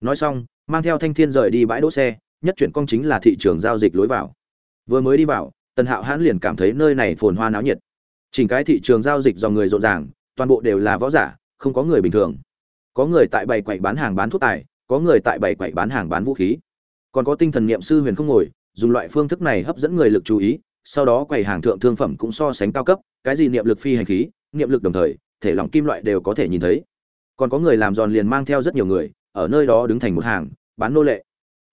nói xong, mang theo thanh thiên rời đi bãi đỗ xe, nhất chuyển công chính là thị trường giao dịch lối vào. Vừa mới đi vào, tần hạo hãn liền cảm thấy nơi này phồn hoa náo nhiệt. Chỉnh cái thị trường giao dịch do người rộn ràng, toàn bộ đều là võ giả, không có người bình thường. Có người tại bày quậy bán hàng bán thuốc tài, có người tại bày quậy bán hàng bán vũ khí. Còn có tinh thần niệm sư huyền không ngồi, dùng loại phương thức này hấp dẫn người lực chú ý, sau đó quầy hàng thượng thương phẩm cũng so sánh cao cấp, cái gì niệm lực phi hành khí, niệm lực đồng thời, thể lỏng kim loại đều có thể nhìn thấy. Còn có người làm giòn liền mang theo rất nhiều người ở nơi đó đứng thành một hàng, bán nô lệ.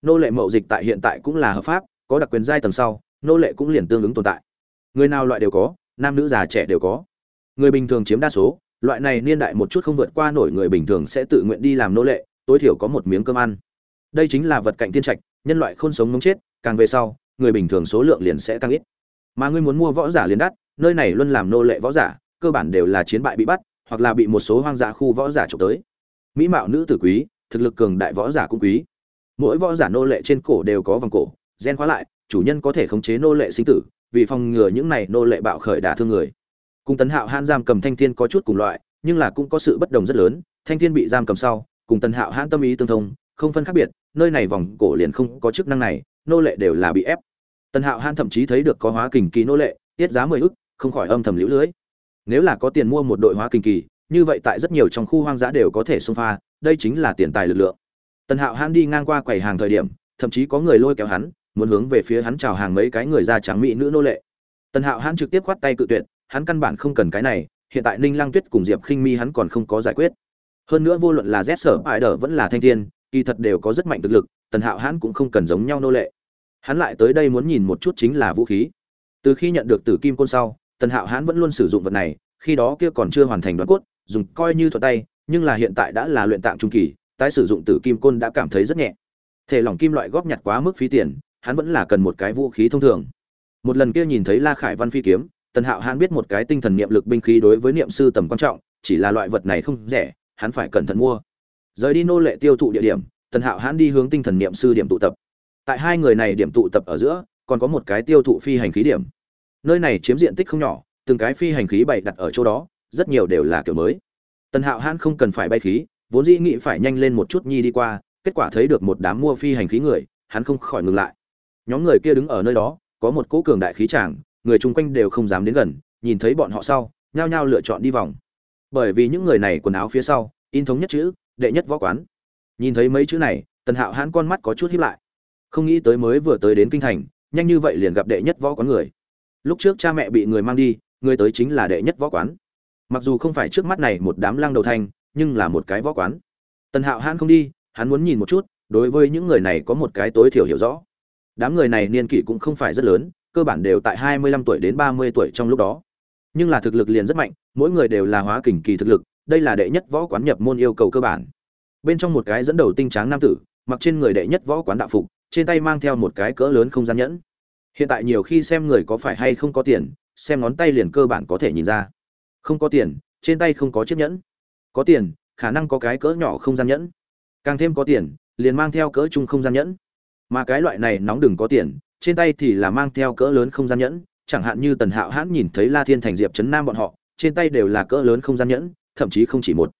Nô lệ mậu dịch tại hiện tại cũng là hợp pháp, có đặc quyền giai tầng sau, nô lệ cũng liền tương ứng tồn tại. Người nào loại đều có, nam nữ già trẻ đều có. Người bình thường chiếm đa số, loại này niên đại một chút không vượt qua nổi người bình thường sẽ tự nguyện đi làm nô lệ, tối thiểu có một miếng cơm ăn. Đây chính là vật cạnh thiên trạch, nhân loại không sống mống chết, càng về sau, người bình thường số lượng liền sẽ tăng ít. Mà ngươi muốn mua võ giả liền đắt, nơi này luôn làm nô lệ võ giả, cơ bản đều là chiến bại bị bắt, hoặc là bị một số hoang dã khu võ giả trộm tới. Mỹ mạo nữ tử quý thực lực cường đại võ giả cũng quý. Mỗi võ giả nô lệ trên cổ đều có vòng cổ, gen khóa lại, chủ nhân có thể khống chế nô lệ sinh tử, vì phòng ngừa những này nô lệ bạo khởi đả thương người. Cùng tần hạo hãn giam cầm thanh thiên có chút cùng loại, nhưng là cũng có sự bất đồng rất lớn, thanh thiên bị giam cầm sau, cùng tần hạo hãn tâm ý tương thông, không phân khác biệt, nơi này vòng cổ liền không có chức năng này, nô lệ đều là bị ép. Tần hạo hãn thậm chí thấy được có hóa kình kỳ nô lệ, tiết giá mười ức, không khỏi âm thầm liễu lưới. Nếu là có tiền mua một đội hóa kình kỳ, như vậy tại rất nhiều trong khu hoang dã đều có thể xông pha đây chính là tiền tài lực lượng. Tần hạo hãn đi ngang qua quầy hàng thời điểm, thậm chí có người lôi kéo hắn, muốn hướng về phía hắn chào hàng mấy cái người da trắng mỹ nữ nô lệ. Tần hạo hãn trực tiếp khoát tay cự tuyệt, hắn căn bản không cần cái này, hiện tại ninh lăng tuyết cùng diệp khinh mi hắn còn không có giải quyết. Hơn nữa vô luận là z sở ải đờ vẫn là thanh thiên, kỳ thật đều có rất mạnh thực lực, tần hạo hãn cũng không cần giống nhau nô lệ. Hắn lại tới đây muốn nhìn một chút chính là vũ khí. Từ khi nhận được tử kim côn sau, tần hạo hãn vẫn luôn sử dụng vật này, khi đó kia còn chưa hoàn thành đoạn cốt, dùng coi như thuật tay nhưng là hiện tại đã là luyện tạng trung kỳ, tái sử dụng tử kim côn đã cảm thấy rất nhẹ. Thể lỏng kim loại góp nhặt quá mức phí tiền, hắn vẫn là cần một cái vũ khí thông thường. Một lần kia nhìn thấy la khải văn phi kiếm, tần hạo hãn biết một cái tinh thần niệm lực binh khí đối với niệm sư tầm quan trọng, chỉ là loại vật này không rẻ, hắn phải cẩn thận mua. Rời đi nô lệ tiêu thụ địa điểm, tần hạo hãn đi hướng tinh thần niệm sư điểm tụ tập. Tại hai người này điểm tụ tập ở giữa, còn có một cái tiêu thụ phi hành khí điểm. Nơi này chiếm diện tích không nhỏ, từng cái phi hành khí bày đặt ở chỗ đó, rất nhiều đều là kiểu mới tần hạo hãn không cần phải bay khí, vốn dĩ nghĩ phải nhanh lên một chút nhi đi qua, kết quả thấy được một đám mua phi hành khí người, hắn không khỏi ngừng lại. Nhóm người kia đứng ở nơi đó, có một cỗ cường đại khí tràng, người chung quanh đều không dám đến gần, nhìn thấy bọn họ sau, nhao nhao lựa chọn đi vòng. Bởi vì những người này quần áo phía sau, in thống nhất chữ, đệ nhất võ quán. Nhìn thấy mấy chữ này, tần hạo hãn con mắt có chút hiếp lại. Không nghĩ tới mới vừa tới đến kinh thành, nhanh như vậy liền gặp đệ nhất võ quán người. Lúc trước cha mẹ bị người mang đi, người tới chính là đệ nhất võ quán mặc dù không phải trước mắt này một đám lang đầu thanh nhưng là một cái võ quán. Tần hạo hãn không đi, hắn muốn nhìn một chút, đối với những người này có một cái tối thiểu hiểu rõ. Đám người này niên kỷ cũng không phải rất lớn, cơ bản đều tại hai mươi lăm tuổi đến ba mươi tuổi trong lúc đó. Nhưng là thực lực liền rất mạnh, mỗi người đều là hóa kình kỳ thực lực, đây là đệ nhất võ quán nhập môn yêu cầu cơ bản. Bên trong một cái dẫn đầu tinh tráng nam tử, mặc trên người đệ nhất võ quán đạo phục, trên tay mang theo một cái cỡ lớn không gian nhẫn. Hiện tại nhiều khi xem người có phải hay không có tiền, xem ngón tay liền cơ bản có thể nhìn ra không có tiền, trên tay không có chiếc nhẫn. Có tiền, khả năng có cái cỡ nhỏ không gian nhẫn. Càng thêm có tiền, liền mang theo cỡ chung không gian nhẫn. Mà cái loại này nóng đừng có tiền, trên tay thì là mang theo cỡ lớn không gian nhẫn, chẳng hạn như tần hạo hãn nhìn thấy la thiên thành diệp trấn nam bọn họ, trên tay đều là cỡ lớn không gian nhẫn, thậm chí không chỉ một.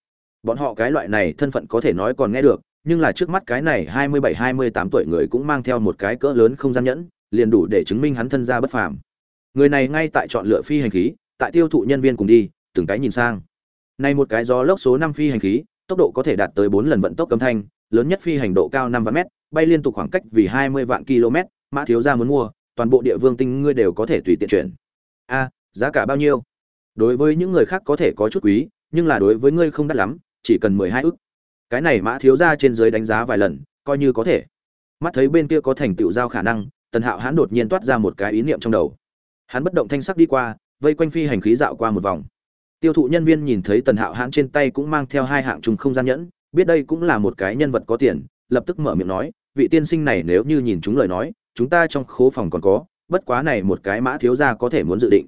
Bọn họ cái loại này thân phận có thể nói còn nghe được, nhưng là trước mắt cái này hai mươi bảy, hai mươi tám tuổi người cũng mang theo một cái cỡ lớn không gian nhẫn, liền đủ để chứng minh hắn thân gia bất phàm. Người này ngay tại chọn lựa phi hành khí, tại tiêu thụ nhân viên cùng đi từng cái nhìn sang. Này một cái gió lốc số năm phi hành khí, tốc độ có thể đạt tới bốn lần vận tốc âm thanh, lớn nhất phi hành độ cao năm vạn mét, bay liên tục khoảng cách vì hai mươi vạn km, mã thiếu gia muốn mua, toàn bộ địa vương tinh ngươi đều có thể tùy tiện chuyển. A, giá cả bao nhiêu? Đối với những người khác có thể có chút quý, nhưng là đối với ngươi không đắt lắm, chỉ cần mười hai ức. Cái này mã thiếu gia trên dưới đánh giá vài lần, coi như có thể. Mắt thấy bên kia có thành tựu giao khả năng, tần hạo hắn đột nhiên toát ra một cái ý niệm trong đầu. Hắn bất động thanh sắc đi qua, vây quanh phi hành khí dạo qua một vòng tiêu thụ nhân viên nhìn thấy tần hạo hãn trên tay cũng mang theo hai hạng trùng không gian nhẫn, biết đây cũng là một cái nhân vật có tiền, lập tức mở miệng nói, vị tiên sinh này nếu như nhìn chúng lời nói, chúng ta trong khố phòng còn có, bất quá này một cái mã thiếu gia có thể muốn dự định.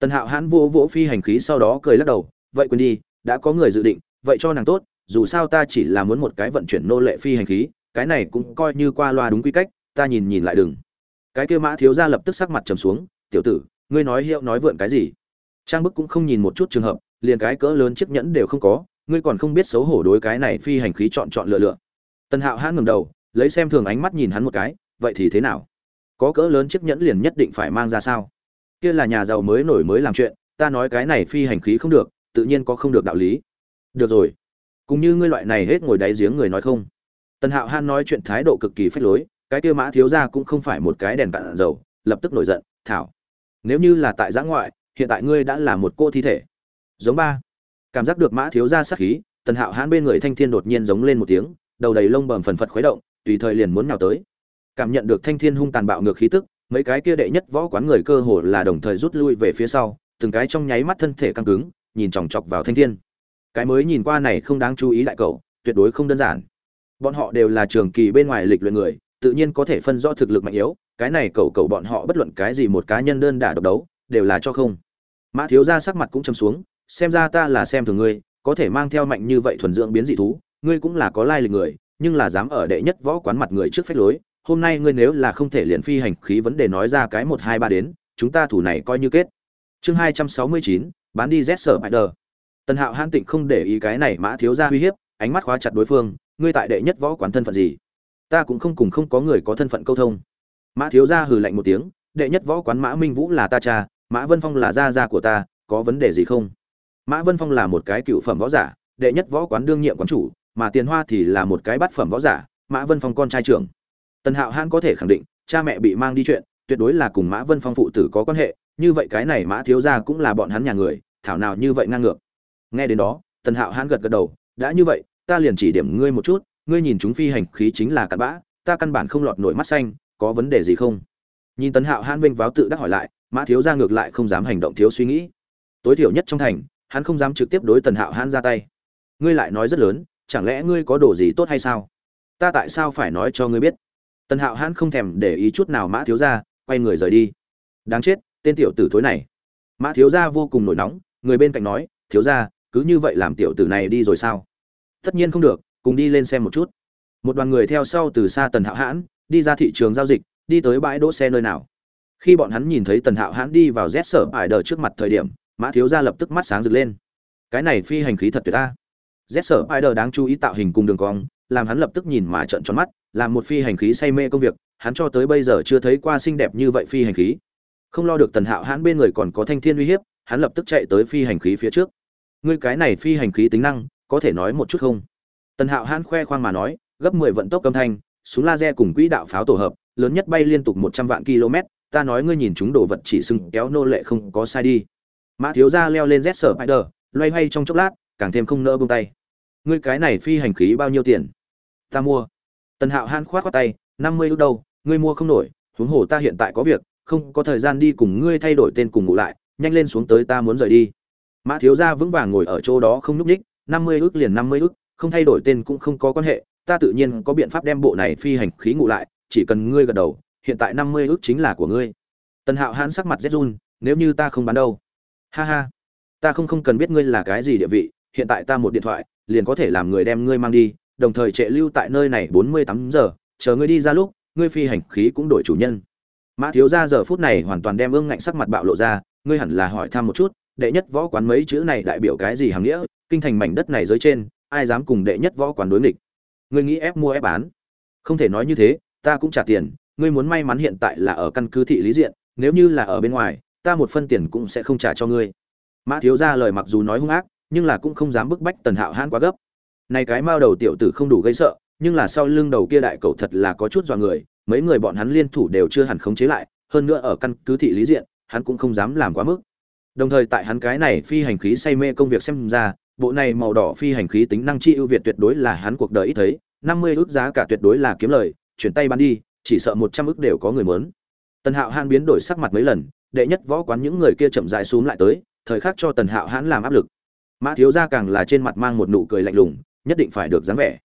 Tần hạo hãn vỗ vỗ phi hành khí sau đó cười lắc đầu, vậy quên đi, đã có người dự định, vậy cho nàng tốt, dù sao ta chỉ là muốn một cái vận chuyển nô lệ phi hành khí, cái này cũng coi như qua loa đúng quy cách, ta nhìn nhìn lại đừng. Cái kia mã thiếu gia lập tức sắc mặt trầm xuống, tiểu tử, ngươi nói hiệu nói vượn cái gì? Trang bức cũng không nhìn một chút trường hợp, liền cái cỡ lớn chiếc nhẫn đều không có, ngươi còn không biết xấu hổ đối cái này phi hành khí chọn chọn lựa lựa. Tần hạo hãn ngầm đầu, lấy xem thường ánh mắt nhìn hắn một cái, vậy thì thế nào? Có cỡ lớn chiếc nhẫn liền nhất định phải mang ra sao? Kia là nhà giàu mới nổi mới làm chuyện, ta nói cái này phi hành khí không được, tự nhiên có không được đạo lý. Được rồi. Cũng như ngươi loại này hết ngồi đáy giếng người nói không? Tần hạo han nói chuyện thái độ cực kỳ phách lối, cái kia mã thiếu ra cũng không phải một cái đèn cạn dầu, lập tức nổi giận, thảo, nếu như là tại giã ngoại hiện tại ngươi đã là một cô thi thể. Giống ba. Cảm giác được mã thiếu ra sát khí, tần hạo hãn bên người thanh thiên đột nhiên giống lên một tiếng, đầu đầy lông bầm phần phật khuấy động, tùy thời liền muốn nhào tới. Cảm nhận được thanh thiên hung tàn bạo ngược khí tức, mấy cái kia đệ nhất võ quán người cơ hồ là đồng thời rút lui về phía sau, từng cái trong nháy mắt thân thể căng cứng, nhìn chòng chọc vào thanh thiên. Cái mới nhìn qua này không đáng chú ý đại cậu, tuyệt đối không đơn giản. Bọn họ đều là trường kỳ bên ngoài lịch luyện người, tự nhiên có thể phân rõ thực lực mạnh yếu, cái này cậu cậu bọn họ bất luận cái gì một cá nhân đơn đả độc đấu, đều là cho không mã thiếu ra sắc mặt cũng châm xuống, xem ra ta là xem thường ngươi, có thể mang theo mạnh như vậy thuần dưỡng biến dị thú, ngươi cũng là có lai lịch người, nhưng là dám ở đệ nhất võ quán mặt người trước phách lối, hôm nay ngươi nếu là không thể liền phi hành khí vấn đề nói ra cái một hai ba đến, chúng ta thủ này coi như kết. Chương hai trăm sáu mươi chín, bán đi z sở bại đờ. Tần hạo hãn tịnh không để ý cái này mã thiếu ra uy hiếp, ánh mắt khóa chặt đối phương, ngươi tại đệ nhất võ quán thân phận gì? Ta cũng không cùng không có người có thân phận câu thông. Mã thiếu ra hừ lạnh một tiếng, đệ nhất võ quán mã minh vũ là ta cha mã vân phong là gia gia của ta, có vấn đề gì không? Mã vân phong là một cái cựu phẩm võ giả, đệ nhất võ quán đương nhiệm quán chủ, mà tiền hoa thì là một cái bát phẩm võ giả, mã vân phong con trai trưởng. Tần hạo hãn có thể khẳng định, cha mẹ bị mang đi chuyện, tuyệt đối là cùng mã vân phong phụ tử có quan hệ, như vậy cái này mã thiếu gia cũng là bọn hắn nhà người, thảo nào như vậy ngang ngược. Nghe đến đó, tần hạo hãn gật gật đầu, đã như vậy, ta liền chỉ điểm ngươi một chút, ngươi nhìn chúng phi hành khí chính là cặn bã, ta căn bản không lọt nổi mắt xanh, có vấn đề gì không? Nhìn tần hạo hãn vênh váo tự đắc hỏi lại mã thiếu gia ngược lại không dám hành động thiếu suy nghĩ. Tối thiểu nhất trong thành, hắn không dám trực tiếp đối tần hạo hãn ra tay. Ngươi lại nói rất lớn, chẳng lẽ ngươi có đồ gì tốt hay sao? Ta tại sao phải nói cho ngươi biết? Tần hạo hãn không thèm để ý chút nào mã thiếu gia, quay người rời đi. Đáng chết, tên tiểu tử thối này. Mã thiếu gia vô cùng nổi nóng, người bên cạnh nói, thiếu gia, cứ như vậy làm tiểu tử này đi rồi sao? Tất nhiên không được, cùng đi lên xem một chút. Một đoàn người theo sau từ xa tần hạo hãn, đi ra thị trường giao dịch, đi tới bãi đỗ xe nơi nào khi bọn hắn nhìn thấy tần hạo hãn đi vào rét sở ải đờ trước mặt thời điểm, mã thiếu gia lập tức mắt sáng rực lên. Cái này phi hành khí thật tuyệt ta. Rét sở ải đờ đáng chú ý tạo hình cùng đường cong, làm hắn lập tức nhìn mà trợn tròn mắt, làm một phi hành khí say mê công việc, hắn cho tới bây giờ chưa thấy qua xinh đẹp như vậy phi hành khí. Không lo được tần hạo hãn bên người còn có thanh thiên uy hiếp, hắn lập tức chạy tới phi hành khí phía trước. Ngươi cái này phi hành khí tính năng, có thể nói một chút không? Tần hạo hãn khoe khoang mà nói, gấp mười vận tốc âm thanh, súng laser cùng quỹ đạo pháo tổ hợp, lớn nhất bay liên tục một trăm vạn km ta nói ngươi nhìn chúng đồ vật chỉ sưng kéo nô lệ không có sai đi. Mã thiếu gia leo lên z sở spider, loay hoay trong chốc lát, càng thêm không nỡ buông tay. Ngươi cái này phi hành khí bao nhiêu tiền? Ta mua. Tần hạo han khoát khoát tay, năm mươi ước đâu, ngươi mua không nổi, huống hồ ta hiện tại có việc, không có thời gian đi cùng ngươi thay đổi tên cùng ngủ lại, nhanh lên xuống tới ta muốn rời đi. Mã thiếu gia vững vàng ngồi ở chỗ đó không núp ních, năm mươi ước liền năm mươi ước, không thay đổi tên cũng không có quan hệ, ta tự nhiên có biện pháp đem bộ này phi hành khí ngủ lại, chỉ cần ngươi gật đầu hiện tại năm mươi ước chính là của ngươi. Tần hạo hãn sắc mặt rét run, nếu như ta không bán đâu. Ha ha, ta không không cần biết ngươi là cái gì địa vị, hiện tại ta một điện thoại, liền có thể làm người đem ngươi mang đi, đồng thời trệ lưu tại nơi này bốn mươi tám giờ, chờ ngươi đi ra lúc, ngươi phi hành khí cũng đổi chủ nhân. Mã thiếu gia giờ phút này hoàn toàn đem ương ngạnh sắc mặt bạo lộ ra, ngươi hẳn là hỏi thăm một chút, đệ nhất võ quán mấy chữ này đại biểu cái gì hàm nghĩa, kinh thành mảnh đất này dưới trên, ai dám cùng đệ nhất võ quán đối nghịch? Ngươi nghĩ ép mua ép bán? Không thể nói như thế, ta cũng trả tiền ngươi muốn may mắn hiện tại là ở căn cứ thị lý diện, nếu như là ở bên ngoài, ta một phân tiền cũng sẽ không trả cho ngươi. Mã thiếu gia lời mặc dù nói hung ác, nhưng là cũng không dám bức bách tần hạo hãn quá gấp. Này cái mao đầu tiểu tử không đủ gây sợ, nhưng là sau lưng đầu kia đại cậu thật là có chút dọa người, mấy người bọn hắn liên thủ đều chưa hẳn khống chế lại, hơn nữa ở căn cứ thị lý diện, hắn cũng không dám làm quá mức. Đồng thời tại hắn cái này phi hành khí say mê công việc xem ra, bộ này màu đỏ phi hành khí tính năng chi ưu việt tuyệt đối là hắn cuộc đời ít thấy, năm mươi ước giá cả tuyệt đối là kiếm lời, chuyển tay bán đi chỉ sợ một trăm ức đều có người muốn. Tần hạo hãn biến đổi sắc mặt mấy lần, đệ nhất võ quán những người kia chậm dại xuống lại tới, thời khắc cho tần hạo hãn làm áp lực. Mã thiếu gia càng là trên mặt mang một nụ cười lạnh lùng, nhất định phải được dáng vẻ.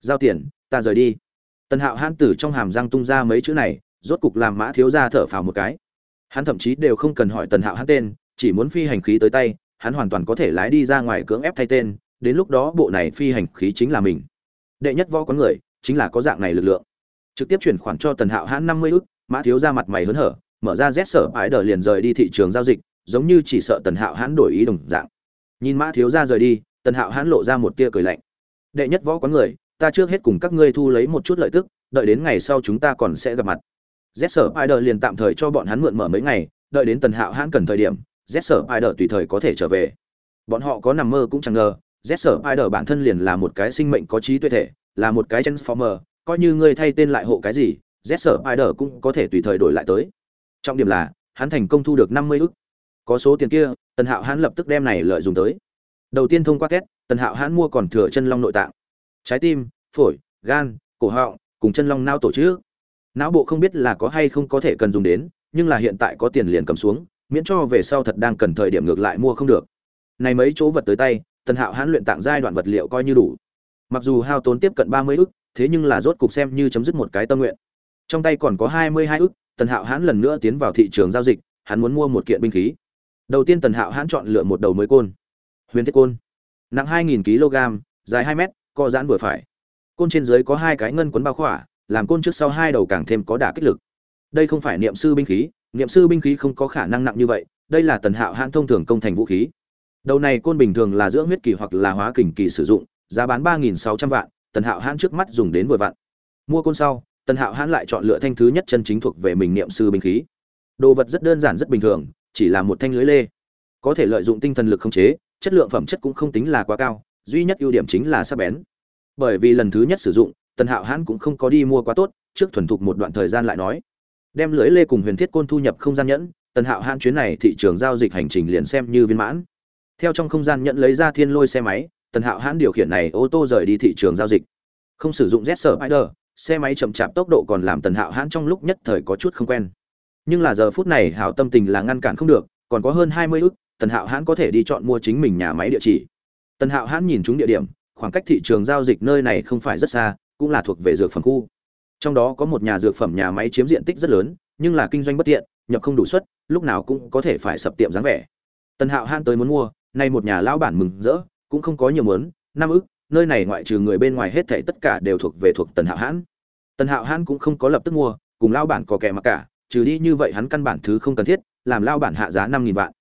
Giao tiền, ta rời đi. Tần hạo hãn tử trong hàm răng tung ra mấy chữ này, rốt cục làm mã thiếu gia thở phào một cái. Hắn thậm chí đều không cần hỏi tần hạo hãn tên, chỉ muốn phi hành khí tới tay, hắn hoàn toàn có thể lái đi ra ngoài cưỡng ép thay tên, đến lúc đó bộ này phi hành khí chính là mình. Đệ nhất võ quán người, chính là có dạng này lực lượng trực tiếp chuyển khoản cho tần hạo hãn năm mươi ức, mã thiếu ra mặt mày hớn hở, mở ra rét sở ái đờ liền rời đi thị trường giao dịch, giống như chỉ sợ tần hạo hãn đổi ý đồng dạng. Nhìn mã thiếu ra rời đi, tần hạo hãn lộ ra một tia cười lạnh. Đệ nhất võ quán người, ta trước hết cùng các ngươi thu lấy một chút lợi tức, đợi đến ngày sau chúng ta còn sẽ gặp mặt. Z sở spider liền tạm thời cho bọn hắn mượn mở mấy ngày, đợi đến tần hạo hãn cần thời điểm, z sở spider tùy thời có thể trở về. Bọn họ có nằm mơ cũng chẳng ngờ, z sở spider bản thân liền là một cái sinh mệnh có trí tuệ thể, là một cái transformer coi như ngươi thay tên lại hộ cái gì z sở spider cũng có thể tùy thời đổi lại tới. Trọng điểm là, hắn thành công thu được năm mươi ức. Có số tiền kia, tần hạo hãn lập tức đem này lợi dùng tới. Đầu tiên thông qua test tần hạo hãn mua còn thừa chân long nội tạng. Trái tim, phổi, gan, cổ họng, cùng chân long nao tổ chức. Não bộ không biết là có hay không có thể cần dùng đến, nhưng là hiện tại có tiền liền cầm xuống, miễn cho về sau thật đang cần thời điểm ngược lại mua không được. Này mấy chỗ vật tới tay, tần hạo hãn luyện tạng giai đoạn vật liệu coi như đủ mặc dù hao tốn tiếp cận ba mươi ức, thế nhưng là rốt cục xem như chấm dứt một cái tâm nguyện. Trong tay còn có hai mươi hai ức, tần hạo hãn lần nữa tiến vào thị trường giao dịch, hắn muốn mua một kiện binh khí. Đầu tiên tần hạo hãn chọn lựa một đầu mới côn. Huyền thiết côn. Nặng hai nghìn kg dài hai mét, co giãn vừa phải. Côn trên dưới có hai cái ngân quấn bao khỏa, làm côn trước sau hai đầu càng thêm có đả kích lực. Đây không phải niệm sư binh khí, niệm sư binh khí không có khả năng nặng như vậy, đây là tần hạo hãn thông thường công thành vũ khí. Đầu này côn bình thường là dưỡng huyết kỳ hoặc là hóa kình kỳ sử dụng giá bán ba nghìn sáu trăm vạn, tần hạo hãn trước mắt dùng đến vừa vạn. Mua côn sau, tần hạo hãn lại chọn lựa thanh thứ nhất chân chính thuộc về mình niệm sư binh khí. Đồ vật rất đơn giản rất bình thường, chỉ là một thanh lưới lê. Có thể lợi dụng tinh thần lực khống chế, chất lượng phẩm chất cũng không tính là quá cao, duy nhất ưu điểm chính là sắc bén. Bởi vì lần thứ nhất sử dụng, tần hạo hãn cũng không có đi mua quá tốt, trước thuần thục một đoạn thời gian lại nói. Đem lưới lê cùng huyền thiết côn thu nhập không gian nhẫn, tần hạo hãn chuyến này thị trường giao dịch hành trình liền xem như viên mãn. Theo trong không gian nhẫn lấy ra thiên lôi xe máy tần hạo hãn điều khiển này ô tô rời đi thị trường giao dịch. Không sử dụng z sở spider xe máy chậm chạp tốc độ còn làm tần hạo hãn trong lúc nhất thời có chút không quen. Nhưng là giờ phút này hảo tâm tình là ngăn cản không được, còn có hơn hai mươi ức, tần hạo hãn có thể đi chọn mua chính mình nhà máy địa chỉ. Tần hạo hãn nhìn chúng địa điểm, khoảng cách thị trường giao dịch nơi này không phải rất xa, cũng là thuộc về dược phẩm khu. Trong đó có một nhà dược phẩm nhà máy chiếm diện tích rất lớn, nhưng là kinh doanh bất tiện, nhập không đủ suất, lúc nào cũng có thể phải sập tiệm dáng vẻ. Tần hạo hãn tới muốn mua, nay một nhà lão bản mừng rỡ cũng không có nhiều muốn năm ức, nơi này ngoại trừ người bên ngoài hết thảy tất cả đều thuộc về thuộc tần hạo hãn. Tần hạo hãn cũng không có lập tức mua, cùng lão bản có kẻ mặc cả, trừ đi như vậy hắn căn bản thứ không cần thiết, làm lão bản hạ giá năm nghìn vạn.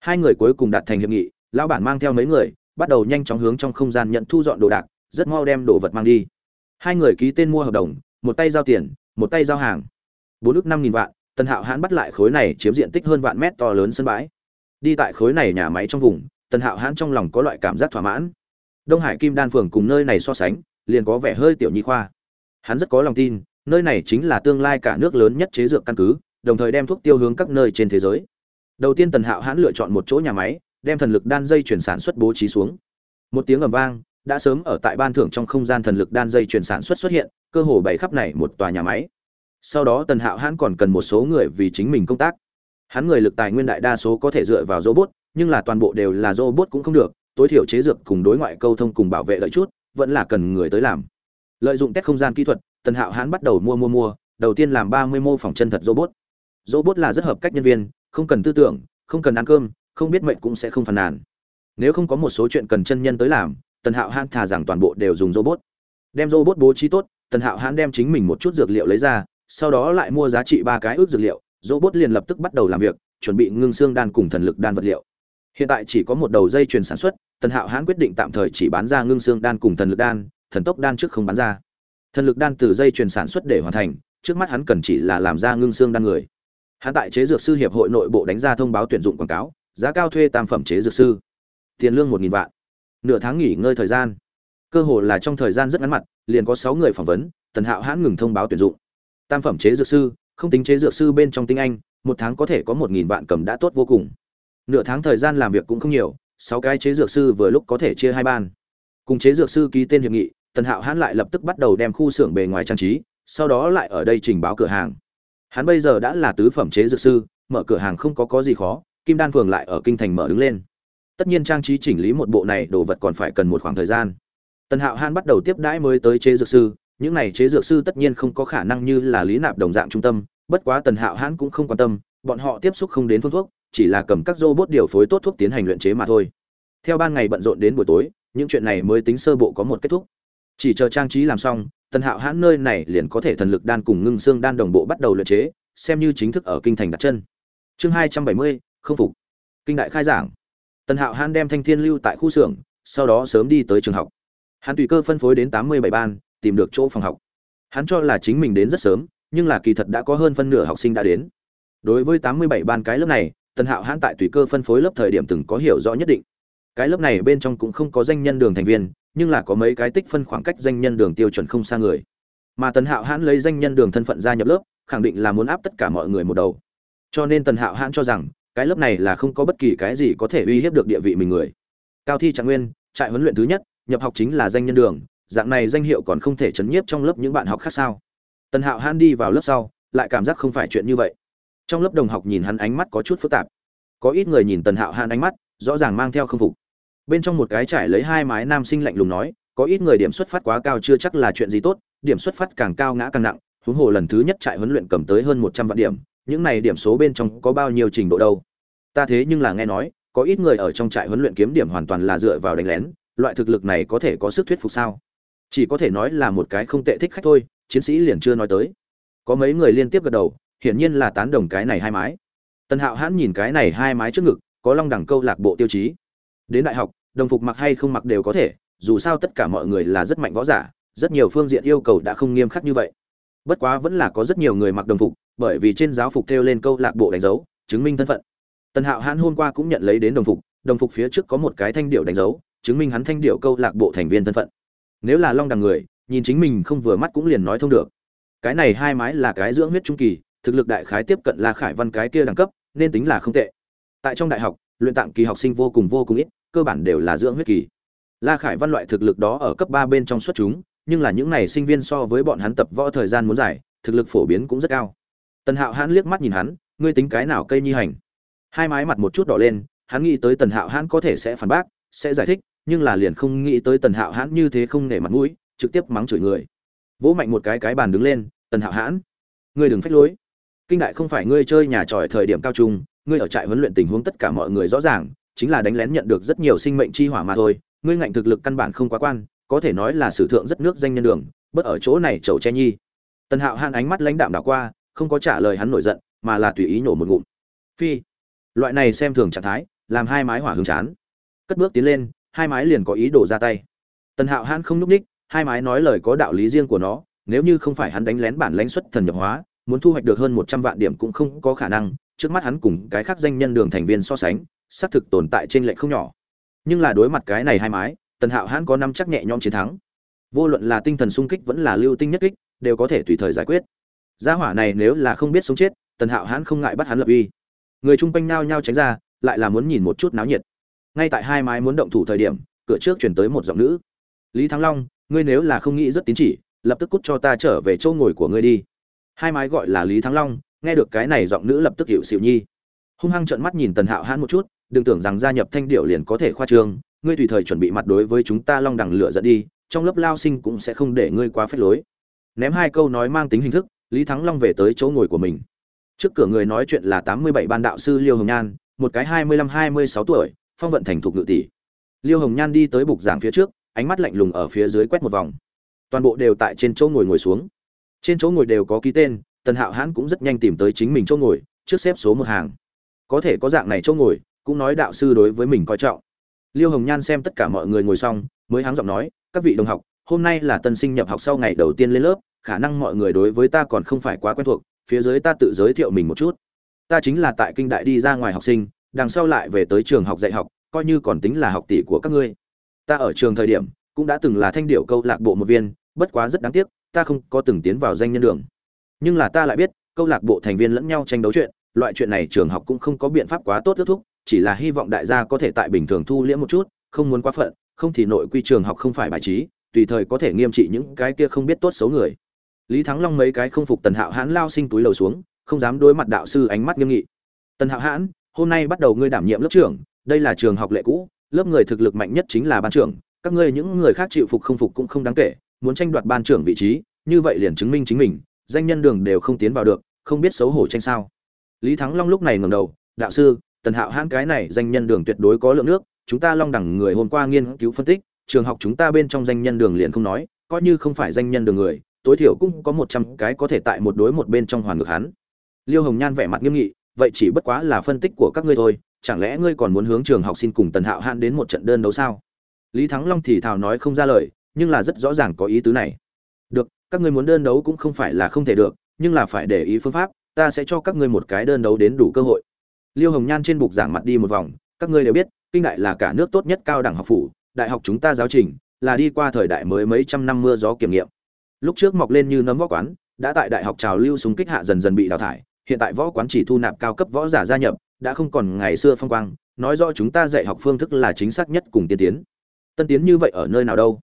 Hai người cuối cùng đạt thành hiệp nghị, lão bản mang theo mấy người, bắt đầu nhanh chóng hướng trong không gian nhận thu dọn đồ đạc, rất mau đem đồ vật mang đi. Hai người ký tên mua hợp đồng, một tay giao tiền, một tay giao hàng. Bốn ước năm nghìn vạn, tần hạo hãn bắt lại khối này chiếm diện tích hơn vạn mét to lớn sân bãi. Đi tại khối này nhà máy trong vùng tần hạo hãn trong lòng có loại cảm giác thỏa mãn. Đông hải kim đan phường cùng nơi này so sánh, liền có vẻ hơi tiểu nhi khoa. Hắn rất có lòng tin, nơi này chính là tương lai cả nước lớn nhất chế dược căn cứ, đồng thời đem thuốc tiêu hướng các nơi trên thế giới. Đầu tiên tần hạo hãn lựa chọn một chỗ nhà máy, đem thần lực đan dây chuyển sản xuất bố trí xuống. Một tiếng ầm vang, đã sớm ở tại ban thưởng trong không gian thần lực đan dây chuyển sản xuất xuất hiện, cơ hồ bày khắp này một tòa nhà máy. Sau đó tần hạo hãn còn cần một số người vì chính mình công tác. Hắn người lực tài nguyên đại đa số có thể dựa vào robot nhưng là toàn bộ đều là robot cũng không được, tối thiểu chế dược cùng đối ngoại câu thông cùng bảo vệ lợi chút, vẫn là cần người tới làm. Lợi dụng test không gian kỹ thuật, tần hạo hãn bắt đầu mua mua mua, đầu tiên làm ba mươi mô phỏng chân thật robot. Robot là rất hợp cách nhân viên, không cần tư tưởng, không cần ăn cơm, không biết mệnh cũng sẽ không phàn nàn. Nếu không có một số chuyện cần chân nhân tới làm, tần hạo hãn thà rằng toàn bộ đều dùng robot. Đem robot bố trí tốt, tần hạo hãn đem chính mình một chút dược liệu lấy ra, sau đó lại mua giá trị ba cái ước dược liệu, robot liền lập tức bắt đầu làm việc, chuẩn bị ngưng xương đan cùng thần lực đan vật liệu hiện tại chỉ có một đầu dây chuyền sản xuất, tần hạo hãn quyết định tạm thời chỉ bán ra ngưng xương đan cùng thần lực đan, thần tốc đan trước không bán ra. Thần lực đan từ dây chuyền sản xuất để hoàn thành, trước mắt hắn cần chỉ là làm ra ngưng xương đan người. Hắn tại chế dược sư hiệp hội nội bộ đánh ra thông báo tuyển dụng quảng cáo, giá cao thuê tam phẩm chế dược sư. Tiền lương một nghìn vạn. Nửa tháng nghỉ ngơi thời gian. Cơ hồ là trong thời gian rất ngắn mặt, liền có sáu người phỏng vấn, tần hạo hãn ngừng thông báo tuyển dụng. Tam phẩm chế dược sư, không tính chế dược sư bên trong tinh anh, một tháng có thể có một nghìn vạn cầm đã tốt vô cùng nửa tháng thời gian làm việc cũng không nhiều, sáu cái chế dược sư vừa lúc có thể chia hai ban. Cùng chế dược sư ký tên hiệp nghị, tần hạo hãn lại lập tức bắt đầu đem khu xưởng bề ngoài trang trí, sau đó lại ở đây trình báo cửa hàng. Hắn bây giờ đã là tứ phẩm chế dược sư, mở cửa hàng không có có gì khó, kim đan phường lại ở kinh thành mở đứng lên. Tất nhiên trang trí chỉnh lý một bộ này đồ vật còn phải cần một khoảng thời gian. Tần hạo hãn bắt đầu tiếp đãi mới tới chế dược sư, những này chế dược sư tất nhiên không có khả năng như là lý nạp đồng dạng trung tâm, bất quá tần hạo hãn cũng không quan tâm, bọn họ tiếp xúc không đến phương thuốc chỉ là cầm các robot điều phối tốt thuốc tiến hành luyện chế mà thôi. Theo ban ngày bận rộn đến buổi tối, những chuyện này mới tính sơ bộ có một kết thúc. Chỉ chờ trang trí làm xong, tần hạo hãn nơi này liền có thể thần lực đan cùng ngưng xương đan đồng bộ bắt đầu luyện chế, xem như chính thức ở kinh thành đặt chân. Chương hai trăm bảy mươi, không phục. Kinh đại khai giảng. Tần hạo hãn đem thanh thiên lưu tại khu xưởng, sau đó sớm đi tới trường học. Hắn tùy cơ phân phối đến tám mươi bảy ban, tìm được chỗ phòng học. Hắn cho là chính mình đến rất sớm, nhưng là kỳ thật đã có hơn phân nửa học sinh đã đến. Đối với tám mươi bảy ban cái lớp này tần hạo hãn tại tùy cơ phân phối lớp thời điểm từng có hiểu rõ nhất định. Cái lớp này bên trong cũng không có danh nhân đường thành viên, nhưng là có mấy cái tích phân khoảng cách danh nhân đường tiêu chuẩn không xa người. Mà tần hạo hãn lấy danh nhân đường thân phận gia nhập lớp, khẳng định là muốn áp tất cả mọi người một đầu. Cho nên tần hạo hãn cho rằng, cái lớp này là không có bất kỳ cái gì có thể uy hiếp được địa vị mình người. Cao thi trạng nguyên, trại huấn luyện thứ nhất, nhập học chính là danh nhân đường, dạng này danh hiệu còn không thể chấn nhiếp trong lớp những bạn học khác sao? Tần hạo hãn đi vào lớp sau, lại cảm giác không phải chuyện như vậy trong lớp đồng học nhìn hắn ánh mắt có chút phức tạp. Có ít người nhìn tần hạo hàn ánh mắt, rõ ràng mang theo k phục. Bên trong một cái trải lấy hai mái nam sinh lạnh lùng nói, có ít người điểm xuất phát quá cao chưa chắc là chuyện gì tốt, điểm xuất phát càng cao ngã càng nặng, huống hồ lần thứ nhất trại huấn luyện cầm tới hơn một trăm vạn điểm, những này điểm số bên trong có bao nhiêu trình độ đâu. Ta thế nhưng là nghe nói, có ít người ở trong trại huấn luyện kiếm điểm hoàn toàn là dựa vào đánh lén, loại thực lực này có thể có sức thuyết phục sao? Chỉ có thể nói là một cái không tệ thích khách thôi, chiến sĩ liền chưa nói tới. Có mấy người liên tiếp gật đầu hiển nhiên là tán đồng cái này hai mái. Tần hạo hãn nhìn cái này hai mái trước ngực, có long đẳng câu lạc bộ tiêu chí. Đến đại học, đồng phục mặc hay không mặc đều có thể, dù sao tất cả mọi người là rất mạnh võ giả, rất nhiều phương diện yêu cầu đã không nghiêm khắc như vậy. Bất quá vẫn là có rất nhiều người mặc đồng phục, bởi vì trên giáo phục treo lên câu lạc bộ đánh dấu, chứng minh thân phận. Tần hạo hãn hôm qua cũng nhận lấy đến đồng phục đồng phục phía trước có một cái thanh điệu đánh dấu, chứng minh hắn thanh điệu câu lạc bộ thành viên thân phận. Nếu là long đằng người, nhìn chính mình không vừa mắt cũng liền nói thông được. Cái này hai mái là cái dưỡng huyết trung kỳ thực lực đại khái tiếp cận la khải văn cái kia đẳng cấp, nên tính là không tệ. Tại trong đại học, luyện tạng kỳ học sinh vô cùng vô cùng ít, cơ bản đều là dưỡng huyết kỳ. La khải văn loại thực lực đó ở cấp ba bên trong xuất chúng, nhưng là những này sinh viên so với bọn hắn tập võ thời gian muốn dài, thực lực phổ biến cũng rất cao. Tần hạo hãn liếc mắt nhìn hắn, ngươi tính cái nào cây nhi hành? Hai mái mặt một chút đỏ lên, hắn nghĩ tới tần hạo hãn có thể sẽ phản bác, sẽ giải thích, nhưng là liền không nghĩ tới tần hạo hãn như thế không nể mặt mũi, trực tiếp mắng chửi người. Vỗ mạnh một cái cái bàn đứng lên, tần hạo hãn, ngươi đừng phách lối kinh đại không phải ngươi chơi nhà tròi thời điểm cao trung, ngươi ở trại huấn luyện tình huống tất cả mọi người rõ ràng, chính là đánh lén nhận được rất nhiều sinh mệnh chi hỏa mà thôi. Ngươi ngạnh thực lực căn bản không quá quan, có thể nói là sử thượng rất nước danh nhân đường, bất ở chỗ này chầu che nhi. Tần hạo hãn ánh mắt lãnh đạm đảo qua, không có trả lời hắn nổi giận, mà là tùy ý nổ một ngụm. Phi, loại này xem thường trạng thái, làm hai mái hỏa hướng chán. Cất bước tiến lên, hai mái liền có ý đồ ra tay. Tần hạo hãn không n ú c ních hai mái nói lời có đạo lý riêng của nó, nếu như không phải hắn đánh lén bản lãnh xuất thần nhập hóa muốn thu hoạch được hơn một trăm vạn điểm cũng không có khả năng, trước mắt hắn cùng cái khác danh nhân đường thành viên so sánh, xác thực tồn tại trên lệch không nhỏ. Nhưng là đối mặt cái này hai mái, tần hạo hãn có năm chắc nhẹ nhõm chiến thắng. Vô luận là tinh thần sung kích vẫn là lưu tinh nhất kích, đều có thể tùy thời giải quyết. Gia hỏa này nếu là không biết sống chết, tần hạo hãn không ngại bắt hắn lập uy. Người chung quanh nao nhao tránh ra, lại là muốn nhìn một chút náo nhiệt. Ngay tại hai mái muốn động thủ thời điểm, cửa trước chuyển tới một giọng nữ. Lý thắng long, ngươi nếu là không nghĩ rất tín chỉ, lập tức cút cho ta trở về chỗ ngồi của ngươi đi hai mái gọi là lý thắng long, nghe được cái này giọng nữ lập tức hiệu xịu nhi. Hung hăng trợn mắt nhìn tần hạo hãn một chút, đừng tưởng rằng gia nhập thanh điệu liền có thể khoa trương, ngươi tùy thời chuẩn bị mặt đối với chúng ta long đằng lửa dẫn đi, trong lớp lao sinh cũng sẽ không để ngươi quá phép lối. Ném hai câu nói mang tính hình thức, lý thắng long về tới chỗ ngồi của mình. Trước cửa người nói chuyện là tám mươi bảy ban đạo sư liêu hồng nhan, một cái hai mươi lăm, hai mươi sáu tuổi, phong vận thành thục ngự tỷ. Liêu hồng nhan đi tới bục giảng phía trước, ánh mắt lạnh lùng ở phía dưới quét một vòng. Toàn bộ đều tại trên chỗ ngồi ngồi xuống trên chỗ ngồi đều có ký tên, tần hạo hãn cũng rất nhanh tìm tới chính mình chỗ ngồi, trước xếp số một hàng. Có thể có dạng này chỗ ngồi, cũng nói đạo sư đối với mình coi trọng. Liêu hồng nhan xem tất cả mọi người ngồi xong, mới háng giọng nói, các vị đồng học, hôm nay là tân sinh nhập học sau ngày đầu tiên lên lớp, khả năng mọi người đối với ta còn không phải quá quen thuộc, phía dưới ta tự giới thiệu mình một chút. Ta chính là tại kinh đại đi ra ngoài học sinh, đằng sau lại về tới trường học dạy học, coi như còn tính là học tỷ của các ngươi. Ta ở trường thời điểm, cũng đã từng là thanh điệu câu lạc bộ một viên, bất quá rất đáng tiếc ta không có từng tiến vào danh nhân đường. Nhưng là ta lại biết, câu lạc bộ thành viên lẫn nhau tranh đấu chuyện, loại chuyện này trường học cũng không có biện pháp quá tốt kết thúc, chỉ là hy vọng đại gia có thể tại bình thường thu liễm một chút, không muốn quá phận, không thì nội quy trường học không phải bài trí, tùy thời có thể nghiêm trị những cái kia không biết tốt xấu người. Lý thắng long mấy cái không phục tần hạo hãn lao sinh túi lầu xuống, không dám đối mặt đạo sư ánh mắt nghiêm nghị. Tần hạo hãn, hôm nay bắt đầu ngươi đảm nhiệm lớp trưởng, đây là trường học lệ cũ, lớp người thực lực mạnh nhất chính là ban trưởng, các ngươi những người khác chịu phục không phục cũng không đáng kể muốn tranh đoạt ban trưởng vị trí, như vậy liền chứng minh chính mình, danh nhân đường đều không tiến vào được, không biết xấu hổ tranh sao. Lý thắng long lúc này ngẩng đầu, đạo sư, tần hạo hãng cái này danh nhân đường tuyệt đối có lượng nước, chúng ta long đẳng người hôm qua nghiên cứu phân tích, trường học chúng ta bên trong danh nhân đường liền không nói, coi như không phải danh nhân đường người, tối thiểu cũng có một trăm cái có thể tại một đối một bên trong hoàn ngược hắn. Liêu hồng nhan vẻ mặt nghiêm nghị, vậy chỉ bất quá là phân tích của các ngươi thôi, chẳng lẽ ngươi còn muốn hướng trường học xin cùng tần hạo hãn đến một trận đơn đấu sao? Lý thắng long thì thào nói không ra lời nhưng là rất rõ ràng có ý tứ này. Được, các ngươi muốn đơn đấu cũng không phải là không thể được, nhưng là phải để ý phương pháp, ta sẽ cho các ngươi một cái đơn đấu đến đủ cơ hội. Liêu hồng nhan trên bục giảng mặt đi một vòng, các ngươi đều biết, kinh đại là cả nước tốt nhất cao đẳng học phủ, đại học chúng ta giáo trình, là đi qua thời đại mới mấy trăm năm mưa gió kiểm nghiệm. Lúc trước mọc lên như nấm võ quán, đã tại đại học trào lưu súng kích hạ dần dần bị đào thải, hiện tại võ quán chỉ thu nạp cao cấp võ giả gia nhập, đã không còn ngày xưa phong quang, nói rõ chúng ta dạy học phương thức là chính xác nhất cùng tiên tiến. Tân tiến như vậy ở nơi nào đâu?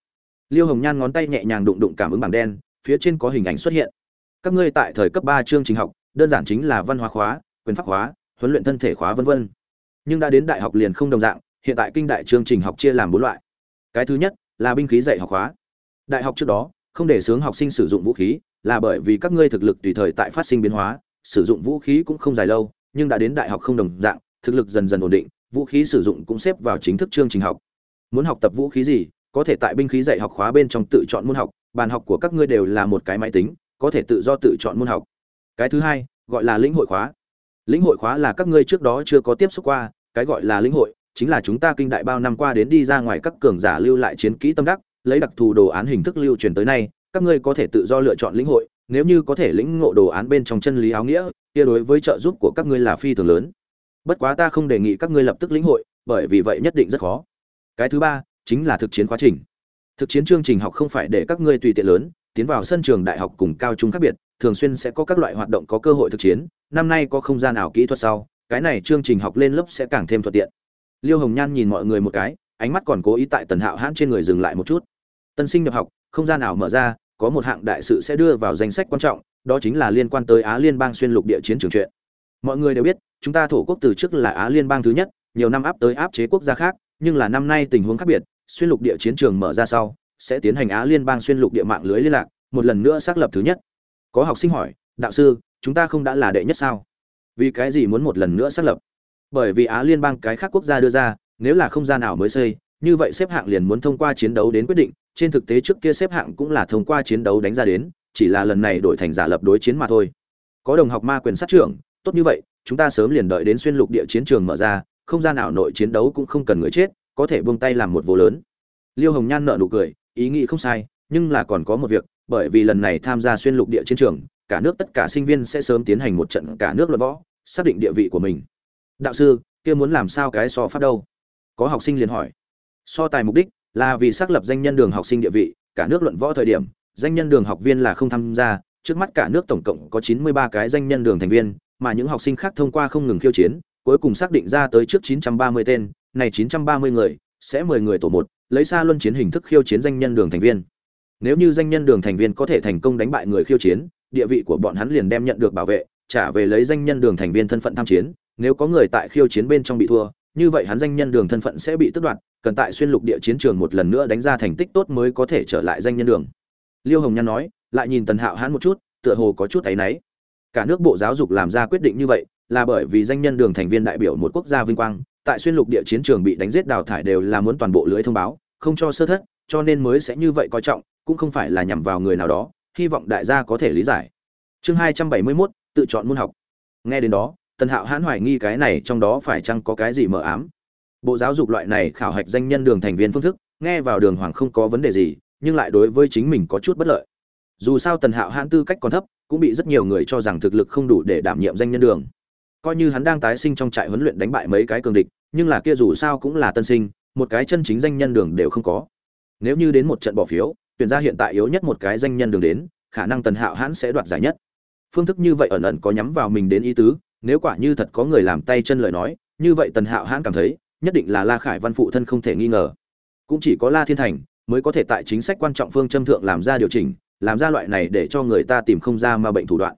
Liêu hồng nhan ngón tay nhẹ nhàng đụng đụng cảm ứng bảng đen, phía trên có hình ảnh xuất hiện. Các ngươi tại thời cấp ba chương trình học, đơn giản chính là văn hóa khóa, quyền pháp khóa, huấn luyện thân thể khóa vân vân. Nhưng đã đến đại học liền không đồng dạng, hiện tại kinh đại chương trình học chia làm bốn loại. Cái thứ nhất là binh khí dạy học khóa. Đại học trước đó, không để sướng học sinh sử dụng vũ khí, là bởi vì các ngươi thực lực tùy thời tại phát sinh biến hóa, sử dụng vũ khí cũng không dài lâu, nhưng đã đến đại học không đồng dạng, thực lực dần dần ổn định, vũ khí sử dụng cũng xếp vào chính thức chương trình học. Muốn học tập vũ khí gì có thể tại binh khí dạy học khóa bên trong tự chọn môn học, bàn học của các ngươi đều là một cái máy tính, có thể tự do tự chọn môn học. Cái thứ hai, gọi là lĩnh hội khóa. Lĩnh hội khóa là các ngươi trước đó chưa có tiếp xúc qua, cái gọi là lĩnh hội, chính là chúng ta kinh đại bao năm qua đến đi ra ngoài các cường giả lưu lại chiến kỹ tâm đắc, lấy đặc thù đồ án hình thức lưu truyền tới nay, các ngươi có thể tự do lựa chọn lĩnh hội, nếu như có thể lĩnh ngộ đồ án bên trong chân lý áo nghĩa, kia đối với trợ giúp của các ngươi là phi thường lớn. Bất quá ta không đề nghị các ngươi lập tức lĩnh hội, bởi vì vậy nhất định rất khó. Cái thứ ba chính là thực chiến quá trình. Thực chiến chương trình học không phải để các ngươi tùy tiện lớn, tiến vào sân trường đại học cùng cao trung khác biệt, thường xuyên sẽ có các loại hoạt động có cơ hội thực chiến, năm nay có không gian ảo kỹ thuật sau, cái này chương trình học lên lớp sẽ càng thêm thuận tiện. Liêu hồng nhan nhìn mọi người một cái, ánh mắt còn cố ý tại tần hạo hãn trên người dừng lại một chút. Tân sinh nhập học, không gian ảo mở ra, có một hạng đại sự sẽ đưa vào danh sách quan trọng, đó chính là liên quan tới á liên bang xuyên lục địa chiến trường chuyện. Mọi người đều biết, chúng ta thổ quốc từ trước là á liên bang thứ nhất, nhiều năm áp tới áp chế quốc gia khác, nhưng là năm nay tình huống khác biệt xuyên lục địa chiến trường mở ra sau, sẽ tiến hành á liên bang xuyên lục địa mạng lưới liên lạc, một lần nữa xác lập thứ nhất. Có học sinh hỏi, đạo sư, chúng ta không đã là đệ nhất sao? Vì cái gì muốn một lần nữa xác lập? Bởi vì á liên bang cái khác quốc gia đưa ra, nếu là không gian nào mới xây, như vậy xếp hạng liền muốn thông qua chiến đấu đến quyết định, trên thực tế trước kia xếp hạng cũng là thông qua chiến đấu đánh ra đến, chỉ là lần này đổi thành giả lập đối chiến mà thôi. Có đồng học ma quyền sát trưởng, tốt như vậy, chúng ta sớm liền đợi đến xuyên lục địa chiến trường mở ra, không gian nào nội chiến đấu cũng không cần người chết có thể buông tay làm một vô lớn. Liêu hồng nhan nợ nụ cười, ý nghĩ không sai, nhưng là còn có một việc, bởi vì lần này tham gia xuyên lục địa chiến trường, cả nước tất cả sinh viên sẽ sớm tiến hành một trận cả nước luận võ, xác định địa vị của mình. Đạo sư, kia muốn làm sao cái so pháp đâu? Có học sinh liền hỏi. So tài mục đích là vì xác lập danh nhân đường học sinh địa vị, cả nước luận võ thời điểm, danh nhân đường học viên là không tham gia, trước mắt cả nước tổng cộng có 93 cái danh nhân đường thành viên, mà những học sinh khác thông qua không ngừng khiêu chiến, cuối cùng xác định ra tới trước 930 tên này 930 người, sẽ 10 người tổ một, lấy xa luân chiến hình thức khiêu chiến danh nhân đường thành viên. Nếu như danh nhân đường thành viên có thể thành công đánh bại người khiêu chiến, địa vị của bọn hắn liền đem nhận được bảo vệ, trả về lấy danh nhân đường thành viên thân phận tham chiến. Nếu có người tại khiêu chiến bên trong bị thua, như vậy hắn danh nhân đường thân phận sẽ bị tước đoạt, cần tại xuyên lục địa chiến trường một lần nữa đánh ra thành tích tốt mới có thể trở lại danh nhân đường. Liêu hồng nhan nói, lại nhìn tần hạo hắn một chút, tựa hồ có chút thấy náy. Cả nước bộ giáo dục làm ra quyết định như vậy, là bởi vì danh nhân đường thành viên đại biểu một quốc gia vinh quang tại xuyên lục địa chiến trường bị đánh giết đào thải đều là muốn toàn bộ lưới thông báo không cho sơ thất cho nên mới sẽ như vậy coi trọng cũng không phải là nhằm vào người nào đó hy vọng đại gia có thể lý giải. Chương hai trăm bảy mươi 271, tự chọn môn học. Nghe đến đó tần hạo hãn hoài nghi cái này trong đó phải chăng có cái gì mờ ám. Bộ giáo dục loại này khảo hạch danh nhân đường thành viên phương thức nghe vào đường hoàng không có vấn đề gì nhưng lại đối với chính mình có chút bất lợi. Dù sao tần hạo hãn tư cách còn thấp cũng bị rất nhiều người cho rằng thực lực không đủ để đảm nhiệm danh nhân đường coi như hắn đang tái sinh trong trại huấn luyện đánh bại mấy cái cường địch, nhưng là kia dù sao cũng là tân sinh, một cái chân chính danh nhân đường đều không có. Nếu như đến một trận bỏ phiếu, tuyển ra hiện tại yếu nhất một cái danh nhân đường đến, khả năng tần hạo hãn sẽ đoạt giải nhất. Phương thức như vậy ẩn ẩn có nhắm vào mình đến ý tứ, nếu quả như thật có người làm tay chân lời nói, như vậy tần hạo hãn cảm thấy, nhất định là la khải văn phụ thân không thể nghi ngờ. Cũng chỉ có la thiên thành mới có thể tại chính sách quan trọng phương châm thượng làm ra điều chỉnh, làm ra loại này để cho người ta tìm không ra ma bệnh thủ đoạn.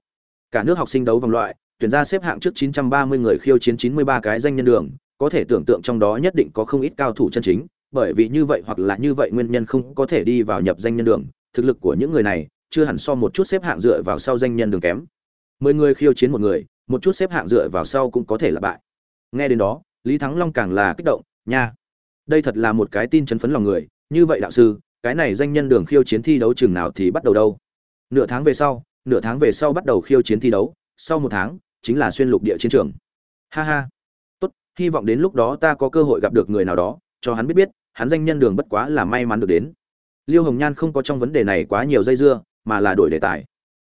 Cả nước học sinh đấu vòng loại tuyển ra xếp hạng trước 930 người khiêu chiến 93 cái danh nhân đường, có thể tưởng tượng trong đó nhất định có không ít cao thủ chân chính, bởi vì như vậy hoặc là như vậy nguyên nhân không có thể đi vào nhập danh nhân đường. Thực lực của những người này, chưa hẳn so một chút xếp hạng dựa vào sau danh nhân đường kém. mười người khiêu chiến một người, một chút xếp hạng dựa vào sau cũng có thể là bại. Nghe đến đó, lý thắng long càng là kích động, nha, đây thật là một cái tin chấn phấn lòng người, như vậy đạo sư, cái này danh nhân đường khiêu chiến thi đấu chừng nào thì bắt đầu đâu? Nửa tháng về sau, nửa tháng về sau bắt đầu khiêu chiến thi đấu, sau một tháng chính là xuyên lục địa chiến trường. Ha ha. Tốt, hy vọng đến lúc đó ta có cơ hội gặp được người nào đó, cho hắn biết biết, hắn danh nhân đường bất quá là may mắn được đến. Liêu hồng nhan không có trong vấn đề này quá nhiều dây dưa, mà là đổi đề tài.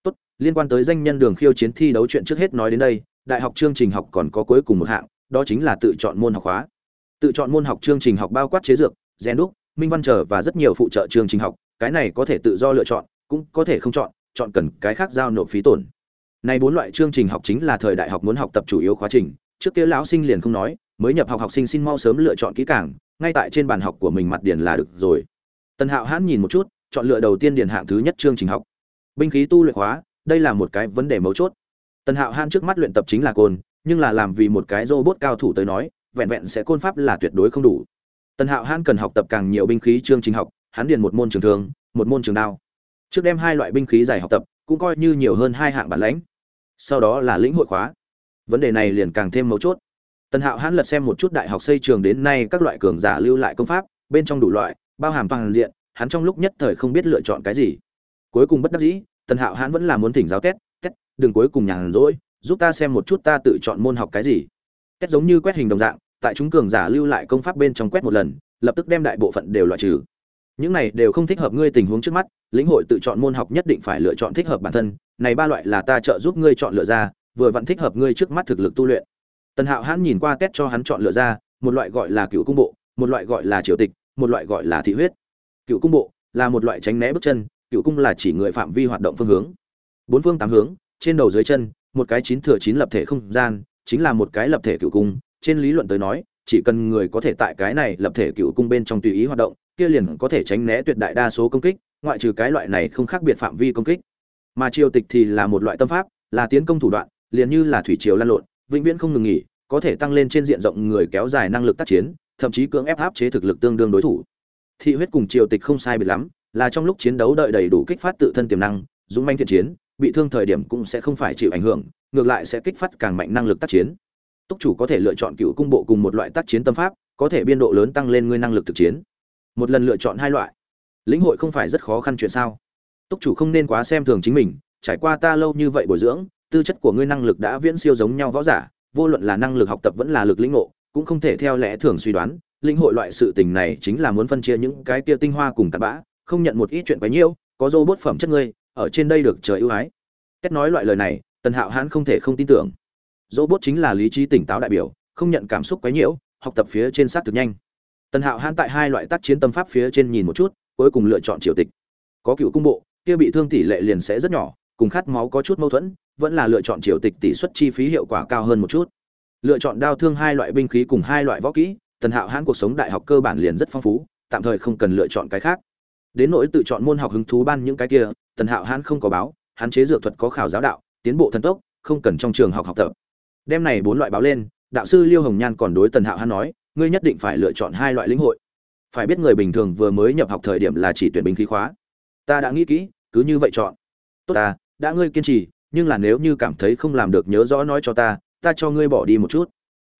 Tốt, liên quan tới danh nhân đường khiêu chiến thi đấu chuyện trước hết nói đến đây, đại học chương trình học còn có cuối cùng một hạng, đó chính là tự chọn môn học khóa tự chọn môn học chương trình học bao quát chế dược, rèn đúc, minh văn trở và rất nhiều phụ trợ chương trình học, cái này có thể tự do lựa chọn, cũng có thể không chọn chọn cần cái khác giao nộp phí tổn này bốn loại chương trình học chính là thời đại học muốn học tập chủ yếu khóa trình. Trước kia lão sinh liền không nói, mới nhập học học sinh xin mau sớm lựa chọn kỹ càng, ngay tại trên bàn học của mình mặt điền là được rồi. Tần hạo hãn nhìn một chút, chọn lựa đầu tiên điền hạng thứ nhất chương trình học. Binh khí tu luyện khóa đây là một cái vấn đề mấu chốt. Tần hạo hãn trước mắt luyện tập chính là côn, nhưng là làm vì một cái robot cao thủ tới nói, vẹn vẹn sẽ côn pháp là tuyệt đối không đủ. Tần hạo hãn cần học tập càng nhiều binh khí chương trình học, hắn điền một môn trường thương, một môn trường đao. Trước đem hai loại binh khí giải học tập, cũng coi như nhiều hơn hai hạng bản lãnh sau đó là lĩnh hội khóa. Vấn đề này liền càng thêm mấu chốt. Tần hạo hãn lật xem một chút đại học xây trường đến nay các loại cường giả lưu lại công pháp, bên trong đủ loại, bao hàm toàn diện, hắn trong lúc nhất thời không biết lựa chọn cái gì. Cuối cùng bất đắc dĩ, tần hạo hãn vẫn là muốn thỉnh giáo tét tét đừng cuối cùng nhàn rỗi, giúp ta xem một chút ta tự chọn môn học cái gì. Tét giống như quét hình đồng dạng, tại chúng cường giả lưu lại công pháp bên trong quét một lần, lập tức đem đại bộ phận đều loại trừ những này đều không thích hợp ngươi tình huống trước mắt, lĩnh hội tự chọn môn học nhất định phải lựa chọn thích hợp bản thân, này ba loại là ta trợ giúp ngươi chọn lựa ra, vừa vẫn thích hợp ngươi trước mắt thực lực tu luyện. Tần hạo hãn nhìn qua tét cho hắn chọn lựa ra, một loại gọi là cựu cung bộ, một loại gọi là triều tịch, một loại gọi là thị huyết. Cựu cung bộ là một loại tránh né bước chân, cựu cung là chỉ người phạm vi hoạt động phương hướng. Bốn phương tám hướng, trên đầu dưới chân, một cái chín thừa chín lập thể không gian, chính là một cái lập thể cựu cung. Trên lý luận tới nói, chỉ cần người có thể tại cái này lập thể cựu cung bên trong tùy ý hoạt động kia liền có thể tránh né tuyệt đại đa số công kích, ngoại trừ cái loại này không khác biệt phạm vi công kích. Mà triều tịch thì là một loại tâm pháp, là tiến công thủ đoạn, liền như là thủy triều lan lộn, vĩnh viễn không ngừng nghỉ, có thể tăng lên trên diện rộng người kéo dài năng lực tác chiến, thậm chí cưỡng ép áp chế thực lực tương đương đối thủ. Thị huyết cùng triều tịch không sai biệt lắm, là trong lúc chiến đấu đợi đầy đủ kích phát tự thân tiềm năng, dũng manh thiện chiến, bị thương thời điểm cũng sẽ không phải chịu ảnh hưởng, ngược lại sẽ kích phát càng mạnh năng lực tác chiến. Túc chủ có thể lựa chọn cựu cung bộ cùng một loại tác chiến tâm pháp, có thể biên độ lớn tăng lên ngươi năng lực thực chiến một lần lựa chọn hai loại. Lĩnh hội không phải rất khó khăn chuyện sao? Túc chủ không nên quá xem thường chính mình, trải qua ta lâu như vậy bồi dưỡng, tư chất của ngươi năng lực đã viễn siêu giống nhau võ giả, vô luận là năng lực học tập vẫn là lực lĩnh ngộ, cũng không thể theo lẽ thường suy đoán. Lĩnh hội loại sự tình này chính là muốn phân chia những cái kia tinh hoa cùng tạt bã, không nhận một ít chuyện quấy nhiễu, có dô bốt phẩm chất ngươi, ở trên đây được trời ưu ái. Cách nói loại lời này, tần hạo hãn không thể không tin tưởng. Dô bốt chính là lý trí tỉnh táo đại biểu, không nhận cảm xúc quấy nhiễu, học tập phía trên sát thực nhanh tần hạo hãn tại hai loại tác chiến tâm pháp phía trên nhìn một chút, cuối cùng lựa chọn triều tịch. Có cựu cung bộ, kia bị thương tỷ lệ liền sẽ rất nhỏ, cùng khát máu có chút mâu thuẫn, vẫn là lựa chọn triều tịch tỷ suất chi phí hiệu quả cao hơn một chút. Lựa chọn đao thương hai loại binh khí cùng hai loại võ kỹ, tần hạo hãn cuộc sống đại học cơ bản liền rất phong phú, tạm thời không cần lựa chọn cái khác. Đến nỗi tự chọn môn học hứng thú ban những cái kia, tần hạo hãn không có báo, hắn chế dược thuật có khảo giáo đạo, tiến bộ thần tốc, không cần trong trường học học tập. Đem này bốn loại báo lên, đạo sư liêu hồng nhan còn đối tần hạo hãn nói ngươi nhất định phải lựa chọn hai loại lĩnh hội. Phải biết người bình thường vừa mới nhập học thời điểm là chỉ tuyển binh khí khóa. Ta đã nghĩ kỹ, cứ như vậy chọn. Tốt ta, đã ngươi kiên trì, nhưng là nếu như cảm thấy không làm được nhớ rõ nói cho ta ta cho ngươi bỏ đi một chút.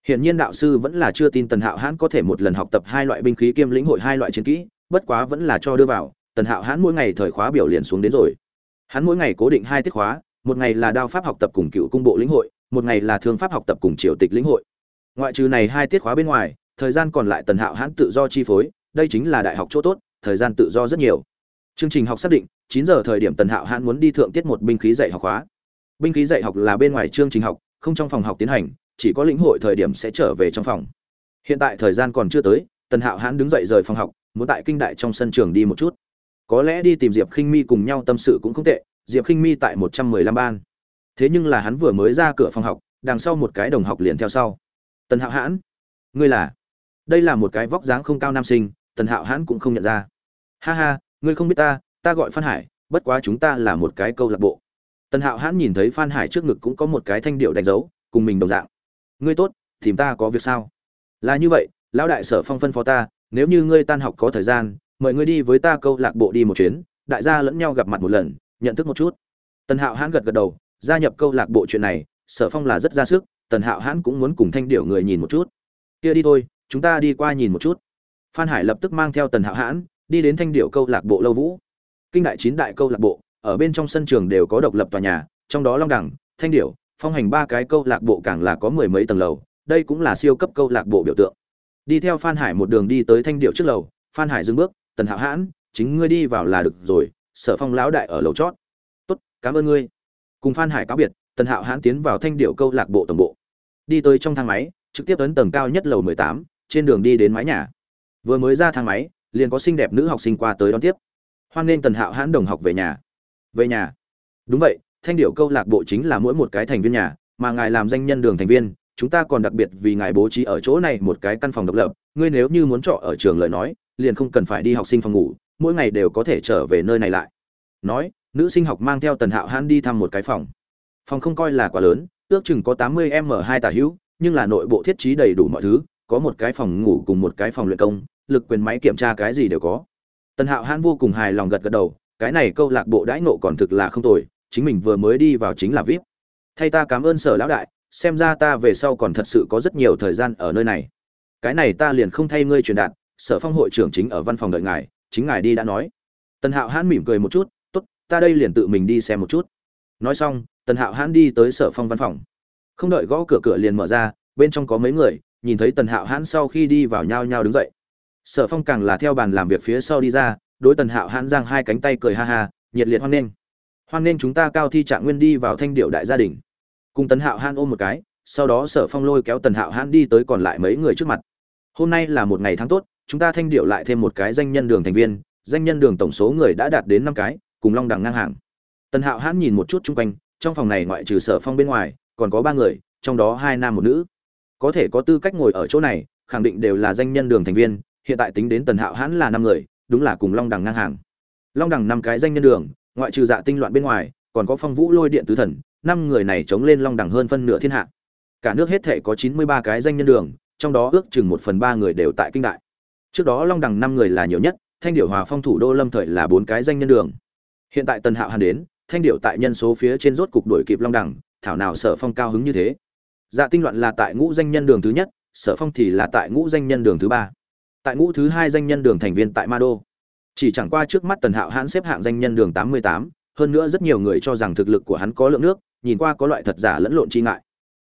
Hiển nhiên đạo sư vẫn là chưa tin tần hạo hãn có thể một lần học tập hai loại binh khí kiêm lĩnh hội hai loại chiến kỹ, bất quá vẫn là cho đưa vào. Tần hạo hãn mỗi ngày thời khóa biểu liền xuống đến rồi. Hắn mỗi ngày cố định hai tiết khóa, một ngày là đao pháp học tập cùng cựu cung bộ lĩnh hội, một ngày là thương pháp học tập cùng triều tịch lĩnh hội. Ngoại trừ này hai tiết khóa bên ngoài thời gian còn lại tần hạo hãn tự do chi phối, đây chính là đại học chỗ tốt, thời gian tự do rất nhiều. Chương trình học xác định, chín giờ thời điểm tần hạo hãn muốn đi thượng tiết một binh khí dạy học khóa. Binh khí dạy học là bên ngoài chương trình học, không trong phòng học tiến hành, chỉ có lĩnh hội thời điểm sẽ trở về trong phòng. Hiện tại thời gian còn chưa tới, tần hạo hãn đứng dậy rời phòng học, muốn tại kinh đại trong sân trường đi một chút. Có lẽ đi tìm diệp khinh mi cùng nhau tâm sự cũng không tệ, diệp khinh mi tại một trăm mười lăm ban. Thế nhưng là hắn vừa mới ra cửa phòng học, đằng sau một cái đồng học liền theo sau. Tần hạo hãn, ngươi là? Đây là một cái vóc dáng không cao nam sinh, tần hạo hãn cũng không nhận ra. Ha ha, ngươi không biết ta ta gọi phan hải, bất quá chúng ta là một cái câu lạc bộ. Tần hạo hãn nhìn thấy phan hải trước ngực cũng có một cái thanh điệu đánh dấu, cùng mình đồng dạng. Ngươi tốt, tìm ta có việc sao? Là như vậy, lão đại sở phong phân phó ta, nếu như ngươi tan học có thời gian, mời ngươi đi với ta câu lạc bộ đi một chuyến, đại gia lẫn nhau gặp mặt một lần, nhận thức một chút. Tần hạo hãn gật gật đầu, gia nhập câu lạc bộ chuyện này, sở phong là rất ra sức, tần hạo hãn cũng muốn cùng thanh điệu người nhìn một chút. Kia đi thôi chúng ta đi qua nhìn một chút. Phan hải lập tức mang theo tần hạo hãn, đi đến thanh điệu câu lạc bộ lâu vũ. Kinh đại chín đại câu lạc bộ, ở bên trong sân trường đều có độc lập tòa nhà, trong đó long đẳng, thanh điệu phong hành ba cái câu lạc bộ càng là có mười mấy tầng lầu, đây cũng là siêu cấp câu lạc bộ biểu tượng. Đi theo phan hải một đường đi tới thanh điệu trước lầu, phan hải dừng bước, tần hạo hãn, chính ngươi đi vào là được rồi, sở phong lão đại ở lầu chót. Tốt, cảm ơn ngươi. Cùng phan hải cáo biệt, tần hạo hãn tiến vào thanh điệu câu lạc bộ tổng bộ. Đi tới trong thang máy, trực tiếp ấn tầng cao nhất lầu mười tám trên đường đi đến mái nhà. Vừa mới ra thang máy, liền có xinh đẹp nữ học sinh qua tới đón tiếp. Hoan nghênh tần hạo hãn đồng học về nhà. Về nhà. Đúng vậy, thanh điệu câu lạc bộ chính là mỗi một cái thành viên nhà, mà ngài làm danh nhân đường thành viên, chúng ta còn đặc biệt vì ngài bố trí ở chỗ này một cái căn phòng độc lập, ngươi nếu như muốn trọ ở trường lời nói, liền không cần phải đi học sinh phòng ngủ, mỗi ngày đều có thể trở về nơi này lại. Nói, nữ sinh học mang theo tần hạo hãn đi thăm một cái phòng. Phòng không coi là quá lớn, ước chừng có tám mươi m hai tả hữu, nhưng là nội bộ thiết trí đầy đủ mọi thứ có một cái phòng ngủ cùng một cái phòng luyện công, lực quyền máy kiểm tra cái gì đều có. Tần hạo hãn vô cùng hài lòng gật gật đầu, cái này câu lạc bộ đãi ngộ còn thực là không tồi, chính mình vừa mới đi vào chính là vip. Thay ta cảm ơn sở lão đại, xem ra ta về sau còn thật sự có rất nhiều thời gian ở nơi này. Cái này ta liền không thay ngươi truyền đạt, sở phong hội trưởng chính ở văn phòng đợi ngài, chính ngài đi đã nói. Tần hạo hãn mỉm cười một chút, tốt, ta đây liền tự mình đi xem một chút. Nói xong, tần hạo hãn đi tới sở phong văn phòng. Không đợi gõ cửa cửa liền mở ra, bên trong có mấy người nhìn thấy tần hạo hãn sau khi đi vào nhao nhao đứng dậy. Sở phong càng là theo bàn làm việc phía sau đi ra, đối tần hạo hãn giang hai cánh tay cười ha ha, nhiệt liệt hoan nghênh. Hoan nghênh chúng ta cao thi trạng nguyên đi vào thanh điệu đại gia đình. Cùng tần hạo hãn ôm một cái, sau đó sở phong lôi kéo tần hạo hãn đi tới còn lại mấy người trước mặt. Hôm nay là một ngày tháng tốt, chúng ta thanh điệu lại thêm một cái danh nhân đường thành viên, danh nhân đường tổng số người đã đạt đến năm cái, cùng long đẳng ngang hàng. Tần hạo hãn nhìn một chút chung quanh, trong phòng này ngoại trừ sở phong bên ngoài, còn có ba người, trong đó hai nam một nữ có thể có tư cách ngồi ở chỗ này, khẳng định đều là danh nhân đường thành viên, hiện tại tính đến tần hạo hãn là năm người, đúng là cùng long đẳng ngang hàng. Long đẳng năm cái danh nhân đường, ngoại trừ dạ tinh loạn bên ngoài, còn có phong vũ lôi điện tứ thần, năm người này chống lên long đẳng hơn phân nửa thiên hạ. Cả nước hết thể có chín mươi ba cái danh nhân đường, trong đó ước chừng một phần ba người đều tại kinh đại. Trước đó long đẳng năm người là nhiều nhất, thanh điệu hòa phong thủ đô lâm thời là bốn cái danh nhân đường. Hiện tại tần hạo hàn đến, thanh điệu tại nhân số phía trên rốt cục đuổi kịp long đẳng thảo nào sở phong cao hứng như thế? Dạ tinh loạn là tại ngũ danh nhân đường thứ nhất, sở phong thì là tại ngũ danh nhân đường thứ ba. Tại ngũ thứ hai danh nhân đường thành viên tại ma đô chỉ chẳng qua trước mắt tần hạo hãn xếp hạng danh nhân đường tám mươi tám, hơn nữa rất nhiều người cho rằng thực lực của hắn có lượng nước, nhìn qua có loại thật giả lẫn lộn chi ngại.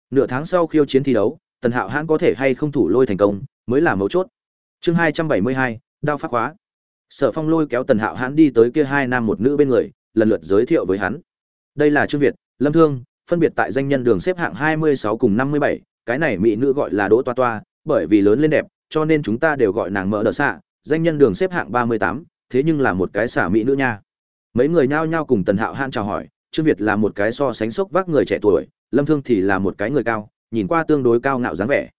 Nửa tháng sau khiêu chiến thi đấu, tần hạo hãn có thể hay không thủ lôi thành công, mới là mấu chốt. Chương hai trăm bảy mươi hai, đao phát khóa sở phong lôi kéo tần hạo hãn đi tới kia hai nam một nữ bên người, lần lượt giới thiệu với hắn. Đây là trương việt, lâm thương phân biệt tại danh nhân đường xếp hạng hai mươi sáu cùng năm mươi bảy, cái này mỹ nữ gọi là đỗ toa toa, bởi vì lớn lên đẹp, cho nên chúng ta đều gọi nàng mỡ đỡ xạ, danh nhân đường xếp hạng ba mươi tám, thế nhưng là một cái xả mỹ nữ nha. Mấy người nhao nhao cùng tần hạo hãn chào hỏi, trương việt là một cái so sánh sốc vác người trẻ tuổi, lâm thương thì là một cái người cao, nhìn qua tương đối cao ngạo dáng vẻ.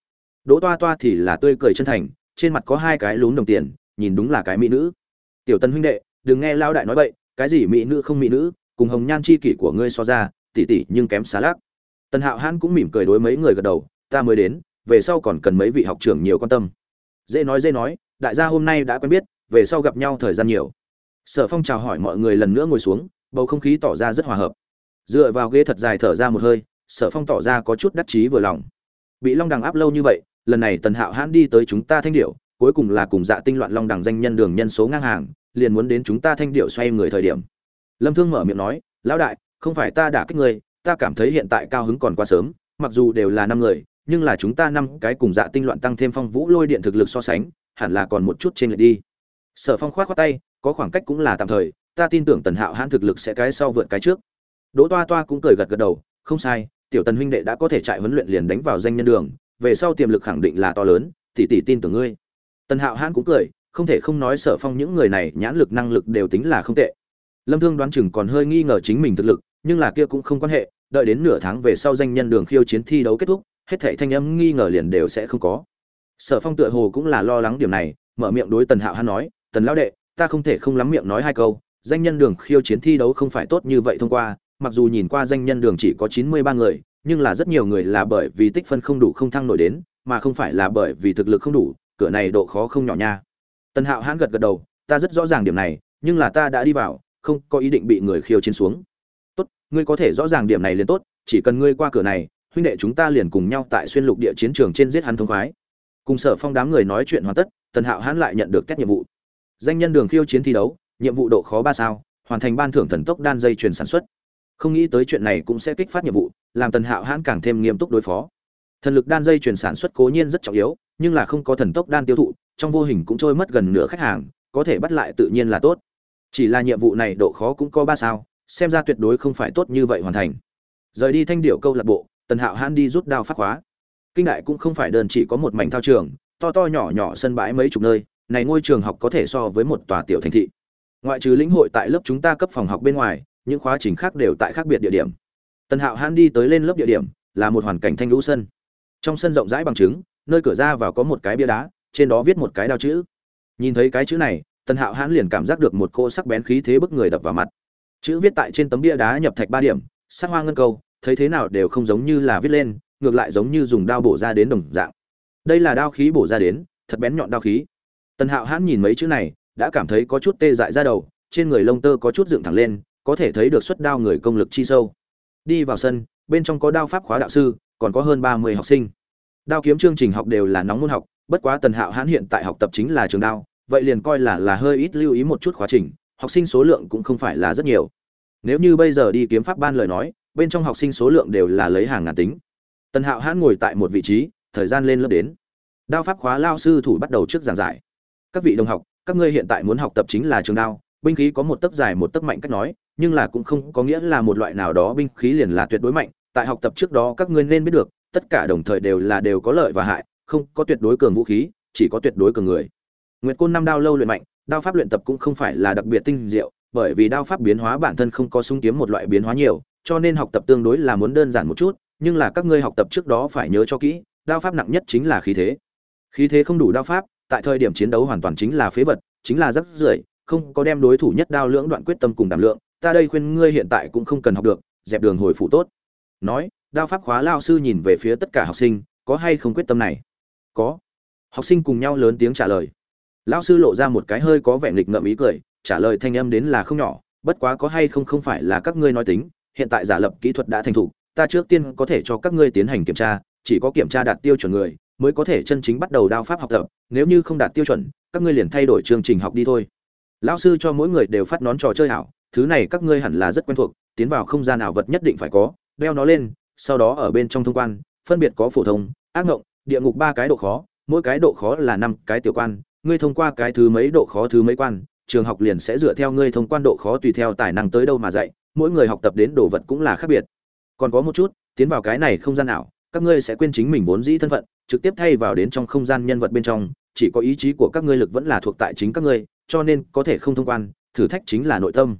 Đỗ toa toa thì là tươi cười chân thành, trên mặt có hai cái lún đồng tiền, nhìn đúng là cái mỹ nữ. Tiểu tân huynh đệ, đừng nghe lao đại nói bậy, cái gì mỹ nữ không mỹ nữ, cùng hồng nhan chi kỷ của ngươi so ra tỉ tỉ nhưng kém xá lác. Tần hạo hãn cũng mỉm cười đối mấy người gật đầu, ta mới đến, về sau còn cần mấy vị học trưởng nhiều quan tâm. Dễ nói dễ nói, đại gia hôm nay đã quen biết, về sau gặp nhau thời gian nhiều. Sở phong chào hỏi mọi người lần nữa ngồi xuống, bầu không khí tỏ ra rất hòa hợp. Dựa vào ghế thật dài thở ra một hơi, sở phong tỏ ra có chút đắc chí vừa lòng. Bị long đằng áp lâu như vậy, lần này tần hạo hãn đi tới chúng ta thanh điệu cuối cùng là cùng dạ tinh loạn long đằng danh nhân đường nhân số ngang hàng, liền muốn đến chúng ta thanh điệu xoay người thời điểm. Lâm thương mở miệng nói, lão đại không phải ta đã kích người ta cảm thấy hiện tại cao hứng còn quá sớm, mặc dù đều là năm người, nhưng là chúng ta năm cái cùng dạ tinh loạn tăng thêm phong vũ lôi điện thực lực so sánh, hẳn là còn một chút trên lệch đi. Sở phong khoát khoát tay, có khoảng cách cũng là tạm thời, ta tin tưởng tần hạo hãn thực lực sẽ cái sau vượt cái trước. Đỗ toa toa cũng cười gật gật đầu, không sai, tiểu tần huynh đệ đã có thể chạy huấn luyện liền đánh vào danh nhân đường, về sau tiềm lực khẳng định là to lớn, tỷ tỷ tin tưởng ngươi. Tần hạo hãn cũng cười, không thể không nói sở phong những người này nhãn lực năng lực đều tính là không tệ. Lâm thương đoán chừng còn hơi nghi ngờ chính mình thực lực nhưng là kia cũng không quan hệ, đợi đến nửa tháng về sau danh nhân đường khiêu chiến thi đấu kết thúc, hết thảy thanh âm nghi ngờ liền đều sẽ không có. Sở phong tựa hồ cũng là lo lắng điểm này, mở miệng đối tần hạo hắn nói, tần lão đệ, ta không thể không lắm miệng nói hai câu, danh nhân đường khiêu chiến thi đấu không phải tốt như vậy thông qua, mặc dù nhìn qua danh nhân đường chỉ có chín mươi ba người, nhưng là rất nhiều người là bởi vì tích phân không đủ không thăng nổi đến, mà không phải là bởi vì thực lực không đủ, cửa này độ khó không nhỏ nha. Tần hạo hãn gật gật đầu, ta rất rõ ràng điểm này, nhưng là ta đã đi vào, không có ý định bị người khiêu chiến xuống ngươi có thể rõ ràng điểm này liền tốt, chỉ cần ngươi qua cửa này, huynh đệ chúng ta liền cùng nhau tại xuyên lục địa chiến trường trên giết hắn thông khoái. Cùng sở phong đám người nói chuyện hoàn tất, tần hạo hãn lại nhận được các nhiệm vụ. Danh nhân đường khiêu chiến thi đấu, nhiệm vụ độ khó ba sao, hoàn thành ban thưởng thần tốc đan dây chuyền sản xuất. Không nghĩ tới chuyện này cũng sẽ kích phát nhiệm vụ, làm tần hạo hãn càng thêm nghiêm túc đối phó. Thần lực đan dây chuyền sản xuất cố nhiên rất trọng yếu, nhưng là không có thần tốc đan tiêu thụ, trong vô hình cũng trôi mất gần nửa khách hàng, có thể bắt lại tự nhiên là tốt. Chỉ là nhiệm vụ này độ khó cũng có ba sao xem ra tuyệt đối không phải tốt như vậy hoàn thành. Rời đi thanh điệu câu lạc bộ, tần hạo hãn đi rút đao phát khóa. Kinh đại cũng không phải đơn chỉ có một mảnh thao trường, to to nhỏ nhỏ sân bãi mấy chục nơi, này ngôi trường học có thể so với một tòa tiểu thành thị. Ngoại trừ lĩnh hội tại lớp chúng ta cấp phòng học bên ngoài, những khóa trình khác đều tại khác biệt địa điểm. Tần hạo hãn đi tới lên lớp địa điểm, là một hoàn cảnh thanh lũ sân. Trong sân rộng rãi bằng chứng nơi cửa ra vào có một cái bia đá, trên đó viết một cái đao chữ. Nhìn thấy cái chữ này, tần hạo hãn liền cảm giác được một cô sắc bén khí thế bức người đập vào mặt chữ viết tại trên tấm bia đá nhập thạch ba điểm, sắc hoa ngân câu, thấy thế nào đều không giống như là viết lên, ngược lại giống như dùng đao bổ ra đến đồng dạng. Đây là đao khí bổ ra đến, thật bén nhọn đao khí. Tần hạo hãn nhìn mấy chữ này, đã cảm thấy có chút tê dại ra đầu, trên người lông tơ có chút dựng thẳng lên, có thể thấy được suất đao người công lực chi sâu. Đi vào sân, bên trong có đao pháp khóa đạo sư, còn có hơn ba mươi học sinh. Đao kiếm chương trình học đều là nóng môn học, bất quá tần hạo hãn hiện tại học tập chính là trường đao, vậy liền coi là là hơi ít lưu ý một chút khóa trình học sinh số lượng cũng không phải là rất nhiều. Nếu như bây giờ đi kiếm pháp ban lời nói, bên trong học sinh số lượng đều là lấy hàng ngàn tính. Tần hạo hãn ngồi tại một vị trí, thời gian lên lớp đến. Đao pháp khóa lao sư thủ bắt đầu trước giảng giải. Các vị đồng học, các ngươi hiện tại muốn học tập chính là trường đao, binh khí có một tấc dài một tấc mạnh cách nói, nhưng là cũng không có nghĩa là một loại nào đó binh khí liền là tuyệt đối mạnh. Tại học tập trước đó các ngươi nên biết được, tất cả đồng thời đều là đều có lợi và hại, không có tuyệt đối cường vũ khí, chỉ có tuyệt đối cường người. Nguyệt côn năm đao lâu luyện mạnh đao pháp luyện tập cũng không phải là đặc biệt tinh diệu, bởi vì đao pháp biến hóa bản thân không có súng kiếm một loại biến hóa nhiều, cho nên học tập tương đối là muốn đơn giản một chút, nhưng là các ngươi học tập trước đó phải nhớ cho kỹ, đao pháp nặng nhất chính là khí thế. Khí thế không đủ đao pháp, tại thời điểm chiến đấu hoàn toàn chính là phế vật, chính là rất rưởi, không có đem đối thủ nhất đao lưỡng đoạn quyết tâm cùng đảm lượng, ta đây khuyên ngươi hiện tại cũng không cần học được, dẹp đường hồi phụ tốt. Nói, đao pháp khóa lao sư nhìn về phía tất cả học sinh, có hay không quyết tâm này? Có. Học sinh cùng nhau lớn tiếng trả lời lão sư lộ ra một cái hơi có vẻ nghịch ngợm ý cười, trả lời thanh âm đến là không nhỏ, bất quá có hay không không phải là các ngươi nói tính, hiện tại giả lập kỹ thuật đã thành thục ta trước tiên có thể cho các ngươi tiến hành kiểm tra, chỉ có kiểm tra đạt tiêu chuẩn người, mới có thể chân chính bắt đầu đao pháp học tập, nếu như không đạt tiêu chuẩn, các ngươi liền thay đổi chương trình học đi thôi. Lão sư cho mỗi người đều phát nón trò chơi hảo, thứ này các ngươi hẳn là rất quen thuộc, tiến vào không gian ảo vật nhất định phải có, đeo nó lên, sau đó ở bên trong thông quan, phân biệt có phổ thông, ác ngộng, địa ngục ba cái độ khó, mỗi cái độ khó là năm cái tiểu quan ngươi thông qua cái thứ mấy độ khó thứ mấy quan, trường học liền sẽ dựa theo ngươi thông quan độ khó tùy theo tài năng tới đâu mà dạy, mỗi người học tập đến đồ vật cũng là khác biệt. Còn có một chút, tiến vào cái này không gian ảo, các ngươi sẽ quên chính mình vốn dĩ thân phận, trực tiếp thay vào đến trong không gian nhân vật bên trong, chỉ có ý chí của các ngươi lực vẫn là thuộc tại chính các ngươi, cho nên có thể không thông quan, thử thách chính là nội tâm.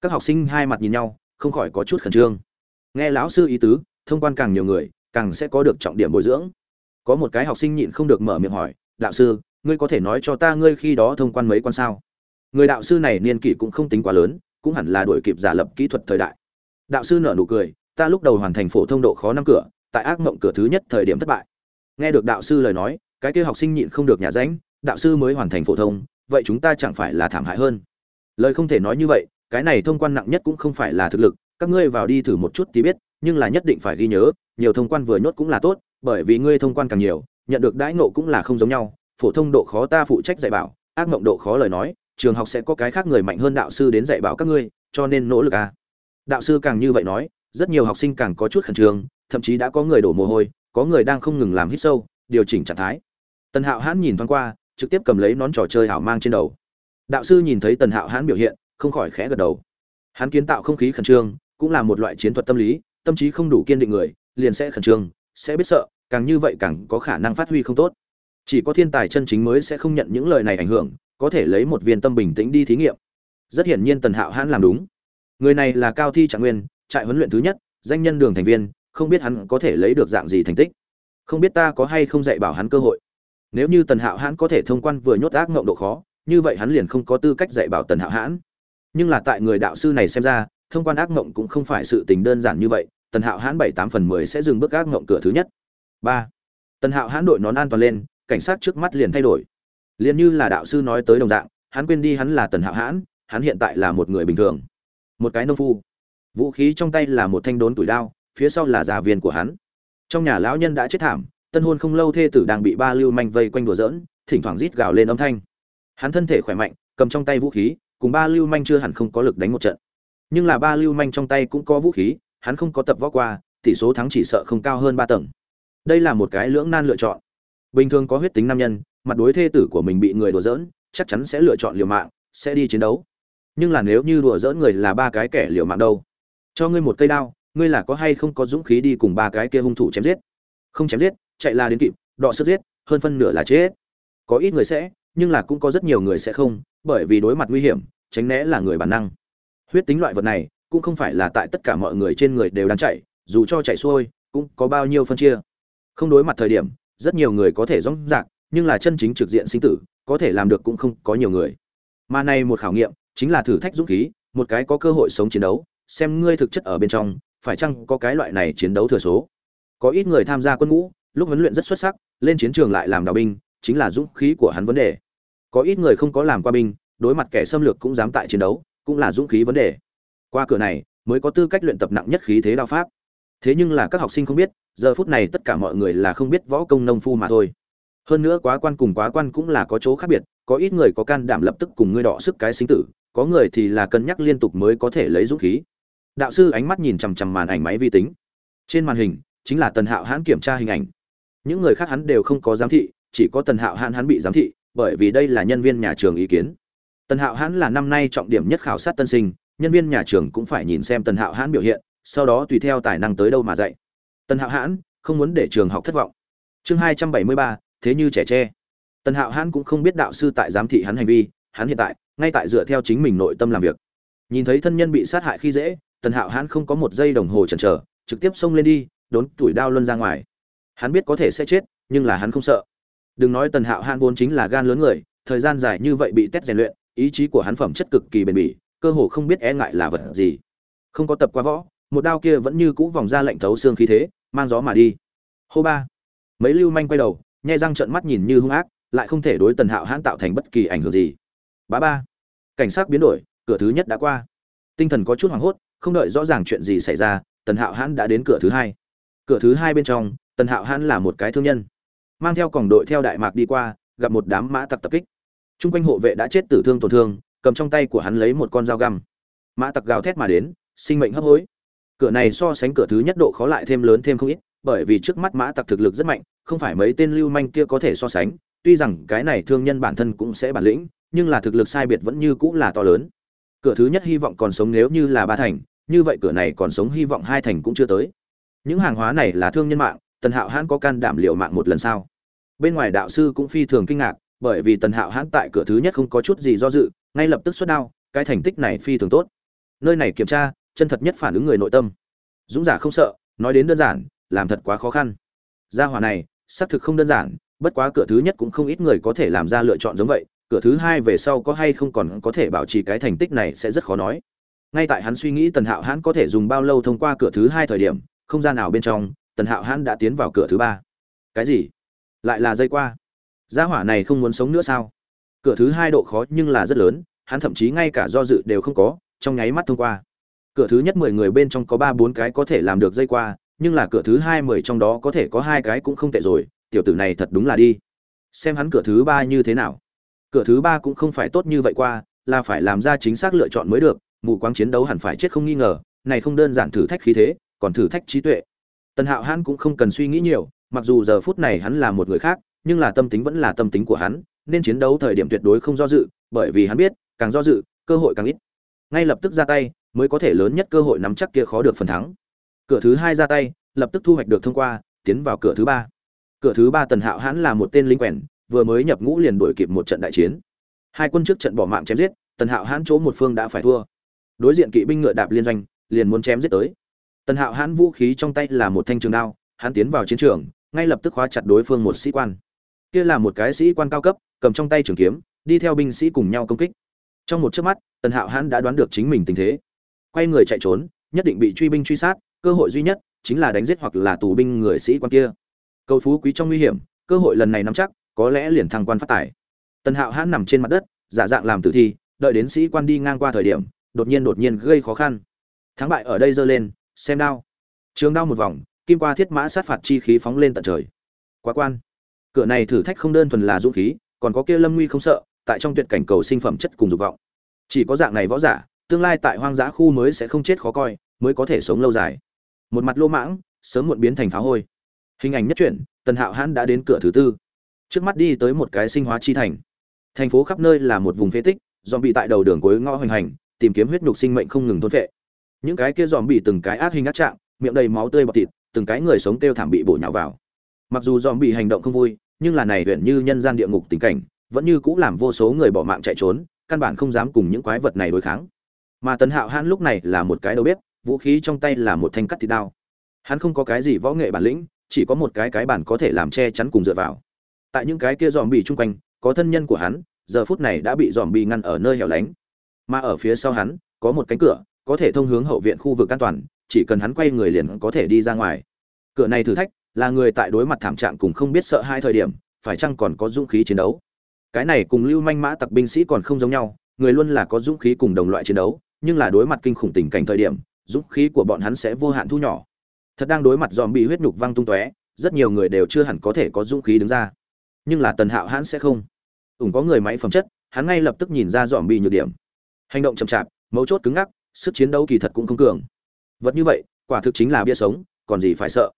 Các học sinh hai mặt nhìn nhau, không khỏi có chút khẩn trương. Nghe lão sư ý tứ, thông quan càng nhiều người, càng sẽ có được trọng điểm bồi dưỡng. Có một cái học sinh nhịn không được mở miệng hỏi, đạo sư ngươi có thể nói cho ta ngươi khi đó thông quan mấy quan sao? Người đạo sư này niên kỷ cũng không tính quá lớn, cũng hẳn là đuổi kịp giả lập kỹ thuật thời đại. Đạo sư nở nụ cười, ta lúc đầu hoàn thành phổ thông độ khó năm cửa, tại ác mộng cửa thứ nhất thời điểm thất bại. Nghe được đạo sư lời nói, cái kia học sinh nhịn không được nhà ránh, đạo sư mới hoàn thành phổ thông, vậy chúng ta chẳng phải là thảm hại hơn? Lời không thể nói như vậy, cái này thông quan nặng nhất cũng không phải là thực lực, các ngươi vào đi thử một chút thì biết, nhưng là nhất định phải ghi nhớ, nhiều thông quan vừa nhốt cũng là tốt, bởi vì ngươi thông quan càng nhiều, nhận được đãi ngộ cũng là không giống nhau phổ thông độ khó ta phụ trách dạy bảo, ác mộng độ khó lời nói, trường học sẽ có cái khác người mạnh hơn đạo sư đến dạy bảo các ngươi, cho nên nỗ lực à. đạo sư càng như vậy nói, rất nhiều học sinh càng có chút khẩn trương, thậm chí đã có người đổ mồ hôi, có người đang không ngừng làm hít sâu, điều chỉnh trạng thái. Tần hạo hãn nhìn thoáng qua, trực tiếp cầm lấy nón trò chơi hảo mang trên đầu. Đạo sư nhìn thấy tần hạo hãn biểu hiện, không khỏi khẽ gật đầu. Hắn kiến tạo không khí khẩn trương, cũng là một loại chiến thuật tâm lý, tâm trí không đủ kiên định người, liền sẽ khẩn trương, sẽ biết sợ, càng như vậy càng có khả năng phát huy không tốt chỉ có thiên tài chân chính mới sẽ không nhận những lời này ảnh hưởng, có thể lấy một viên tâm bình tĩnh đi thí nghiệm. Rất hiển nhiên tần hạo hãn làm đúng. Người này là cao thi trạng nguyên, trại huấn luyện thứ nhất, danh nhân đường thành viên, không biết hắn có thể lấy được dạng gì thành tích. Không biết ta có hay không dạy bảo hắn cơ hội. Nếu như tần hạo hãn có thể thông quan vừa nhốt ác mộng độ khó, như vậy hắn liền không có tư cách dạy bảo tần hạo hãn. Nhưng là tại người đạo sư này xem ra, thông quan ác mộng cũng không phải sự tình đơn giản như vậy, tần hạo hãn bảy tám phần mười sẽ dừng bước ác mộng cửa thứ nhất. Ba. Tần hạo hãn đội nón an toàn lên cảnh sát trước mắt liền thay đổi. Liền như là đạo sư nói tới đồng dạng, hắn quên đi hắn là tần hạo hãn, hắn hiện tại là một người bình thường. Một cái nông phu. Vũ khí trong tay là một thanh đốn tuổi đao, phía sau là già viên của hắn. Trong nhà lão nhân đã chết thảm, tân hôn không lâu thê tử đang bị ba lưu manh vây quanh đùa giỡn, thỉnh thoảng rít gào lên âm thanh. Hắn thân thể khỏe mạnh, cầm trong tay vũ khí, cùng ba lưu manh chưa hẳn không có lực đánh một trận. Nhưng là ba lưu manh trong tay cũng có vũ khí, hắn không có tập võ qua, tỷ số thắng chỉ sợ không cao hơn ba tầng. Đây là một cái lưỡng nan lựa chọn bình thường có huyết tính nam nhân, mặt đối thê tử của mình bị người đùa giỡn, chắc chắn sẽ lựa chọn liều mạng, sẽ đi chiến đấu. Nhưng là nếu như đùa dỡn người là ba cái kẻ liều mạng đâu? Cho ngươi một cây đao, ngươi là có hay không có dũng khí đi cùng ba cái kia hung thủ chém giết? Không chém giết, chạy là đến kịp, đọ sức giết, hơn phân nửa là chết. Có ít người sẽ, nhưng là cũng có rất nhiều người sẽ không, bởi vì đối mặt nguy hiểm, tránh né là người bản năng. Huyết tính loại vật này, cũng không phải là tại tất cả mọi người trên người đều đang chạy, dù cho chạy xuôi, cũng có bao nhiêu phân chia. Không đối mặt thời điểm rất nhiều người có thể rong rạc nhưng là chân chính trực diện sinh tử, có thể làm được cũng không có nhiều người. Mà này một khảo nghiệm, chính là thử thách dũng khí, một cái có cơ hội sống chiến đấu, xem ngươi thực chất ở bên trong, phải chăng có cái loại này chiến đấu thừa số. Có ít người tham gia quân ngũ, lúc huấn luyện rất xuất sắc, lên chiến trường lại làm đạo binh, chính là dũng khí của hắn vấn đề. Có ít người không có làm qua binh, đối mặt kẻ xâm lược cũng dám tại chiến đấu, cũng là dũng khí vấn đề. Qua cửa này, mới có tư cách luyện tập nặng nhất khí thế đao pháp. Thế nhưng là các học sinh không biết giờ phút này tất cả mọi người là không biết võ công nông phu mà thôi. Hơn nữa quá quan cùng quá quan cũng là có chỗ khác biệt, có ít người có can đảm lập tức cùng ngươi đọ sức cái sinh tử, có người thì là cân nhắc liên tục mới có thể lấy dũng khí. Đạo sư ánh mắt nhìn chằm chằm màn ảnh máy vi tính. Trên màn hình, chính là tần hạo hãn kiểm tra hình ảnh. Những người khác hắn đều không có giám thị, chỉ có tần hạo hãn hắn bị giám thị, bởi vì đây là nhân viên nhà trường ý kiến. Tần hạo hãn là năm nay trọng điểm nhất khảo sát tân sinh, nhân viên nhà trường cũng phải nhìn xem tần hạo hãn biểu hiện, sau đó tùy theo tài năng tới đâu mà dạy tần hạo hãn không muốn để trường học thất vọng. Chương hai trăm bảy mươi ba, thế như trẻ tre. Tần hạo hãn cũng không biết đạo sư tại giám thị hắn hành vi, hắn hiện tại, ngay tại dựa theo chính mình nội tâm làm việc. Nhìn thấy thân nhân bị sát hại khi dễ, tần hạo hãn không có một giây đồng hồ chần chờ, trực tiếp xông lên đi, đốn tuổi đao luân ra ngoài. Hắn biết có thể sẽ chết, nhưng là hắn không sợ. Đừng nói tần hạo hãn vốn chính là gan lớn người, thời gian dài như vậy bị test rèn luyện, ý chí của hắn phẩm chất cực kỳ bền bỉ, cơ hồ không biết e ngại là vật gì. Không có tập qua võ một đao kia vẫn như cũ vòng ra lệnh thấu xương khí thế, mang gió mà đi. Hô ba. Mấy lưu manh quay đầu, nhai răng trợn mắt nhìn như hung ác, lại không thể đối tần hạo hãn tạo thành bất kỳ ảnh hưởng gì. Bá ba. Cảnh sát biến đổi, cửa thứ nhất đã qua. Tinh thần có chút hoảng hốt, không đợi rõ ràng chuyện gì xảy ra, tần hạo hãn đã đến cửa thứ hai. Cửa thứ hai bên trong, tần hạo hãn là một cái thương nhân, mang theo còng đội theo đại mạc đi qua, gặp một đám mã tặc tập kích. T r u n g quanh hộ vệ đã chết tử thương tổn thương, cầm trong tay của hắn lấy một con dao găm. Mã tặc gào thét mà đến, sinh mệnh hấp hối cửa này so sánh cửa thứ nhất độ khó lại thêm lớn thêm không ít, bởi vì trước mắt mã tặc thực lực rất mạnh, không phải mấy tên lưu manh kia có thể so sánh, tuy rằng cái này thương nhân bản thân cũng sẽ bản lĩnh, nhưng là thực lực sai biệt vẫn như cũng là to lớn. Cửa thứ nhất hy vọng còn sống nếu như là ba thành, như vậy cửa này còn sống hy vọng hai thành cũng chưa tới. Những hàng hóa này là thương nhân mạng, tần hạo hãn có can đảm liệu mạng một lần sao? Bên ngoài đạo sư cũng phi thường kinh ngạc, bởi vì tần hạo hãn tại cửa thứ nhất không có chút gì do dự, ngay lập tức xuất đao, cái thành tích này phi thường tốt. Nơi này kiểm tra chân thật nhất phản ứng người nội tâm. Dũng giả không sợ, nói đến đơn giản, làm thật quá khó khăn. Gia hỏa này, xác thực không đơn giản, bất quá cửa thứ nhất cũng không ít người có thể làm ra lựa chọn giống vậy, cửa thứ hai về sau có hay không còn có thể bảo trì cái thành tích này sẽ rất khó nói. Ngay tại hắn suy nghĩ tần hạo hãn có thể dùng bao lâu thông qua cửa thứ hai thời điểm, không gian nào bên trong, tần hạo hãn đã tiến vào cửa thứ ba. Cái gì? Lại là dây qua. Gia hỏa này không muốn sống nữa sao? Cửa thứ hai độ khó nhưng là rất lớn, hắn thậm chí ngay cả do dự đều không có, trong nháy mắt thông qua cửa thứ nhất mười người bên trong có ba bốn cái có thể làm được dây qua, nhưng là cửa thứ hai mười trong đó có thể có hai cái cũng không tệ rồi, tiểu tử này thật đúng là đi. Xem hắn cửa thứ ba như thế nào. Cửa thứ ba cũng không phải tốt như vậy qua, là phải làm ra chính xác lựa chọn mới được, mù quáng chiến đấu hẳn phải chết không nghi ngờ, này không đơn giản thử thách khí thế, còn thử thách trí tuệ. Tần hạo hãn cũng không cần suy nghĩ nhiều, mặc dù giờ phút này hắn là một người khác, nhưng là tâm tính vẫn là tâm tính của hắn, nên chiến đấu thời điểm tuyệt đối không do dự, bởi vì hắn biết, càng do dự, cơ hội càng ít. Ngay lập tức ra tay mới có thể lớn nhất cơ hội nắm chắc kia khó được phần thắng. Cửa thứ hai ra tay, lập tức thu hoạch được thông qua, tiến vào cửa thứ ba. Cửa thứ ba tần hạo hãn là một tên lính quèn, vừa mới nhập ngũ liền đuổi kịp một trận đại chiến. Hai quân trước trận bỏ mạng chém giết, tần hạo hãn chỗ một phương đã phải thua. Đối diện kỵ binh ngựa đạp liên doanh, liền muốn chém giết tới. Tần hạo hãn vũ khí trong tay là một thanh trường đao, hắn tiến vào chiến trường, ngay lập tức khóa chặt đối phương một sĩ quan. Kia là một cái sĩ quan cao cấp, cầm trong tay trường kiếm, đi theo binh sĩ cùng nhau công kích. Trong một chớp mắt, tần hạo hãn đã đoán được chính mình tình thế quay người chạy trốn, nhất định bị truy binh truy sát, cơ hội duy nhất chính là đánh giết hoặc là tù binh người sĩ quan kia. Cầu phú quý trong nguy hiểm, cơ hội lần này nắm chắc, có lẽ liền thăng quan phát tài. Tần hạo hãn nằm trên mặt đất, giả dạng làm tử thi, đợi đến sĩ quan đi ngang qua thời điểm, đột nhiên đột nhiên gây khó khăn. Thắng bại ở đây giơ lên, xem đao. Trường đao một vòng, kim qua thiết mã sát phạt chi khí phóng lên tận trời. Quá quan. Cửa này thử thách không đơn thuần là dũng khí, còn có kia lâm nguy không sợ, tại trong tuyệt cảnh cầu sinh phẩm chất cùng dục vọng. Chỉ có dạng này võ giả tương lai tại hoang dã khu mới sẽ không chết khó coi, mới có thể sống lâu dài. Một mặt lô mãng, sớm muộn biến thành phá hôi. Hình ảnh nhất truyện, tần hạo hãn đã đến cửa thứ tư. Trước mắt đi tới một cái sinh hóa chi thành. Thành phố khắp nơi là một vùng phế tích dòm bị tại đầu đường cuối ngõ hoành hành, tìm kiếm huyết nhục sinh mệnh không ngừng thôn phệ. Những cái kia dòm bị từng cái ác hình ác trạng, miệng đầy máu tươi bọt thịt, từng cái người sống kêu thảm bị bổ nhào vào. Mặc dù dòm bị hành động không vui, nhưng là này huyện như nhân gian địa ngục tình cảnh, vẫn như cũng làm vô số người bỏ mạng chạy trốn, căn bản không dám cùng những quái vật này đối kháng mà tần hạo hãn lúc này là một cái đầu bếp, vũ khí trong tay là một thanh cắt thịt đao. Hắn không có cái gì võ nghệ bản lĩnh, chỉ có một cái cái bản có thể làm che chắn cùng dựa vào. Tại những cái kia dòm bị chung quanh, có thân nhân của hắn, giờ phút này đã bị dòm bị ngăn ở nơi hẻo lánh. Mà ở phía sau hắn, có một cánh cửa, có thể thông hướng hậu viện khu vực an toàn, chỉ cần hắn quay người liền có thể đi ra ngoài. Cửa này thử thách, là người tại đối mặt thảm trạng cùng không biết sợ hai thời điểm, phải chăng còn có dũng khí chiến đấu? Cái này cùng lưu manh mã tặc binh sĩ còn không giống nhau, người luôn là có dũng khí cùng đồng loại chiến đấu nhưng là đối mặt kinh khủng tình cảnh thời điểm dũng khí của bọn hắn sẽ vô hạn thu nhỏ. Thật đang đối mặt dòm bị huyết nhục văng tung tóe rất nhiều người đều chưa hẳn có thể có dũng khí đứng ra. Nhưng là tần hạo hắn sẽ không. Ủng có người máy phẩm chất hắn ngay lập tức nhìn ra dòm bị nhược điểm. Hành động chậm chạp mấu chốt cứng ngắc sức chiến đấu kỳ thật cũng không cường. Vật như vậy quả thực chính là bia sống còn gì phải sợ.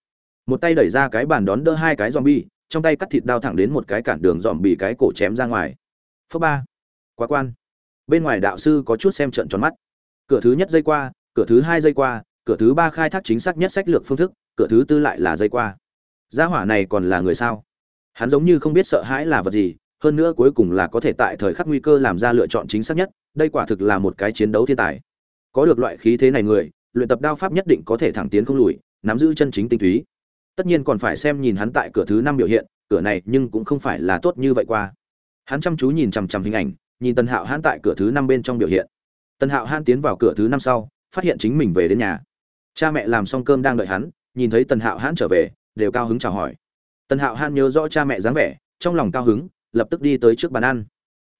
Một tay đẩy ra cái bàn đón đỡ hai cái zombie, trong tay cắt thịt đao thẳng đến một cái cản đường dòm bị cái cổ chém ra ngoài. Phớ ba. Quá quan. Bên ngoài đạo sư có chút xem trận tròn mắt cửa thứ nhất dây qua, cửa thứ hai dây qua, cửa thứ ba khai thác chính xác nhất sách lược phương thức, cửa thứ tư lại là dây qua. Gia hỏa này còn là người sao? Hắn giống như không biết sợ hãi là vật gì, hơn nữa cuối cùng là có thể tại thời khắc nguy cơ làm ra lựa chọn chính xác nhất, đây quả thực là một cái chiến đấu thiên tài. Có được loại khí thế này người, luyện tập đao pháp nhất định có thể thẳng tiến không lùi, nắm giữ chân chính tinh túy. Tất nhiên còn phải xem nhìn hắn tại cửa thứ năm biểu hiện, cửa này nhưng cũng không phải là tốt như vậy qua. Hắn chăm chú nhìn chằm chằm hình ảnh, nhìn tần hạo hắn tại cửa thứ năm bên trong biểu hiện tần hạo han tiến vào cửa thứ năm sau, phát hiện chính mình về đến nhà. Cha mẹ làm xong cơm đang đợi hắn, nhìn thấy tần hạo hãn trở về, đều cao hứng chào hỏi. Tần hạo hãn nhớ rõ cha mẹ dáng vẻ, trong lòng cao hứng, lập tức đi tới trước bàn ăn.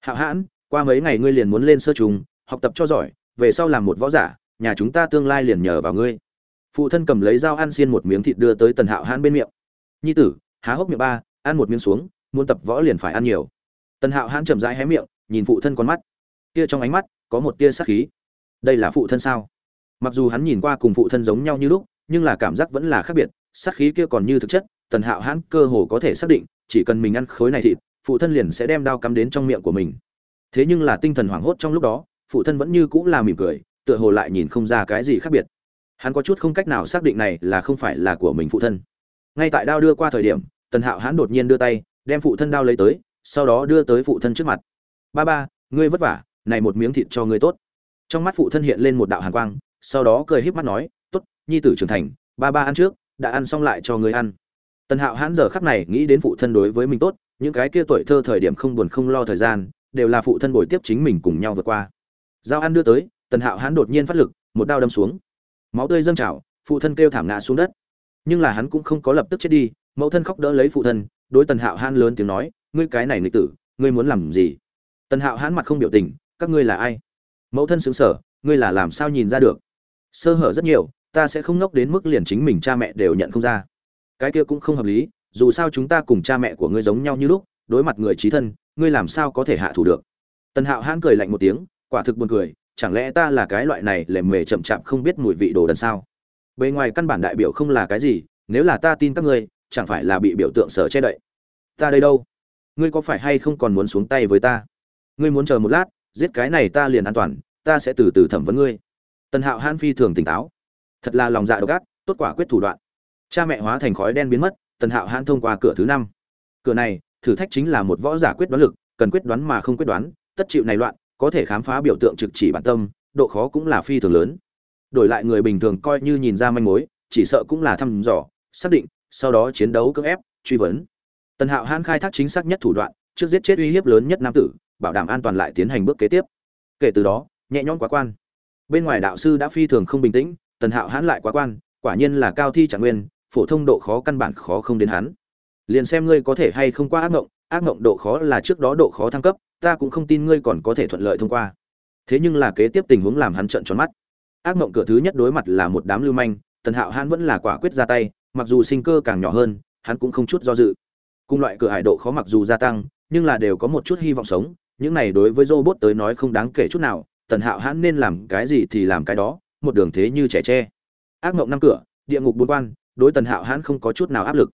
Hạo hãn qua mấy ngày ngươi liền muốn lên sơ trùng, học tập cho giỏi, về sau làm một võ giả, nhà chúng ta tương lai liền nhờ vào ngươi. Phụ thân cầm lấy dao ăn xiên một miếng thịt đưa tới tần hạo hãn bên miệng. Nhi tử, há hốc miệng ba, ăn một miếng xuống, muốn tập võ liền phải ăn nhiều. Tần hạo hãn chậm rãi hé miệng, nhìn phụ thân con mắt. Kia trong ánh mắt có một tia sắc khí. Đây là phụ thân sao? Mặc dù hắn nhìn qua cùng phụ thân giống nhau như lúc, nhưng là cảm giác vẫn là khác biệt sắc khí kia còn như thực chất, tần hạo hãn cơ hồ có thể xác định, chỉ cần mình ăn khối này thịt, phụ thân liền sẽ đem đao cắm đến trong miệng của mình. Thế nhưng là tinh thần hoảng hốt trong lúc đó, phụ thân vẫn như cũng là mỉm cười, tựa hồ lại nhìn không ra cái gì khác biệt. Hắn có chút không cách nào xác định này là không phải là của mình phụ thân. Ngay tại đao đưa qua thời điểm, tần hạo hãn đột nhiên đưa tay, đem phụ thân đao lấy tới, sau đó đưa tới phụ thân trước mặt. Ba ba, ngươi vất vả này một miếng thịt cho ngươi tốt. Trong mắt phụ thân hiện lên một đạo hàn quang, sau đó cười híp mắt nói, tốt, nhi tử trưởng thành, ba ba ăn trước, đã ăn xong lại cho ngươi ăn. Tần hạo hãn giờ khắc này nghĩ đến phụ thân đối với mình tốt, những cái kia tuổi thơ thời điểm không buồn không lo thời gian, đều là phụ thân bồi tiếp chính mình cùng nhau vượt qua. Dao ăn đưa tới, tần hạo hãn đột nhiên phát lực, một đao đâm xuống. Máu tươi dâng trào, phụ thân kêu thảm ngã xuống đất. Nhưng là hắn cũng không có lập tức chết đi, mẫu thân khóc đỡ lấy phụ thân, đối tần hạo hãn lớn tiếng nói, ngươi cái này nghịch tử, ngươi muốn làm gì? Tần hạo hãn mặt không biểu tình các ngươi là ai? Mẫu thân xứng sở ngươi là làm sao nhìn ra được? Sơ hở rất nhiều, ta sẽ không nốc đến mức liền chính mình cha mẹ đều nhận không ra. Cái kia cũng không hợp lý, dù sao chúng ta cùng cha mẹ của ngươi giống nhau như lúc, đối mặt người trí thân, ngươi làm sao có thể hạ thủ được? Tần hạo hãn cười lạnh một tiếng, quả thực buồn cười, chẳng lẽ ta là cái loại này lề mề chậm chạp không biết mùi vị đồ đần sao? Bề ngoài căn bản đại biểu không là cái gì, nếu là ta tin các ngươi, chẳng phải là bị biểu tượng sở che đậy? Ta đây đâu? Ngươi có phải hay không còn muốn xuống tay với ta? Ngươi muốn chờ một lát giết cái này ta liền an toàn, ta sẽ từ từ thẩm vấn ngươi. Tần hạo hãn phi thường tỉnh táo. Thật là lòng dạ độc ác, tốt quả quyết thủ đoạn. Cha mẹ hóa thành khói đen biến mất, tần hạo hãn thông qua cửa thứ năm. Cửa này, thử thách chính là một võ giả quyết đoán lực, cần quyết đoán mà không quyết đoán, tất chịu này loạn, có thể khám phá biểu tượng trực chỉ bản tâm, độ khó cũng là phi thường lớn. Đổi lại người bình thường coi như nhìn ra manh mối, chỉ sợ cũng là thăm dò, xác định, sau đó chiến đấu cưỡng ép, truy vấn. Tần hạo hãn khai thác chính xác nhất thủ đoạn, trước giết chết uy hiếp lớn nhất nam tử bảo đảm an toàn lại tiến hành bước kế tiếp. Kể từ đó, nhẹ nhõm quá quan. Bên ngoài đạo sư đã phi thường không bình tĩnh, tần hạo hãn lại quá quan, quả nhiên là cao thi trạng nguyên, phổ thông độ khó căn bản khó không đến hắn. Liền xem ngươi có thể hay không qua ác ngộng ác ngộng độ khó là trước đó độ khó thăng cấp, ta cũng không tin ngươi còn có thể thuận lợi thông qua. Thế nhưng là kế tiếp tình huống làm hắn trợn tròn mắt. Ác ngộng cửa thứ nhất đối mặt là một đám lưu manh, tần hạo hãn vẫn là quả quyết ra tay, mặc dù sinh cơ càng nhỏ hơn, hắn cũng không chút do dự. Cùng loại cửa hải độ khó mặc dù gia tăng, nhưng là đều có một chút hy vọng sống những này đối với robot tới nói không đáng kể chút nào, tần hạo hãn nên làm cái gì thì làm cái đó, một đường thế như trẻ tre. Ác mộng năm cửa, địa ngục bốn quan, đối tần hạo hãn không có chút nào áp lực.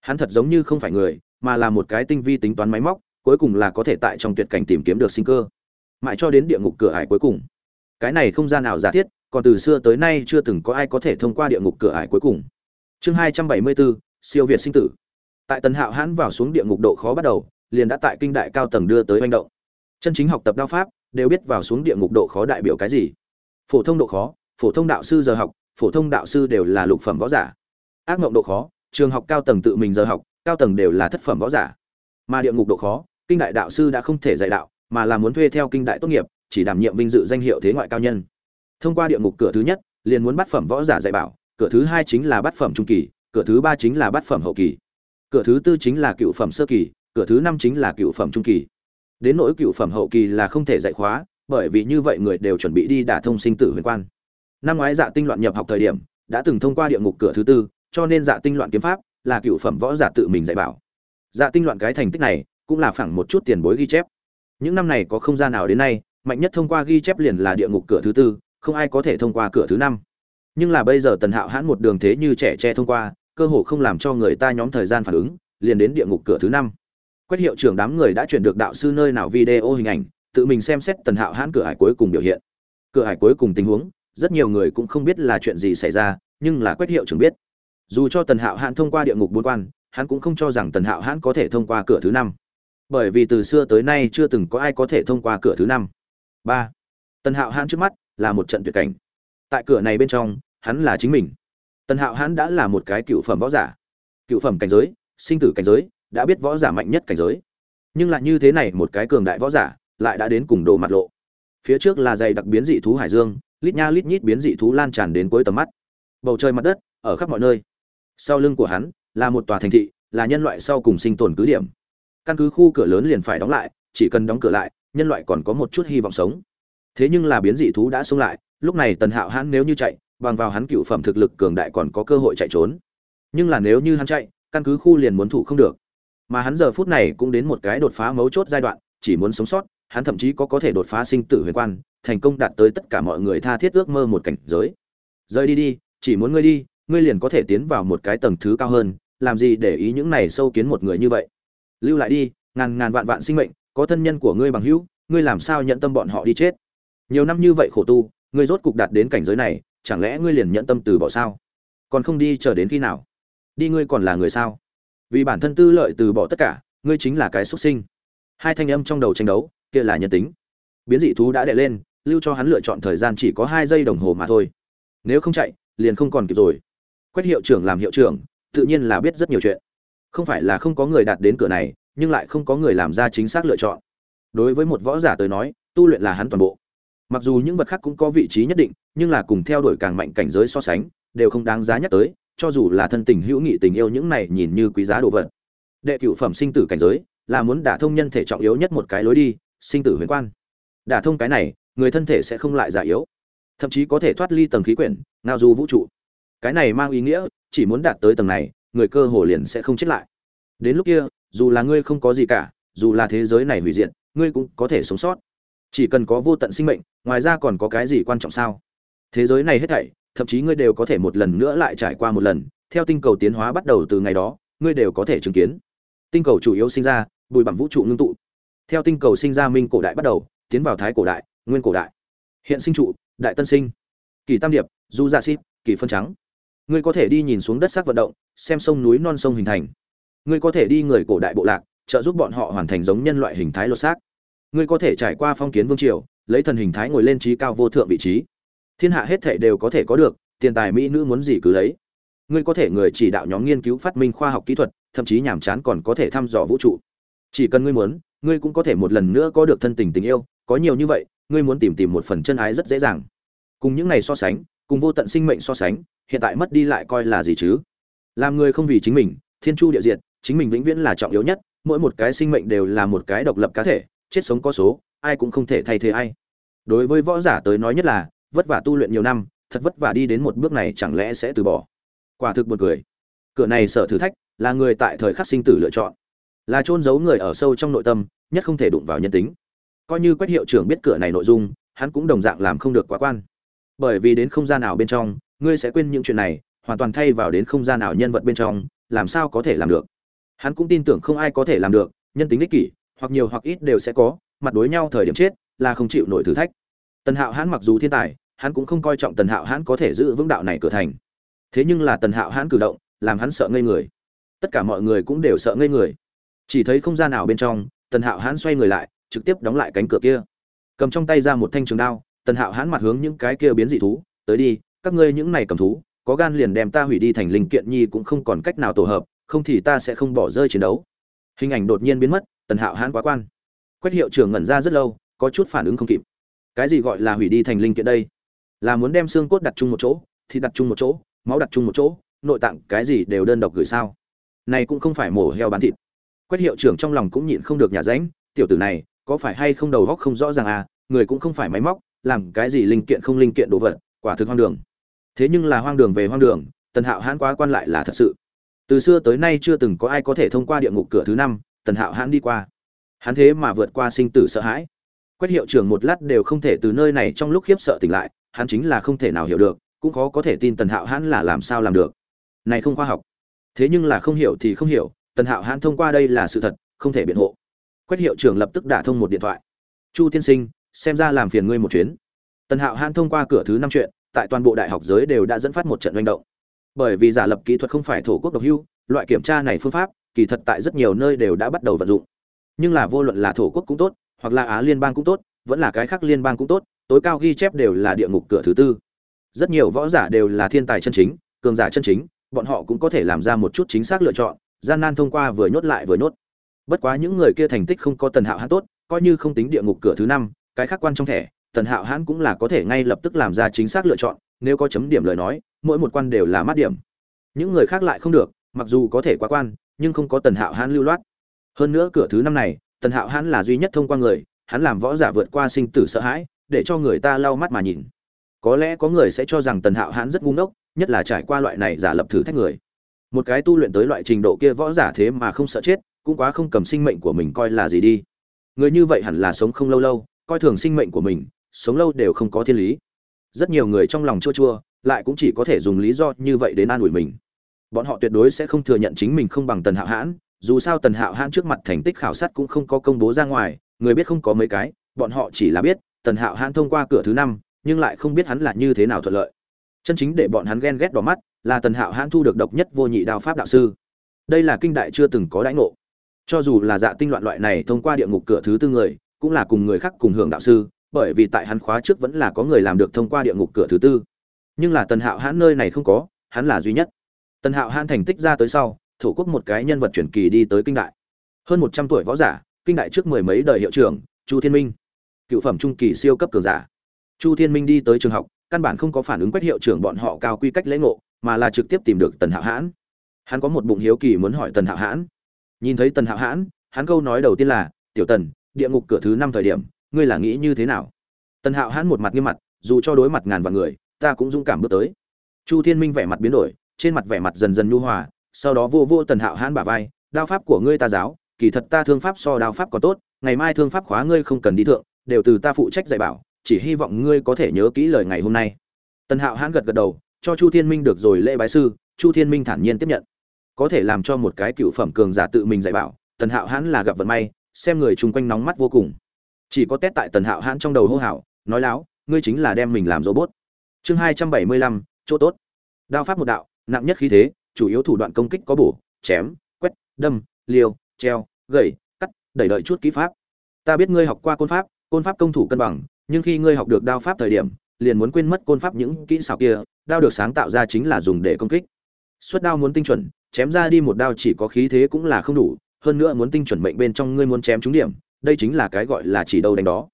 Hắn thật giống như không phải người, mà là một cái tinh vi tính toán máy móc, cuối cùng là có thể tại trong tuyệt cảnh tìm kiếm được sinh cơ. Mãi cho đến địa ngục cửa ải cuối cùng. Cái này không gian nào giả thiết, còn từ xưa tới nay chưa từng có ai có thể thông qua địa ngục cửa ải cuối cùng. Chương hai trăm bảy mươi bốn, siêu việt sinh tử. Tại tần hạo hãn vào xuống địa ngục độ khó bắt đầu, liền đã tại kinh đại cao tầng đưa tới manh động chân chính học tập đao pháp, đều biết vào xuống địa ngục độ khó đại biểu cái gì. Phổ thông độ khó, phổ thông đạo sư giờ học, phổ thông đạo sư đều là lục phẩm võ giả. Ác mộng độ khó, trường học cao tầng tự mình giờ học, cao tầng đều là thất phẩm võ giả. Mà địa ngục độ khó, kinh đại đạo sư đã không thể dạy đạo, mà là muốn thuê theo kinh đại tốt nghiệp, chỉ đảm nhiệm vinh dự danh hiệu thế ngoại cao nhân. Thông qua địa ngục cửa thứ nhất, liền muốn bắt phẩm võ giả dạy bảo, cửa thứ hai chính là bắt phẩm trung kỳ, cửa thứ ba chính là bắt phẩm hậu kỳ. Cửa thứ tư chính là cựu phẩm sơ kỳ, cửa thứ năm chính là cựu phẩm trung kỳ đến nỗi cựu phẩm hậu kỳ là không thể dạy khóa, bởi vì như vậy người đều chuẩn bị đi đả thông sinh tử huyền quan. Năm ngoái dạ tinh loạn nhập học thời điểm, đã từng thông qua địa ngục cửa thứ tư, cho nên dạ tinh loạn kiếm pháp là cựu phẩm võ giả tự mình dạy bảo. Dạ tinh loạn cái thành tích này cũng là phẳng một chút tiền bối ghi chép. Những năm này có không gian nào đến nay, mạnh nhất thông qua ghi chép liền là địa ngục cửa thứ tư, không ai có thể thông qua cửa thứ năm. Nhưng là bây giờ tần hạo hãn một đường thế như trẻ tre thông qua, cơ hồ không làm cho người ta nhóm thời gian phản ứng, liền đến địa ngục cửa thứ năm quét hiệu trưởng đám người đã chuyển được đạo sư nơi nào video hình ảnh, tự mình xem xét tần hạo hãn cửa hải cuối cùng biểu hiện. Cửa hải cuối cùng tình huống, rất nhiều người cũng không biết là chuyện gì xảy ra, nhưng là quét hiệu trưởng biết. Dù cho tần hạo hãn thông qua địa ngục bốn quan, hắn cũng không cho rằng tần hạo hãn có thể thông qua cửa thứ năm. Bởi vì từ xưa tới nay chưa từng có ai có thể thông qua cửa thứ năm. Ba. Tần hạo hãn trước mắt là một trận tuyệt cảnh. Tại cửa này bên trong, hắn là chính mình. Tần hạo hãn đã là một cái cựu phẩm võ giả. Cựu phẩm cảnh giới, sinh tử cảnh giới đã biết võ giả mạnh nhất cảnh giới. Nhưng lại như thế này, một cái cường đại võ giả lại đã đến cùng đồ mặt lộ. Phía trước là dày đặc biến dị thú hải dương, lít nha lít nhít biến dị thú lan tràn đến cuối tầm mắt. Bầu trời mặt đất, ở khắp mọi nơi. Sau lưng của hắn là một tòa thành thị, là nhân loại sau cùng sinh tồn cứ điểm. Căn cứ khu cửa lớn liền phải đóng lại, chỉ cần đóng cửa lại, nhân loại còn có một chút hy vọng sống. Thế nhưng là biến dị thú đã xông lại, lúc này tần hạo hắn nếu như chạy, bằng vào hắn cựu phẩm thực lực cường đại còn có cơ hội chạy trốn. Nhưng là nếu như hắn chạy, căn cứ khu liền muốn thủ không được mà hắn giờ phút này cũng đến một cái đột phá mấu chốt giai đoạn, chỉ muốn sống sót, hắn thậm chí có có thể đột phá sinh tử huyền quan, thành công đạt tới tất cả mọi người tha thiết ước mơ một cảnh giới. Rời đi đi, chỉ muốn ngươi đi, ngươi liền có thể tiến vào một cái tầng thứ cao hơn, làm gì để ý những này sâu kiến một người như vậy? Lưu lại đi, ngàn ngàn vạn vạn sinh mệnh, có thân nhân của ngươi bằng hữu, ngươi làm sao nhận tâm bọn họ đi chết? Nhiều năm như vậy khổ tu, ngươi rốt cục đạt đến cảnh giới này, chẳng lẽ ngươi liền nhận tâm từ bỏ sao? Còn không đi chờ đến khi nào? Đi ngươi còn là người sao? Vì bản thân tư lợi từ bỏ tất cả, ngươi chính là cái xuất sinh. Hai thanh âm trong đầu tranh đấu, kia là nhân tính. Biến dị thú đã đệ lên, lưu cho hắn lựa chọn thời gian chỉ có hai giây đồng hồ mà thôi. Nếu không chạy, liền không còn kịp rồi. Quét hiệu trưởng làm hiệu trưởng, tự nhiên là biết rất nhiều chuyện. Không phải là không có người đạt đến cửa này, nhưng lại không có người làm ra chính xác lựa chọn. Đối với một võ giả tới nói, tu luyện là hắn toàn bộ. Mặc dù những vật khác cũng có vị trí nhất định, nhưng là cùng theo đuổi càng mạnh cảnh giới so sánh, đều không đáng giá nhắc tới cho dù là thân tình hữu nghị tình yêu những này nhìn như quý giá đồ vật. Đệ cửu phẩm sinh tử cảnh giới, là muốn đả thông nhân thể trọng yếu nhất một cái lối đi, sinh tử huyền quan. Đả thông cái này, người thân thể sẽ không lại già yếu. Thậm chí có thể thoát ly tầng khí quyển, ngao du vũ trụ. Cái này mang ý nghĩa, chỉ muốn đạt tới tầng này, người cơ hồ liền sẽ không chết lại. Đến lúc kia, dù là ngươi không có gì cả, dù là thế giới này hủy diệt, ngươi cũng có thể sống sót. Chỉ cần có vô tận sinh mệnh, ngoài ra còn có cái gì quan trọng sao? Thế giới này hết thảy thậm chí ngươi đều có thể một lần nữa lại trải qua một lần, theo tinh cầu tiến hóa bắt đầu từ ngày đó, ngươi đều có thể chứng kiến. Tinh cầu chủ yếu sinh ra, bùi bằng vũ trụ ngưng tụ. Theo tinh cầu sinh ra minh cổ đại bắt đầu, tiến vào thái cổ đại, nguyên cổ đại. Hiện sinh trụ, đại tân sinh. Kỳ tam điệp, du gia xít, kỳ phân trắng. Ngươi có thể đi nhìn xuống đất sắc vận động, xem sông núi non sông hình thành. Ngươi có thể đi người cổ đại bộ lạc, trợ giúp bọn họ hoàn thành giống nhân loại hình thái lột xác. Ngươi có thể trải qua phong kiến vương triều, lấy thần hình thái ngồi lên trí cao vô thượng vị trí thiên hạ hết thể đều có thể có được, tiền tài mỹ nữ muốn gì cứ lấy. Ngươi có thể người chỉ đạo nhóm nghiên cứu phát minh khoa học kỹ thuật, thậm chí nhàm chán còn có thể thăm dò vũ trụ. Chỉ cần ngươi muốn, ngươi cũng có thể một lần nữa có được thân tình tình yêu, có nhiều như vậy, ngươi muốn tìm tìm một phần chân ái rất dễ dàng. Cùng những này so sánh, cùng vô tận sinh mệnh so sánh, hiện tại mất đi lại coi là gì chứ? Làm người không vì chính mình, thiên chu địa diện chính mình vĩnh viễn là trọng yếu nhất, mỗi một cái sinh mệnh đều là một cái độc lập cá thể, chết sống có số, ai cũng không thể thay thế ai. Đối với võ giả tới nói nhất là vất vả tu luyện nhiều năm, thật vất vả đi đến một bước này chẳng lẽ sẽ từ bỏ? Quả thực buồn cười. Cửa này sở thử thách, là người tại thời khắc sinh tử lựa chọn. Là chôn giấu người ở sâu trong nội tâm, nhất không thể đụng vào nhân tính. Coi như quách hiệu trưởng biết cửa này nội dung, hắn cũng đồng dạng làm không được quá quan. Bởi vì đến không gian nào bên trong, ngươi sẽ quên những chuyện này, hoàn toàn thay vào đến không gian nào nhân vật bên trong, làm sao có thể làm được? Hắn cũng tin tưởng không ai có thể làm được, nhân tính ích kỷ, hoặc nhiều hoặc ít đều sẽ có, mặt đối nhau thời điểm chết, là không chịu nổi thử thách. Tần hạo hắn mặc dù thiên tài hắn cũng không coi trọng tần hạo hãn có thể giữ vững đạo này cửa thành. Thế nhưng là tần hạo hãn cử động, làm hắn sợ ngây người. Tất cả mọi người cũng đều sợ ngây người. Chỉ thấy không gian nào bên trong, tần hạo hãn xoay người lại, trực tiếp đóng lại cánh cửa kia. Cầm trong tay ra một thanh trường đao, tần hạo hãn mặt hướng những cái kia biến dị thú, tới đi, các ngươi những này cầm thú, có gan liền đem ta hủy đi thành linh kiện nhi cũng không còn cách nào tổ hợp, không thì ta sẽ không bỏ rơi chiến đấu. Hình ảnh đột nhiên biến mất, tần hạo hãn quá quan. Quét hiệu trưởng ngẩn ra rất lâu, có chút phản ứng không kịp. Cái gì gọi là hủy đi thành linh kiện đây? Là muốn đem xương cốt đặt chung một chỗ thì đặt chung một chỗ, máu đặt chung một chỗ, nội tạng cái gì đều đơn độc gửi sao? Này cũng không phải mổ heo bán thịt. Quét hiệu trưởng trong lòng cũng nhịn không được nhà ránh, tiểu tử này, có phải hay không đầu góc không rõ ràng à người cũng không phải máy móc, làm cái gì linh kiện không linh kiện đồ vật, quả thực hoang đường. Thế nhưng là hoang đường về hoang đường, tần hạo hãn quá quan lại là thật sự. Từ xưa tới nay chưa từng có ai có thể thông qua địa ngục cửa thứ năm, tần hạo hãn đi qua. Hắn thế mà vượt qua sinh tử sợ hãi. Quét hiệu trưởng một lát đều không thể từ nơi này trong lúc khiếp sợ tỉnh lại hắn chính là không thể nào hiểu được, cũng khó có thể tin tần hạo hãn là làm sao làm được. Này không khoa học. Thế nhưng là không hiểu thì không hiểu, tần hạo hãn thông qua đây là sự thật, không thể biện hộ. Quét hiệu trưởng lập tức đả thông một điện thoại. Chu tiên sinh, xem ra làm phiền ngươi một chuyến. Tần hạo hãn thông qua cửa thứ năm chuyện, tại toàn bộ đại học giới đều đã dẫn phát một trận manh động. Bởi vì giả lập kỹ thuật không phải thổ quốc độc hưu, loại kiểm tra này phương pháp, kỳ thật tại rất nhiều nơi đều đã bắt đầu vận dụng. Nhưng là vô luận là thổ quốc cũng tốt, hoặc là á liên bang cũng tốt, vẫn là cái khác liên bang cũng tốt tối cao ghi chép đều là địa ngục cửa thứ tư. Rất nhiều võ giả đều là thiên tài chân chính, cường giả chân chính, bọn họ cũng có thể làm ra một chút chính xác lựa chọn, gian nan thông qua vừa nhốt lại vừa nhốt. Bất quá những người kia thành tích không có tần hạo hãn tốt, coi như không tính địa ngục cửa thứ năm, cái khác quan trong thẻ, tần hạo hãn cũng là có thể ngay lập tức làm ra chính xác lựa chọn, nếu có chấm điểm lời nói, mỗi một quan đều là mát điểm. Những người khác lại không được, mặc dù có thể qua quan, nhưng không có tần hạo hãn lưu loát. Hơn nữa cửa thứ năm này, tần hạo hãn là duy nhất thông qua người, hắn làm võ giả vượt qua sinh tử sợ hãi để cho người ta lau mắt mà nhìn. Có lẽ có người sẽ cho rằng tần hạo hãn rất ngu ngốc, nhất là trải qua loại này giả lập thử thách người. Một cái tu luyện tới loại trình độ kia võ giả thế mà không sợ chết, cũng quá không cầm sinh mệnh của mình coi là gì đi. Người như vậy hẳn là sống không lâu lâu, coi thường sinh mệnh của mình, sống lâu đều không có thiên lý. Rất nhiều người trong lòng chua chua, lại cũng chỉ có thể dùng lý do như vậy đến an ủi mình. Bọn họ tuyệt đối sẽ không thừa nhận chính mình không bằng tần hạo hãn, dù sao tần hạo hãn trước mặt thành tích khảo sát cũng không có công bố ra ngoài, người biết không có mấy cái, bọn họ chỉ là biết tần hạo hãn thông qua cửa thứ năm, nhưng lại không biết hắn là như thế nào thuận lợi. Chân chính để bọn hắn ghen ghét đỏ mắt là tần hạo hãn thu được độc nhất vô nhị đao pháp đạo sư. Đây là kinh đại chưa từng có đãi ngộ. Cho dù là dạ tinh loạn loại này thông qua địa ngục cửa thứ tư người, cũng là cùng người khác cùng hưởng đạo sư, bởi vì tại hắn khóa trước vẫn là có người làm được thông qua địa ngục cửa thứ tư. Nhưng là tần hạo hãn nơi này không có, hắn là duy nhất. Tần hạo hãn thành tích ra tới sau, thổ quốc một cái nhân vật truyền kỳ đi tới kinh đại. Hơn một trăm tuổi võ giả, kinh đại trước mười mấy đời hiệu trưởng, chu thiên minh cựu phẩm trung kỳ siêu cấp cường giả. Chu thiên minh đi tới trường học, căn bản không có phản ứng quét hiệu trưởng bọn họ cao quy cách lễ ngộ, mà là trực tiếp tìm được tần hạo hãn. Hắn có một bụng hiếu kỳ muốn hỏi tần hạo hãn. Nhìn thấy tần hạo hãn, hắn câu nói đầu tiên là, tiểu tần, địa ngục cửa thứ năm thời điểm, ngươi là nghĩ như thế nào? Tần hạo hãn một mặt nghiêm mặt, dù cho đối mặt ngàn vạn người, ta cũng dũng cảm bước tới. Chu thiên minh vẻ mặt biến đổi, trên mặt vẻ mặt dần dần nhu hòa, sau đó vô vô tần hạo hãn bả vai, đao pháp của ngươi ta giáo, kỳ thật ta thương pháp so đao pháp có tốt, ngày mai thương pháp khóa ngươi không cần đi thượng đều từ ta phụ trách dạy bảo, chỉ hy vọng ngươi có thể nhớ kỹ lời ngày hôm nay. Tần hạo hãn gật gật đầu, cho chu thiên minh được rồi lễ bái sư, chu thiên minh thản nhiên tiếp nhận. Có thể làm cho một cái cựu phẩm cường giả tự mình dạy bảo, tần hạo hãn là gặp vận may, xem người chung quanh nóng mắt vô cùng. Chỉ có tét tại tần hạo hãn trong đầu hô hào, nói láo, ngươi chính là đem mình làm robot. Chương hai trăm bảy mươi lăm, chỗ tốt. Đao pháp một đạo, nặng nhất khí thế, chủ yếu thủ đoạn công kích có bổ, chém, quét, đâm, liều, treo, gậy, cắt, đẩy đợi chút kỹ pháp. Ta biết ngươi học qua côn pháp côn pháp công thủ cân bằng, nhưng khi ngươi học được đao pháp thời điểm, liền muốn quên mất côn pháp những kỹ xảo kia, đao được sáng tạo ra chính là dùng để công kích. Xuất đao muốn tinh chuẩn, chém ra đi một đao chỉ có khí thế cũng là không đủ, hơn nữa muốn tinh chuẩn mệnh bên trong ngươi muốn chém trúng điểm, đây chính là cái gọi là chỉ đâu đánh đó.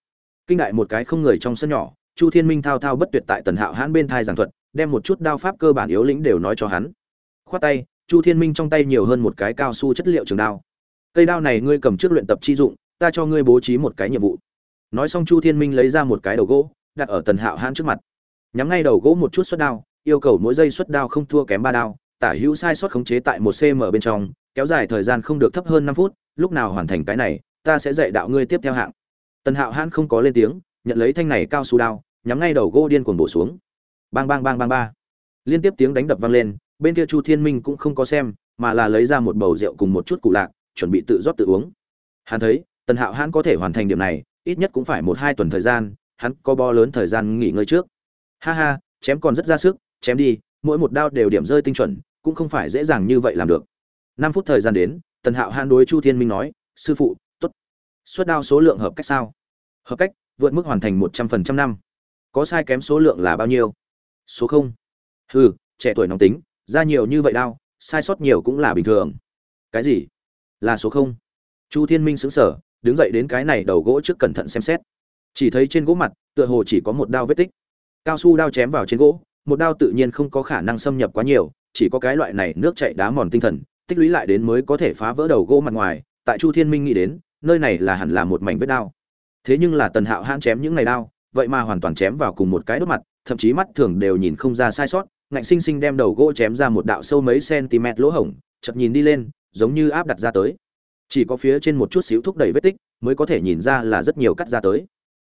Kinh đại một cái không người trong sân nhỏ, chu thiên minh thao thao bất tuyệt tại tần hạo hãn bên thai giảng thuật, đem một chút đao pháp cơ bản yếu lĩnh đều nói cho hắn. Khoát tay, chu thiên minh trong tay nhiều hơn một cái cao su chất liệu trường đao. Cây đao này ngươi cầm trước luyện tập chi dụng, ta cho ngươi bố trí một cái nhiệm vụ nói xong chu thiên minh lấy ra một cái đầu gỗ, đặt ở tần hạo hãn trước mặt. Nhắm ngay đầu gỗ một chút suất đao, yêu cầu mỗi giây suất đao không thua kém ba đao, tả hữu sai sót khống chế tại một cm bên trong, kéo dài thời gian không được thấp hơn năm phút, lúc nào hoàn thành cái này, ta sẽ dạy đạo ngươi tiếp theo hạng. Tần hạo hãn không có lên tiếng, nhận lấy thanh này cao su đao, nhắm ngay đầu gỗ điên cuồng bổ xuống. Bang bang bang bang ba. Liên tiếp tiếng đánh đập vang lên, bên kia chu thiên minh cũng không có xem, mà là lấy ra một bầu rượu cùng một chút cụ lạc, chuẩn bị tự rót tự uống. Hắn thấy, tần hạo hãn có thể hoàn thành điểm này ít nhất cũng phải một hai tuần thời gian, hắn có bo lớn thời gian nghỉ ngơi trước. Ha ha, chém còn rất ra sức, chém đi, mỗi một đao đều điểm rơi tinh chuẩn, cũng không phải dễ dàng như vậy làm được. Năm phút thời gian đến, tần hạo han đối chu thiên minh nói, sư phụ t ố t suất đao số lượng hợp cách sao? Hợp cách, vượt mức hoàn thành một trăm phần trăm năm. Có sai kém số lượng là bao nhiêu? Số không. Hừ, trẻ tuổi nóng tính, ra nhiều như vậy đao, sai sót nhiều cũng là bình thường. Cái gì? Là số không. Chu thiên minh xứng sở đứng dậy đến cái này đầu gỗ trước cẩn thận xem xét. Chỉ thấy trên gỗ mặt, tựa hồ chỉ có một đao vết tích. Cao su đao chém vào trên gỗ, một đao tự nhiên không có khả năng xâm nhập quá nhiều, chỉ có cái loại này nước chạy đá mòn tinh thần, tích lũy lại đến mới có thể phá vỡ đầu gỗ mặt ngoài. Tại chu thiên minh nghĩ đến, nơi này là hẳn là một mảnh vết đao. Thế nhưng là tần hạo hãn chém những ngày đao, vậy mà hoàn toàn chém vào cùng một cái đốt mặt, thậm chí mắt thường đều nhìn không ra sai sót. Ngạnh sinh sinh đem đầu gỗ chém ra một đạo sâu mấy cm lỗ hổng chật nhìn đi lên, giống như áp đặt ra tới chỉ có phía trên một chút xíu thúc đẩy vết tích mới có thể nhìn ra là rất nhiều cắt ra tới.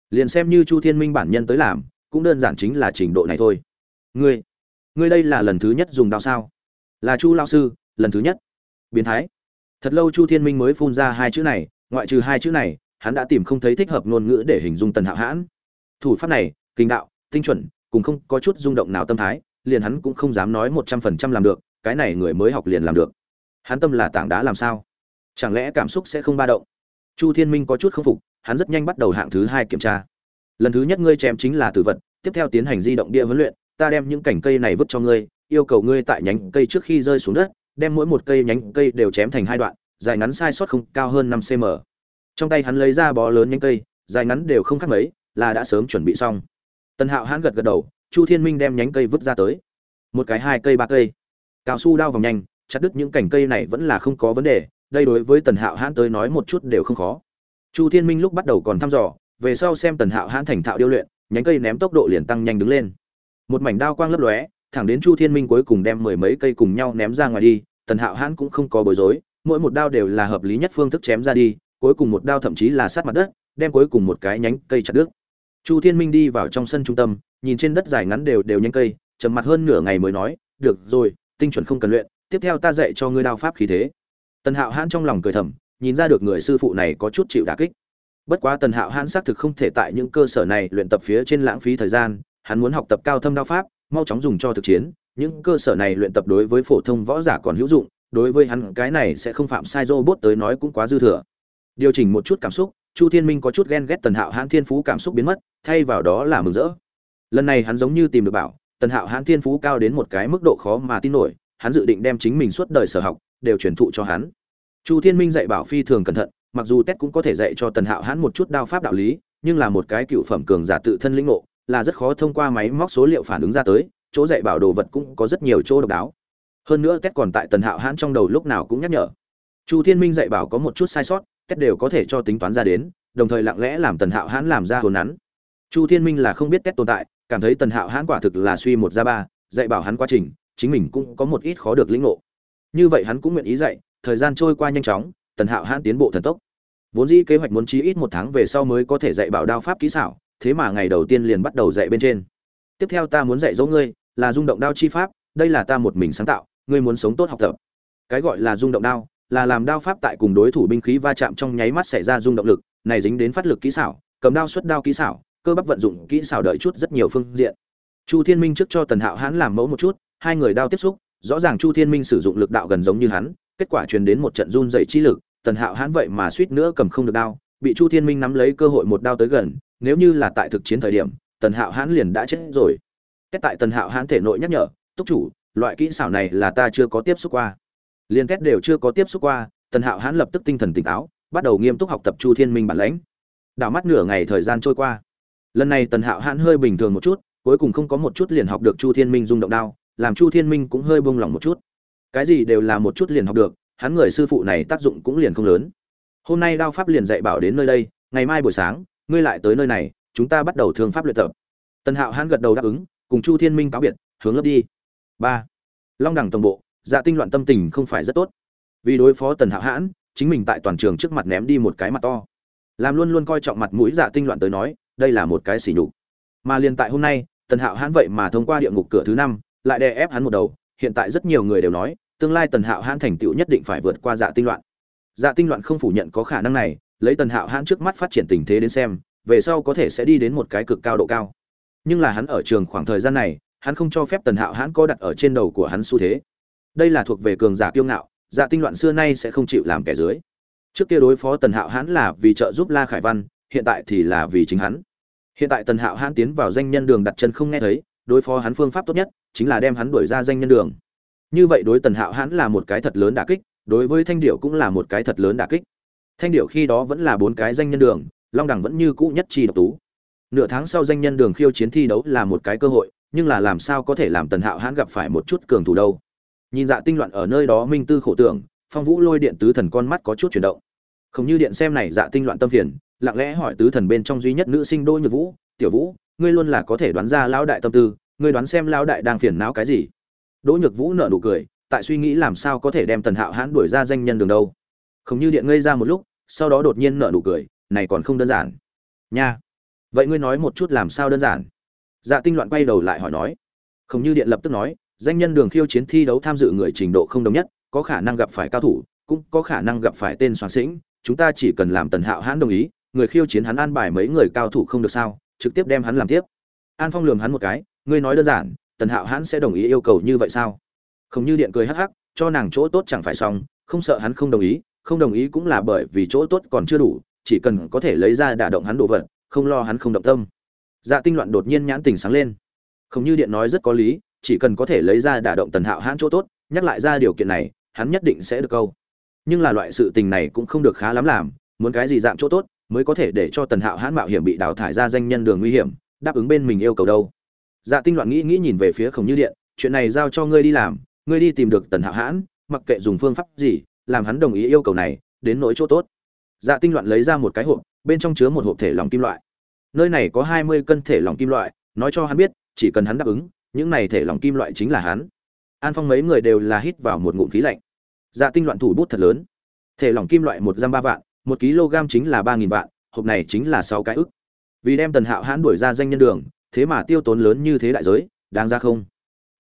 Liền xem như chu thiên minh bản nhân tới làm, cũng đơn giản chính là trình độ này thôi. Ngươi ngươi đây là lần thứ nhất dùng đao sao? Là chu lao sư, lần thứ nhất. Biến thái. Thật lâu chu thiên minh mới phun ra hai chữ này, ngoại trừ hai chữ này, hắn đã tìm không thấy thích hợp ngôn ngữ để hình dung tần hạo hãn. Thủ pháp này, kinh đạo, tinh chuẩn, cùng không có chút rung động nào tâm thái, liền hắn cũng không dám nói một trăm phần trăm làm được, cái này người mới học liền làm được. Hắn tâm là tảng đá làm sao? Chẳng lẽ cảm xúc sẽ không ba động? Chu thiên minh có chút không phục, hắn rất nhanh bắt đầu hạng thứ hai kiểm tra. Lần thứ nhất ngươi chém chính là tử vật, tiếp theo tiến hành di động địa huấn luyện, ta đem những cành cây này vứt cho ngươi, yêu cầu ngươi tại nhánh cây trước khi rơi xuống đất, đem mỗi một cây nhánh cây đều chém thành hai đoạn, dài ngắn sai sót không, cao hơn năm cm trong tay hắn lấy ra bó lớn nhánh cây, dài ngắn đều không khác mấy, là đã sớm chuẩn bị xong. Tần hạo hãn gật gật đầu, chu thiên minh đem nhánh cây vứt ra tới. Một cái, hai cây, ba cây. Cao su đao vòng nhanh, chặt đứt những cành cây này vẫn là không có vấn đề đây đối với tần hạo hãn tới nói một chút đều không khó. Chu thiên minh lúc bắt đầu còn thăm dò, về sau xem tần hạo hãn thành thạo điêu luyện, nhánh cây ném tốc độ liền tăng nhanh đứng lên. Một mảnh đao quang lấp lóe, thẳng đến chu thiên minh cuối cùng đem mười mấy cây cùng nhau ném ra ngoài đi, tần hạo hãn cũng không có bối rối, mỗi một đao đều là hợp lý nhất phương thức chém ra đi, cuối cùng một đao thậm chí là sát mặt đất, đem cuối cùng một cái nhánh cây chặt đứt. Chu thiên minh đi vào trong sân trung tâm, nhìn trên đất dài ngắn đều đều nhánh cây, trầm mặt hơn nửa ngày mới nói, được rồi, tinh chuẩn không cần luyện, tiếp theo ta dạy cho ngươi đao pháp khí thế tần hạo hãn trong lòng cười thầm, nhìn ra được người sư phụ này có chút chịu đả kích. Bất quá tần hạo hãn xác thực không thể tại những cơ sở này luyện tập phía trên lãng phí thời gian, hắn muốn học tập cao thâm đao pháp, mau chóng dùng cho thực chiến, những cơ sở này luyện tập đối với phổ thông võ giả còn hữu dụng, đối với hắn cái này sẽ không phạm sai robot tới nói cũng quá dư thừa. Điều chỉnh một chút cảm xúc, chu thiên minh có chút ghen ghét tần hạo hãn thiên phú cảm xúc biến mất, thay vào đó là mừng rỡ. Lần này hắn giống như tìm được bảo, tần hạo hãn thiên phú cao đến một cái mức độ khó mà tin nổi, hắn dự định đem chính mình suốt đời sở học đều truyền thụ cho hắn. Chu thiên minh dạy bảo phi thường cẩn thận, mặc dù tết cũng có thể dạy cho tần hạo hãn một chút đao pháp đạo lý, nhưng là một cái cựu phẩm cường giả tự thân lĩnh ngộ, là rất khó thông qua máy móc số liệu phản ứng ra tới, chỗ dạy bảo đồ vật cũng có rất nhiều chỗ độc đáo. Hơn nữa tết còn tại tần hạo hãn trong đầu lúc nào cũng nhắc nhở. Chu thiên minh dạy bảo có một chút sai sót, tết đều có thể cho tính toán ra đến, đồng thời lặng lẽ làm tần hạo hãn làm ra hồn nắn. Chu thiên minh là không biết tết tồn tại, cảm thấy tần hạo hãn quả thực là suy một ra ba, dạy bảo hắn quá trình, chính mình cũng có một ít khó được lĩnh ngộ như vậy hắn cũng nguyện ý dạy, thời gian trôi qua nhanh chóng, tần hạo hãn tiến bộ thần tốc. Vốn dĩ kế hoạch muốn chí ít một tháng về sau mới có thể dạy bảo đao pháp kỹ xảo, thế mà ngày đầu tiên liền bắt đầu dạy bên trên. Tiếp theo ta muốn dạy dỗ ngươi, là rung động đao chi pháp, đây là ta một mình sáng tạo, ngươi muốn sống tốt học tập. Cái gọi là rung động đao, là làm đao pháp tại cùng đối thủ binh khí va chạm trong nháy mắt xảy ra rung động lực, này dính đến phát lực kỹ xảo, cầm đao xuất đao kỹ xảo, cơ bắp vận dụng kỹ xảo đợi chút rất nhiều phương diện. Chu thiên minh trước cho tần hạo hãn làm mẫu một chút, hai người đao tiếp xúc rõ ràng chu thiên minh sử dụng lực đạo gần giống như hắn, kết quả truyền đến một trận run dày chi lực, tần hạo hãn vậy mà suýt nữa cầm không được đao, bị chu thiên minh nắm lấy cơ hội một đao tới gần, nếu như là tại thực chiến thời điểm, tần hạo hãn liền đã chết rồi. Kết tại tần hạo hãn thể nội nhắc nhở, túc chủ, loại kỹ xảo này là ta chưa có tiếp xúc qua. Liên kết đều chưa có tiếp xúc qua, tần hạo hãn lập tức tinh thần tỉnh táo, bắt đầu nghiêm túc học tập chu thiên minh bản lãnh. Đảo mắt nửa ngày thời gian trôi qua. Lần này tần hạo hãn hơi bình thường một chút, cuối cùng không có một chút liền học được chu thiên minh rung động đao làm chu thiên minh cũng hơi buông lỏng một chút. Cái gì đều là một chút liền học được, hắn người sư phụ này tác dụng cũng liền không lớn. Hôm nay đao pháp liền dạy bảo đến nơi đây, ngày mai buổi sáng, ngươi lại tới nơi này, chúng ta bắt đầu thương pháp luyện tập. Tần hạo hắn gật đầu đáp ứng, cùng chu thiên minh cáo biệt, hướng lớp đi. Ba. Long đẳng tổng bộ dạ tinh loạn tâm tình không phải rất tốt. Vì đối phó tần hạo hãn, chính mình tại toàn trường trước mặt ném đi một cái mặt to. Làm luôn luôn coi trọng mặt mũi dạ tinh loạn tới nói, đây là một cái sỉ nhục. Mà liền tại hôm nay, tần hạo hãn vậy mà thông qua địa ngục cửa thứ năm lại đè ép hắn một đầu, hiện tại rất nhiều người đều nói, tương lai tần hạo hãn thành tựu nhất định phải vượt qua dạ tinh loạn. Dạ tinh loạn không phủ nhận có khả năng này, lấy tần hạo hãn trước mắt phát triển tình thế đến xem, về sau có thể sẽ đi đến một cái cực cao độ cao. Nhưng là hắn ở trường khoảng thời gian này, hắn không cho phép tần hạo hãn có đặt ở trên đầu của hắn xu thế. Đây là thuộc về cường giả kiêu ngạo dạ tinh loạn xưa nay sẽ không chịu làm kẻ dưới. Trước kia đối phó tần hạo hãn là vì trợ giúp la khải văn, hiện tại thì là vì chính hắn. Hiện tại tần hạo hãn tiến vào danh nhân đường đặt chân không nghe thấy đối phó hắn phương pháp tốt nhất chính là đem hắn đuổi ra danh nhân đường. Như vậy đối tần hạo hãn là một cái thật lớn đả kích, đối với thanh điệu cũng là một cái thật lớn đả kích. Thanh điệu khi đó vẫn là bốn cái danh nhân đường, long đẳng vẫn như cũ nhất chi độc tú. Nửa tháng sau danh nhân đường khiêu chiến thi đấu là một cái cơ hội, nhưng là làm sao có thể làm tần hạo hãn gặp phải một chút cường thủ đâu? Nhìn dạ tinh loạn ở nơi đó minh tư khổ tưởng, phong vũ lôi điện tứ thần con mắt có chút chuyển động. Không như điện xem này dạ tinh loạn tâm phiền, lặng lẽ hỏi tứ thần bên trong duy nhất nữ sinh đôi nhược vũ, tiểu vũ ngươi luôn là có thể đoán ra lão đại tâm tư, ngươi đoán xem lão đại đang phiền não cái gì. Đỗ nhược vũ nở nụ cười, tại suy nghĩ làm sao có thể đem tần hạo hãn đuổi ra danh nhân đường đâu. Không như điện ngây ra một lúc, sau đó đột nhiên nở nụ cười, này còn không đơn giản. Nha. Vậy ngươi nói một chút làm sao đơn giản? Dạ tinh loạn quay đầu lại hỏi nói. Không như điện lập tức nói, danh nhân đường khiêu chiến thi đấu tham dự người trình độ không đồng nhất, có khả năng gặp phải cao thủ, cũng có khả năng gặp phải tên soạn sĩnh, chúng ta chỉ cần làm tần hạo hãn đồng ý, người khiêu chiến hắn an bài mấy người cao thủ không được sao? Trực tiếp đem hắn làm tiếp. An phong lườm hắn một cái, ngươi nói đơn giản, tần hạo hãn sẽ đồng ý yêu cầu như vậy sao? Không như điện cười hắc hắc, cho nàng chỗ tốt chẳng phải xong, không sợ hắn không đồng ý, không đồng ý cũng là bởi vì chỗ tốt còn chưa đủ, chỉ cần có thể lấy ra đả động hắn đồ vật, không lo hắn không động tâm. Dạ tinh loạn đột nhiên nhãn tình sáng lên. Không như điện nói rất có lý, chỉ cần có thể lấy ra đả động tần hạo hãn chỗ tốt, nhắc lại ra điều kiện này, hắn nhất định sẽ được câu. Nhưng là loại sự tình này cũng không được khá lắm làm, muốn cái gì dạng chỗ tốt mới có thể để cho tần hạo hãn mạo hiểm bị đào thải ra danh nhân đường nguy hiểm, đáp ứng bên mình yêu cầu đâu. Dạ tinh loạn nghĩ nghĩ nhìn về phía khổng như điện, chuyện này giao cho ngươi đi làm, ngươi đi tìm được tần hạo hãn, mặc kệ dùng phương pháp gì, làm hắn đồng ý yêu cầu này, đến nỗi chỗ tốt. Dạ tinh loạn lấy ra một cái hộp, bên trong chứa một hộp thể lỏng kim loại. Nơi này có hai mươi cân thể lỏng kim loại, nói cho hắn biết, chỉ cần hắn đáp ứng, những này thể lỏng kim loại chính là hắn. An phong mấy người đều là hít vào một ngụm khí lạnh. Dạ tinh loạn thủ bút thật lớn. Thể lỏng kim loại một giam ba vạn một kg chính là ba nghìn vạn, hộp này chính là sáu cái ức. Vì đem tần hạo hãn đuổi ra danh nhân đường, thế mà tiêu tốn lớn như thế đại giới, đáng ra không?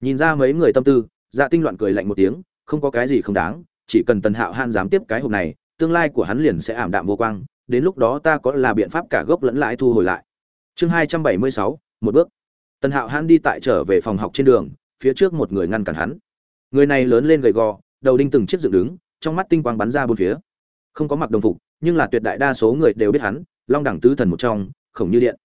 Nhìn ra mấy người tâm tư dạ tinh loạn cười lạnh một tiếng, không có cái gì không đáng, chỉ cần tần hạo hãn dám tiếp cái hộp này, tương lai của hắn liền sẽ ảm đạm vô quang, đến lúc đó ta có là biện pháp cả gốc lẫn lãi thu hồi lại. Chương hai trăm bảy mươi sáu, một bước. Tần hạo hãn đi tại trở về phòng học trên đường, phía trước một người ngăn cản hắn. Người này lớn lên gầy gò, đầu đinh từng chiếc dựng đứng, trong mắt tinh quang bắn ra bốn phía. Không có mặc đồng phục nhưng là tuyệt đại đa số người đều biết hắn long đẳng tứ thần một trong khổng như điện.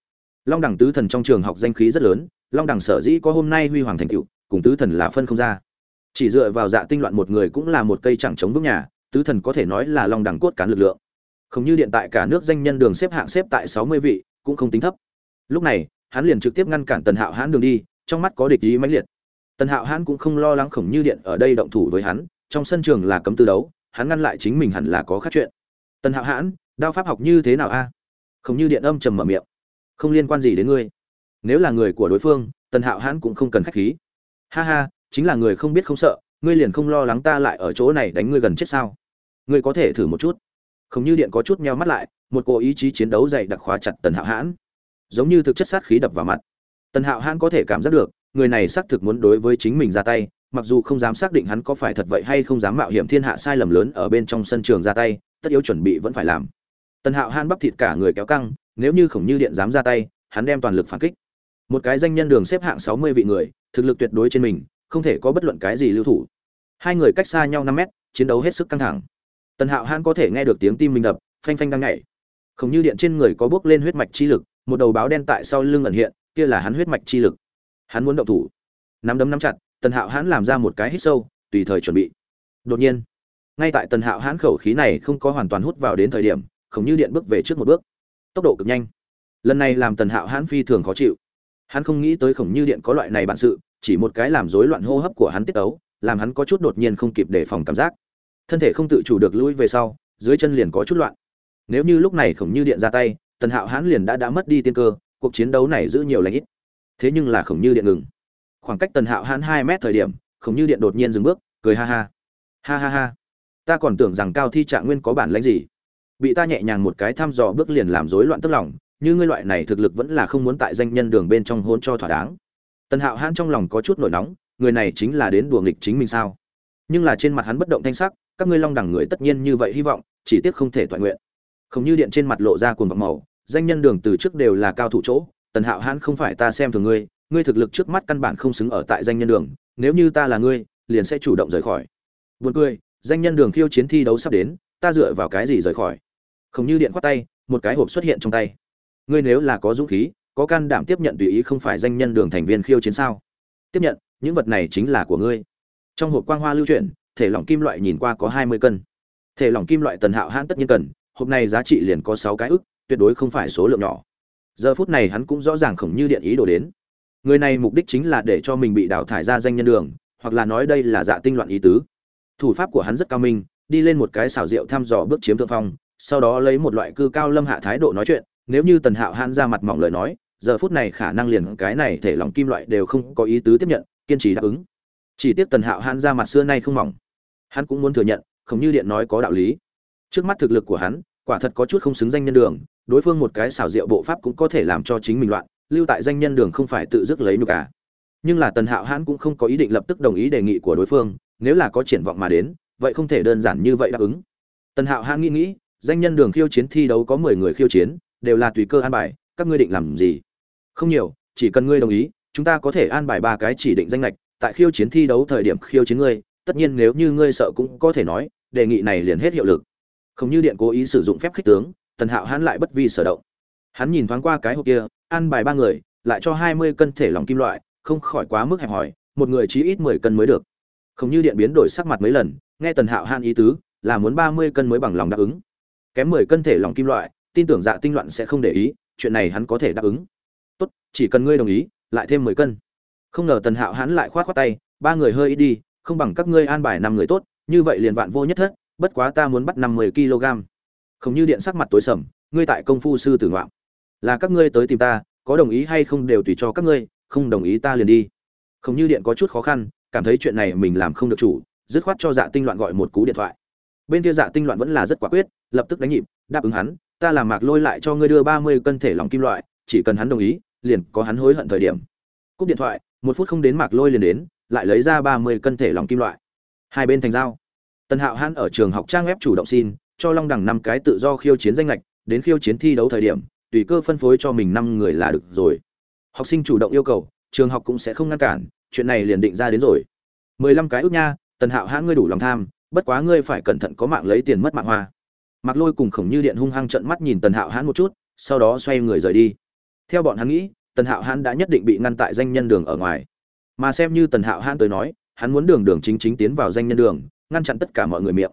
Long đẳng tứ thần trong trường học danh khí rất lớn long đẳng sở dĩ có hôm nay huy hoàng thành tựu, cùng tứ thần là phân không ra. Chỉ dựa vào dạ tinh loạn một người cũng là một cây chẳng chống vững nhà tứ thần có thể nói là long đẳng cốt cán lực lượng. Không như điện tại cả nước danh nhân đường xếp hạng xếp tại sáu mươi vị cũng không tính thấp. Lúc này hắn liền trực tiếp ngăn cản tần hạo hãn đường đi trong mắt có địch ý mãnh liệt. Tần hạo hãn cũng không lo lắng khổng như điện ở đây động thủ với hắn trong sân trường là cấm tư đấu hắn ngăn lại chính mình hẳn là có khác chuyện tần hạo hãn, đao pháp học như thế nào a? Không như điện âm trầm mở miệng. Không liên quan gì đến ngươi. Nếu là người của đối phương, tần hạo hãn cũng không cần khách khí. Ha ha, chính là người không biết không sợ, ngươi liền không lo lắng ta lại ở chỗ này đánh ngươi gần chết sao? Ngươi có thể thử một chút. Không như điện có chút meo mắt lại, một cô ý chí chiến đấu dày đặc khóa chặt tần hạo hãn. Giống như thực chất sát khí đập vào mặt. Tần hạo hãn có thể cảm giác được, người này xác thực muốn đối với chính mình ra tay, mặc dù không dám xác định hắn có phải thật vậy hay không dám mạo hiểm thiên hạ sai lầm lớn ở bên trong sân trường ra tay tất yếu chuẩn bị vẫn phải làm. Tần hạo han bắp thịt cả người kéo căng, nếu như khổng như điện dám ra tay, hắn đem toàn lực phản kích. Một cái danh nhân đường xếp hạng sáu mươi vị người, thực lực tuyệt đối trên mình, không thể có bất luận cái gì lưu thủ. Hai người cách xa nhau năm mét, chiến đấu hết sức căng thẳng. Tần hạo hãn có thể nghe được tiếng tim mình đập, phanh phanh đang nhảy. Không như điện trên người có bước lên huyết mạch chi lực, một đầu báo đen tại sau lưng ẩn hiện, kia là hắn huyết mạch chi lực. Hắn muốn động thủ. Nắm đấm nắm chặt, tần hạo hắn làm ra một cái hít sâu, tùy thời chuẩn bị. Đột nhiên ngay tại tần hạo hãn khẩu khí này không có hoàn toàn hút vào đến thời điểm, khổng như điện bước về trước một bước. Tốc độ cực nhanh. Lần này làm tần hạo hãn phi thường khó chịu. Hắn không nghĩ tới khổng như điện có loại này bản sự, chỉ một cái làm rối loạn hô hấp của hắn tiết ấu, làm hắn có chút đột nhiên không kịp đề phòng cảm giác. Thân thể không tự chủ được lui về sau, dưới chân liền có chút loạn. Nếu như lúc này khổng như điện ra tay, tần hạo hãn liền đã đã mất đi tiên cơ, cuộc chiến đấu này giữ nhiều lãnh ít. Thế nhưng là khổng như điện ngừng. Khoảng cách tần hạo hãn hai mét thời điểm, khổng như điện đột nhiên dừng bước, cười ha ha. Ha ha ha ta còn tưởng rằng cao thi trạng nguyên có bản lãnh gì. Bị ta nhẹ nhàng một cái thăm dò bước liền làm rối loạn tức lòng, như ngươi loại này thực lực vẫn là không muốn tại danh nhân đường bên trong hôn cho thỏa đáng. Tần hạo hãn trong lòng có chút nổi nóng, người này chính là đến đùa nghịch chính mình sao? Nhưng là trên mặt hắn bất động thanh sắc, các ngươi long đẳng người tất nhiên như vậy hy vọng, chỉ tiếc không thể toàn nguyện. Không như điện trên mặt lộ ra cuồng vọng màu, danh nhân đường từ trước đều là cao thủ chỗ, tần hạo hãn không phải ta xem thường ngươi ngươi thực lực trước mắt căn bản không xứng ở tại danh nhân đường, nếu như ta là ngươi, liền sẽ chủ động rời khỏi. Buồn cười danh nhân đường khiêu chiến thi đấu sắp đến, ta dựa vào cái gì rời khỏi? Không như điện khoát tay, một cái hộp xuất hiện trong tay. Ngươi nếu là có dũng khí, có can đảm tiếp nhận tùy ý không phải danh nhân đường thành viên khiêu chiến sao? Tiếp nhận, những vật này chính là của ngươi. Trong hộp quang hoa lưu chuyển, thể lỏng kim loại nhìn qua có hai mươi cân. Thể lỏng kim loại tần hạo hãn tất nhiên cần, hộp này giá trị liền có sáu cái ức, tuyệt đối không phải số lượng nhỏ. Giờ phút này hắn cũng rõ ràng khổng như điện ý đồ đến. Người này mục đích chính là để cho mình bị đào thải ra danh nhân đường, hoặc là nói đây là dạ tinh loạn ý tứ thủ pháp của hắn rất cao minh, đi lên một cái xảo diệu thăm dò bước chiếm thượng phong, sau đó lấy một loại cư cao lâm hạ thái độ nói chuyện, nếu như tần hạo hãn ra mặt mỏng lời nói, giờ phút này khả năng liền cái này thể lòng kim loại đều không có ý tứ tiếp nhận, kiên trì đáp ứng. Chỉ tiếc tần hạo hãn ra mặt xưa nay không mỏng. Hắn cũng muốn thừa nhận, không như điện nói có đạo lý. Trước mắt thực lực của hắn, quả thật có chút không xứng danh nhân đường, đối phương một cái xảo diệu bộ pháp cũng có thể làm cho chính mình loạn, lưu tại danh nhân đường không phải tự dứt lấy nhục cả nhưng là tần hạo hãn cũng không có ý định lập tức đồng ý đề nghị của đối phương nếu là có triển vọng mà đến, vậy không thể đơn giản như vậy đáp ứng. Tần hạo hãn nghĩ nghĩ, danh nhân đường khiêu chiến thi đấu có mười người khiêu chiến, đều là tùy cơ an bài, các ngươi định làm gì? Không nhiều, chỉ cần ngươi đồng ý, chúng ta có thể an bài ba cái chỉ định danh lệch tại khiêu chiến thi đấu thời điểm khiêu chiến ngươi, tất nhiên nếu như ngươi sợ cũng có thể nói, đề nghị này liền hết hiệu lực. Không như điện cố ý sử dụng phép khích tướng, tần hạo hãn lại bất vi sở động. Hắn nhìn thoáng qua cái hộp kia, an bài ba người, lại cho hai mươi cân thể lòng kim loại, không khỏi quá mức hẹp hòi, một người chí ít mười cân mới được không như điện biến đổi sắc mặt mấy lần, nghe tần hạo han ý tứ, là muốn ba mươi cân mới bằng lòng đáp ứng. Kém mười cân thể lòng kim loại, tin tưởng dạ tinh loạn sẽ không để ý, chuyện này hắn có thể đáp ứng. Tốt, chỉ cần ngươi đồng ý, lại thêm mười cân. Không ngờ tần hạo hắn lại khoát khoát tay, ba người hơi ít đi, không bằng các ngươi an bài năm người tốt, như vậy liền vạn vô nhất thất, bất quá ta muốn bắt năm mươi kg. Không như điện sắc mặt tối sầm, ngươi tại công phu sư tử ngoạm. Là các ngươi tới tìm ta, có đồng ý hay không đều tùy cho các ngươi, không đồng ý ta liền đi. Không như điện có chút khó khăn cảm thấy chuyện này mình làm không được chủ, dứt khoát cho dạ tinh loạn gọi một cú điện thoại. Bên kia dạ tinh loạn vẫn là rất quả quyết, lập tức đánh nhịp, đáp ứng hắn, ta làm mạc lôi lại cho ngươi đưa ba mươi cân thể lòng kim loại, chỉ cần hắn đồng ý, liền có hắn hối hận thời điểm. Cúp điện thoại, một phút không đến mạc lôi liền đến, lại lấy ra ba mươi cân thể lòng kim loại. Hai bên thành giao. Tần hạo hắn ở trường học trang web chủ động xin, cho long đẳng năm cái tự do khiêu chiến danh lệch, đến khiêu chiến thi đấu thời điểm, tùy cơ phân phối cho mình năm người là được rồi. Học sinh chủ động yêu cầu, trường học cũng sẽ không ngăn cản chuyện này liền định ra đến rồi. Mười lăm cái ước nha, tần hạo hãng ngươi đủ lòng tham, bất quá ngươi phải cẩn thận có mạng lấy tiền mất mạng hoa. Mặc lôi cùng khổng như điện hung hăng trận mắt nhìn tần hạo hãn một chút, sau đó xoay người rời đi. Theo bọn hắn nghĩ, tần hạo hãn đã nhất định bị ngăn tại danh nhân đường ở ngoài. Mà xem như tần hạo hãn tới nói, hắn muốn đường đường chính chính tiến vào danh nhân đường, ngăn chặn tất cả mọi người miệng.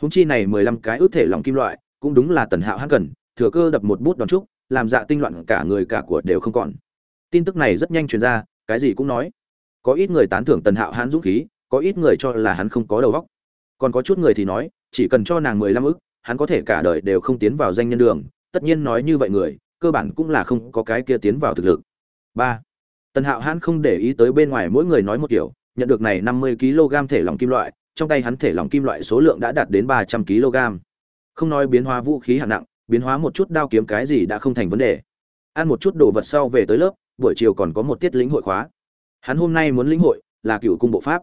Húng chi này mười lăm cái ước thể lòng kim loại, cũng đúng là tần hạo hãn cần, thừa cơ đập một bút đòn trúc làm dạ tinh loạn cả người cả của đều không còn. Tin tức này rất nhanh truyền ra, cái gì cũng nói có ít người tán thưởng tần hạo hãn dũng khí, có ít người cho là hắn không có đầu óc. Còn có chút người thì nói, chỉ cần cho nàng mười lăm ức, hắn có thể cả đời đều không tiến vào danh nhân đường. Tất nhiên nói như vậy người, cơ bản cũng là không có cái kia tiến vào thực lực. Ba. Tần hạo hãn không để ý tới bên ngoài mỗi người nói một kiểu, nhận được này năm mươi kg thể lỏng kim loại, trong tay hắn thể lỏng kim loại số lượng đã đạt đến ba trăm kg. Không nói biến hóa vũ khí hạng nặng, biến hóa một chút đao kiếm cái gì đã không thành vấn đề. Ăn một chút đồ vật sau về tới lớp, buổi chiều còn có một tiết lĩnh hội khóa hắn hôm nay muốn lĩnh hội là cựu cung bộ pháp.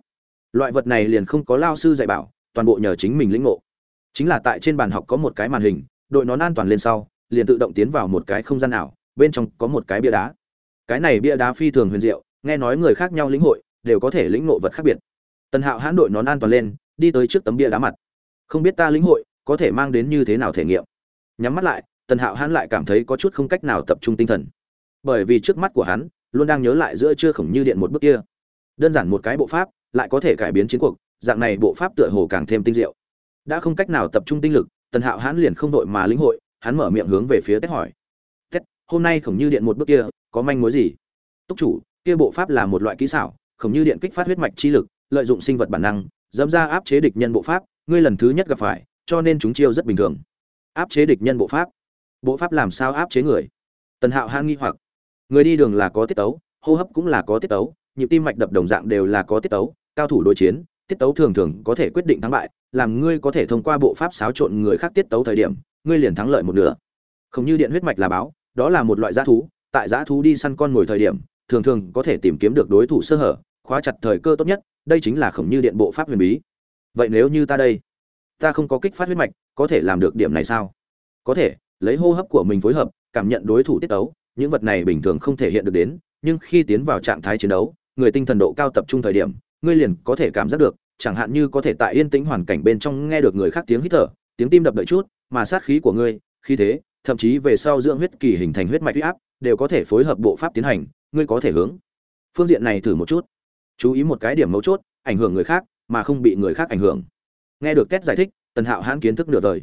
Loại vật này liền không có lao sư dạy bảo, toàn bộ nhờ chính mình lĩnh ngộ. Chính là tại trên bàn học có một cái màn hình, đội nón an toàn lên sau, liền tự động tiến vào một cái không gian ảo, bên trong có một cái bia đá. Cái này bia đá phi thường huyền diệu, nghe nói người khác nhau lĩnh hội, đều có thể lĩnh ngộ vật khác biệt. Tần hạo hãn đội nón an toàn lên, đi tới trước tấm bia đá mặt. Không biết ta lĩnh hội, có thể mang đến như thế nào thể nghiệm? Nhắm mắt lại, tần hạo hãn lại cảm thấy có chút không cách nào tập trung tinh thần. Bởi vì trước mắt của hắn luôn đang nhớ lại giữa chưa khổng như điện một bước kia. Đơn giản một cái bộ pháp, lại có thể cải biến chiến cuộc, dạng này bộ pháp tựa hồ càng thêm tinh diệu. Đã không cách nào tập trung tinh lực, tần hạo hãn liền không đội mà lĩnh hội, hắn mở miệng hướng về phía tết hỏi. Tết, hôm nay khổng như điện một bước kia, có manh mối gì? Túc chủ, kia bộ pháp là một loại kỹ xảo, khổng như điện kích phát huyết mạch chi lực, lợi dụng sinh vật bản năng, dẫm ra áp chế địch nhân bộ pháp, ngươi lần thứ nhất gặp phải, cho nên chúng chiêu rất bình thường. Áp chế địch nhân bộ pháp? Bộ pháp làm sao áp chế người? Tần hạo hãn nghi hoặc người đi đường là có tiết tấu, hô hấp cũng là có tiết tấu, nhịp tim mạch đập đồng dạng đều là có tiết tấu, cao thủ đối chiến, tiết tấu thường thường có thể quyết định thắng bại, làm ngươi có thể thông qua bộ pháp xáo trộn người khác tiết tấu thời điểm, ngươi liền thắng lợi một nửa. Không như điện huyết mạch là báo, đó là một loại g thú, tại g thú đi săn con ngồi thời điểm, thường thường có thể tìm kiếm được đối thủ sơ hở, khóa chặt thời cơ tốt nhất, đây chính là khổng như điện bộ pháp huyền bí. Vậy nếu như ta đây, ta không có kích phát huyết mạch, có thể làm được điểm này sao? Có thể, lấy hô hấp của mình phối hợp, cảm nhận đối thủ tiết tấu những vật này bình thường không thể hiện được đến, nhưng khi tiến vào trạng thái chiến đấu, người tinh thần độ cao tập trung thời điểm, ngươi liền có thể cảm giác được, chẳng hạn như có thể tại yên tĩnh hoàn cảnh bên trong nghe được người khác tiếng hít thở, tiếng tim đập đợi chút, mà sát khí của ngươi khi thế, thậm chí về sau dưỡng huyết kỳ hình thành huyết mạch huyết áp, đều có thể phối hợp bộ pháp tiến hành, ngươi có thể hướng phương diện này thử một chút. Chú ý một cái điểm mấu chốt, ảnh hưởng người khác, mà không bị người khác ảnh hưởng. Nghe được kết giải thích, tần hạo hãn kiến thức nửa đời.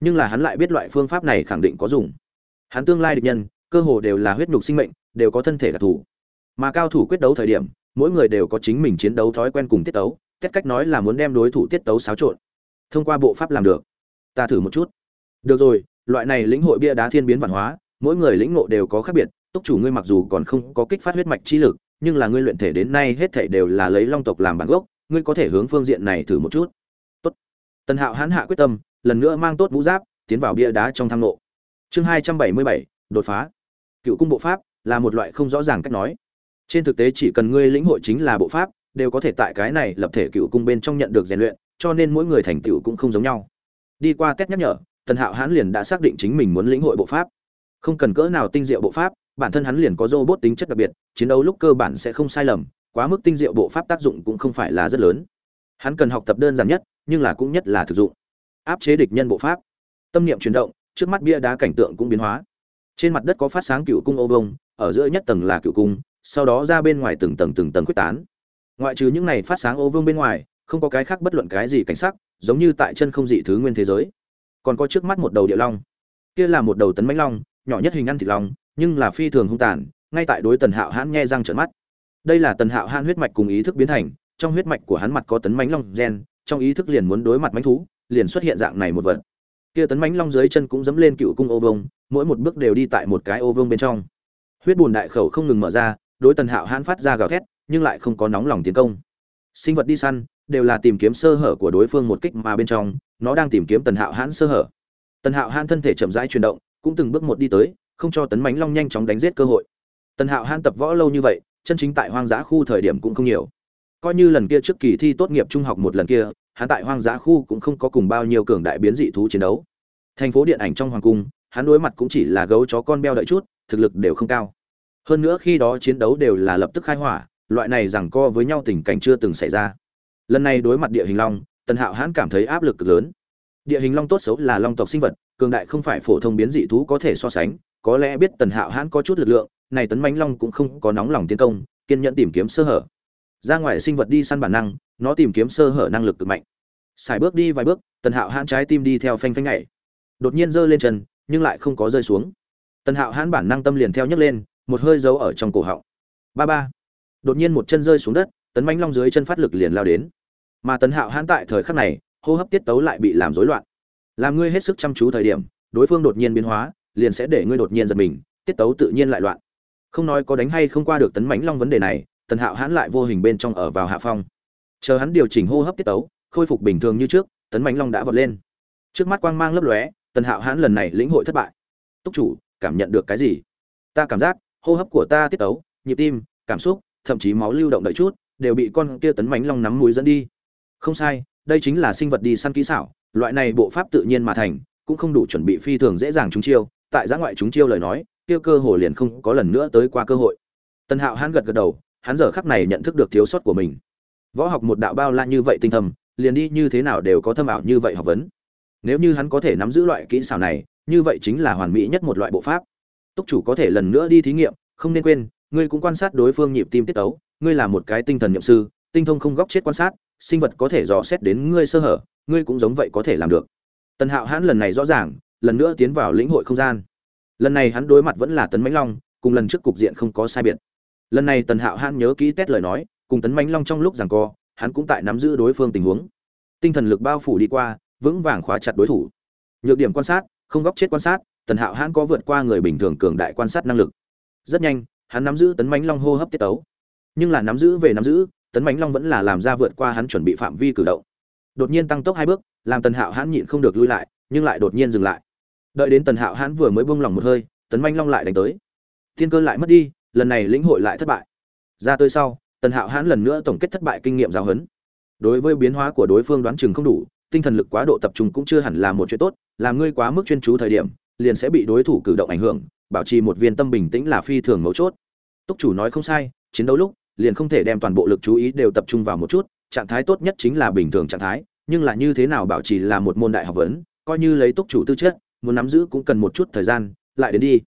Nhưng là hắn lại biết loại phương pháp này khẳng định có dùng. Hắn tương lai địch nhân cơ hồ đều là huyết nhục sinh mệnh, đều có thân thể đặc thù. Mà cao thủ quyết đấu thời điểm, mỗi người đều có chính mình chiến đấu thói quen cùng tiết tấu cách cách nói là muốn đem đối thủ tiết tấu xáo trộn. Thông qua bộ pháp làm được. Ta thử một chút. Được rồi, loại này lĩnh hội bia đá thiên biến văn hóa, mỗi người lĩnh ngộ đều có khác biệt, túc chủ ngươi mặc dù còn không có kích phát huyết mạch trí lực, nhưng là ngươi luyện thể đến nay hết thảy đều là lấy long tộc làm bản gốc, ngươi có thể hướng phương diện này thử một chút. Tốt. Tần hạo hãn hạ quyết tâm, lần nữa mang tốt vũ giáp, tiến vào bia đá trong thang nộ chương hai trăm bảy mươi bảy, đột phá cựu cung bộ pháp là một loại không rõ ràng cách nói. Trên thực tế chỉ cần ngươi lĩnh hội chính là bộ pháp, đều có thể tại cái này lập thể cựu cung bên trong nhận được rèn luyện, cho nên mỗi người thành tựu cũng không giống nhau. Đi qua test nhắc nhở, tần hạo hãn liền đã xác định chính mình muốn lĩnh hội bộ pháp. Không cần cỡ nào tinh diệu bộ pháp, bản thân hắn liền có robot tính chất đặc biệt, chiến đấu lúc cơ bản sẽ không sai lầm, quá mức tinh diệu bộ pháp tác dụng cũng không phải là rất lớn. Hắn cần học tập đơn giản nhất, nhưng là cũng nhất là thực dụng. Áp chế địch nhân bộ pháp. Tâm niệm chuyển động, trước mắt bia đá cảnh tượng cũng biến hóa trên mặt đất có phát sáng cựu cung ô vông ở giữa nhất tầng là cựu cung, sau đó ra bên ngoài từng tầng từng tầng quyết tán. Ngoại trừ những này phát sáng ô vương bên ngoài, không có cái khác bất luận cái gì cảnh sắc, giống như tại chân không dị thứ nguyên thế giới. Còn có trước mắt một đầu địa long. Kia là một đầu tấn mãnh long, nhỏ nhất hình ăn thịt long, nhưng là phi thường hung tàn, ngay tại đối tần hạo hãn nghe răng trợn mắt. Đây là tần hạo hãn huyết mạch cùng ý thức biến thành, trong huyết mạch của hắn mặt có tấn mãnh long gen, trong ý thức liền muốn đối mặt mãnh thú, liền xuất hiện dạng này một vật kia tấn mãnh long dưới chân cũng dẫm lên cựu cung ô vông mỗi một bước đều đi tại một cái ô vông bên trong. Huyết bùn đại khẩu không ngừng mở ra, đối tần hạo hãn phát ra gào thét, nhưng lại không có nóng lòng tiến công. Sinh vật đi săn, đều là tìm kiếm sơ hở của đối phương một kích mà bên trong, nó đang tìm kiếm tần hạo hãn sơ hở. Tần hạo hãn thân thể chậm rãi chuyển động, cũng từng bước một đi tới, không cho tấn mãnh long nhanh chóng đánh giết cơ hội. Tần hạo hãn tập võ lâu như vậy, chân chính tại hoang dã khu thời điểm cũng không nhiều. Coi như lần kia trước kỳ thi tốt nghiệp trung học một lần kia hắn tại hoang dã khu cũng không có cùng bao nhiêu cường đại biến dị thú chiến đấu. Thành phố điện ảnh trong hoàng cung, hắn đối mặt cũng chỉ là gấu chó con beo đợi chút, thực lực đều không cao. Hơn nữa khi đó chiến đấu đều là lập tức khai hỏa, loại này rằng co với nhau tình cảnh chưa từng xảy ra. Lần này đối mặt địa hình long, tần hạo hắn cảm thấy áp lực cực lớn. Địa hình long tốt xấu là long tộc sinh vật, cường đại không phải phổ thông biến dị thú có thể so sánh, có lẽ biết tần hạo hắn có chút lực lượng, này tấn mãnh long cũng không có nóng lòng tiến công, kiên nhẫn tìm kiếm sơ hở ra ngoài sinh vật đi săn bản năng, nó tìm kiếm sơ hở năng lực cực mạnh. Xài bước đi vài bước, tần hạo hãn trái tim đi theo phanh phanh nhảy. Đột nhiên giơ lên chân, nhưng lại không có rơi xuống. Tần hạo hãn bản năng tâm liền theo nhấc lên, một hơi giấu ở trong cổ họng. Ba ba. Đột nhiên một chân rơi xuống đất, tấn mãnh long dưới chân phát lực liền lao đến. Mà tần hạo hãn tại thời khắc này, hô hấp tiết tấu lại bị làm rối loạn. Làm ngươi hết sức chăm chú thời điểm, đối phương đột nhiên biến hóa, liền sẽ để ngươi đột nhiên giật mình, tiết tấu tự nhiên lại loạn. Không nói có đánh hay không qua được tấn mãnh long vấn đề này tần hạo hãn lại vô hình bên trong ở vào hạ phong. Chờ hắn điều chỉnh hô hấp tiết tấu, khôi phục bình thường như trước, tấn mãnh long đã vọt lên. Trước mắt quang mang lấp lóe, tần hạo hãn lần này lĩnh hội thất bại. Túc chủ, cảm nhận được cái gì? Ta cảm giác, hô hấp của ta tiết tấu, nhịp tim, cảm xúc, thậm chí máu lưu động đợi chút, đều bị con kia tấn mãnh long nắm mũi dẫn đi. Không sai, đây chính là sinh vật đi săn kỹ xảo, loại này bộ pháp tự nhiên mà thành, cũng không đủ chuẩn bị phi thường dễ dàng chúng chiêu. Tại giã ngoại chúng chiêu lời nói, kia cơ hồ liền không có lần nữa tới qua cơ hội. Tần hạo hãn gật gật đầu hắn giờ khắc này nhận thức được thiếu sót của mình. Võ học một đạo bao la như vậy tinh thầm liền đi như thế nào đều có thâm ảo như vậy học vấn. Nếu như hắn có thể nắm giữ loại kỹ xảo này, như vậy chính là hoàn mỹ nhất một loại bộ pháp. Túc chủ có thể lần nữa đi thí nghiệm, không nên quên, ngươi cũng quan sát đối phương nhịp tim tiết tấu, ngươi là một cái tinh thần nhậm sư, tinh thông không góc chết quan sát, sinh vật có thể dò xét đến ngươi sơ hở, ngươi cũng giống vậy có thể làm được. Tần hạo hãn lần này rõ ràng, lần nữa tiến vào lĩnh hội không gian. Lần này hắn đối mặt vẫn là tấn mãnh long, cùng lần trước cục diện không có sai biệt lần này tần hạo hãn nhớ kỹ tét lời nói, cùng tấn mãnh long trong lúc rằng co, hắn cũng tại nắm giữ đối phương tình huống. Tinh thần lực bao phủ đi qua, vững vàng khóa chặt đối thủ. Nhược điểm quan sát, không góc chết quan sát, tần hạo hãn có vượt qua người bình thường cường đại quan sát năng lực. Rất nhanh, hắn nắm giữ tấn mãnh long hô hấp tiết tấu. Nhưng là nắm giữ về nắm giữ, tấn mãnh long vẫn là làm ra vượt qua hắn chuẩn bị phạm vi cử động. Đột nhiên tăng tốc hai bước, làm tần hạo hãn nhịn không được lui lại, nhưng lại đột nhiên dừng lại. Đợi đến tần hạo hãn vừa mới bông lỏng một hơi, tấn manh long lại đánh tới. Thiên cơ lại mất đi lần này lĩnh hội lại thất bại. Ra tới sau, tần hạo hãn lần nữa tổng kết thất bại kinh nghiệm giáo huấn. Đối với biến hóa của đối phương đoán chừng không đủ, tinh thần lực quá độ tập trung cũng chưa hẳn là một chuyện tốt làm ngươi quá mức chuyên chú thời điểm, liền sẽ bị đối thủ cử động ảnh hưởng, bảo trì một viên tâm bình tĩnh là phi thường mấu chốt. Túc chủ nói không sai, chiến đấu lúc, liền không thể đem toàn bộ lực chú ý đều tập trung vào một chút, trạng thái tốt nhất chính là bình thường trạng thái, nhưng là như thế nào bảo trì là một môn đại học vấn, coi như lấy túc chủ tư chất, muốn nắm giữ cũng cần một chút thời gian, lại đến đi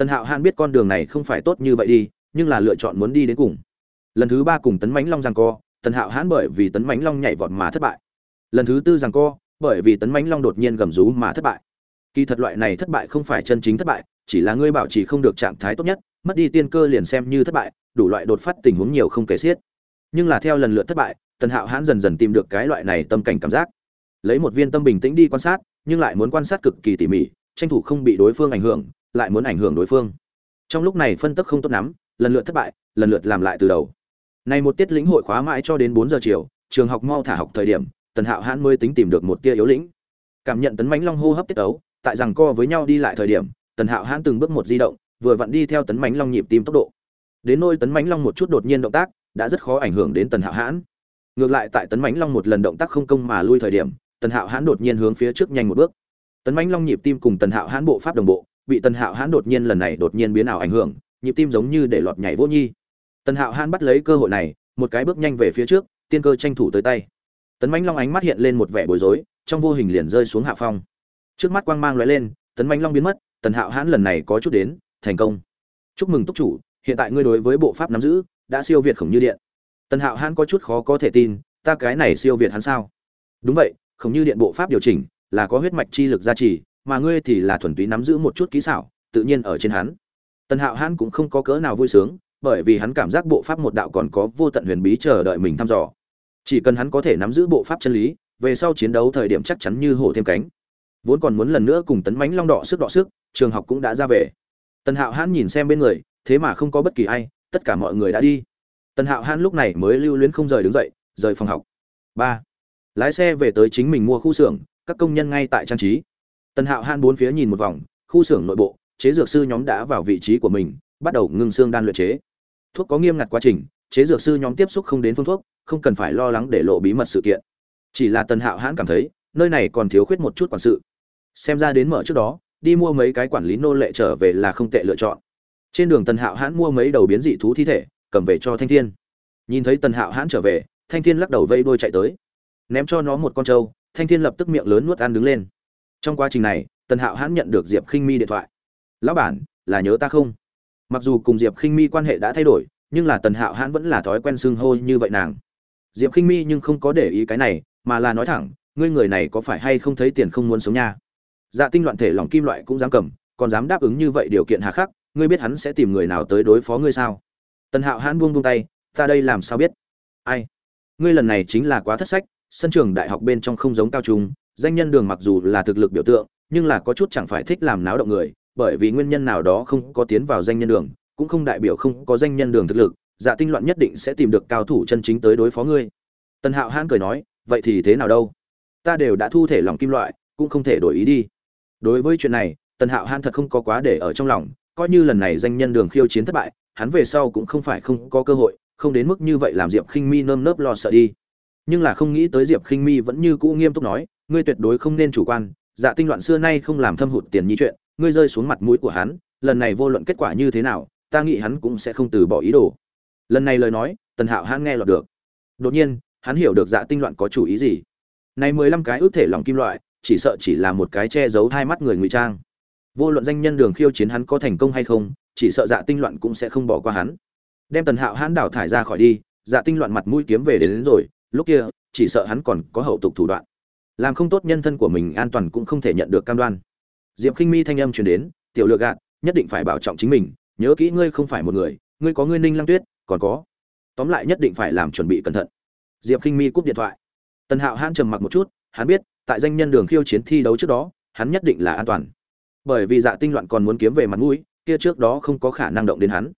tần hạo hãn biết con đường này không phải tốt như vậy đi, nhưng là lựa chọn muốn đi đến cùng. Lần thứ ba cùng tấn mãnh long rằng co, tần hạo hãn bởi vì tấn mãnh long nhảy vọt mà thất bại. Lần thứ tư rằng co, bởi vì tấn mãnh long đột nhiên gầm rú mà thất bại. Kỳ thật loại này thất bại không phải chân chính thất bại, chỉ là ngươi bảo trì không được trạng thái tốt nhất, mất đi tiên cơ liền xem như thất bại, đủ loại đột phát tình huống nhiều không kể xiết. Nhưng là theo lần lượt thất bại, tần hạo hãn dần dần tìm được cái loại này tâm cảnh cảm giác. Lấy một viên tâm bình tĩnh đi quan sát, nhưng lại muốn quan sát cực kỳ tỉ mỉ, tranh thủ không bị đối phương ảnh hưởng lại muốn ảnh hưởng đối phương. Trong lúc này phân tức không tốt lắm, lần lượt thất bại, lần lượt làm lại từ đầu. Này một tiết lĩnh hội khóa mãi cho đến bốn giờ chiều, trường học mau thả học thời điểm, tần hạo hãn mới tính tìm được một tia yếu lĩnh. Cảm nhận tấn mãnh long hô hấp tiết ấu tại rằng co với nhau đi lại thời điểm, tần hạo hãn từng bước một di động, vừa vặn đi theo tấn mãnh long nhịp tim tốc độ. Đến nôi tấn mãnh long một chút đột nhiên động tác, đã rất khó ảnh hưởng đến tần hạo hãn. Ngược lại tại tấn mãnh long một lần động tác không công mà lui thời điểm, tần hạo hãn đột nhiên hướng phía trước nhanh một bước. Tấn mãnh long nhịp tim cùng tần hạo hãn bộ pháp đồng bộ bị tần hạo hãn đột nhiên lần này đột nhiên biến ảo ảnh hưởng, nhịp tim giống như để lọt nhảy vô nhi. Tần hạo hãn bắt lấy cơ hội này, một cái bước nhanh về phía trước, tiên cơ tranh thủ tới tay. Tấn mãnh long ánh mắt hiện lên một vẻ bối rối, trong vô hình liền rơi xuống hạ phong. Trước mắt quang mang lóe lên, tấn mãnh long biến mất, tần hạo hãn lần này có chút đến, thành công. Chúc mừng túc chủ, hiện tại ngươi đối với bộ pháp nắm giữ, đã siêu việt khổng như điện. Tần hạo hãn có chút khó có thể tin, ta cái này siêu việt hắn sao? Đúng vậy, khổng như điện bộ pháp điều chỉnh, là có huyết mạch chi lực gia trì mà ngươi thì là thuần túy nắm giữ một chút kỹ xảo, tự nhiên ở trên hắn. Tần hạo hãn cũng không có cỡ nào vui sướng, bởi vì hắn cảm giác bộ pháp một đạo còn có vô tận huyền bí chờ đợi mình thăm dò. Chỉ cần hắn có thể nắm giữ bộ pháp chân lý, về sau chiến đấu thời điểm chắc chắn như hổ thêm cánh. Vốn còn muốn lần nữa cùng tấn mãnh long đỏ sức đỏ sức, trường học cũng đã ra về. Tần hạo hãn nhìn xem bên người, thế mà không có bất kỳ ai, tất cả mọi người đã đi. Tần hạo hãn lúc này mới lưu luyến không rời đứng dậy, rời phòng học. Ba. Lái xe về tới chính mình mua khu xưởng, các công nhân ngay tại trang trí tần hạo han bốn phía nhìn một vòng, khu xưởng nội bộ, chế dược sư nhóm đã vào vị trí của mình, bắt đầu ngưng xương đan luyện chế. Thuốc có nghiêm ngặt quá trình, chế dược sư nhóm tiếp xúc không đến phương thuốc, không cần phải lo lắng để lộ bí mật sự kiện. Chỉ là tần hạo hãn cảm thấy, nơi này còn thiếu khuyết một chút quản sự. Xem ra đến mở trước đó, đi mua mấy cái quản lý nô lệ trở về là không tệ lựa chọn. Trên đường tần hạo hãn mua mấy đầu biến dị thú thi thể, cầm về cho thanh thiên. Nhìn thấy tần hạo hãn trở về, thanh thiên lắc đầu vây đôi chạy tới. Ném cho nó một con trâu, thanh thiên lập tức miệng lớn nuốt ăn đứng lên trong quá trình này, tần hạo hãn nhận được diệp khinh mi điện thoại. Lão bản, là nhớ ta không? Mặc dù cùng diệp khinh mi quan hệ đã thay đổi, nhưng là tần hạo hãn vẫn là thói quen xưng hô như vậy nàng. Diệp khinh mi nhưng không có để ý cái này, mà là nói thẳng, ngươi người này có phải hay không thấy tiền không muốn sống nha? Dạ tinh loạn thể lòng kim loại cũng dám cầm, còn dám đáp ứng như vậy điều kiện hà khắc, ngươi biết hắn sẽ tìm người nào tới đối phó ngươi sao? Tần hạo hãn buông buông tay, ta đây làm sao biết? Ai? Ngươi lần này chính là quá thất sách, sân trường đại học bên trong không giống cao trung danh nhân đường mặc dù là thực lực biểu tượng, nhưng là có chút chẳng phải thích làm náo động người, bởi vì nguyên nhân nào đó không có tiến vào danh nhân đường, cũng không đại biểu không có danh nhân đường thực lực dạ tinh loạn nhất định sẽ tìm được cao thủ chân chính tới đối phó ngươi. Tần hạo hãn cười nói, vậy thì thế nào đâu? Ta đều đã thu thể lòng kim loại, cũng không thể đổi ý đi. Đối với chuyện này, tần hạo hãn thật không có quá để ở trong lòng, coi như lần này danh nhân đường khiêu chiến thất bại, hắn về sau cũng không phải không có cơ hội, không đến mức như vậy làm diệp khinh mi nơm nớp lo sợ đi. Nhưng là không nghĩ tới diệp khinh mi vẫn như cũ nghiêm túc nói ngươi tuyệt đối không nên chủ quan dạ tinh loạn xưa nay không làm thâm hụt tiền nhi chuyện ngươi rơi xuống mặt mũi của hắn lần này vô luận kết quả như thế nào ta nghĩ hắn cũng sẽ không từ bỏ ý đồ. Lần này lời nói tần hạo hắn nghe lọt được. Đột nhiên hắn hiểu được dạ tinh loạn có chủ ý gì. Này mười lăm cái ước thể lòng kim loại chỉ sợ chỉ là một cái che giấu hai mắt người ngụy trang. Vô luận danh nhân đường khiêu chiến hắn có thành công hay không chỉ sợ dạ tinh loạn cũng sẽ không bỏ qua hắn. Đem tần hạo hắn đảo thải ra khỏi đi dạ tinh loạn mặt mũi kiếm về đến, đến rồi lúc kia chỉ sợ hắn còn có hậu tục thủ đoạn làm không tốt nhân thân của mình an toàn cũng không thể nhận được cam đoan. Diệp khinh mi thanh âm truyền đến, tiểu lựa gạt, nhất định phải bảo trọng chính mình, nhớ kỹ ngươi không phải một người, ngươi có ngươi ninh lăng tuyết, còn có. Tóm lại nhất định phải làm chuẩn bị cẩn thận. Diệp khinh mi cúp điện thoại. Tần hạo hãn trầm mặc một chút, hắn biết, tại danh nhân đường khiêu chiến thi đấu trước đó, hắn nhất định là an toàn. Bởi vì dạ tinh loạn còn muốn kiếm về mặt mũi, kia trước đó không có khả năng động đến hắn.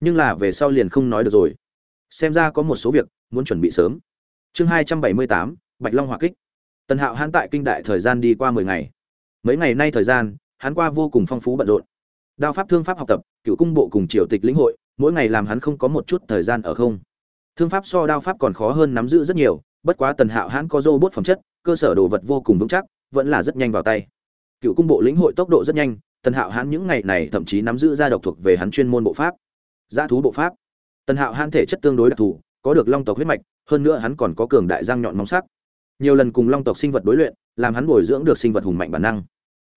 Nhưng là về sau liền không nói được rồi. Xem ra có một số việc muốn chuẩn bị sớm. Chương hai trăm bảy mươi tám, bạch long hỏa kích tần hạo hãn tại kinh đại thời gian đi qua mười ngày. Mấy ngày nay thời gian, hắn qua vô cùng phong phú bận rộn. Đao pháp, thương pháp học tập, cựu cung bộ cùng triều tịch lĩnh hội, mỗi ngày làm hắn không có một chút thời gian ở không. Thương pháp so đao pháp còn khó hơn nắm giữ rất nhiều, bất quá tần hạo hãn có dô bốt phẩm chất, cơ sở đồ vật vô cùng vững chắc, vẫn là rất nhanh vào tay. Cựu cung bộ lĩnh hội tốc độ rất nhanh, tần hạo hãn những ngày này thậm chí nắm giữ ra độc thuộc về hắn chuyên môn bộ pháp. Dã thú bộ pháp. Tần hạo hãn thể chất tương đối đặc thù, có được long tộc huyết mạch, hơn nữa hắn còn có cường đại răng nhọn móng sắc nhiều lần cùng long tộc sinh vật đối luyện, làm hắn bồi dưỡng được sinh vật hùng mạnh bản năng.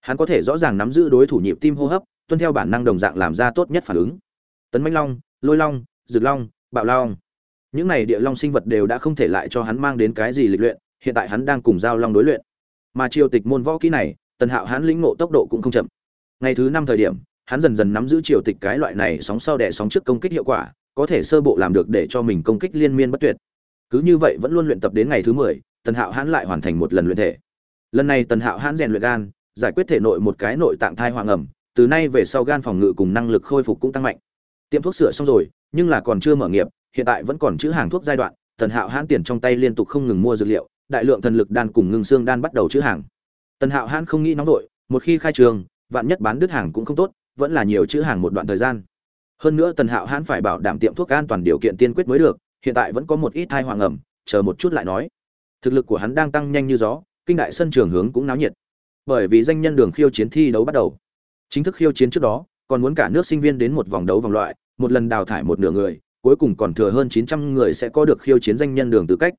Hắn có thể rõ ràng nắm giữ đối thủ nhịp tim hô hấp, tuân theo bản năng đồng dạng làm ra tốt nhất phản ứng. Tấn mãnh long, lôi long rực long, bạo long. Những này địa long sinh vật đều đã không thể lại cho hắn mang đến cái gì lịch luyện, hiện tại hắn đang cùng giao long đối luyện. Mà triều tịch môn võ kỹ này, tần hạo hắn lĩnh ngộ tốc độ cũng không chậm. Ngày thứ năm thời điểm, hắn dần dần nắm giữ triều tịch cái loại này sóng sau đẻ sóng trước công kích hiệu quả, có thể sơ bộ làm được để cho mình công kích liên miên bất tuyệt. Cứ như vậy vẫn luôn luyện tập đến ngày thứ mười tần hạo hãn lại hoàn thành một lần luyện thể. Lần này tần hạo hãn rèn luyện gan, giải quyết thể nội một cái nội tạng thai hoàng ẩm từ nay về sau gan phòng ngự cùng năng lực khôi phục cũng tăng mạnh. Tiệm thuốc sửa xong rồi, nhưng là còn chưa mở nghiệp, hiện tại vẫn còn chữ hàng thuốc giai đoạn, tần hạo hãn tiền trong tay liên tục không ngừng mua dược liệu, đại lượng thần lực đan cùng ngưng xương đan bắt đầu chữ hàng. Tần hạo hãn không nghĩ nóng vội, một khi khai trường, vạn nhất bán đứt hàng cũng không tốt, vẫn là nhiều chữ hàng một đoạn thời gian. Hơn nữa tần hạo hãn phải bảo đảm tiệm thuốc an toàn điều kiện tiên quyết mới được, hiện tại vẫn có một ít thai hoàng ẩm chờ một chút lại nói thực lực của hắn đang tăng nhanh như gió, kinh đại sân trường hướng cũng náo nhiệt. Bởi vì danh nhân đường khiêu chiến thi đấu bắt đầu. Chính thức khiêu chiến trước đó, còn muốn cả nước sinh viên đến một vòng đấu vòng loại, một lần đào thải một nửa người, cuối cùng còn thừa hơn chín trăm người sẽ có được khiêu chiến danh nhân đường tư cách.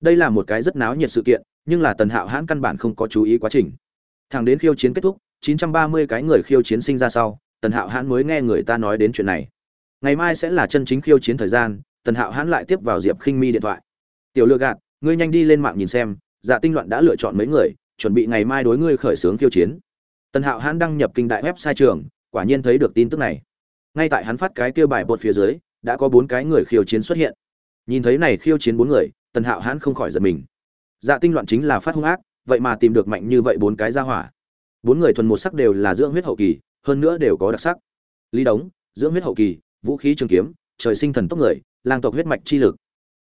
Đây là một cái rất náo nhiệt sự kiện, nhưng là tần hạo hãn căn bản không có chú ý quá trình. Thẳng đến khiêu chiến kết thúc, chín trăm ba mươi cái người khiêu chiến sinh ra sau, tần hạo hãn mới nghe người ta nói đến chuyện này. Ngày mai sẽ là chân chính khiêu chiến thời gian, tần hạo hãn lại tiếp vào diệp khinh mi điện thoại. Tiểu lựa gạt ngươi nhanh đi lên mạng nhìn xem dạ tinh loạn đã lựa chọn mấy người, chuẩn bị ngày mai đối ngươi khởi xướng khiêu chiến. Tần hạo hãn đăng nhập kinh đại web sai trường, quả nhiên thấy được tin tức này. Ngay tại hắn phát cái kêu bài bột phía dưới, đã có bốn cái người khiêu chiến xuất hiện. Nhìn thấy này khiêu chiến bốn người, tần hạo hãn không khỏi giật mình. Dạ tinh loạn chính là phát hung ác, vậy mà tìm được mạnh như vậy bốn cái ra hỏa. Bốn người thuần một sắc đều là dưỡng huyết hậu kỳ, hơn nữa đều có đặc sắc. Lý đống, dưỡng huyết hậu kỳ, vũ khí trường kiếm, trời sinh thần tốc người, lang tộc huyết mạch chi lực.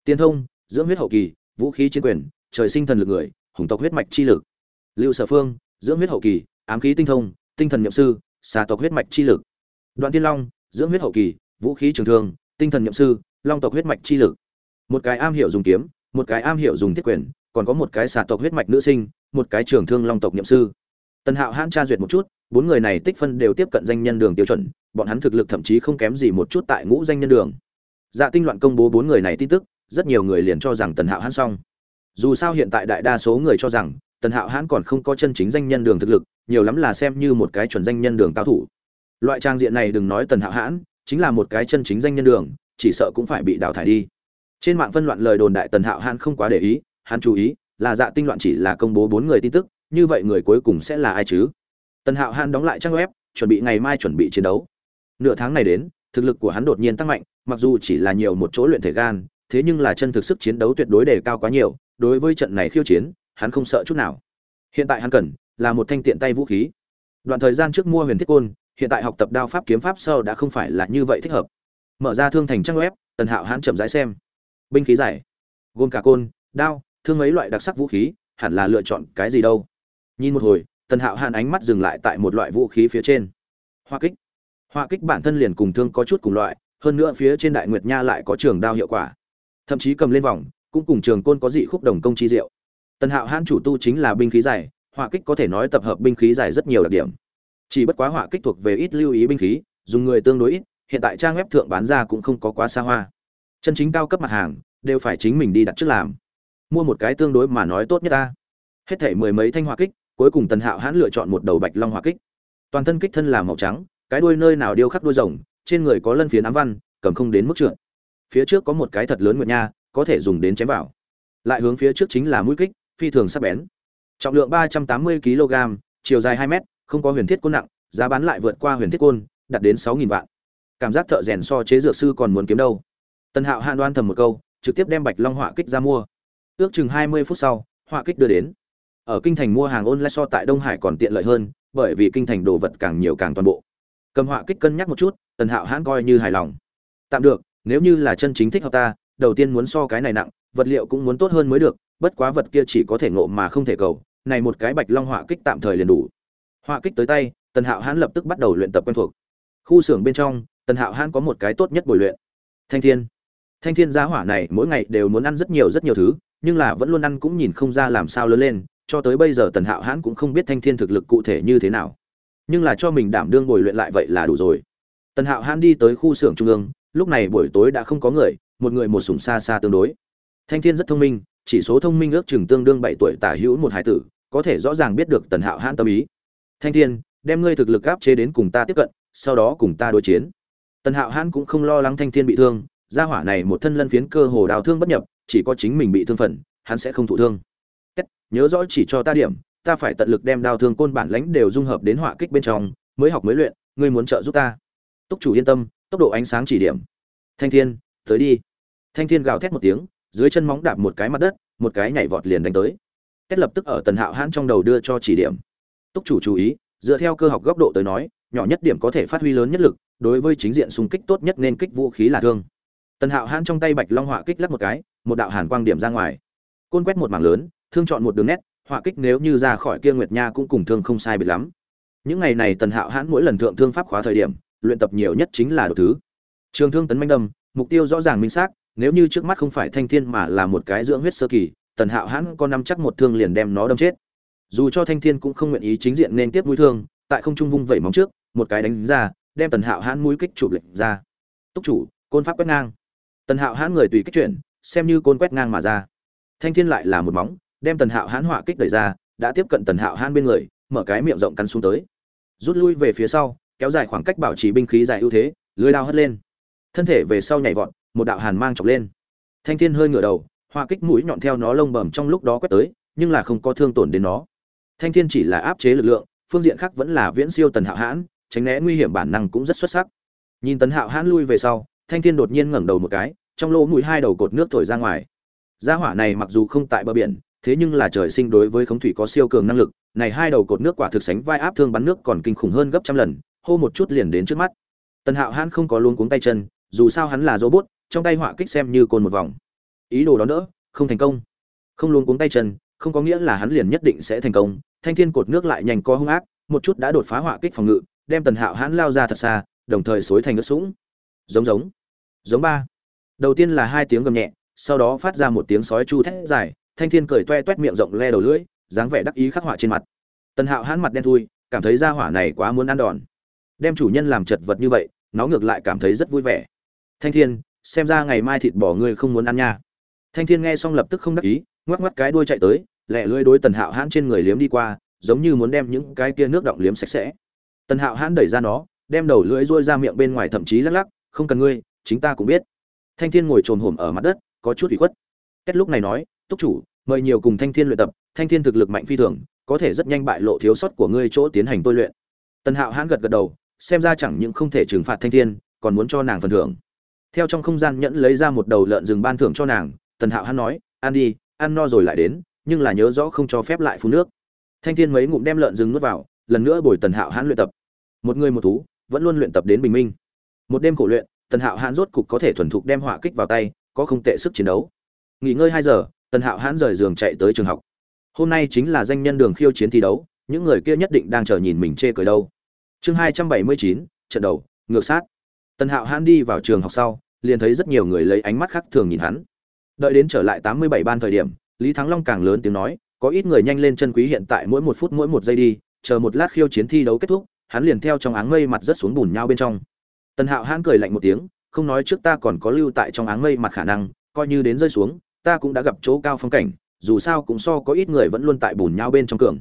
Tiên thông, dưỡng huyết hậu kỳ vũ khí chiến quyền, trời sinh thần lực người, hùng tộc huyết mạch chi lực. Lưu sở phương, dưỡng huyết hậu kỳ, ám khí tinh thông, tinh thần nhậm sư, xà tộc huyết mạch chi lực. Đoạn tiên long, dưỡng huyết hậu kỳ, vũ khí trường thương, tinh thần nhậm sư, long tộc huyết mạch chi lực. Một cái am hiểu dùng kiếm, một cái am hiểu dùng thiết quyền, còn có một cái xà tộc huyết mạch nữ sinh, một cái trường thương long tộc nhậm sư. Tần hạo hãn tra duyệt một chút, bốn người này tích phân đều tiếp cận danh nhân đường tiêu chuẩn, bọn hắn thực lực thậm chí không kém gì một chút tại ngũ danh nhân đường. Dạ tinh loạn công bố bốn người này tin tức rất nhiều người liền cho rằng tần hạo hãn xong. Dù sao hiện tại đại đa số người cho rằng tần hạo hãn còn không có chân chính danh nhân đường thực lực, nhiều lắm là xem như một cái chuẩn danh nhân đường cao thủ. Loại trang diện này đừng nói tần hạo hãn, chính là một cái chân chính danh nhân đường, chỉ sợ cũng phải bị đào thải đi. Trên mạng phân loạn lời đồn đại tần hạo hãn không quá để ý, hắn chú ý là dạ tinh loạn chỉ là công bố bốn người tin tức, như vậy người cuối cùng sẽ là ai chứ? Tần hạo hãn đóng lại trang web, chuẩn bị ngày mai chuẩn bị chiến đấu. Nửa tháng này đến, thực lực của hắn đột nhiên tăng mạnh, mặc dù chỉ là nhiều một chỗ luyện thể gan thế nhưng là chân thực sức chiến đấu tuyệt đối đề cao quá nhiều, đối với trận này khiêu chiến, hắn không sợ chút nào. Hiện tại hắn cần là một thanh tiện tay vũ khí. Đoạn thời gian trước mua huyền thiết côn, hiện tại học tập đao pháp kiếm pháp sau đã không phải là như vậy thích hợp. Mở ra thương thành trang web, tần hạo hắn chậm rãi xem. Binh khí giải, gồm cả côn, đao, thương mấy loại đặc sắc vũ khí, hẳn là lựa chọn cái gì đâu. Nhìn một hồi, tần hạo hàn ánh mắt dừng lại tại một loại vũ khí phía trên. Hoa kích. Hoa kích bản thân liền cùng thương có chút cùng loại, hơn nữa phía trên đại nguyệt nha lại có trường đao hiệu quả thậm chí cầm lên vòng, cũng cùng trường côn có dị khúc đồng công chi diệu. Tần hạo hãn chủ tu chính là binh khí dài hỏa kích có thể nói tập hợp binh khí dài rất nhiều đặc điểm. Chỉ bất quá hỏa kích thuộc về ít lưu ý binh khí, dùng người tương đối ít, hiện tại trang web thượng bán ra cũng không có quá xa hoa. Chân chính cao cấp mặt hàng, đều phải chính mình đi đặt trước làm. Mua một cái tương đối mà nói tốt nhất ta. Hết thể mười mấy thanh hỏa kích, cuối cùng tần hạo hãn lựa chọn một đầu bạch long hỏa kích. Toàn thân kích thân là màu trắng, cái đuôi nơi nào điêu khắc đuôi rồng, trên người có lân phiến ám văn, cầm không đến mức trượt phía trước có một cái thật lớn nguyệt nha, có thể dùng đến chém vào. Lại hướng phía trước chính là mũi kích, phi thường sắc bén. Trọng lượng ba trăm tám mươi kg, chiều dài hai m không có huyền thiết côn nặng, giá bán lại vượt qua huyền thiết côn, đạt đến sáu nghìn vạn. Cảm giác thợ rèn so chế dược sư còn muốn kiếm đâu. Tần hạo hạn đoan thầm một câu, trực tiếp đem bạch long họa kích ra mua. Ước chừng hai mươi phút sau, họa kích đưa đến. Ở kinh thành mua hàng online so tại đông hải còn tiện lợi hơn, bởi vì kinh thành đồ vật càng nhiều càng toàn bộ. Cầm họa kích cân nhắc một chút, tần hạo hãn coi như hài lòng. Tạm được nếu như là chân chính thích hợp ta, đầu tiên muốn so cái này nặng, vật liệu cũng muốn tốt hơn mới được, bất quá vật kia chỉ có thể ngộ mà không thể cầu, này một cái bạch long họa kích tạm thời liền đủ. Họa kích tới tay, tần hạo hãn lập tức bắt đầu luyện tập quen thuộc. Khu xưởng bên trong, tần hạo hãn có một cái tốt nhất bồi luyện. Thanh thiên. Thanh thiên giá hỏa này mỗi ngày đều muốn ăn rất nhiều rất nhiều thứ, nhưng là vẫn luôn ăn cũng nhìn không ra làm sao lớn lên, cho tới bây giờ tần hạo hãn cũng không biết thanh thiên thực lực cụ thể như thế nào. Nhưng là cho mình đảm đương bồi luyện lại vậy là đủ rồi. Tần hạo hãn đi tới khu xưởng trung ương lúc này buổi tối đã không có người, một người một sùng xa xa tương đối. Thanh thiên rất thông minh, chỉ số thông minh ước chừng tương đương bảy tuổi tả hữu một hải tử, có thể rõ ràng biết được tần hạo hãn tâm ý. Thanh thiên, đem ngươi thực lực áp chế đến cùng ta tiếp cận, sau đó cùng ta đối chiến. Tần hạo hãn cũng không lo lắng thanh thiên bị thương, gia hỏa này một thân lân phiến cơ hồ đào thương bất nhập, chỉ có chính mình bị thương phần, hắn sẽ không thụ thương. Nhớ rõ chỉ cho ta điểm, ta phải tận lực đem đào thương côn bản lãnh đều dung hợp đến họa kích bên trong, mới học mới luyện, ngươi muốn trợ giúp ta. Túc chủ yên tâm tốc độ ánh sáng chỉ điểm. Thanh thiên, tới đi. Thanh thiên gào thét một tiếng, dưới chân móng đạp một cái mặt đất, một cái nhảy vọt liền đánh tới. Kết lập tức ở tần hạo hãn trong đầu đưa cho chỉ điểm. Túc chủ chú ý, dựa theo cơ học góc độ tới nói, nhỏ nhất điểm có thể phát huy lớn nhất lực, đối với chính diện xung kích tốt nhất nên kích vũ khí là thương. Tần hạo hãn trong tay bạch long họa kích lắc một cái, một đạo hàn quang điểm ra ngoài. Côn quét một mảng lớn, thương chọn một đường nét, họa kích nếu như ra khỏi kia nguyệt nha cũng cùng thương không sai biệt lắm. Những ngày này tần hạo hãn mỗi lần thượng thương pháp khóa thời điểm luyện tập nhiều nhất chính là đồ thứ. Trường thương tấn manh đâm, mục tiêu rõ ràng minh xác, nếu như trước mắt không phải thanh thiên mà là một cái dưỡng huyết sơ kỳ, tần hạo hãn có năm chắc một thương liền đem nó đâm chết. Dù cho thanh thiên cũng không nguyện ý chính diện nên tiếp mũi thương, tại không trung vung vẩy móng trước, một cái đánh ra, đem tần hạo hãn mũi kích chụp lệnh ra. Túc chủ, côn pháp quét ngang. Tần hạo hãn người tùy kích chuyển, xem như côn quét ngang mà ra. Thanh thiên lại là một móng, đem tần hạo hãn họa kích đẩy ra, đã tiếp cận tần hạo hãn bên người, mở cái miệng rộng cắn xuống tới. Rút lui về phía sau kéo dài khoảng cách bảo trì binh khí dài ưu thế, lưới đao hất lên. Thân thể về sau nhảy vọt, một đạo hàn mang chọc lên. Thanh thiên hơi ngửa đầu hoa kích mũi nhọn theo nó lông bầm trong lúc đó quét tới, nhưng là không có thương tổn đến nó. Thanh thiên chỉ là áp chế lực lượng, phương diện khác vẫn là viễn siêu tần hạo hãn, tránh né nguy hiểm bản năng cũng rất xuất sắc. Nhìn tần hạo hãn lui về sau, thanh thiên đột nhiên ngẩng đầu một cái, trong lỗ mũi hai đầu cột nước thổi ra ngoài. Gia hỏa này mặc dù không tại bờ biển, thế nhưng là trời sinh đối với khống thủy có siêu cường năng lực, này hai đầu cột nước quả thực sánh vai áp thương bắn nước còn kinh khủng hơn gấp trăm lần hô một chút liền đến trước mắt. Tần hạo hãn không có luôn cuống tay chân, dù sao hắn là robot, trong tay họa kích xem như côn một vòng. Ý đồ đó đỡ, không thành công. Không luôn cuống tay chân, không có nghĩa là hắn liền nhất định sẽ thành công. Thanh thiên cột nước lại nhanh co hung ác, một chút đã đột phá họa kích phòng ngự, đem tần hạo hãn lao ra thật xa, đồng thời xối thành ướt sũng. Giống giống. Giống ba. Đầu tiên là hai tiếng gầm nhẹ, sau đó phát ra một tiếng sói chu thét dài, thanh thiên cười toe toét miệng rộng le đầu lưỡi, dáng vẻ đắc ý khắc họa trên mặt. Tần hạo hãn mặt đen thui, cảm thấy ra hỏa này quá muốn ăn đòn đem chủ nhân làm chật vật như vậy, nó ngược lại cảm thấy rất vui vẻ. Thanh thiên, xem ra ngày mai thịt bò ngươi không muốn ăn nha. Thanh thiên nghe xong lập tức không đắc ý, ngoắc ngoắc cái đuôi chạy tới, lẹ lưỡi đôi tần hạo hãn trên người liếm đi qua, giống như muốn đem những cái kia nước động liếm sạch sẽ. Tần hạo hãn đẩy ra nó, đem đầu lưỡi rôi ra miệng bên ngoài thậm chí lắc lắc, không cần ngươi, chính ta cũng biết. Thanh thiên ngồi trồm hổm ở mặt đất, có chút ủy khuất. Kết lúc này nói, túc chủ, mời nhiều cùng thanh thiên luyện tập, thanh thiên thực lực mạnh phi thường, có thể rất nhanh bại lộ thiếu sót của ngươi chỗ tiến hành tôi luyện. Tần hạo hãn gật gật đầu xem ra chẳng những không thể trừng phạt thanh thiên, còn muốn cho nàng phần thưởng. Theo trong không gian nhẫn lấy ra một đầu lợn rừng ban thưởng cho nàng, tần hạo hắn nói, ăn đi, ăn no rồi lại đến, nhưng là nhớ rõ không cho phép lại phun nước. Thanh thiên mấy ngụm đem lợn rừng nuốt vào, lần nữa bồi tần hạo hắn luyện tập. Một người một thú, vẫn luôn luyện tập đến bình minh. Một đêm khổ luyện, tần hạo hắn rốt cục có thể thuần thục đem họa kích vào tay, có không tệ sức chiến đấu. Nghỉ ngơi hai giờ, tần hạo hắn rời giường chạy tới trường học. Hôm nay chính là danh nhân đường khiêu chiến thi đấu, những người kia nhất định đang chờ nhìn mình chê cười đâu chương hai trăm bảy mươi chín, trận đầu, ngược sát. Tần hạo hãn đi vào trường học sau, liền thấy rất nhiều người lấy ánh mắt khác thường nhìn hắn. Đợi đến trở lại tám mươi bảy ban thời điểm, lý thắng long càng lớn tiếng nói, có ít người nhanh lên chân quý hiện tại mỗi một phút mỗi một giây đi, chờ một lát khiêu chiến thi đấu kết thúc, hắn liền theo trong áng mây mặt rất xuống bùn nhau bên trong. Tần hạo hãn cười lạnh một tiếng, không nói trước ta còn có lưu tại trong áng mây mặt khả năng, coi như đến rơi xuống, ta cũng đã gặp chỗ cao phong cảnh, dù sao cũng so có ít người vẫn luôn tại bùn nhau bên trong cường.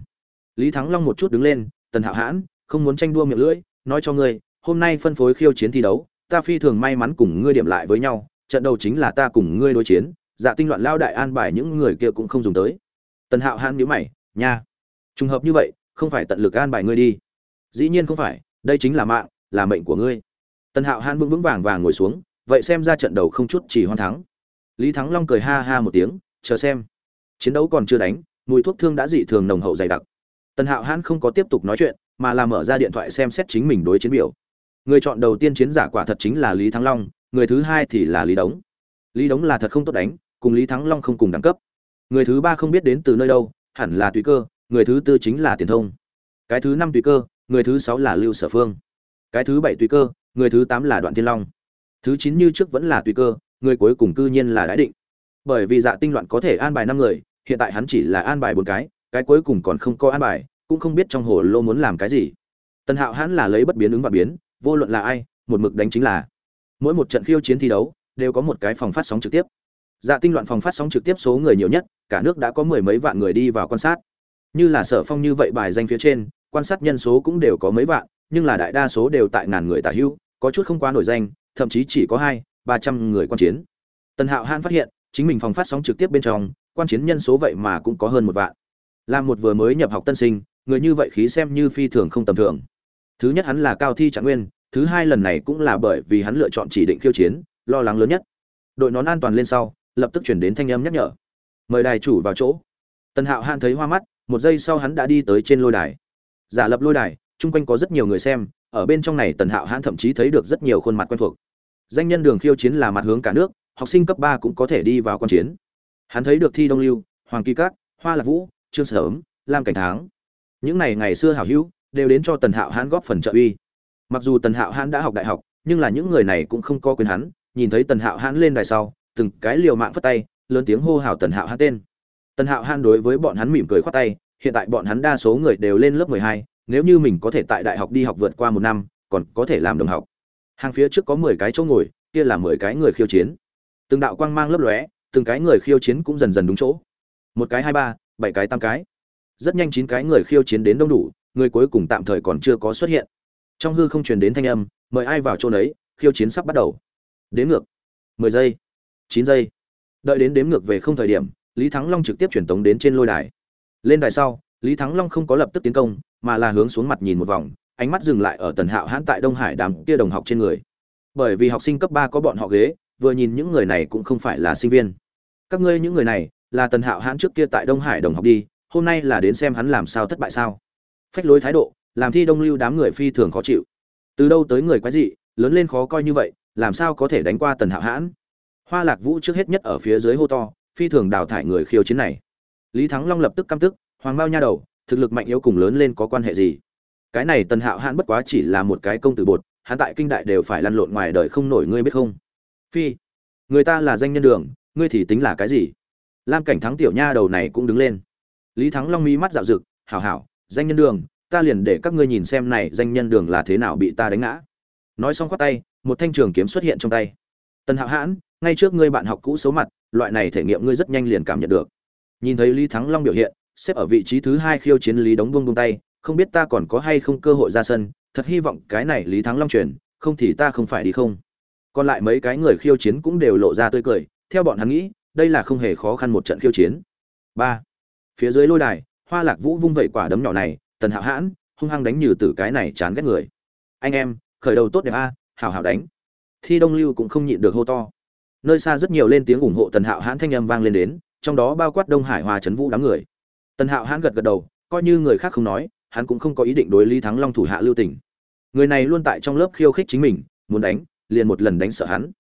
Lý thắng long một chút đứng lên, tần hạo hãn không muốn tranh đua miệng lưỡi, nói cho ngươi, hôm nay phân phối khiêu chiến thi đấu, ta phi thường may mắn cùng ngươi điểm lại với nhau, trận đầu chính là ta cùng ngươi đối chiến dạ tinh loạn lao đại an bài những người kia cũng không dùng tới. Tần hạo hãn nhíu mày, nha, trùng hợp như vậy, không phải tận lực an bài ngươi đi. Dĩ nhiên không phải, đây chính là mạng, là mệnh của ngươi. Tần hạo hãn vững vững vàng vàng ngồi xuống, vậy xem ra trận đầu không chút chỉ hoan thắng. Lý thắng long cười ha ha một tiếng, chờ xem. Chiến đấu còn chưa đánh, mùi thuốc thương đã dị thường nồng hậu dày đặc. Tần hạo hãn không có tiếp tục nói chuyện mà là mở ra điện thoại xem xét chính mình đối chiến biểu. Người chọn đầu tiên chiến giả quả thật chính là lý thắng long, người thứ hai thì là lý đống. Lý đống là thật không tốt đánh, cùng lý thắng long không cùng đẳng cấp. Người thứ ba không biết đến từ nơi đâu, hẳn là tùy cơ, người thứ tư chính là tiền thông. Cái thứ năm tùy cơ, người thứ sáu là lưu sở phương. Cái thứ bảy tùy cơ, người thứ tám là đoạn thiên long. Thứ chín như trước vẫn là tùy cơ, người cuối cùng cư nhiên là đã định. Bởi vì dạ tinh loạn có thể an bài năm người, hiện tại hắn chỉ là an bài bốn cái cái cuối cùng còn không có an bài cũng không biết trong hồ lô muốn làm cái gì. Tần hạo hãn là lấy bất biến ứng và biến, vô luận là ai, một mực đánh chính là mỗi một trận khiêu chiến thi đấu, đều có một cái phòng phát sóng trực tiếp. Dạ tinh loạn phòng phát sóng trực tiếp số người nhiều nhất, cả nước đã có mười mấy vạn người đi vào quan sát. Như là sở phong như vậy bài danh phía trên, quan sát nhân số cũng đều có mấy vạn, nhưng là đại đa số đều tại ngàn người tả hữu có chút không quá nổi danh, thậm chí chỉ có hai, ba trăm người quan chiến. Tần hạo hãn phát hiện, chính mình phòng phát sóng trực tiếp bên trong, quan chiến nhân số vậy mà cũng có hơn một vạn. Là một vừa mới nhập học tân sinh người như vậy khí xem như phi thường không tầm thường. Thứ nhất hắn là cao thi trạng nguyên, thứ hai lần này cũng là bởi vì hắn lựa chọn chỉ định khiêu chiến, lo lắng lớn nhất. Đội nón an toàn lên sau, lập tức chuyển đến thanh âm nhắc nhở. Mời đài chủ vào chỗ. Tần hạo han thấy hoa mắt, một giây sau hắn đã đi tới trên lôi đài. Giả lập lôi đài, chung quanh có rất nhiều người xem, ở bên trong này tần hạo hãn thậm chí thấy được rất nhiều khuôn mặt quen thuộc. Danh nhân đường khiêu chiến là mặt hướng cả nước, học sinh cấp ba cũng có thể đi vào q chiến. Hắn thấy được thi đông lưu, hoàng kỳ cát hoa lạc vũ, trương sở ấm, lam cảnh tháng những này ngày xưa hảo hữu, đều đến cho tần hạo hãn góp phần trợ uy. Mặc dù tần hạo hãn đã học đại học, nhưng là những người này cũng không có quyền hắn, nhìn thấy tần hạo hãn lên đài sau, từng cái liều mạng phất tay, lớn tiếng hô hào tần hạo hãn tên. Tần hạo hãn đối với bọn hắn mỉm cười khoát tay, hiện tại bọn hắn đa số người đều lên lớp mười hai, nếu như mình có thể tại đại học đi học vượt qua một năm, còn có thể làm đồng học. Hàng phía trước có mười cái chỗ ngồi, kia là mười cái người khiêu chiến. Từng đạo quang mang lấp lóe, từng cái người khiêu chiến cũng dần dần đúng chỗ. Một cái hai ba, bảy cái tám cái rất nhanh chín cái người khiêu chiến đến đông đủ, người cuối cùng tạm thời còn chưa có xuất hiện. Trong hư không truyền đến thanh âm, mời ai vào chỗ đấy khiêu chiến sắp bắt đầu. Đếm ngược, mười giây, chín giây. Đợi đến đếm ngược về không thời điểm, lý thắng long trực tiếp truyền tống đến trên lôi đài. Lên đài sau, lý thắng long không có lập tức tiến công, mà là hướng xuống mặt nhìn một vòng, ánh mắt dừng lại ở tần hạo hãn tại đông hải đám kia đồng học trên người. Bởi vì học sinh cấp ba có bọn họ ghế, vừa nhìn những người này cũng không phải là sinh viên. Các ngươi những người này, là tần hạo hãn trước kia tại đông hải đồng học đi hôm nay là đến xem hắn làm sao thất bại sao. Phách lối thái độ, làm thi đông lưu đám người phi thường khó chịu. Từ đâu tới người quái dị, lớn lên khó coi như vậy, làm sao có thể đánh qua tần hạo hãn? Hoa lạc vũ trước hết nhất ở phía dưới hô to, phi thường đào thải người khiêu chiến này. Lý thắng long lập tức căm tức, hoàng bao nha đầu, thực lực mạnh yếu cùng lớn lên có quan hệ gì? Cái này tần hạo hãn bất quá chỉ là một cái công tử bột, hắn tại kinh đại đều phải lăn lộn ngoài đời không nổi ngươi biết không? Phi, người ta là danh nhân đường, ngươi thì tính là cái gì? Lam cảnh thắng tiểu nha đầu này cũng đứng lên lý thắng long mí mắt dạo rực, hảo hảo, danh nhân đường, ta liền để các ngươi nhìn xem này danh nhân đường là thế nào bị ta đánh ngã. Nói xong khoát tay, một thanh trường kiếm xuất hiện trong tay. Tần hạo hãn, ngay trước ngươi bạn học cũ xấu mặt, loại này thể nghiệm ngươi rất nhanh liền cảm nhận được. Nhìn thấy lý thắng long biểu hiện, xếp ở vị trí thứ hai khiêu chiến lý đống buông buông tay, không biết ta còn có hay không cơ hội ra sân, thật hy vọng cái này lý thắng long truyền, không thì ta không phải đi không. Còn lại mấy cái người khiêu chiến cũng đều lộ ra tươi cười, theo bọn hắn nghĩ, đây là không hề khó khăn một trận khiêu chiến. Ba phía dưới lôi đài, hoa lạc vũ vung vẩy quả đấm nhỏ này, tần hạo hãn, hung hăng đánh như tử cái này chán ghét người. Anh em, khởi đầu tốt đẹp a hào hào đánh. Thi đông lưu cũng không nhịn được hô to. Nơi xa rất nhiều lên tiếng ủng hộ tần hạo hãn thanh âm vang lên đến, trong đó bao quát đông hải hoa trấn vũ đám người. Tần hạo hãn gật gật đầu, coi như người khác không nói, hắn cũng không có ý định đối lý thắng long thủ hạ lưu tình. Người này luôn tại trong lớp khiêu khích chính mình, muốn đánh, liền một lần đánh sợ hắn.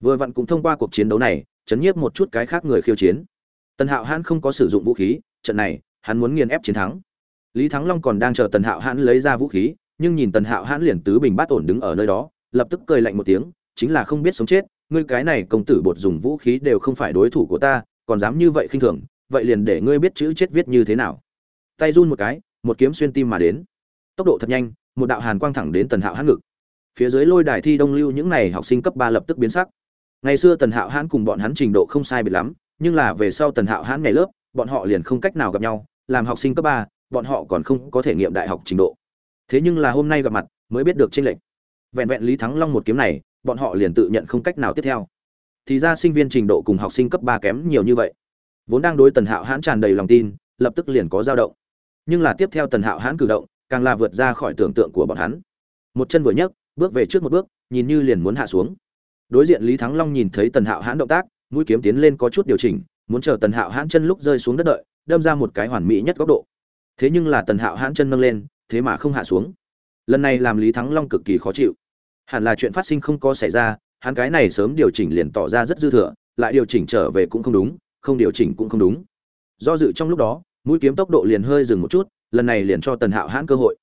Vừa vặn cũng thông qua cuộc chiến đấu này, chấn nhiếp một chút cái khác người khiêu chiến. Tần hạo hãn không có sử dụng vũ khí trận này, hắn muốn nghiền ép chiến thắng. Lý thắng long còn đang chờ tần hạo hãn lấy ra vũ khí, nhưng nhìn tần hạo hãn liền tứ bình bát ổn đứng ở nơi đó, lập tức cười lạnh một tiếng, chính là không biết sống chết, ngươi cái này công tử bột dùng vũ khí đều không phải đối thủ của ta, còn dám như vậy khinh thường, vậy liền để ngươi biết chữ chết viết như thế nào. Tay run một cái, một kiếm xuyên tim mà đến. Tốc độ thật nhanh, một đạo hàn quang thẳng đến tần hạo hãn ngực. Phía dưới lôi đài thi đông lưu những này học sinh cấp ba lập tức biến sắc. Ngày xưa tần hạo hãn cùng bọn hắn trình độ không sai biệt lắm, nhưng là về sau tần hạo hãn ngày lớp bọn họ liền không cách nào gặp nhau, làm học sinh cấp ba, bọn họ còn không có thể nghiệm đại học trình độ. Thế nhưng là hôm nay gặp mặt, mới biết được tranh lệch. Vẹn vẹn lý thắng long một kiếm này, bọn họ liền tự nhận không cách nào tiếp theo. Thì ra sinh viên trình độ cùng học sinh cấp ba kém nhiều như vậy. Vốn đang đối tần hạo hãn tràn đầy lòng tin, lập tức liền có dao động. Nhưng là tiếp theo tần hạo hãn cử động, càng là vượt ra khỏi tưởng tượng của bọn hắn. Một chân vừa nhấc, bước về trước một bước, nhìn như liền muốn hạ xuống. Đối diện lý thắng long nhìn thấy tần hạo hãn động tác, mũi kiếm tiến lên có chút điều chỉnh muốn chờ tần hạo hãn chân lúc rơi xuống đất đợi, đâm ra một cái hoàn mỹ nhất góc độ. Thế nhưng là tần hạo hãn chân nâng lên, thế mà không hạ xuống. Lần này làm lý thắng long cực kỳ khó chịu. Hẳn là chuyện phát sinh không có xảy ra, hắn cái này sớm điều chỉnh liền tỏ ra rất dư thừa, lại điều chỉnh trở về cũng không đúng, không điều chỉnh cũng không đúng. Do dự trong lúc đó, mũi kiếm tốc độ liền hơi dừng một chút, lần này liền cho tần hạo hãn cơ hội.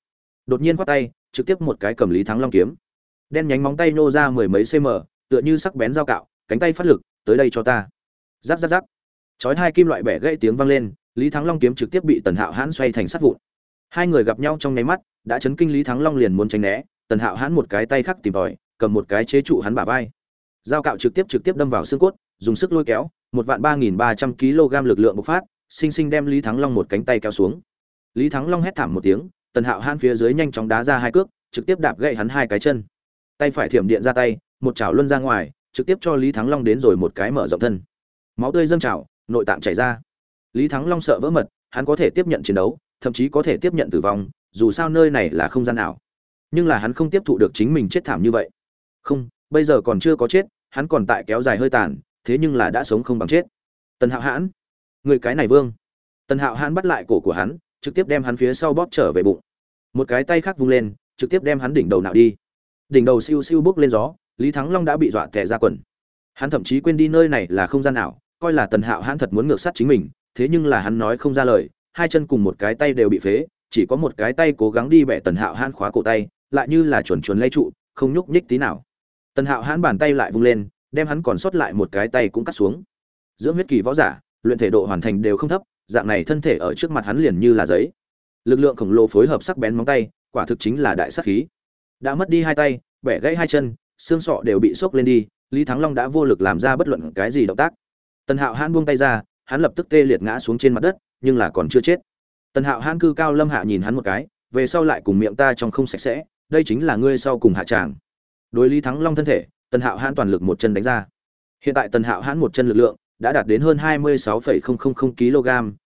Đột nhiên khoát tay, trực tiếp một cái cầm lý thắng long kiếm. Đen nhánh móng tay nô ra mười mấy cm tựa như sắc bén dao cạo, cánh tay phát lực, tới đây cho ta. Giáp giáp giáp chói hai kim loại bẻ gãy tiếng vang lên, lý thắng long kiếm trực tiếp bị tần hạo hãn xoay thành sắt vụn. Hai người gặp nhau trong nháy mắt, đã chấn kinh lý thắng long liền muốn tránh né, tần hạo hãn một cái tay khắc tìm tòi, cầm một cái chế trụ hắn bả vai. Dao cạo trực tiếp trực tiếp đâm vào xương cốt, dùng sức lôi kéo, một vạn ba nghìn ba trăm kg lực lượng bộc phát sinh sinh đem lý thắng long một cánh tay kéo xuống. Lý thắng long hét thảm một tiếng, tần hạo hãn phía dưới nhanh chóng đá ra hai cước, trực tiếp đạp gậy hắn hai cái chân. Tay phải thiểm điện ra tay, một chảo luân ra ngoài, trực tiếp cho lý thắng long đến rồi một cái mở rộng thân. Máu tươi dâng chảo nội tạng chảy ra. Lý thắng long sợ vỡ mật, hắn có thể tiếp nhận chiến đấu, thậm chí có thể tiếp nhận tử vong, dù sao nơi này là không gian nào. Nhưng là hắn không tiếp thụ được chính mình chết thảm như vậy. Không, bây giờ còn chưa có chết, hắn còn tại kéo dài hơi tàn, thế nhưng là đã sống không bằng chết. Tần hạo hãn, người cái này vương. Tần hạo hãn bắt lại cổ của hắn, trực tiếp đem hắn phía sau bóp trở về bụng. Một cái tay khác vung lên, trực tiếp đem hắn đỉnh đầu nào đi. Đỉnh đầu siêu siêu bước lên gió, lý thắng long đã bị dọa tẻ ra quần. Hắn thậm chí quên đi nơi này là không gian nào coi là tần hạo hãn thật muốn ngược sát chính mình, thế nhưng là hắn nói không ra lời, hai chân cùng một cái tay đều bị phế, chỉ có một cái tay cố gắng đi bẻ tần hạo hãn khóa cổ tay, lại như là chuẩn chuẩn lay trụ, không nhúc nhích tí nào. Tần hạo hãn bàn tay lại vung lên, đem hắn còn sót lại một cái tay cũng cắt xuống. Dưỡng huyết kỳ võ giả, luyện thể độ hoàn thành đều không thấp, dạng này thân thể ở trước mặt hắn liền như là giấy. Lực lượng khổng lồ phối hợp sắc bén móng tay, quả thực chính là đại sắc khí. Đã mất đi hai tay, bẻ gãy hai chân, xương sọ đều bị xốc lên đi, lý thắng long đã vô lực làm ra bất luận cái gì động tác tần hạo hãn buông tay ra, hắn lập tức tê liệt ngã xuống trên mặt đất, nhưng là còn chưa chết. Tần hạo hãn cư cao lâm hạ nhìn hắn một cái, về sau lại cùng miệng ta trong không sạch sẽ, đây chính là ngươi sau cùng hạ tràng. Đối lý thắng long thân thể, tần hạo hãn toàn lực một chân đánh ra. Hiện tại tần hạo hãn một chân lực lượng, đã đạt đến hơn hai mươi sáu kg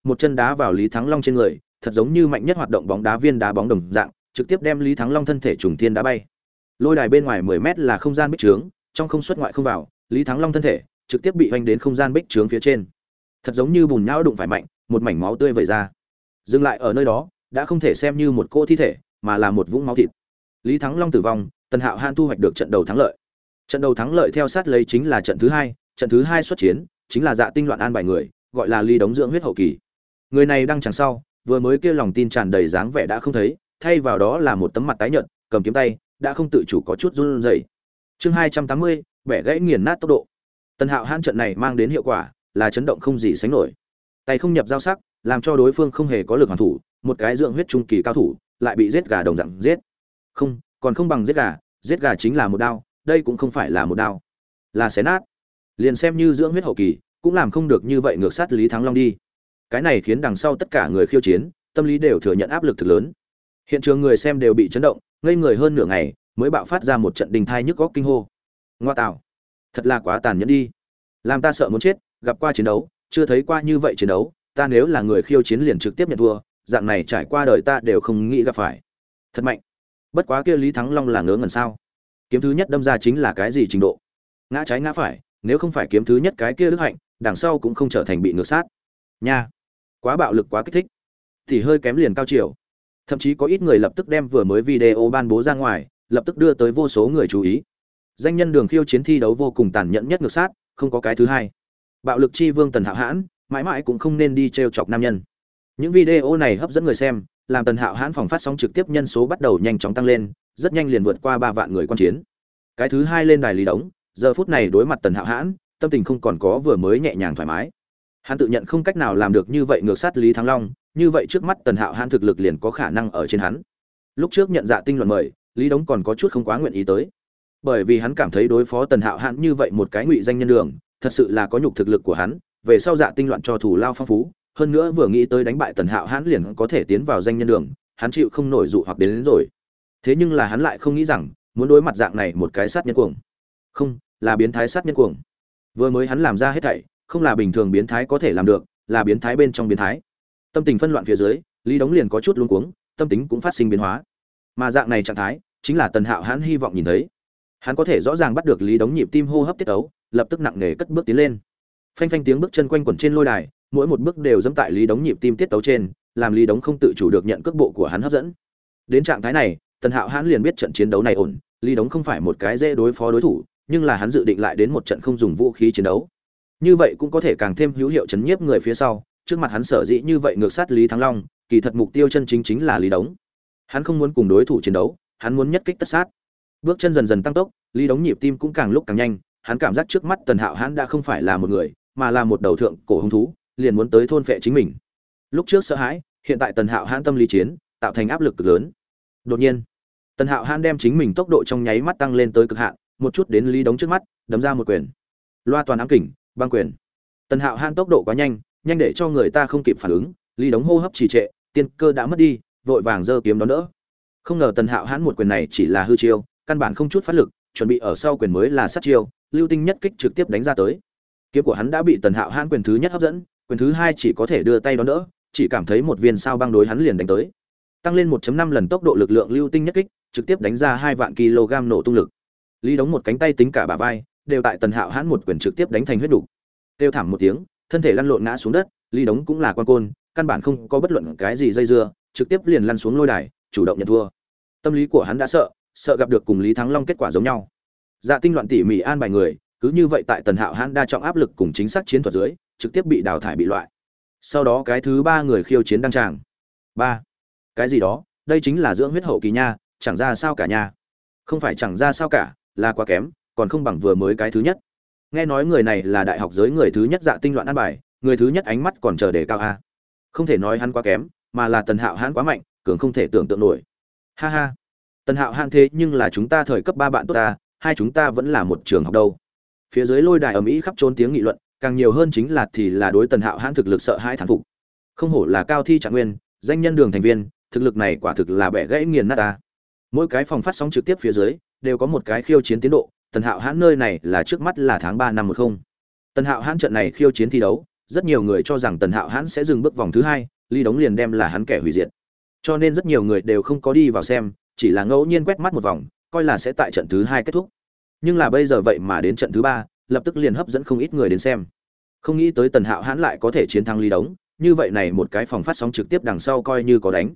một chân đá vào lý thắng long trên người, thật giống như mạnh nhất hoạt động bóng đá viên đá bóng đồng dạng, trực tiếp đem lý thắng long thân thể trùng thiên đá bay. Lôi đài bên ngoài mười mét là không gian bích trướng, trong không xuất ngoại không vào, lý thắng long thân thể trực tiếp bị hoành đến không gian bích trướng phía trên. Thật giống như bùn nhão đụng phải mạnh, một mảnh máu tươi vẩy ra. Dừng lại ở nơi đó, đã không thể xem như một cô thi thể, mà là một vũng máu thịt. Lý thắng long tử vong, tần hạo han thu hoạch được trận đầu thắng lợi. Trận đầu thắng lợi theo sát lấy chính là trận thứ hai, trận thứ hai xuất chiến, chính là dạ tinh loạn an bài người, gọi là ly đống dưỡng huyết hậu kỳ. Người này đang chẳng sau, vừa mới kia lòng tin tràn đầy dáng vẻ đã không thấy, thay vào đó là một tấm mặt tái nhợt, cầm kiếm tay, đã không tự chủ có chút run rẩy. Chương hai trăm tám mươi, bẻ gãy nghiền nát tốc độ tần hạo hãn trận này mang đến hiệu quả là chấn động không gì sánh nổi. Tay không nhập giao sắc, làm cho đối phương không hề có lực hoàn thủ, một cái dưỡng huyết trung kỳ cao thủ lại bị giết gà đồng dạng giết. Không, còn không bằng giết gà giết gà chính là một đao, đây cũng không phải là một đao. Là xé nát. Liền xem như dưỡng huyết hậu kỳ, cũng làm không được như vậy ngược sát lý thắng long đi. Cái này khiến đằng sau tất cả người khiêu chiến, tâm lý đều thừa nhận áp lực thực lớn. Hiện trường người xem đều bị chấn động, ngây người hơn nửa ngày mới bạo phát ra một trận đình thai nhức góc kinh hô. Ngoa tạo thật là quá tàn nhẫn đi. Làm ta sợ muốn chết, gặp qua chiến đấu, chưa thấy qua như vậy chiến đấu, ta nếu là người khiêu chiến liền trực tiếp nhận thua, dạng này trải qua đời ta đều không nghĩ gặp phải. Thật mạnh. Bất quá kia lý thắng long là ngớ ngẩn sao? Kiếm thứ nhất đâm ra chính là cái gì trình độ? Ngã trái ngã phải, nếu không phải kiếm thứ nhất cái kia đức hạnh, đằng sau cũng không trở thành bị ngược sát. Nha. Quá bạo lực, quá kích thích. Thì hơi kém liền cao chiều. Thậm chí có ít người lập tức đem vừa mới video ban bố ra ngoài, lập tức đưa tới vô số người chú ý danh nhân đường khiêu chiến thi đấu vô cùng tàn nhẫn nhất ngược sát, không có cái thứ hai. Bạo lực chi vương tần hạo hãn, mãi mãi cũng không nên đi t r e o chọc nam nhân. Những video này hấp dẫn người xem, làm tần hạo hãn phòng phát sóng trực tiếp nhân số bắt đầu nhanh chóng tăng lên, rất nhanh liền vượt qua ba vạn người quan chiến. Cái thứ hai lên đài lý đống, giờ phút này đối mặt tần hạo hãn, tâm tình không còn có vừa mới nhẹ nhàng thoải mái. Hắn tự nhận không cách nào làm được như vậy ngược sát lý thắng long, như vậy trước mắt tần hạo hãn thực lực liền có khả năng ở trên hắn. Lúc trước nhận dạ tinh luận mời, lý đống còn có chút không quá nguyện ý tới bởi vì hắn cảm thấy đối phó tần hạo hãn như vậy một cái ngụy danh nhân đường thật sự là có nhục thực lực của hắn về sau dạ tinh loạn cho thủ lao phong phú hơn nữa vừa nghĩ tới đánh bại tần hạo hãn liền có thể tiến vào danh nhân đường hắn chịu không nổi dụ hoặc đến, đến rồi. Thế nhưng là hắn lại không nghĩ rằng muốn đối mặt dạng này một cái sát nhân cuồng. Không là biến thái sát nhân cuồng. Vừa mới hắn làm ra hết thảy không là bình thường biến thái có thể làm được là biến thái bên trong biến thái. Tâm tình phân loạn phía dưới lý đóng liền có chút luống cuống tâm tính cũng phát sinh biến hóa. Mà dạng này trạng thái chính là tần hạo hãn hy vọng nhìn thấy hắn có thể rõ ràng bắt được lý đống nhịp tim hô hấp tiết ấu, lập tức nặng nề cất bước tiến lên. Phanh phanh tiếng bước chân quanh quẩn trên lôi đài, mỗi một bước đều dẫm tại lý đống nhịp tim tiết tấu trên, làm lý đống không tự chủ được nhận cước bộ của hắn hấp dẫn. Đến trạng thái này, tần hạo hắn liền biết trận chiến đấu này ổn, lý đống không phải một cái dễ đối phó đối thủ, nhưng là hắn dự định lại đến một trận không dùng vũ khí chiến đấu. Như vậy cũng có thể càng thêm hữu hiệu chấn nhiếp người phía sau, trước mặt hắn sở dĩ như vậy ngược sát lý thắng long, kỳ thật mục tiêu chân chính chính là lý đống. Hắn không muốn cùng đối thủ chiến đấu, hắn muốn nhất kích tất sát bước chân dần dần tăng tốc, lý đống nhịp tim cũng càng lúc càng nhanh, hắn cảm giác trước mắt tần hạo hắn đã không phải là một người, mà là một đầu thượng cổ hung thú, liền muốn tới thôn phệ chính mình. Lúc trước sợ hãi, hiện tại tần hạo hãn tâm lý chiến, tạo thành áp lực cực lớn. Đột nhiên, tần hạo hãn đem chính mình tốc độ trong nháy mắt tăng lên tới cực hạn, một chút đến lý đống trước mắt, đấm ra một quyền. Loa toàn ám kỉnh băng quyền. Tần hạo hãn tốc độ quá nhanh nhanh để cho người ta không kịp phản ứng, lý đống hô hấp trì trệ, tiên cơ đã mất đi, vội vàng giơ kiếm đón đỡ. Không ngờ tần hạo hãn một quyền này chỉ là hư chiêu căn bản không chút phát lực, chuẩn bị ở sau quyền mới là sát chiêu, lưu tinh nhất kích trực tiếp đánh ra tới. Kiếm của hắn đã bị tần hạo hãn quyền thứ nhất hấp dẫn, quyền thứ hai chỉ có thể đưa tay đón đỡ, chỉ cảm thấy một viên sao băng đối hắn liền đánh tới. Tăng lên 1.5 lần tốc độ lực lượng lưu tinh nhất kích, trực tiếp đánh ra hai vạn kg nổ tung lực. Lý đóng một cánh tay tính cả bả vai, đều tại tần hạo hãn một quyền trực tiếp đánh thành huyết đủ. Tiêu thảm một tiếng, thân thể lăn lộn ngã xuống đất, lý đóng cũng là quan côn, căn bản không có bất luận cái gì dây dưa, trực tiếp liền lăn xuống lôi đài, chủ động nhận thua. Tâm lý của hắn đã sợ sợ gặp được cùng lý thắng long kết quả giống nhau. Dạ tinh loạn tỉ mỉ an bài người, cứ như vậy tại tần hạo hãn đa trọng áp lực cùng chính xác chiến thuật dưới, trực tiếp bị đào thải bị loại. Sau đó cái thứ ba người khiêu chiến đăng tràng. Ba. Cái gì đó, đây chính là dưỡng huyết hậu kỳ nha, chẳng ra sao cả nha. Không phải chẳng ra sao cả, là quá kém, còn không bằng vừa mới cái thứ nhất. Nghe nói người này là đại học giới người thứ nhất dạ tinh loạn an bài, người thứ nhất ánh mắt còn chờ để cao a. Không thể nói hắn quá kém, mà là tần hạo hãn quá mạnh, cường không thể tưởng tượng nổi. Ha ha tần hạo hạn thế nhưng là chúng ta thời cấp ba bạn tốt ta, hai chúng ta vẫn là một trường học đâu. Phía dưới lôi đài ở mỹ khắp trốn tiếng nghị luận, càng nhiều hơn chính là thì là đối tần hạo hãn thực lực sợ hãi thán phục. Không hổ là cao thi trạng nguyên, danh nhân đường thành viên, thực lực này quả thực là bẻ gãy nghiền nát ta. Mỗi cái phòng phát sóng trực tiếp phía dưới, đều có một cái khiêu chiến tiến độ, tần hạo hãn nơi này là trước mắt là tháng ba năm một không. Tần hạo hãn trận này khiêu chiến thi đấu, rất nhiều người cho rằng tần hạo hãn sẽ dừng bước vòng thứ hai ly đống liền đem là hắn kẻ hủy diệt. Cho nên rất nhiều người đều không có đi vào xem chỉ là ngẫu nhiên quét mắt một vòng, coi là sẽ tại trận thứ hai kết thúc. Nhưng là bây giờ vậy mà đến trận thứ ba, lập tức liền hấp dẫn không ít người đến xem. Không nghĩ tới tần hạo hãn lại có thể chiến thắng lý đống, như vậy này một cái phòng phát sóng trực tiếp đằng sau coi như có đánh.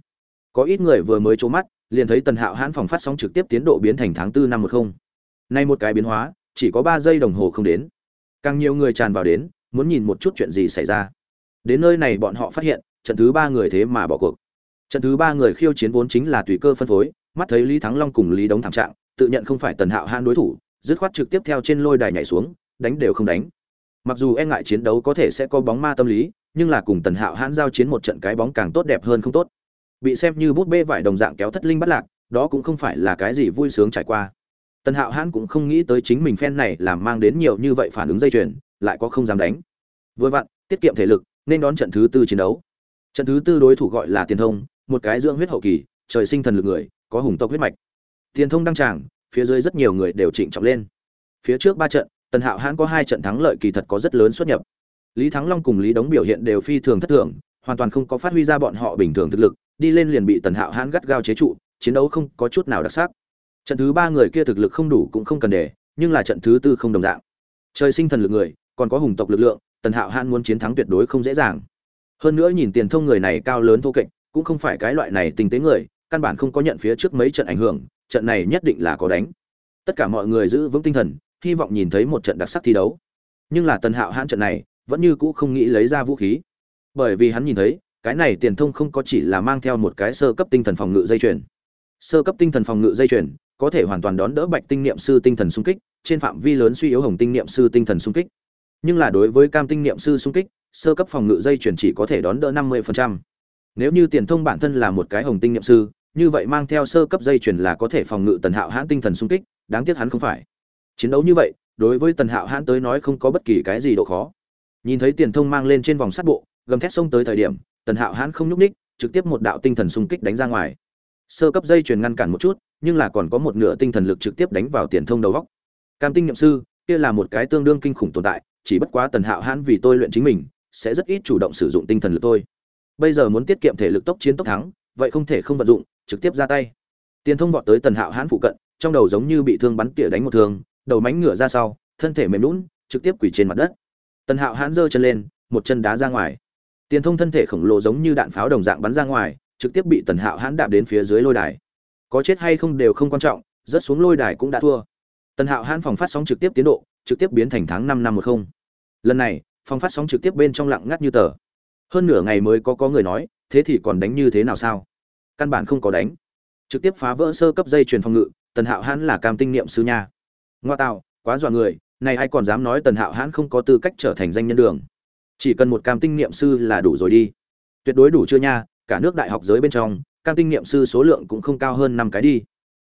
Có ít người vừa mới trố mắt, liền thấy tần hạo hãn phòng phát sóng trực tiếp tiến độ biến thành tháng tư năm một không. Nay một cái biến hóa, chỉ có ba giây đồng hồ không đến. Càng nhiều người tràn vào đến, muốn nhìn một chút chuyện gì xảy ra. Đến nơi này bọn họ phát hiện, trận thứ ba người thế mà bỏ cuộc. Trận thứ ba người khiêu chiến vốn chính là tùy cơ phân phối mắt thấy lý thắng long cùng lý đống thảm trạng, tự nhận không phải tần hạo hãn đối thủ, dứt khoát trực tiếp theo trên lôi đài nhảy xuống, đánh đều không đánh. Mặc dù e ngại chiến đấu có thể sẽ có bóng ma tâm lý, nhưng là cùng tần hạo hãn giao chiến một trận cái bóng càng tốt đẹp hơn không tốt. Bị xem như bút bê vải đồng dạng kéo thất linh bắt lạc, đó cũng không phải là cái gì vui sướng trải qua. Tần hạo hãn cũng không nghĩ tới chính mình phen này làm mang đến nhiều như vậy phản ứng dây chuyền, lại có không dám đánh. Vừa vặn, tiết kiệm thể lực, nên đón trận thứ tư chiến đấu. Trận thứ tư đối thủ gọi là tiền thông, một cái dưỡng huyết hậu kỳ, trời sinh thần lực người có hùng tộc huyết mạch. Tiền thông đăng tràng, phía dưới rất nhiều người đều chỉnh trọng lên. Phía trước ba trận, tần hạo hãn có hai trận thắng lợi kỳ thật có rất lớn xuất nhập. Lý thắng long cùng lý đống biểu hiện đều phi thường thất thường, hoàn toàn không có phát huy ra bọn họ bình thường thực lực, đi lên liền bị tần hạo hãn gắt gao chế trụ, chiến đấu không có chút nào đặc sắc. Trận thứ ba người kia thực lực không đủ cũng không cần để, nhưng là trận thứ tư không đồng dạng. Trời sinh thần lực người, còn có hùng tộc lực lượng, tần hạo hãn muốn chiến thắng tuyệt đối không dễ dàng. Hơn nữa nhìn tiền thông người này cao lớn thô kệch, cũng không phải cái loại này tình tế người căn bản không có nhận phía trước mấy trận ảnh hưởng, trận này nhất định là có đánh. Tất cả mọi người giữ vững tinh thần, hy vọng nhìn thấy một trận đặc sắc thi đấu. Nhưng là tần hạo hãn trận này, vẫn như cũ không nghĩ lấy ra vũ khí. Bởi vì hắn nhìn thấy, cái này tiền thông không có chỉ là mang theo một cái sơ cấp tinh thần phòng ngự dây chuyền. Sơ cấp tinh thần phòng ngự dây chuyền, có thể hoàn toàn đón đỡ bạch tinh niệm sư tinh thần xung kích, trên phạm vi lớn suy yếu hồng tinh niệm sư tinh thần xung kích. Nhưng là đối với cam tinh niệm sư xung kích, sơ cấp phòng ngự dây chuyền chỉ có thể đón đỡ 50%. nếu như tiền thông bản thân là một cái hồng tinh niệm sư như vậy mang theo sơ cấp dây chuyền là có thể phòng ngự tần hạo hãn tinh thần xung kích, đáng tiếc hắn không phải. Chiến đấu như vậy, đối với tần hạo hãn tới nói không có bất kỳ cái gì độ khó. Nhìn thấy tiền thông mang lên trên vòng sắt bộ, gầm thét xông tới thời điểm, tần hạo hãn không nhúc ních trực tiếp một đạo tinh thần xung kích đánh ra ngoài. Sơ cấp dây chuyền ngăn cản một chút, nhưng là còn có một nửa tinh thần lực trực tiếp đánh vào tiền thông đầu góc. Cam tinh nhậm sư, kia là một cái tương đương kinh khủng tồn tại, chỉ bất quá tần hạo hãn vì tôi luyện chính mình, sẽ rất ít chủ động sử dụng tinh thần lực tôi. Bây giờ muốn tiết kiệm thể lực tốc chiến tốc thắng, vậy không thể không vận dụng trực tiếp ra tay. Tiền thông vọt tới tần hạo hãn phụ cận, trong đầu giống như bị thương bắn tỉa đánh một thương, đầu mánh ngửa ra sau, thân thể mềm lún trực tiếp quỳ trên mặt đất. Tần hạo hãn giơ chân lên, một chân đá ra ngoài. Tiền thông thân thể khổng lồ giống như đạn pháo đồng dạng bắn ra ngoài, trực tiếp bị tần hạo hãn đạp đến phía dưới lôi đài. Có chết hay không đều không quan trọng, rớt xuống lôi đài cũng đã thua. Tần hạo hãn phòng phát sóng trực tiếp tiến độ, trực tiếp biến thành tháng năm năm một không. Lần này, phòng phát sóng trực tiếp bên trong lặng ngắt như tờ. Hơn nửa ngày mới có có người nói, thế thì còn đánh như thế nào sao? Căn bản không có đánh. Trực tiếp phá vỡ sơ cấp dây truyền phòng ngự, tần hạo hãn là cam tinh niệm sư nha. Ngoa tạo, quá dọa người, này ai còn dám nói tần hạo hãn không có tư cách trở thành danh nhân đường. Chỉ cần một cam tinh niệm sư là đủ rồi đi. Tuyệt đối đủ chưa nha, cả nước đại học giới bên trong, cam tinh niệm sư số lượng cũng không cao hơn năm cái đi.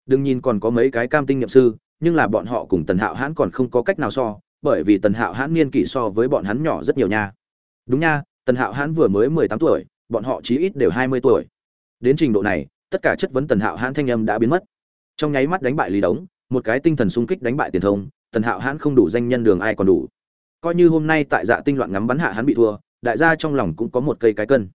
Đừng nhìn còn có mấy cái cam tinh niệm sư, nhưng là bọn họ cùng tần hạo hãn còn không có cách nào so, bởi vì tần hạo hãn niên kỷ so với bọn hắn nhỏ rất nhiều nha. Đúng nha, tần hạo hãn vừa mới mười tám tuổi, bọn họ chí ít đều hai mươi tuổi đến trình độ này, tất cả chất vấn tần hạo hãn thanh âm đã biến mất. Trong nháy mắt đánh bại lý đống, một cái tinh thần sung kích đánh bại tiền thông, tần hạo hãn không đủ danh nhân đường ai còn đủ. Coi như hôm nay tại dạ tinh loạn ngắm bắn hạ hắn bị thua, đại gia trong lòng cũng có một cây cái cân.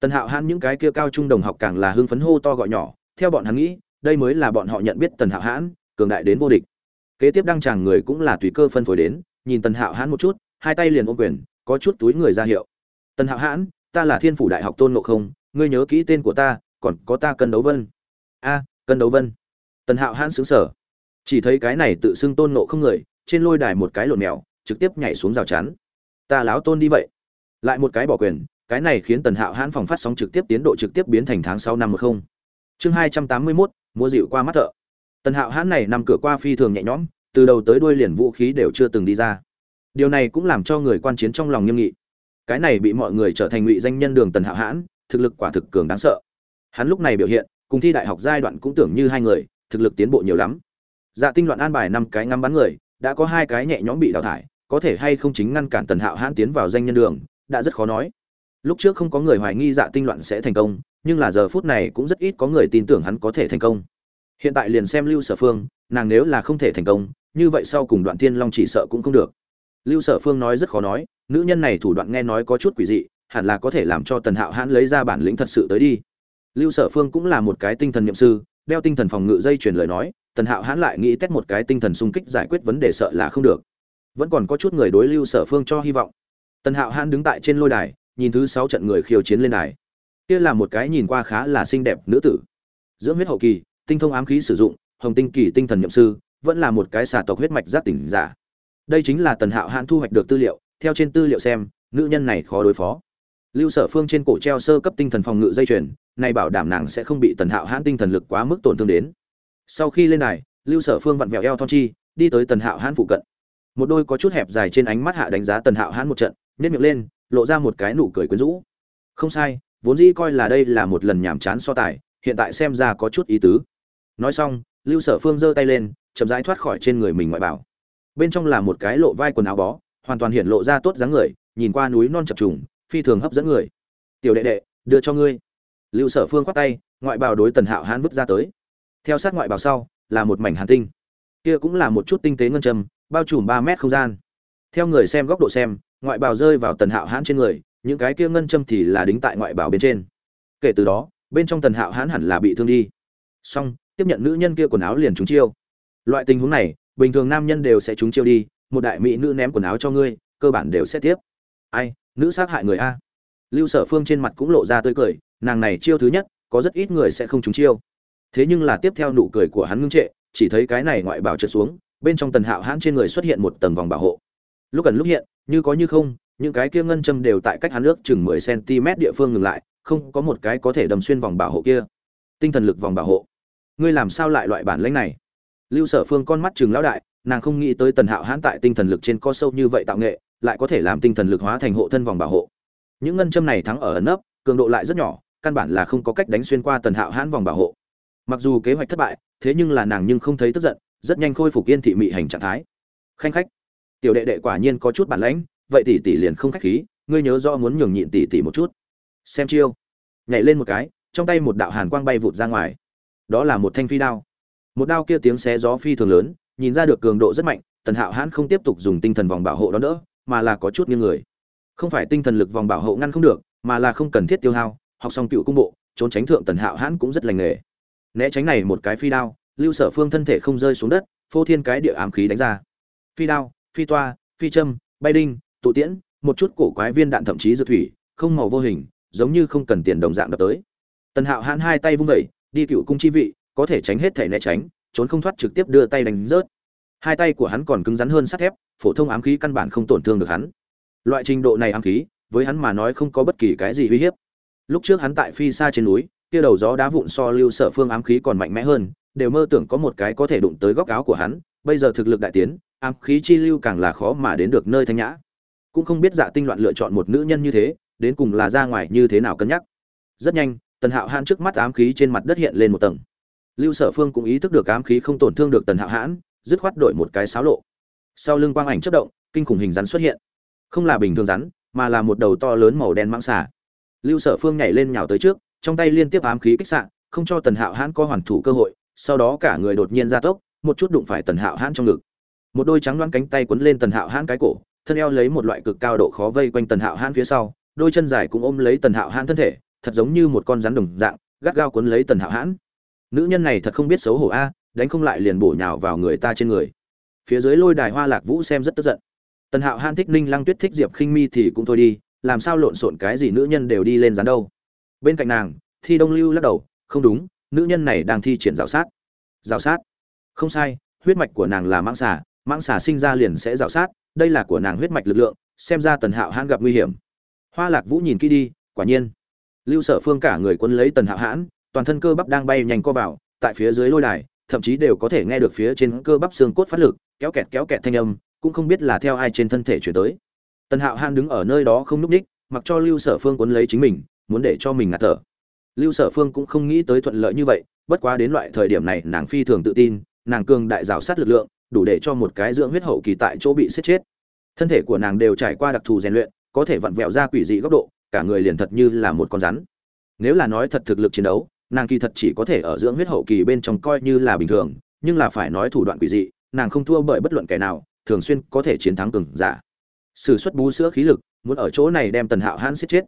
Tần hạo hãn những cái kia cao trung đồng học càng là hưng phấn hô to gọi nhỏ, theo bọn hắn nghĩ, đây mới là bọn họ nhận biết tần hạo hãn, cường đại đến vô địch. Kế tiếp đăng tràng người cũng là tùy cơ phân phối đến, nhìn tần hạo hãn một chút, hai tay liền ôm quyền, có chút túi người ra hiệu. Tần hạo hãn, ta là thiên phủ đại học tôn ngộ không ngươi nhớ kỹ tên của ta, còn có ta cân đấu vân. A, cân đấu vân. Tần hạo hãn xứng sở chỉ thấy cái này tự xưng tôn nộ không người, trên lôi đài một cái lộn mèo, trực tiếp nhảy xuống rào chắn. Ta láo tôn đi vậy. Lại một cái bỏ quyền, cái này khiến tần hạo hãn phòng phát sóng trực tiếp tiến độ trực tiếp biến thành tháng sau năm một không. Chương hai trăm tám mươi mốt mua dịu qua mắt thợ. Tần hạo hãn này nằm cửa qua phi thường nhẹ nhõm, từ đầu tới đuôi liền vũ khí đều chưa từng đi ra. Điều này cũng làm cho người quan chiến trong lòng nghiêm nghị. Cái này bị mọi người trở thành ngụy danh nhân đường tần hạo hãn thực lực quả thực cường đáng sợ. Hắn lúc này biểu hiện, cùng thi đại học giai đoạn cũng tưởng như hai người, thực lực tiến bộ nhiều lắm. Dạ tinh loạn an bài năm cái ngắm bắn người, đã có hai cái nhẹ nhõm bị đào thải, có thể hay không chính ngăn cản tần hạo hãn tiến vào danh nhân đường, đã rất khó nói. Lúc trước không có người hoài nghi dạ tinh loạn sẽ thành công, nhưng là giờ phút này cũng rất ít có người tin tưởng hắn có thể thành công. Hiện tại liền xem lưu sở phương, nàng nếu là không thể thành công, như vậy sau cùng đoạn tiên long chỉ sợ cũng không được. Lưu sở phương nói rất khó nói, nữ nhân này thủ đoạn nghe nói có chút quỷ dị hẳn là có thể làm cho tần hạo hãn lấy ra bản lĩnh thật sự tới đi. Lưu sở phương cũng là một cái tinh thần nhậm sư, đeo tinh thần phòng ngự dây truyền lời nói, tần hạo hãn lại nghĩ test một cái tinh thần sung kích giải quyết vấn đề sợ là không được. Vẫn còn có chút người đối lưu sở phương cho hy vọng. Tần hạo hãn đứng tại trên lôi đài, nhìn thứ sáu trận người khiêu chiến lên đài. Kia là một cái nhìn qua khá là xinh đẹp nữ tử. Dưỡng huyết hậu kỳ, tinh thông ám khí sử dụng, hồng tinh kỳ tinh thần nhậm sư, vẫn là một cái xà tộc huyết mạch giác tỉnh giả. Đây chính là tần hạo hãn thu hoạch được tư liệu, theo trên tư liệu xem, nữ nhân này khó đối phó lưu sở phương trên cổ treo sơ cấp tinh thần phòng ngự dây chuyền này bảo đảm nàng sẽ không bị tần hạo hãn tinh thần lực quá mức tổn thương đến. Sau khi lên đài, lưu sở phương vặn vẹo eo thon chi, đi tới tần hạo hãn phụ cận. Một đôi có chút hẹp dài trên ánh mắt hạ đánh giá tần hạo hãn một trận nhét miệng lên, lộ ra một cái nụ cười quyến rũ. Không sai, vốn dĩ coi là đây là một lần nhàm chán so tài, hiện tại xem ra có chút ý tứ. Nói xong, lưu sở phương giơ tay lên, chậm rãi thoát khỏi trên người mình ngoại bảo. Bên trong là một cái lộ vai quần áo bó, hoàn toàn hiện lộ ra tốt dáng người, nhìn qua núi non chập trùng phi thường hấp dẫn người. Tiểu đệ đệ, đưa cho ngươi. Lưu sở phương khoát tay, ngoại bào đối tần hạo hán vứt ra tới. Theo sát ngoại bào sau, là một mảnh hàn tinh. Kia cũng là một chút tinh tế ngân châm, bao trùm ba mét không gian. Theo người xem góc độ xem, ngoại bào rơi vào tần hạo hãn trên người, những cái kia ngân châm thì là đính tại ngoại bào bên trên. Kể từ đó, bên trong tần hạo hãn hẳn là bị thương đi. Xong, tiếp nhận nữ nhân kia quần áo liền trúng chiêu. Loại tình huống này, bình thường nam nhân đều sẽ trúng chiêu đi, một đại mỹ nữ ném quần áo cho ngươi, cơ bản đều sẽ tiếp. Ai nữ sát hại người a. Lưu sở phương trên mặt cũng lộ ra tươi cười, nàng này chiêu thứ nhất, có rất ít người sẽ không trúng chiêu. Thế nhưng là tiếp theo nụ cười của hắn ngưng trệ, chỉ thấy cái này ngoại bảo trượt xuống, bên trong tần hạo hãn trên người xuất hiện một tầng vòng bảo hộ. Lúc cần lúc hiện, như có như không, những cái kia ngân châm đều tại cách hắn nước chừng mười cm địa phương ngừng lại, không có một cái có thể đâm xuyên vòng bảo hộ kia. Tinh thần lực vòng bảo hộ. Ngươi làm sao lại loại bản lãnh này? Lưu sở phương con mắt chừng lão đại, nàng không nghĩ tới tần hạo hãn tại tinh thần lực trên co sâu như vậy tạo nghệ lại có thể làm tinh thần lực hóa thành hộ thân vòng bảo hộ. Những ngân châm này thắng ở ẩn nấp, cường độ lại rất nhỏ, căn bản là không có cách đánh xuyên qua tần hạo hãn vòng bảo hộ. Mặc dù kế hoạch thất bại, thế nhưng là nàng nhưng không thấy tức giận, rất nhanh khôi phục yên thị mị hành trạng thái. Khanh khách, tiểu đệ đệ quả nhiên có chút bản lãnh, vậy tỷ tỷ liền không khách khí, ngươi nhớ rõ muốn nhường nhịn tỷ tỷ một chút. Xem chiêu. Nhảy lên một cái, trong tay một đạo hàn quang bay vụt ra ngoài. Đó là một thanh phi đao. Một đao kia tiếng xé gió phi thường lớn, nhìn ra được cường độ rất mạnh, tần hạo hãn không tiếp tục dùng tinh thần vòng bảo hộ đó nữa mà là có chút như người. Không phải tinh thần lực vòng bảo hộ ngăn không được, mà là không cần thiết tiêu hao, học xong cựu cung bộ, trốn tránh thượng tần hạo hãn cũng rất lành nghề. Né tránh này một cái phi đao, lưu sở phương thân thể không rơi xuống đất, phô thiên cái địa ám khí đánh ra. Phi đao, phi toa, phi châm, bay đinh, tụ tiễn, một chút cổ quái viên đạn thậm chí dược thủy, không màu vô hình, giống như không cần tiền đồng dạng đập tới. Tần hạo hãn hai tay vung vẩy đi cựu cung chi vị, có thể tránh hết thể né tránh, trốn không thoát trực tiếp đưa tay đánh rớt. Hai tay của hắn còn cứng rắn hơn sắt thép phổ thông ám khí căn bản không tổn thương được hắn. Loại trình độ này ám khí, với hắn mà nói không có bất kỳ cái gì uy hiếp. Lúc trước hắn tại phi xa trên núi, kia đầu gió đá vụn so lưu sở phương ám khí còn mạnh mẽ hơn, đều mơ tưởng có một cái có thể đụng tới góc áo của hắn, bây giờ thực lực đại tiến, ám khí chi lưu càng là khó mà đến được nơi thanh nhã. Cũng không biết dạ tinh loạn lựa chọn một nữ nhân như thế, đến cùng là ra ngoài như thế nào cân nhắc. Rất nhanh, tần hạo hãn trước mắt ám khí trên mặt đất hiện lên một tầng. Lưu sở phương cũng ý thức được ám khí không tổn thương được tần hạo hãn, dứt khoát đổi một cái xáo lộ sau lưng quang ảnh chất động, kinh khủng hình rắn xuất hiện. Không là bình thường rắn, mà là một đầu to lớn màu đen mãng xà. Lưu sở phương nhảy lên nhào tới trước, trong tay liên tiếp ám khí kích sạn không cho tần hạo hãn có hoàn thủ cơ hội, sau đó cả người đột nhiên ra tốc, một chút đụng phải tần hạo hãn trong ngực. Một đôi trắng đoán cánh tay quấn lên tần hạo hãn cái cổ, thân eo lấy một loại cực cao độ khó vây quanh tần hạo hãn phía sau, đôi chân dài cũng ôm lấy tần hạo hãn thân thể, thật giống như một con rắn đồng dạng, gắt gao quấn lấy tần hạo hãn. Nữ nhân này thật không biết xấu hổ a, đánh không lại liền bổ nhào vào người ta trên người phía dưới lôi đài hoa lạc vũ xem rất tức giận. Tần hạo han thích ninh lăng tuyết, thích diệp khinh mi thì cũng thôi đi, làm sao lộn xộn cái gì nữ nhân đều đi lên dán đâu. Bên cạnh nàng, thi đông lưu lắc đầu, không đúng, nữ nhân này đang thi triển rào sát. Rào sát? Không sai, huyết mạch của nàng là mãng xà mãng xà sinh ra liền sẽ rào sát, đây là của nàng huyết mạch lực lượng, xem ra tần hạo hãn gặp nguy hiểm. Hoa lạc vũ nhìn kỹ đi, quả nhiên. Lưu sở phương cả người quân lấy tần hạo hãn, toàn thân cơ bắp đang bay nhanh co vào, tại phía dưới lôi đài thậm chí đều có thể nghe được phía trên cơ bắp xương cốt phát lực, kéo kẹt kéo kẹt thanh âm, cũng không biết là theo ai trên thân thể chuyển tới. Tần hạo han đứng ở nơi đó không núp ních, mặc cho lưu sở phương cuốn lấy chính mình, muốn để cho mình ngạt thở. Lưu sở phương cũng không nghĩ tới thuận lợi như vậy, bất quá đến loại thời điểm này, nàng phi thường tự tin, nàng cường đại rào sát lực lượng, đủ để cho một cái dưỡng huyết hậu kỳ tại chỗ bị giết chết. Thân thể của nàng đều trải qua đặc thù rèn luyện, có thể vặn vẹo ra quỷ dị góc độ, cả người liền thật như là một con rắn. Nếu là nói thật thực lực chiến đấu nàng kỳ thật chỉ có thể ở dưỡng huyết hậu kỳ bên trong coi như là bình thường, nhưng là phải nói thủ đoạn quỷ dị, nàng không thua bởi bất luận kẻ nào, thường xuyên có thể chiến thắng cường giả. Sử xuất bú sữa khí lực, muốn ở chỗ này đem tần hạo hãn siết chết.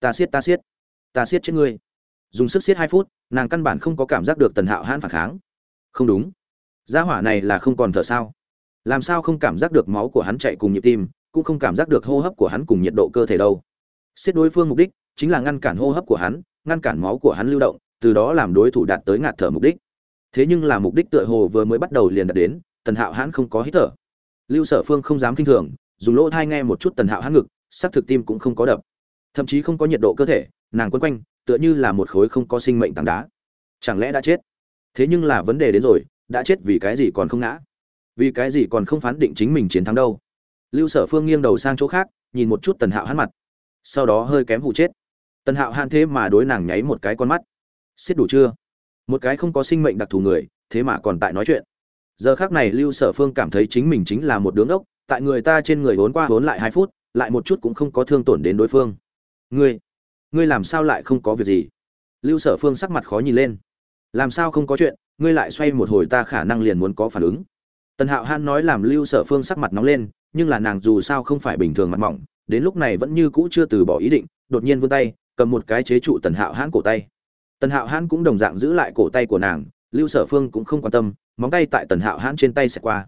Ta siết ta siết. Ta siết chết ngươi. Dùng sức siết hai phút, nàng căn bản không có cảm giác được tần hạo hãn phản kháng. Không đúng. Gia hỏa này là không còn thở sao? Làm sao không cảm giác được máu của hắn chạy cùng nhịp tim, cũng không cảm giác được hô hấp của hắn cùng nhiệt độ cơ thể đâu? Siết đối phương mục đích, chính là ngăn cản hô hấp của hắn, ngăn cản máu của hắn lưu động từ đó làm đối thủ đạt tới ngạt thở mục đích. Thế nhưng là mục đích tựa hồ vừa mới bắt đầu liền đạt đến, tần hạo hãn không có hít thở. Lưu sở phương không dám kinh thường, dùng lỗ thai nghe một chút tần hạo hãn ngực, sắc thực tim cũng không có đập. Thậm chí không có nhiệt độ cơ thể, nàng quấn quanh, tựa như là một khối không có sinh mệnh tảng đá. Chẳng lẽ đã chết? Thế nhưng là vấn đề đến rồi, đã chết vì cái gì còn không ngã? Vì cái gì còn không phán định chính mình chiến thắng đâu? Lưu sở phương nghiêng đầu sang chỗ khác, nhìn một chút tần hạo hãn mặt. Sau đó hơi kém hụ chết. Tần hạo hãn thế mà đối nàng nháy một cái con mắt xiết đủ chưa? Một cái không có sinh mệnh đặc thù người, thế mà còn tại nói chuyện. Giờ khác này lưu sở phương cảm thấy chính mình chính là một đứa ốc tại người ta trên người vốn qua vốn lại hai phút, lại một chút cũng không có thương tổn đến đối phương. Ngươi ngươi làm sao lại không có việc gì? Lưu sở phương sắc mặt khó nhìn lên. Làm sao không có chuyện, ngươi lại xoay một hồi ta khả năng liền muốn có phản ứng. Tần hạo han nói làm lưu sở phương sắc mặt nóng lên, nhưng là nàng dù sao không phải bình thường mặt mỏng, đến lúc này vẫn như cũ chưa từ bỏ ý định, đột nhiên vươn tay, cầm một cái chế trụ tần hạo hãn cổ tay tần hạo hãn cũng đồng dạng giữ lại cổ tay của nàng, lưu sở phương cũng không quan tâm, móng tay tại tần hạo hãn trên tay xẹt qua.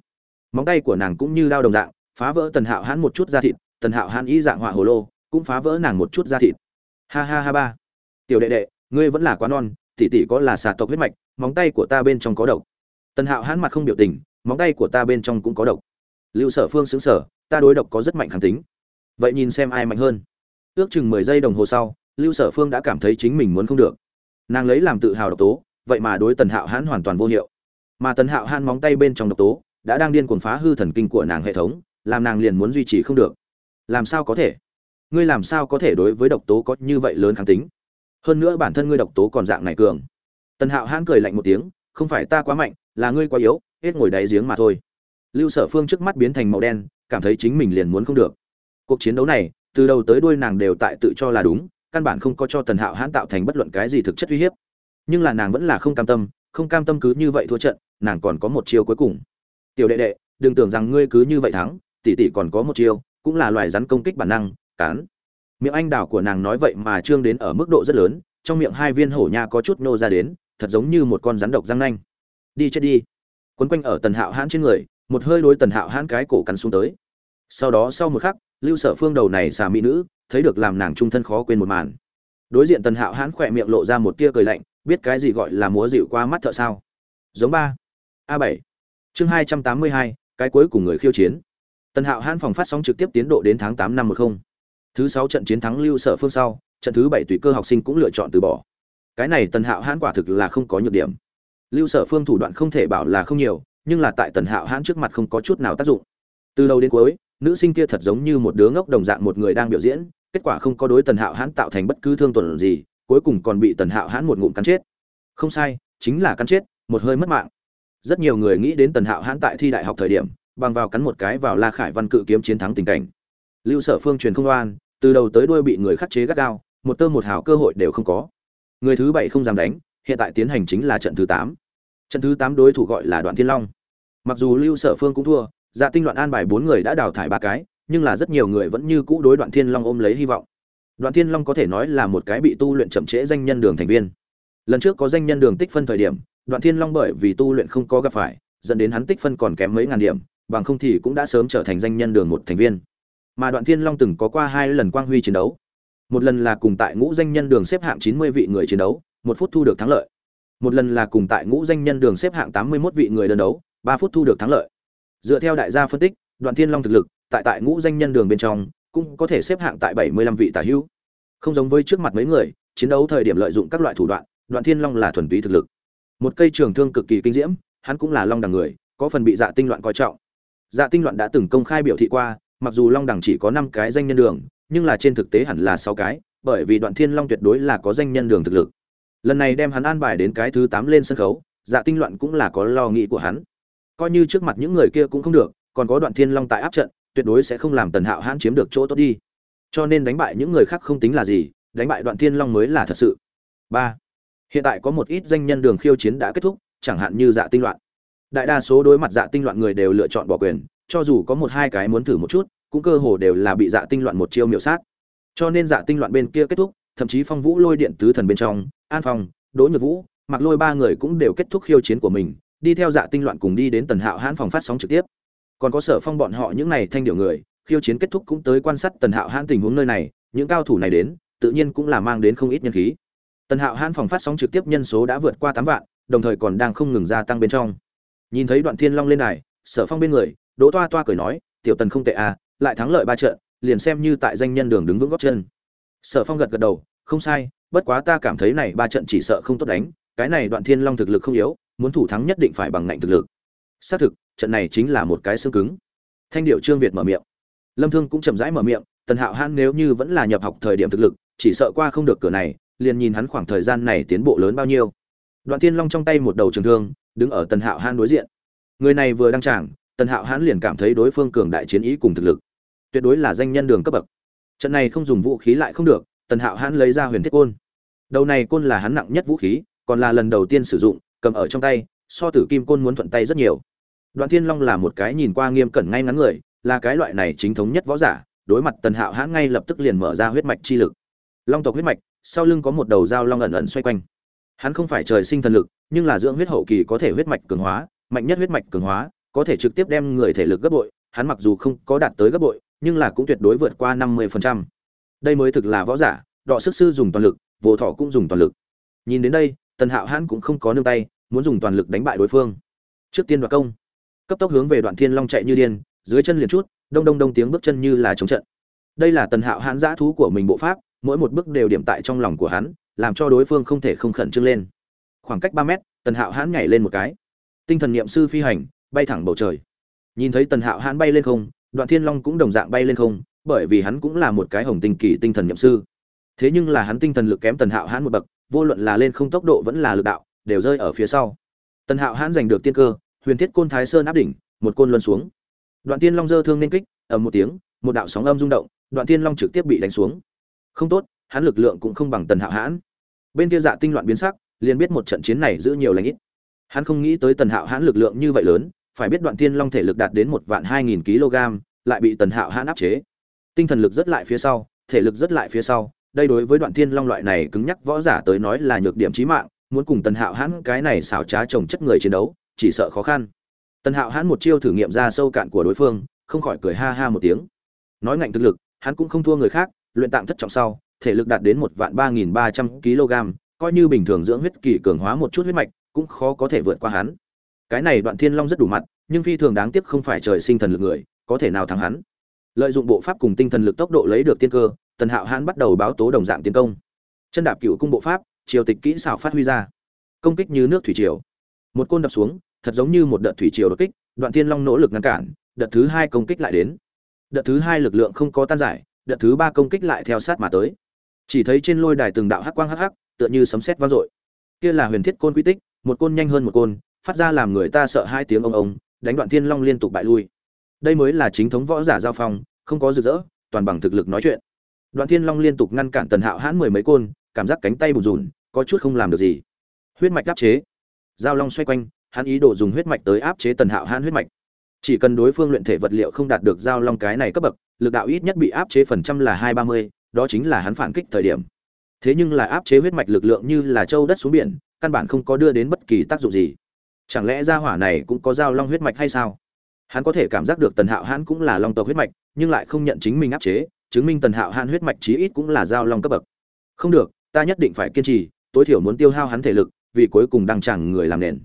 Móng tay của nàng cũng như đao đồng dạng, phá vỡ tần hạo hãn một chút da thịt, tần hạo hãn ý dạng họa hồ lô, cũng phá vỡ nàng một chút da thịt. Ha ha ha ba. Tiểu đệ đệ, ngươi vẫn là quá non, tỉ tỷ có là xà tộc huyết mạch, móng tay của ta bên trong có độc. Tần hạo hãn mặt không biểu tình, móng tay của ta bên trong cũng có độc. Lưu sở phương xứng sở ta đối độc có rất mạnh kháng tính. Vậy nhìn xem ai mạnh hơn. Ước chừng mười giây đồng hồ sau, lưu sở phương đã cảm thấy chính mình muốn không được nàng lấy làm tự hào độc tố, vậy mà đối tần hạo hãn hoàn toàn vô hiệu. Mà tần hạo hãn móng tay bên trong độc tố đã đang điên cuồng phá hư thần kinh của nàng hệ thống, làm nàng liền muốn duy trì không được. Làm sao có thể? Ngươi làm sao có thể đối với độc tố có như vậy lớn kháng tính? Hơn nữa bản thân ngươi độc tố còn dạng này cường. Tần hạo hãn cười lạnh một tiếng, không phải ta quá mạnh, là ngươi quá yếu, hết ngồi đáy giếng mà thôi. Lưu sở phương trước mắt biến thành màu đen, cảm thấy chính mình liền muốn không được. Cuộc chiến đấu này, từ đầu tới đuôi nàng đều tại tự cho là đúng căn bản không có cho tần hạo hãn tạo thành bất luận cái gì thực chất uy hiếp. Nhưng là nàng vẫn là không cam tâm, không cam tâm cứ như vậy thua trận, nàng còn có một chiêu cuối cùng. Tiểu đệ đệ, đừng tưởng rằng ngươi cứ như vậy thắng, tỷ tỷ còn có một chiêu, cũng là loài rắn công kích bản năng cán miệng anh đào của nàng nói vậy mà trương đến ở mức độ rất lớn, trong miệng hai viên hổ nha có chút nô ra đến, thật giống như một con rắn độc răng nanh. Đi chết đi. Quấn quanh ở tần hạo hãn trên người, một hơi đối tần hạo hãn cái cổ cắn xuống tới. Sau đó sau một khắc, lưu sở phương đầu này xà mỹ nữ thấy được làm nàng trung thân khó quên một màn. Đối diện tần hạo hãn khỏe miệng lộ ra một tia cười lạnh, biết cái gì gọi là múa dịu qua mắt thợ sao? Giống ba, a bảy. Chương hai trăm tám mươi hai, cái cuối cùng người khiêu chiến. Tần hạo hãn phòng phát sóng trực tiếp tiến độ đến tháng tám năm một không. Thứ sáu trận chiến thắng lưu sở phương sau, trận thứ bảy tùy cơ học sinh cũng lựa chọn từ bỏ. Cái này tần hạo hãn quả thực là không có nhược điểm. Lưu sở phương thủ đoạn không thể bảo là không nhiều, nhưng là tại tần hạo hãn trước mặt không có chút nào tác dụng. Từ đầu đến cuối, nữ sinh kia thật giống như một đứa ngốc đồng dạng một người đang biểu diễn kết quả không có đối tần hạo hãn tạo thành bất cứ thương tổn gì, cuối cùng còn bị tần hạo hãn một ngụm cắn chết. Không sai, chính là cắn chết, một hơi mất mạng. Rất nhiều người nghĩ đến tần hạo hãn tại thi đại học thời điểm, bằng vào cắn một cái vào la khải văn cự kiếm chiến thắng tình cảnh. Lưu sở phương truyền không oan, từ đầu tới đuôi bị người khắc chế gắt gao, một tơ một hào cơ hội đều không có. Người thứ bảy không dám đánh, hiện tại tiến hành chính là trận thứ tám. Trận thứ tám đối thủ gọi là đoạn thiên long. Mặc dù lưu sở phương cũng thua dạ tinh loạn an bài bốn người đã đào thải ba cái nhưng là rất nhiều người vẫn như cũ đối đoạn thiên long ôm lấy hy vọng. Đoạn thiên long có thể nói là một cái bị tu luyện chậm trễ danh nhân đường thành viên. Lần trước có danh nhân đường tích phân thời điểm, đoạn thiên long bởi vì tu luyện không có gặp phải, dẫn đến hắn tích phân còn kém mấy ngàn điểm, bằng không thì cũng đã sớm trở thành danh nhân đường một thành viên. Mà đoạn thiên long từng có qua hai lần quang huy chiến đấu. Một lần là cùng tại ngũ danh nhân đường xếp hạng chín mươi vị người chiến đấu, một phút thu được thắng lợi. Một lần là cùng tại ngũ danh nhân đường xếp hạng tám mươi 81 vị người đơn đấu, ba phút thu được thắng lợi. Dựa theo đại gia phân tích, đoạn thiên long thực lực tại tại ngũ danh nhân đường bên trong, cũng có thể xếp hạng tại bảy mươi lăm vị tả hữu. Không giống với trước mặt mấy người, chiến đấu thời điểm lợi dụng các loại thủ đoạn đoạn thiên long là thuần túy thực lực. Một cây trường thương cực kỳ kinh diễm, hắn cũng là long đẳng người, có phần bị dạ tinh loạn coi trọng. Dạ tinh loạn đã từng công khai biểu thị qua, mặc dù long đẳng chỉ có năm cái danh nhân đường, nhưng là trên thực tế hẳn là sáu cái, bởi vì đoạn thiên long tuyệt đối là có danh nhân đường thực lực. Lần này đem hắn an bài đến cái thứ tám lên sân khấu dạ tinh loạn cũng là có lo nghĩ của hắn. Coi như trước mặt những người kia cũng không được, còn có đoạn thiên long tại áp trận tuyệt đối sẽ không làm tần hạo hãn chiếm được chỗ tốt đi. Cho nên đánh bại những người khác không tính là gì, đánh bại đoạn thiên long mới là thật sự. Ba, hiện tại có một ít danh nhân đường khiêu chiến đã kết thúc, chẳng hạn như dạ tinh loạn. Đại đa số đối mặt dạ tinh loạn người đều lựa chọn bỏ quyền, cho dù có một hai cái muốn thử một chút, cũng cơ hồ đều là bị dạ tinh loạn một chiêu miểu sát. Cho nên dạ tinh loạn bên kia kết thúc, thậm chí phong vũ lôi điện tứ thần bên trong, an phong, đỗ nhược vũ mặc lôi ba người cũng đều kết thúc khiêu chiến của mình, đi theo dạ tinh loạn cùng đi đến tần hạo hãn phòng phát sóng trực tiếp còn có sở phong bọn họ những này thanh điệu người, khiêu chiến kết thúc cũng tới quan sát tần hạo hãn tình huống nơi này, những cao thủ này đến, tự nhiên cũng là mang đến không ít nhân khí. Tần hạo hãn phòng phát sóng trực tiếp nhân số đã vượt qua tám vạn, đồng thời còn đang không ngừng gia tăng bên trong. Nhìn thấy đoạn thiên long lên này sở phong bên người, đỗ toa toa cười nói, tiểu tần không tệ à lại thắng lợi ba trận, liền xem như tại danh nhân đường đứng vững góc chân. Sở phong gật gật đầu, không sai, bất quá ta cảm thấy này ba trận chỉ sợ không tốt đánh, cái này đoạn thiên long thực lực không yếu, muốn thủ thắng nhất định phải bằng ngạnh thực lực. Xác thực trận này chính là một cái xương cứng. Thanh điệu trương việt mở miệng. Lâm thương cũng chậm rãi mở miệng, tần hạo hãn nếu như vẫn là nhập học thời điểm thực lực, chỉ sợ qua không được cửa này, liền nhìn hắn khoảng thời gian này tiến bộ lớn bao nhiêu. Đoạn thiên long trong tay một đầu trường thương, đứng ở tần hạo hãn đối diện. Người này vừa đăng tràng, tần hạo hãn liền cảm thấy đối phương cường đại chiến ý cùng thực lực, tuyệt đối là danh nhân đường cấp bậc. Trận này không dùng vũ khí lại không được, tần hạo hãn lấy ra huyền thiết côn. Đầu này côn là hắn nặng nhất vũ khí, còn là lần đầu tiên sử dụng, cầm ở trong tay, so tử kim côn muốn thuận tay rất nhiều đoạn thiên long là một cái nhìn qua nghiêm cẩn ngay ngắn người, là cái loại này chính thống nhất võ giả, đối mặt tần hạo hãn ngay lập tức liền mở ra huyết mạch chi lực. Long tộc huyết mạch, sau lưng có một đầu dao long ẩn ẩn xoay quanh. Hắn không phải trời sinh thần lực, nhưng là dưỡng huyết hậu kỳ có thể huyết mạch cường hóa, mạnh nhất huyết mạch cường hóa, có thể trực tiếp đem người thể lực gấp bội, hắn mặc dù không có đạt tới gấp bội, nhưng là cũng tuyệt đối vượt qua năm mươi phần trăm. đây mới thực là võ giả, đọ sức sư dùng toàn lực, vô thọ cũng dùng toàn lực. Nhìn đến đây, tần hạo hãn cũng không có nương tay, muốn dùng toàn lực đánh bại đối phương. Trước tiên đoạt công cấp tốc hướng về đoạn thiên long chạy như điên, dưới chân liền chút, đông đông đông tiếng bước chân như là chống trận. Đây là tần hạo hãn giã thú của mình bộ pháp, mỗi một bước đều điểm tại trong lòng của hắn, làm cho đối phương không thể không khẩn trương lên. Khoảng cách ba mét, tần hạo hãn nhảy lên một cái. Tinh thần niệm sư phi hành, bay thẳng bầu trời. Nhìn thấy tần hạo hãn bay lên không, đoạn thiên long cũng đồng dạng bay lên không, bởi vì hắn cũng là một cái hồng tinh kỳ tinh thần niệm sư. Thế nhưng là hắn tinh thần lực kém tần hạo hãn một bậc, vô luận là lên không tốc độ vẫn là lực đạo, đều rơi ở phía sau. Tần hạo hãn giành được tiên cơ huyền thiết côn thái sơn áp đỉnh, một côn luân xuống. Đoạn tiên long dơ thương nên kích, ầm một tiếng, một đạo sóng âm rung động, đoạn tiên long trực tiếp bị đánh xuống. Không tốt, hắn lực lượng cũng không bằng tần hạo hãn. Bên kia dạ tinh loạn biến sắc, liền biết một trận chiến này giữ nhiều lãnh ít. Hắn không nghĩ tới tần hạo hãn lực lượng như vậy lớn, phải biết đoạn tiên long thể lực đạt đến một vạn hai nghìn kg, lại bị tần hạo hãn áp chế. Tinh thần lực rất lại phía sau, thể lực rất lại phía sau, đây đối với đoạn tiên long loại này cứng nhắc võ giả tới nói là nhược điểm chí mạng, muốn cùng tần hạo hãn cái này xảo trá trồng chất người chiến đấu chỉ sợ khó khăn. Tần hạo hãn một chiêu thử nghiệm ra sâu cạn của đối phương, không khỏi cười ha ha một tiếng. Nói ngạnh thực lực, hắn cũng không thua người khác, luyện tạm thất trọng sau, thể lực đạt đến một vạn ba nghìn ba trăm kg, coi như bình thường dưỡng huyết kỳ cường hóa một chút huyết mạch, cũng khó có thể vượt qua hắn. Cái này đoạn thiên long rất đủ mặt, nhưng phi thường đáng tiếc không phải trời sinh thần lực người, có thể nào thắng hắn. Lợi dụng bộ pháp cùng tinh thần lực tốc độ lấy được tiên cơ, tần hạo hãn bắt đầu báo tố đồng dạng tiến công. Chân đạp cựu cung bộ pháp triều tịch kỹ xảo phát huy ra. Công kích như nước thủy triều. Một côn đập xuống thật giống như một đợt thủy triều đột kích, đoạn thiên long nỗ lực ngăn cản, đợt thứ hai công kích lại đến. Đợt thứ hai lực lượng không có tan giải đợt thứ ba công kích lại theo sát mà tới. Chỉ thấy trên lôi đài từng đạo hắc quang hắc hắc, tựa như sấm sét vang dội. Kia là huyền thiết côn quy tích, một côn nhanh hơn một côn, phát ra làm người ta sợ hai tiếng ông ông, đánh đoạn thiên long liên tục bại lui. Đây mới là chính thống võ giả giao phong, không có rực rỡ, toàn bằng thực lực nói chuyện. Đoạn thiên long liên tục ngăn cản tần hạo hãn mười mấy côn, cảm giác cánh tay bủn rùn, có chút không làm được gì. Huyết mạch áp chế. Giao long xoay quanh hắn ý đồ dùng huyết mạch tới áp chế tần hạo hãn huyết mạch. Chỉ cần đối phương luyện thể vật liệu không đạt được giao long cái này cấp bậc, lực đạo ít nhất bị áp chế phần trăm là hai ba mươi, đó chính là hắn phản kích thời điểm. Thế nhưng là áp chế huyết mạch lực lượng như là châu đất xuống biển, căn bản không có đưa đến bất kỳ tác dụng gì. Chẳng lẽ gia hỏa này cũng có giao long huyết mạch hay sao? Hắn có thể cảm giác được tần hạo hãn cũng là long tộc huyết mạch, nhưng lại không nhận chính mình áp chế, chứng minh tần hạo hãn huyết mạch chí ít cũng là giao long cấp bậc. Không được, ta nhất định phải kiên trì, tối thiểu muốn tiêu hao hắn thể lực, vì cuối cùng đang chẳng người làm nền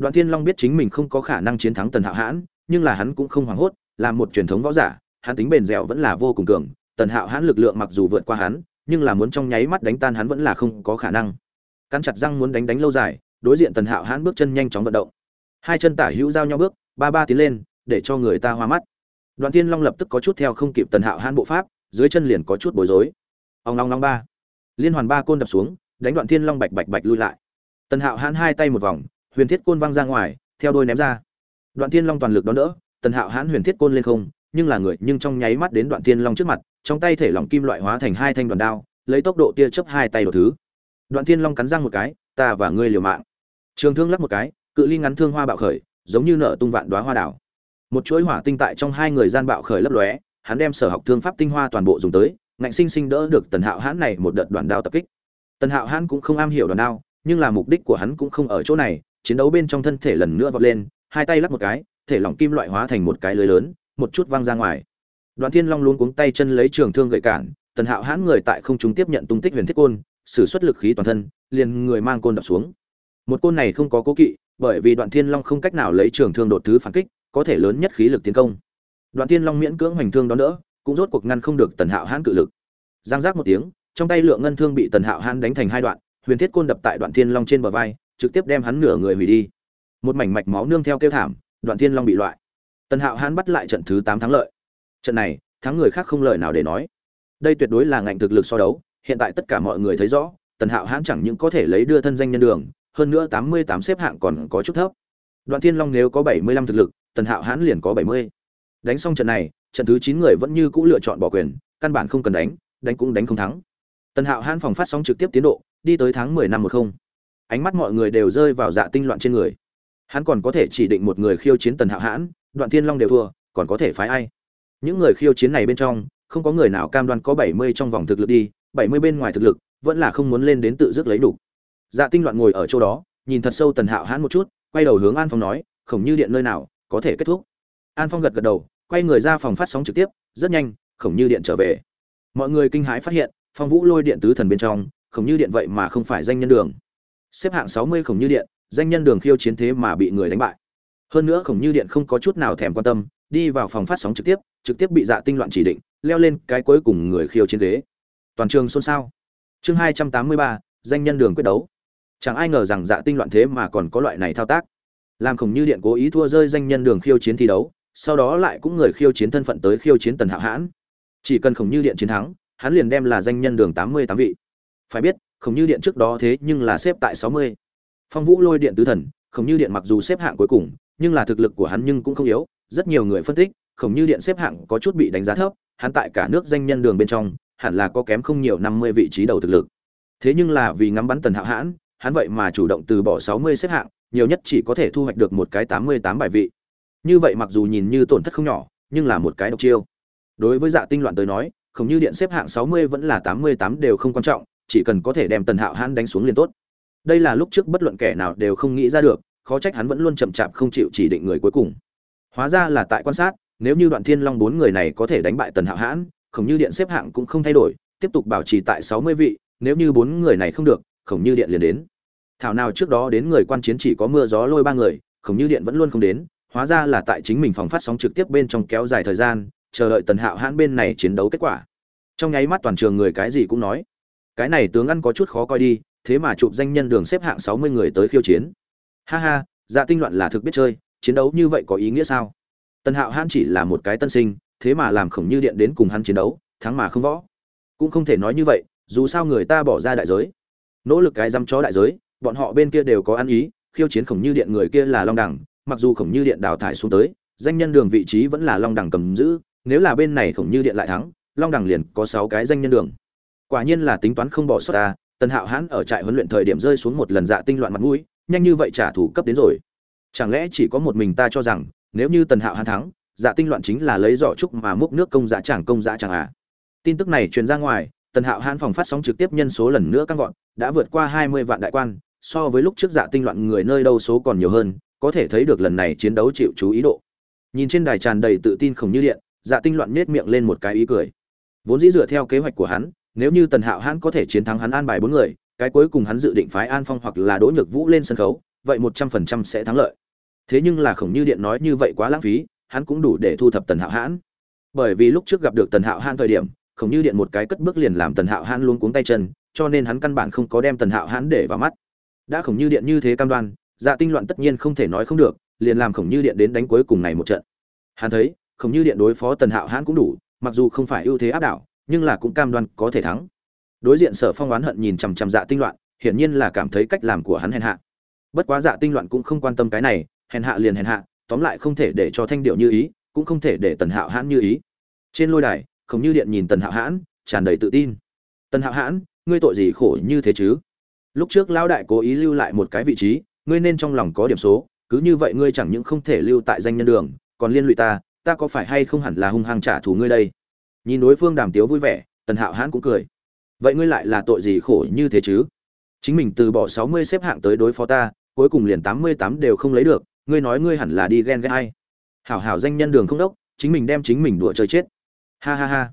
đoạn thiên long biết chính mình không có khả năng chiến thắng tần hạo hãn, nhưng là hắn cũng không hoảng hốt, là một truyền thống võ giả, hắn tính bền dẻo vẫn là vô cùng cường. Tần hạo hãn lực lượng mặc dù vượt qua hắn, nhưng là muốn trong nháy mắt đánh tan hắn vẫn là không có khả năng. Cắn chặt răng muốn đánh đánh lâu dài, đối diện tần hạo hãn bước chân nhanh chóng vận động. Hai chân tả hữu giao nhau bước, ba ba tiến lên, để cho người ta hoa mắt. Đoạn thiên long lập tức có chút theo không kịp tần hạo hãn bộ pháp, dưới chân liền có chút bối rối. Ông long long ba. Liên hoàn ba côn đập xuống, đánh đoạn thiên long bạch bạch bạch lui lại. Tần hạo hãn hai tay một vòng huyền thiết côn văng ra ngoài, theo đôi ném ra. Đoạn thiên long toàn lực đón đỡ, tần hạo hãn huyền thiết côn lên không, nhưng là người nhưng trong nháy mắt đến đoạn thiên long trước mặt, trong tay thể lỏng kim loại hóa thành hai thanh đoàn đao, lấy tốc độ tia chớp hai tay đổ thứ. Đoạn thiên long cắn răng một cái, ta và ngươi liều mạng. Trường thương lắp một cái, cự ly ngắn thương hoa bạo khởi, giống như nở tung vạn đoá hoa đảo một chuỗi hỏa tinh tại trong hai người gian bạo khởi lấp lóe, hắn đem sở học thương pháp tinh hoa toàn bộ dùng tới, ngạnh sinh sinh đỡ được tần hạo hãn này một đợt đoàn đao tập kích. Tần hạo hãn cũng không am hiểu đoàn đao, nhưng là mục đích của hắn cũng không ở chỗ này chiến đấu bên trong thân thể lần nữa vọt lên, hai tay lắc một cái, thể lỏng kim loại hóa thành một cái lưới lớn, một chút văng ra ngoài. Đoạn thiên long luôn cuống tay chân lấy trường thương gậy cản, tần hạo hãn người tại không trung tiếp nhận tung tích huyền thiết côn, sử xuất lực khí toàn thân, liền người mang côn đập xuống. Một côn này không có cố kỵ, bởi vì đoạn thiên long không cách nào lấy trường thương đột thứ phản kích, có thể lớn nhất khí lực tiến công. Đoạn thiên long miễn cưỡng hoành thương đón đỡ, cũng rốt cuộc ngăn không được tần hạo hãn cự lực. Giang giác một tiếng, trong tay lượng ngân thương bị tần hạo hãn đánh thành hai đoạn, huyền thiết côn đập tại đoạn thiên long trên bờ vai trực tiếp đem hắn nửa người hủy đi. Một mảnh mạch máu nương theo kêu thảm, đoạn thiên long bị loại. Tần hạo hãn bắt lại trận thứ tám thắng lợi. Trận này, thắng người khác không lời nào để nói. Đây tuyệt đối là ngạnh thực lực so đấu, hiện tại tất cả mọi người thấy rõ, tần hạo hãn chẳng những có thể lấy đưa thân danh nhân đường, hơn nữa tám mươi tám xếp hạng còn có chút thấp. Đoạn thiên long nếu có bảy mươi lăm thực lực, tần hạo hãn liền có bảy mươi. Đánh xong trận này, trận thứ chín người vẫn như cũ lựa chọn bỏ quyền, căn bản không cần đánh đánh cũng đánh không thắng. Tần hạo hãn phòng phát sóng trực tiếp tiến độ, đi tới tháng mười năm một không ánh mắt mọi người đều rơi vào dạ tinh loạn trên người. Hắn còn có thể chỉ định một người khiêu chiến tần hạo hãn, đoạn thiên long đều thua, còn có thể phái ai? Những người khiêu chiến này bên trong, không có người nào cam đoan có bảy mươi trong vòng thực lực đi, bảy mươi bên ngoài thực lực, vẫn là không muốn lên đến tự dứt lấy đủ. Dạ tinh loạn ngồi ở chỗ đó, nhìn thật sâu tần hạo hãn một chút, quay đầu hướng an phong nói, khổng như điện nơi nào, có thể kết thúc. An phong gật gật đầu, quay người ra phòng phát sóng trực tiếp, rất nhanh, khổng như điện trở về. Mọi người kinh hãi phát hiện, phong vũ lôi điện tứ thần bên trong, khổng như điện vậy mà không phải danh nhân đường xếp hạng sáu mươi khổng như điện, danh nhân đường khiêu chiến thế mà bị người đánh bại. Hơn nữa khổng như điện không có chút nào thèm quan tâm, đi vào phòng phát sóng trực tiếp trực tiếp bị dạ tinh loạn chỉ định, leo lên cái cuối cùng người khiêu chiến ghế. Toàn trường xôn xao. Chương hai trăm tám mươi ba, danh nhân đường quyết đấu. Chẳng ai ngờ rằng dạ tinh loạn thế mà còn có loại này thao tác. Làm khổng như điện cố ý thua rơi danh nhân đường khiêu chiến thi đấu, sau đó lại cũng người khiêu chiến thân phận tới khiêu chiến tần hạo hãn. Chỉ cần khổng như điện chiến thắng, hắn liền đem là danh nhân đường tám mươi tám vị. Phải biết khổng như điện trước đó thế nhưng là xếp tại sáu mươi. Phong vũ lôi điện tứ thần, khổng như điện mặc dù xếp hạng cuối cùng, nhưng là thực lực của hắn nhưng cũng không yếu, rất nhiều người phân tích, khổng như điện xếp hạng có chút bị đánh giá thấp, hắn tại cả nước danh nhân đường bên trong, hẳn là có kém không nhiều năm mươi vị trí đầu thực lực. Thế nhưng là vì ngắm bắn tần hạo hãn, hắn vậy mà chủ động từ bỏ sáu mươi xếp hạng, nhiều nhất chỉ có thể thu hoạch được một cái tám mươi tám bài vị. Như vậy mặc dù nhìn như tổn thất không nhỏ, nhưng là một cái độc chiêu. Đối với dạ tinh loạn tới nói không như điện xếp hạng sáu mươi vẫn là tám mươi tám đều không quan trọng chỉ cần có thể đem tần hạo hãn đánh xuống liền tốt. Đây là lúc trước bất luận kẻ nào đều không nghĩ ra được, khó trách hắn vẫn luôn chậm chạp không chịu chỉ định người cuối cùng. Hóa ra là tại quan sát, nếu như đoạn thiên long bốn người này có thể đánh bại tần hạo hãn, khổng như điện xếp hạng cũng không thay đổi, tiếp tục bảo trì tại sáu mươi vị, nếu như bốn người này không được, khổng như điện liền đến. Thảo nào trước đó đến người quan chiến chỉ có mưa gió lôi ba người, khổng như điện vẫn luôn không đến, hóa ra là tại chính mình phòng phát sóng trực tiếp bên trong kéo dài thời gian, chờ đợi tần hạo hãn bên này chiến đấu kết quả. Trong nháy mắt toàn trường người cái gì cũng nói cái này tướng ăn có chút khó coi đi, thế mà chụp danh nhân đường xếp hạng sáu mươi người tới khiêu chiến. Ha ha dạ tinh loạn là thực biết chơi, chiến đấu như vậy có ý nghĩa sao? Tần hạo hãn chỉ là một cái tân sinh, thế mà làm khổng như điện đến cùng hắn chiến đấu, thắng mà không võ. Cũng không thể nói như vậy, dù sao người ta bỏ ra đại giới. Nỗ lực cái dăm chó đại giới, bọn họ bên kia đều có ăn ý, khiêu chiến khổng như điện người kia là long đẳng mặc dù khổng như điện đào thải xuống tới, danh nhân đường vị trí vẫn là long đẳng cầm giữ, nếu là bên này khổng như điện lại thắng, long đẳng liền có sáu cái danh nhân đường quả nhiên là tính toán không bỏ sót ta, tần hạo hãn ở trại huấn luyện thời điểm rơi xuống một lần dạ tinh loạn mặt mũi, nhanh như vậy trả thù cấp đến rồi. Chẳng lẽ chỉ có một mình ta cho rằng, nếu như tần hạo hãn thắng dạ tinh loạn chính là lấy giỏ trúc mà múc nước công dạ chẳng công dạ chẳng à? Tin tức này truyền ra ngoài, tần hạo hãn phòng phát sóng trực tiếp nhân số lần nữa căng vọt đã vượt qua hai mươi vạn đại quan, so với lúc trước dạ tinh loạn người nơi đâu số còn nhiều hơn, có thể thấy được lần này chiến đấu chịu chú ý độ. Nhìn trên đài tràn đầy tự tin khổng như điện dạ tinh loạn nết miệng lên một cái ý cười. Vốn dĩ dựa theo kế hoạch của hắn nếu như tần hạo hãn có thể chiến thắng hắn an bài bốn người, cái cuối cùng hắn dự định phái an phong hoặc là đỗ nhược vũ lên sân khấu, vậy một trăm phần trăm sẽ thắng lợi. Thế nhưng là khổng như điện nói như vậy quá lãng phí, hắn cũng đủ để thu thập tần hạo hãn. Bởi vì lúc trước gặp được tần hạo hãn thời điểm, khổng như điện một cái cất bước liền làm tần hạo hãn luôn cuống tay chân, cho nên hắn căn bản không có đem tần hạo hãn để vào mắt. Đã khổng như điện như thế cam đoan dạ tinh loạn tất nhiên không thể nói không được, liền làm khổng như điện đến đánh cuối cùng này một trận. Hắn thấy, khổng như điện đối phó tần hạo hãn cũng đủ, mặc dù không phải ưu thế áp đảo nhưng là cũng cam đoan có thể thắng. Đối diện sở phong oán hận nhìn chằm chằm dạ tinh loạn, hiển nhiên là cảm thấy cách làm của hắn hèn hạ. Bất quá dạ tinh loạn cũng không quan tâm cái này, hèn hạ liền hèn hạ, tóm lại không thể để cho thanh điệu như ý, cũng không thể để tần hạo hãn như ý. Trên lôi đài, không như điện nhìn tần hạo hãn, tràn đầy tự tin. Tần hạo hãn, ngươi tội gì khổ như thế chứ? Lúc trước lão đại cố ý lưu lại một cái vị trí, ngươi nên trong lòng có điểm số, cứ như vậy ngươi chẳng những không thể lưu tại danh nhân đường, còn liên lụy ta ta có phải hay không hẳn là hung hăng trả thù ngươi đây? Nhìn đối phương đàm tiếu vui vẻ, tần hạo hãn cũng cười. Vậy ngươi lại là tội gì khổ như thế chứ? Chính mình từ bỏ sáu mươi xếp hạng tới đối phó ta, cuối cùng liền tám mươi tám đều không lấy được, ngươi nói ngươi hẳn là đi ghen ghét hay hảo hảo danh nhân đường không đốc, chính mình đem chính mình đùa chơi chết. Ha ha ha.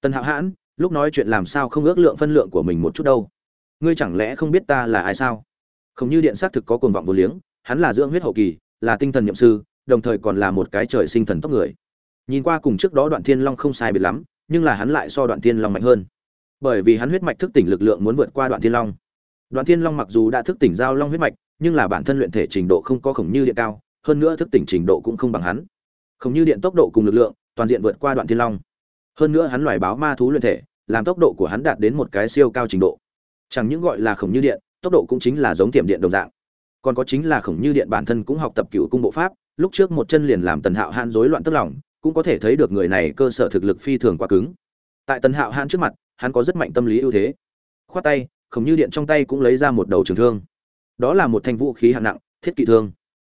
Tần hạo hãn, lúc nói chuyện làm sao không ước lượng phân lượng của mình một chút đâu? Ngươi chẳng lẽ không biết ta là ai sao? Không như điện xác thực có cuồng vọng vô liếng, hắn là dưỡng huyết hậu kỳ, là tinh thần nhậm sư, đồng thời còn là một cái trời sinh thần tốc người. Nhìn qua cùng trước đó đoạn thiên long không sai biệt lắm nhưng là hắn lại so đoạn thiên long mạnh hơn. Bởi vì hắn huyết mạch thức tỉnh lực lượng muốn vượt qua đoạn thiên long. Đoạn thiên long mặc dù đã thức tỉnh giao long huyết mạch, nhưng là bản thân luyện thể trình độ không có khổng như điện cao, hơn nữa thức tỉnh trình độ cũng không bằng hắn. Khổng như điện tốc độ cùng lực lượng, toàn diện vượt qua đoạn thiên long. Hơn nữa hắn loài báo ma thú luyện thể, làm tốc độ của hắn đạt đến một cái siêu cao trình độ. Chẳng những gọi là khổng như điện, tốc độ cũng chính là giống tiệm điện đồng dạng. Còn có chính là khổng như điện bản thân cũng học tập cựu cung bộ pháp, lúc trước một chân liền làm tần hạo han rối loạn tức lòng cũng có thể thấy được người này cơ sở thực lực phi thường quá cứng. Tại tần hạo hãn trước mặt, hắn có rất mạnh tâm lý ưu thế. Khoát tay khổng như điện trong tay cũng lấy ra một đầu trường thương. Đó là một thanh vũ khí hạng nặng, thiết kỵ thương.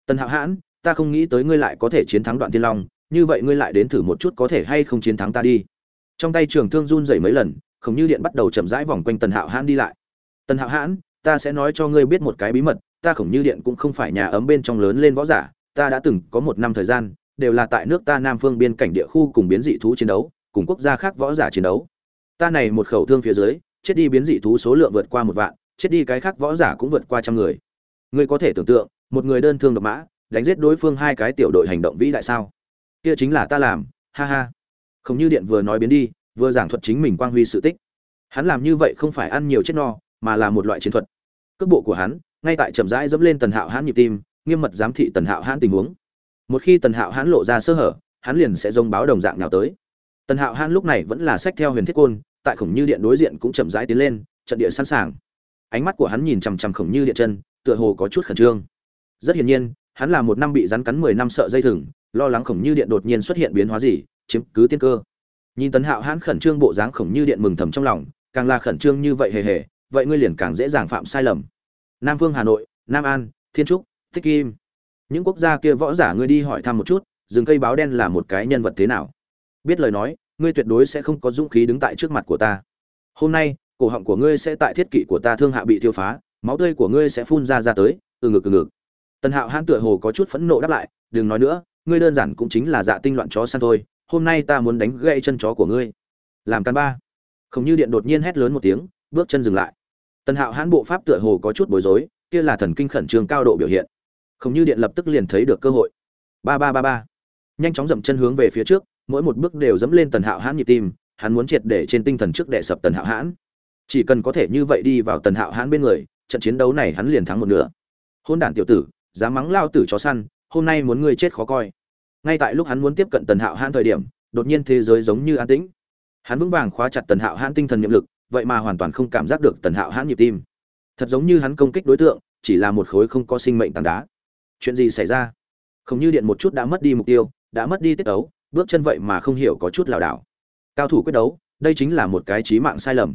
Tần hạo hãn, ta không nghĩ tới ngươi lại có thể chiến thắng đoạn tiên long, như vậy ngươi lại đến thử một chút có thể hay không chiến thắng ta đi. Trong tay trường thương run rẩy mấy lần khổng như điện bắt đầu chậm rãi vòng quanh tần hạo hãn đi lại. Tần hạo hãn, ta sẽ nói cho ngươi biết một cái bí mật, ta khổng như điện cũng không phải nhà ấm bên trong lớn lên võ giả, ta đã từng có một năm thời gian đều là tại nước ta nam phương biên cảnh địa khu cùng biến dị thú chiến đấu, cùng quốc gia khác võ giả chiến đấu. Ta này một khẩu thương phía dưới, chết đi biến dị thú số lượng vượt qua một vạn, chết đi cái khác võ giả cũng vượt qua trăm người. Ngươi có thể tưởng tượng, một người đơn thương độc mã, đánh giết đối phương hai cái tiểu đội hành động vĩ đại sao? Kia chính là ta làm, ha ha. Không như điện vừa nói biến đi, vừa giảng thuật chính mình quang huy sự tích. Hắn làm như vậy không phải ăn nhiều chết no, mà là một loại chiến thuật. Cước bộ của hắn, ngay tại chậm rãi dẫm lên tần hạo hãn nhịp tim, nghiêm mật giám thị tần hạo hãn tình huống một khi tần hạo hãn lộ ra sơ hở, hắn liền sẽ dông báo đồng dạng nào tới. Tần hạo hãn lúc này vẫn là sách theo huyền thiết côn, tại khổng như điện đối diện cũng chậm rãi tiến lên, trận địa sẵn sàng. Ánh mắt của hắn nhìn chằm chằm khổng như điện chân, tựa hồ có chút khẩn trương. Rất hiển nhiên, hắn là một năm bị rắn cắn mười năm sợ dây thừng, lo lắng khổng như điện đột nhiên xuất hiện biến hóa gì, chiếm cứ tiên cơ. Nhìn tần hạo hãn khẩn trương bộ dáng khổng như điện mừng thầm trong lòng, càng là khẩn trương như vậy hề hề, vậy ngươi liền càng dễ dàng phạm sai lầm. Nam Vương hà nội, nam an, thiên trúc, thích kim những quốc gia kia võ giả ngươi đi hỏi thăm một chút, rừng cây báo đen là một cái nhân vật thế nào? Biết lời nói, ngươi tuyệt đối sẽ không có dũng khí đứng tại trước mặt của ta. Hôm nay, cổ họng của ngươi sẽ tại thiết kỵ của ta thương hạ bị thiêu phá, máu tươi của ngươi sẽ phun ra ra tới, từ ngực từ ngực. Tần hạo hãn tựa hồ có chút phẫn nộ đáp lại, đừng nói nữa, ngươi đơn giản cũng chính là dạ tinh loạn chó săn thôi, hôm nay ta muốn đánh gãy chân chó của ngươi. Làm căn ba. Không như điện đột nhiên hét lớn một tiếng, bước chân dừng lại. Tần hạo hãn bộ pháp tựa hồ có chút bối rối, kia là thần kinh khẩn trương cao độ biểu hiện không như điện lập tức liền thấy được cơ hội. Ba ba ba ba. Nhanh chóng dậm chân hướng về phía trước, mỗi một bước đều dẫm lên tần hạo hãn nhịp tim, hắn muốn triệt để trên tinh thần trước đệ sập tần hạo hãn. Chỉ cần có thể như vậy đi vào tần hạo hãn bên người, trận chiến đấu này hắn liền thắng một nửa. Hôn đản tiểu tử, dám mắng lao tử chó săn, hôm nay muốn ngươi chết khó coi. Ngay tại lúc hắn muốn tiếp cận tần hạo hãn thời điểm, đột nhiên thế giới giống như an tĩnh. Hắn vững vàng khóa chặt tần hạo hãn tinh thần nhiệm lực, vậy mà hoàn toàn không cảm giác được tần hạo hãn nhịp tim. Thật giống như hắn công kích đối tượng, chỉ là một khối không có sinh mệnh tảng đá chuyện gì xảy ra? Không như điện một chút đã mất đi mục tiêu đã mất đi tiết đấu, bước chân vậy mà không hiểu có chút lảo đảo. Cao thủ quyết đấu đây chính là một cái trí mạng sai lầm.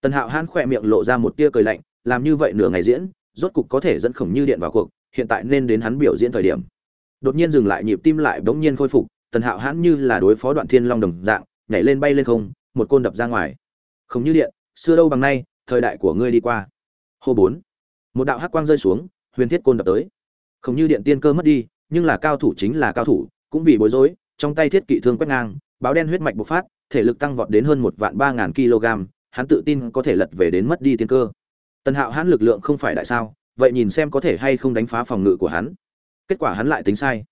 Tần hạo hãn khỏe miệng lộ ra một tia cười lạnh làm như vậy nửa ngày diễn rốt cục có thể dẫn khổng như điện vào cuộc hiện tại nên đến hắn biểu diễn thời điểm. Đột nhiên dừng lại nhịp tim lại bỗng nhiên khôi phục tần hạo hãn như là đối phó đoạn thiên long đồng dạng nhảy lên bay lên không một côn đập ra ngoài. Không như điện xưa đâu bằng nay thời đại của ngươi đi qua. Hô bốn. Một đạo hắc quang rơi xuống huyền thiết côn đập tới không như điện tiên cơ mất đi, nhưng là cao thủ chính là cao thủ, cũng vì bối rối, trong tay thiết kỵ thương quét ngang, báo đen huyết mạch bộc phát, thể lực tăng vọt đến hơn một vạn ba ngàn kg, hắn tự tin có thể lật về đến mất đi tiên cơ. Tần hạo hắn lực lượng không phải đại sao, vậy nhìn xem có thể hay không đánh phá phòng ngự của hắn. Kết quả hắn lại tính sai.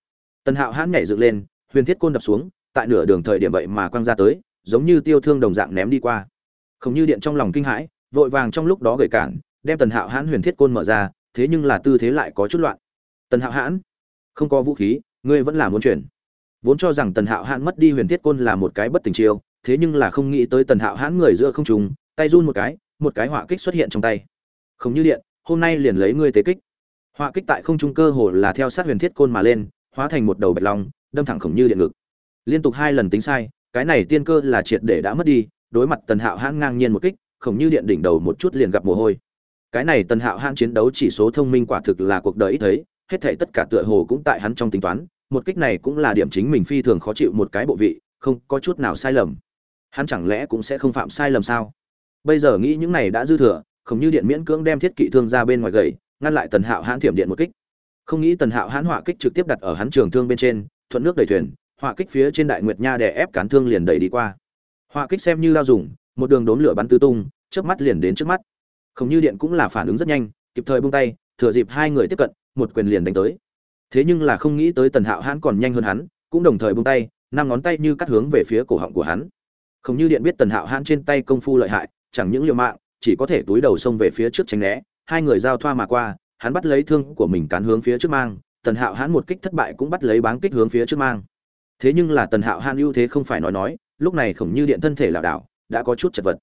Tần hạo hắn nhảy dựng lên, huyền thiết côn đập xuống, tại nửa đường thời điểm vậy mà quăng ra tới, giống như tiêu thương đồng dạng ném đi qua. Không như điện trong lòng kinh hãi, vội vàng trong lúc đó gợi cản, đem tần hạo hãn huyền thiết côn mở ra, thế nhưng là tư thế lại có chút loạn tần hạo hãn, không có vũ khí, ngươi vẫn là muốn chuyển. Vốn cho rằng tần hạo hãn mất đi huyền thiết côn là một cái bất tình chiêu, thế nhưng là không nghĩ tới tần hạo hãn người giữa không trùng tay run một cái một cái họa kích xuất hiện trong tay. Không như điện, hôm nay liền lấy ngươi tế kích. Họa kích tại không trung cơ hồ là theo sát huyền thiết côn mà lên, hóa thành một đầu bạch long, đâm thẳng khổng như điện ngực. Liên tục hai lần tính sai, cái này tiên cơ là triệt để đã mất đi, đối mặt tần hạo hãn ngang nhiên một kích khổng như điện đỉnh đầu một chút liền gặp mồ hôi. Cái này tần hạo hãn chiến đấu chỉ số thông minh quả thực là cuộc đời ít thấy hết thảy tất cả tựa hồ cũng tại hắn trong tính toán, một kích này cũng là điểm chính mình phi thường khó chịu một cái bộ vị, không có chút nào sai lầm. Hắn chẳng lẽ cũng sẽ không phạm sai lầm sao? Bây giờ nghĩ những này đã dư thừa, không như điện miễn cưỡng đem thiết kỵ thương ra bên ngoài gậy, ngăn lại tần hạo hãn thiểm điện một kích. Không nghĩ tần hạo hãn hỏa kích trực tiếp đặt ở hắn trường thương bên trên, thuận nước đẩy thuyền hỏa kích phía trên đại nguyệt nha đè ép cán thương liền đẩy đi qua. Hỏa kích xem như lao dùng, một đường đốn lửa bắn tứ tung trước mắt liền đến trước mắt. Không như điện cũng là phản ứng rất nhanh, kịp thời buông tay, thừa dịp hai người tiếp cận một quyền liền đánh tới. Thế nhưng là không nghĩ tới tần hạo hãn còn nhanh hơn hắn, cũng đồng thời buông tay, năm ngón tay như cắt hướng về phía cổ họng của hắn. Không như điện biết tần hạo hãn trên tay công phu lợi hại, chẳng những liều mạng, chỉ có thể túi đầu xông về phía trước tránh né, hai người giao thoa mà qua, hắn bắt lấy thương của mình cán hướng phía trước mang, tần hạo hãn một kích thất bại cũng bắt lấy báng kích hướng phía trước mang. Thế nhưng là tần hạo hãn ưu thế không phải nói nói, lúc này khổng như điện thân thể lảo đảo, đã có chút chật vật.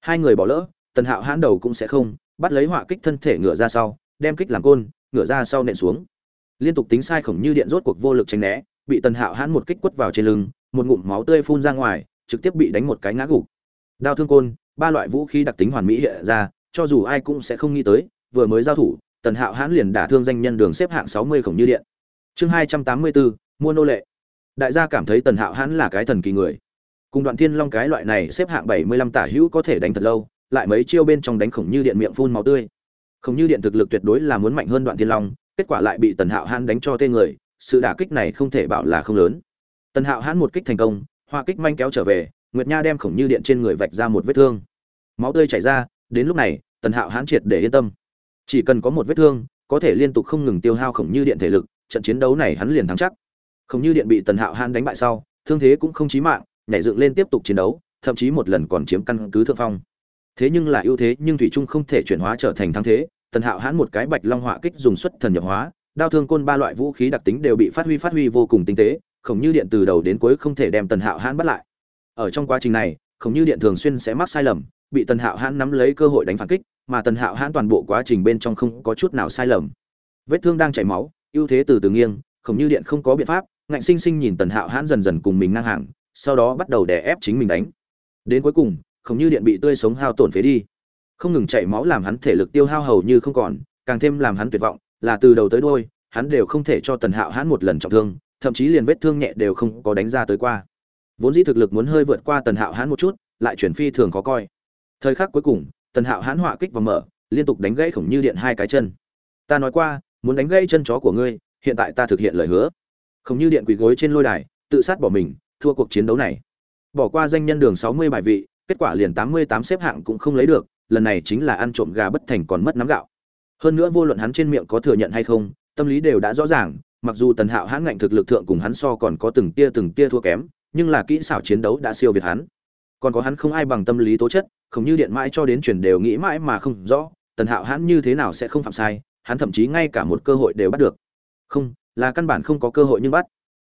Hai người bỏ lỡ, tần hạo hãn đầu cũng sẽ không, bắt lấy họa kích thân thể ngựa ra sau, đem kích làm côn ngửa ra sau nện xuống. Liên tục tính sai khổng như điện rốt cuộc vô lực tránh né, bị tần hạo hãn một kích quất vào trên lưng, một ngụm máu tươi phun ra ngoài, trực tiếp bị đánh một cái ngã gục. Đao thương côn, ba loại vũ khí đặc tính hoàn mỹ hiện ra, cho dù ai cũng sẽ không nghĩ tới, vừa mới giao thủ, tần hạo hãn liền đả thương danh nhân đường xếp hạng sáu mươi khổng như điện. Chương hai trăm tám mươi bốn, mua nô lệ. Đại gia cảm thấy tần hạo hãn là cái thần kỳ người. Cùng đoạn thiên long cái loại này xếp hạng bảy mươi lăm tả hữu có thể đánh thật lâu, lại mấy chiêu bên trong đánh khổng như điện miệng phun máu tươi không như điện thực lực tuyệt đối là muốn mạnh hơn đoạn thiên long, kết quả lại bị tần hạo hãn đánh cho tên người, sự đả kích này không thể bảo là không lớn. Tần hạo hãn một kích thành công hoa kích manh kéo trở về, nguyệt nha đem khổng như điện trên người vạch ra một vết thương. Máu tươi chảy ra, đến lúc này, tần hạo hãn triệt để yên tâm. Chỉ cần có một vết thương, có thể liên tục không ngừng tiêu hao khổng như điện thể lực, trận chiến đấu này hắn liền thắng chắc. Khổng như điện bị tần hạo hãn đánh bại sau, thương thế cũng không chí mạng, nhảy dựng lên tiếp tục chiến đấu, thậm chí một lần còn chiếm căn cứ thượng phong. Thế nhưng là ưu thế, nhưng thủy trung không thể chuyển hóa trở thành thắng thế tần hạo hãn một cái bạch long họa kích dùng xuất thần nhập hóa, đao thương côn ba loại vũ khí đặc tính đều bị phát huy phát huy vô cùng tinh tế, khổng như điện từ đầu đến cuối không thể đem tần hạo hãn bắt lại. Ở trong quá trình này, khổng như điện thường xuyên sẽ mắc sai lầm, bị tần hạo hãn nắm lấy cơ hội đánh phản kích, mà tần hạo hãn toàn bộ quá trình bên trong không có chút nào sai lầm. Vết thương đang chảy máu, ưu thế từ từ nghiêng, khổng như điện không có biện pháp, ngạnh sinh sinh nhìn tần hạo hãn dần dần cùng mình ngang hàng, sau đó bắt đầu đè ép chính mình đánh. Đến cuối cùng, khổng như điện bị tươi sống hao tổn phế đi không ngừng chảy máu làm hắn thể lực tiêu hao hầu như không còn, càng thêm làm hắn tuyệt vọng, là từ đầu tới đôi hắn đều không thể cho tần hạo hãn một lần trọng thương, thậm chí liền vết thương nhẹ đều không có đánh ra tới qua. Vốn dĩ thực lực muốn hơi vượt qua tần hạo hãn một chút, lại chuyển phi thường khó coi. Thời khắc cuối cùng, tần hạo hãn họa kích và mở, liên tục đánh gãy khổng như điện hai cái chân. Ta nói qua, muốn đánh gãy chân chó của ngươi, hiện tại ta thực hiện lời hứa. Khổng như điện quỳ gối trên lôi đài, tự sát bỏ mình, thua cuộc chiến đấu này. Bỏ qua danh nhân đường sáu mươi bài vị, kết quả liền tám mươi tám xếp hạng cũng không lấy được lần này chính là ăn trộm gà bất thành còn mất nắm gạo. Hơn nữa vô luận hắn trên miệng có thừa nhận hay không, tâm lý đều đã rõ ràng, mặc dù tần hạo hãn ngạnh thực lực thượng cùng hắn so còn có từng tia từng tia thua kém, nhưng là kỹ xảo chiến đấu đã siêu việt hắn. Còn có hắn không ai bằng tâm lý tố chất, không như điện mãi cho đến chuyển đều nghĩ mãi mà không rõ, tần hạo hãn như thế nào sẽ không phạm sai, hắn thậm chí ngay cả một cơ hội đều bắt được. Không, là căn bản không có cơ hội nhưng bắt.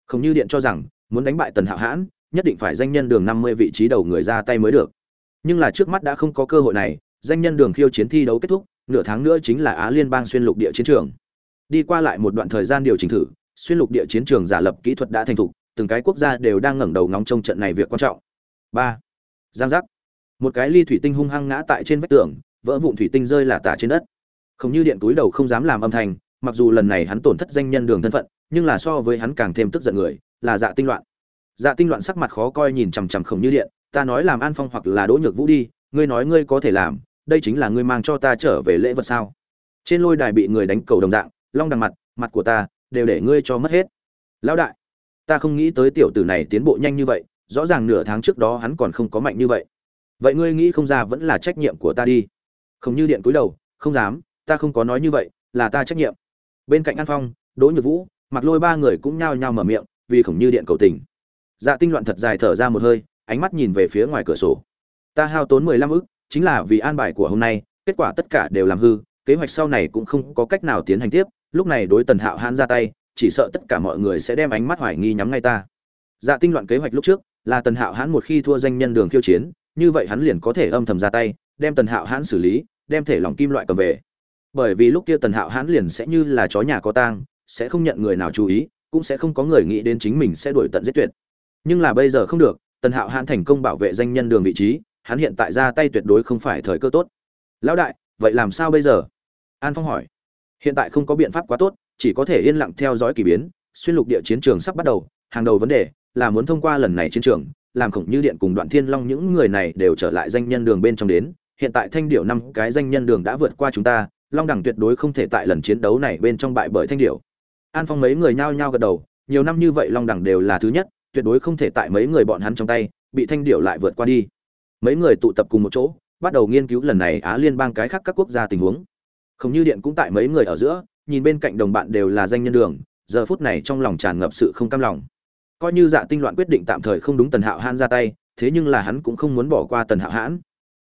Không như điện cho rằng, muốn đánh bại tần hạo hãn, nhất định phải danh nhân đường năm mươi vị trí đầu người ra tay mới được nhưng là trước mắt đã không có cơ hội này, danh nhân đường khiêu chiến thi đấu kết thúc, nửa tháng nữa chính là á liên bang xuyên lục địa chiến trường. Đi qua lại một đoạn thời gian điều chỉnh thử, xuyên lục địa chiến trường giả lập kỹ thuật đã thành thục, từng cái quốc gia đều đang ngẩng đầu ngóng trông trận này việc quan trọng. Ba. Giang giác. Một cái ly thủy tinh hung hăng ngã tại trên vách tường, vỡ vụn thủy tinh rơi là tả trên đất. Không như điện túi đầu không dám làm âm thanh, mặc dù lần này hắn tổn thất danh nhân đường thân phận, nhưng là so với hắn càng thêm tức giận người, là dạ tinh loạn. Dạ tinh loạn sắc mặt khó coi nhìn chằm chằm không như điện ta nói làm an phong hoặc là đỗ nhược vũ đi, ngươi nói ngươi có thể làm, đây chính là ngươi mang cho ta trở về lễ vật sao? Trên lôi đài bị người đánh cầu đồng dạng, long đằng mặt mặt của ta, đều để ngươi cho mất hết. Lão đại, ta không nghĩ tới tiểu tử này tiến bộ nhanh như vậy, rõ ràng nửa tháng trước đó hắn còn không có mạnh như vậy. Vậy ngươi nghĩ không ra vẫn là trách nhiệm của ta đi. Không như điện cúi đầu, không dám, ta không có nói như vậy, là ta trách nhiệm. Bên cạnh an phong, đỗ nhược vũ mặc lôi ba người cũng nhao nhao mở miệng, vì khổng như điện cầu tình. Dạ tinh loạn thật dài thở ra một hơi ánh mắt nhìn về phía ngoài cửa sổ. Ta hao tốn mười lăm ức, chính là vì an bài của hôm nay, kết quả tất cả đều làm hư, kế hoạch sau này cũng không có cách nào tiến hành tiếp, lúc này đối tần hạo hãn ra tay, chỉ sợ tất cả mọi người sẽ đem ánh mắt hoài nghi nhắm ngay ta. Dạ tinh loạn kế hoạch lúc trước, là tần hạo hãn một khi thua danh nhân đường khiêu chiến, như vậy hắn liền có thể âm thầm ra tay, đem tần hạo hãn xử lý, đem thể lòng kim loại cầm về. Bởi vì lúc kia tần hạo hãn liền sẽ như là chó nhà có tang, sẽ không nhận người nào chú ý, cũng sẽ không có người nghĩ đến chính mình sẽ đuổi tận giết tuyệt. Nhưng là bây giờ không được tần hạo hãn thành công bảo vệ danh nhân đường vị trí, hắn hiện tại ra tay tuyệt đối không phải thời cơ tốt. Lão đại, vậy làm sao bây giờ? An phong hỏi. Hiện tại không có biện pháp quá tốt, chỉ có thể yên lặng theo dõi kỳ biến, xuyên lục địa chiến trường sắp bắt đầu, hàng đầu vấn đề là muốn thông qua lần này chiến trường, làm khổng như điện cùng đoạn thiên long những người này đều trở lại danh nhân đường bên trong đến. Hiện tại thanh điệu năm cái danh nhân đường đã vượt qua chúng ta, long đẳng tuyệt đối không thể tại lần chiến đấu này bên trong bại bởi thanh điệu an phong mấy người nhao nhao gật đầu, nhiều năm như vậy long đẳng đều là thứ nhất tuyệt đối không thể tại mấy người bọn hắn trong tay, bị thanh điệu lại vượt qua đi. Mấy người tụ tập cùng một chỗ, bắt đầu nghiên cứu lần này á liên bang cái khác các quốc gia tình huống. Không như điện cũng tại mấy người ở giữa, nhìn bên cạnh đồng bạn đều là danh nhân đường, giờ phút này trong lòng tràn ngập sự không cam lòng. Coi như dạ tinh loạn quyết định tạm thời không đúng tần hạo hãn ra tay, thế nhưng là hắn cũng không muốn bỏ qua tần hạo hãn.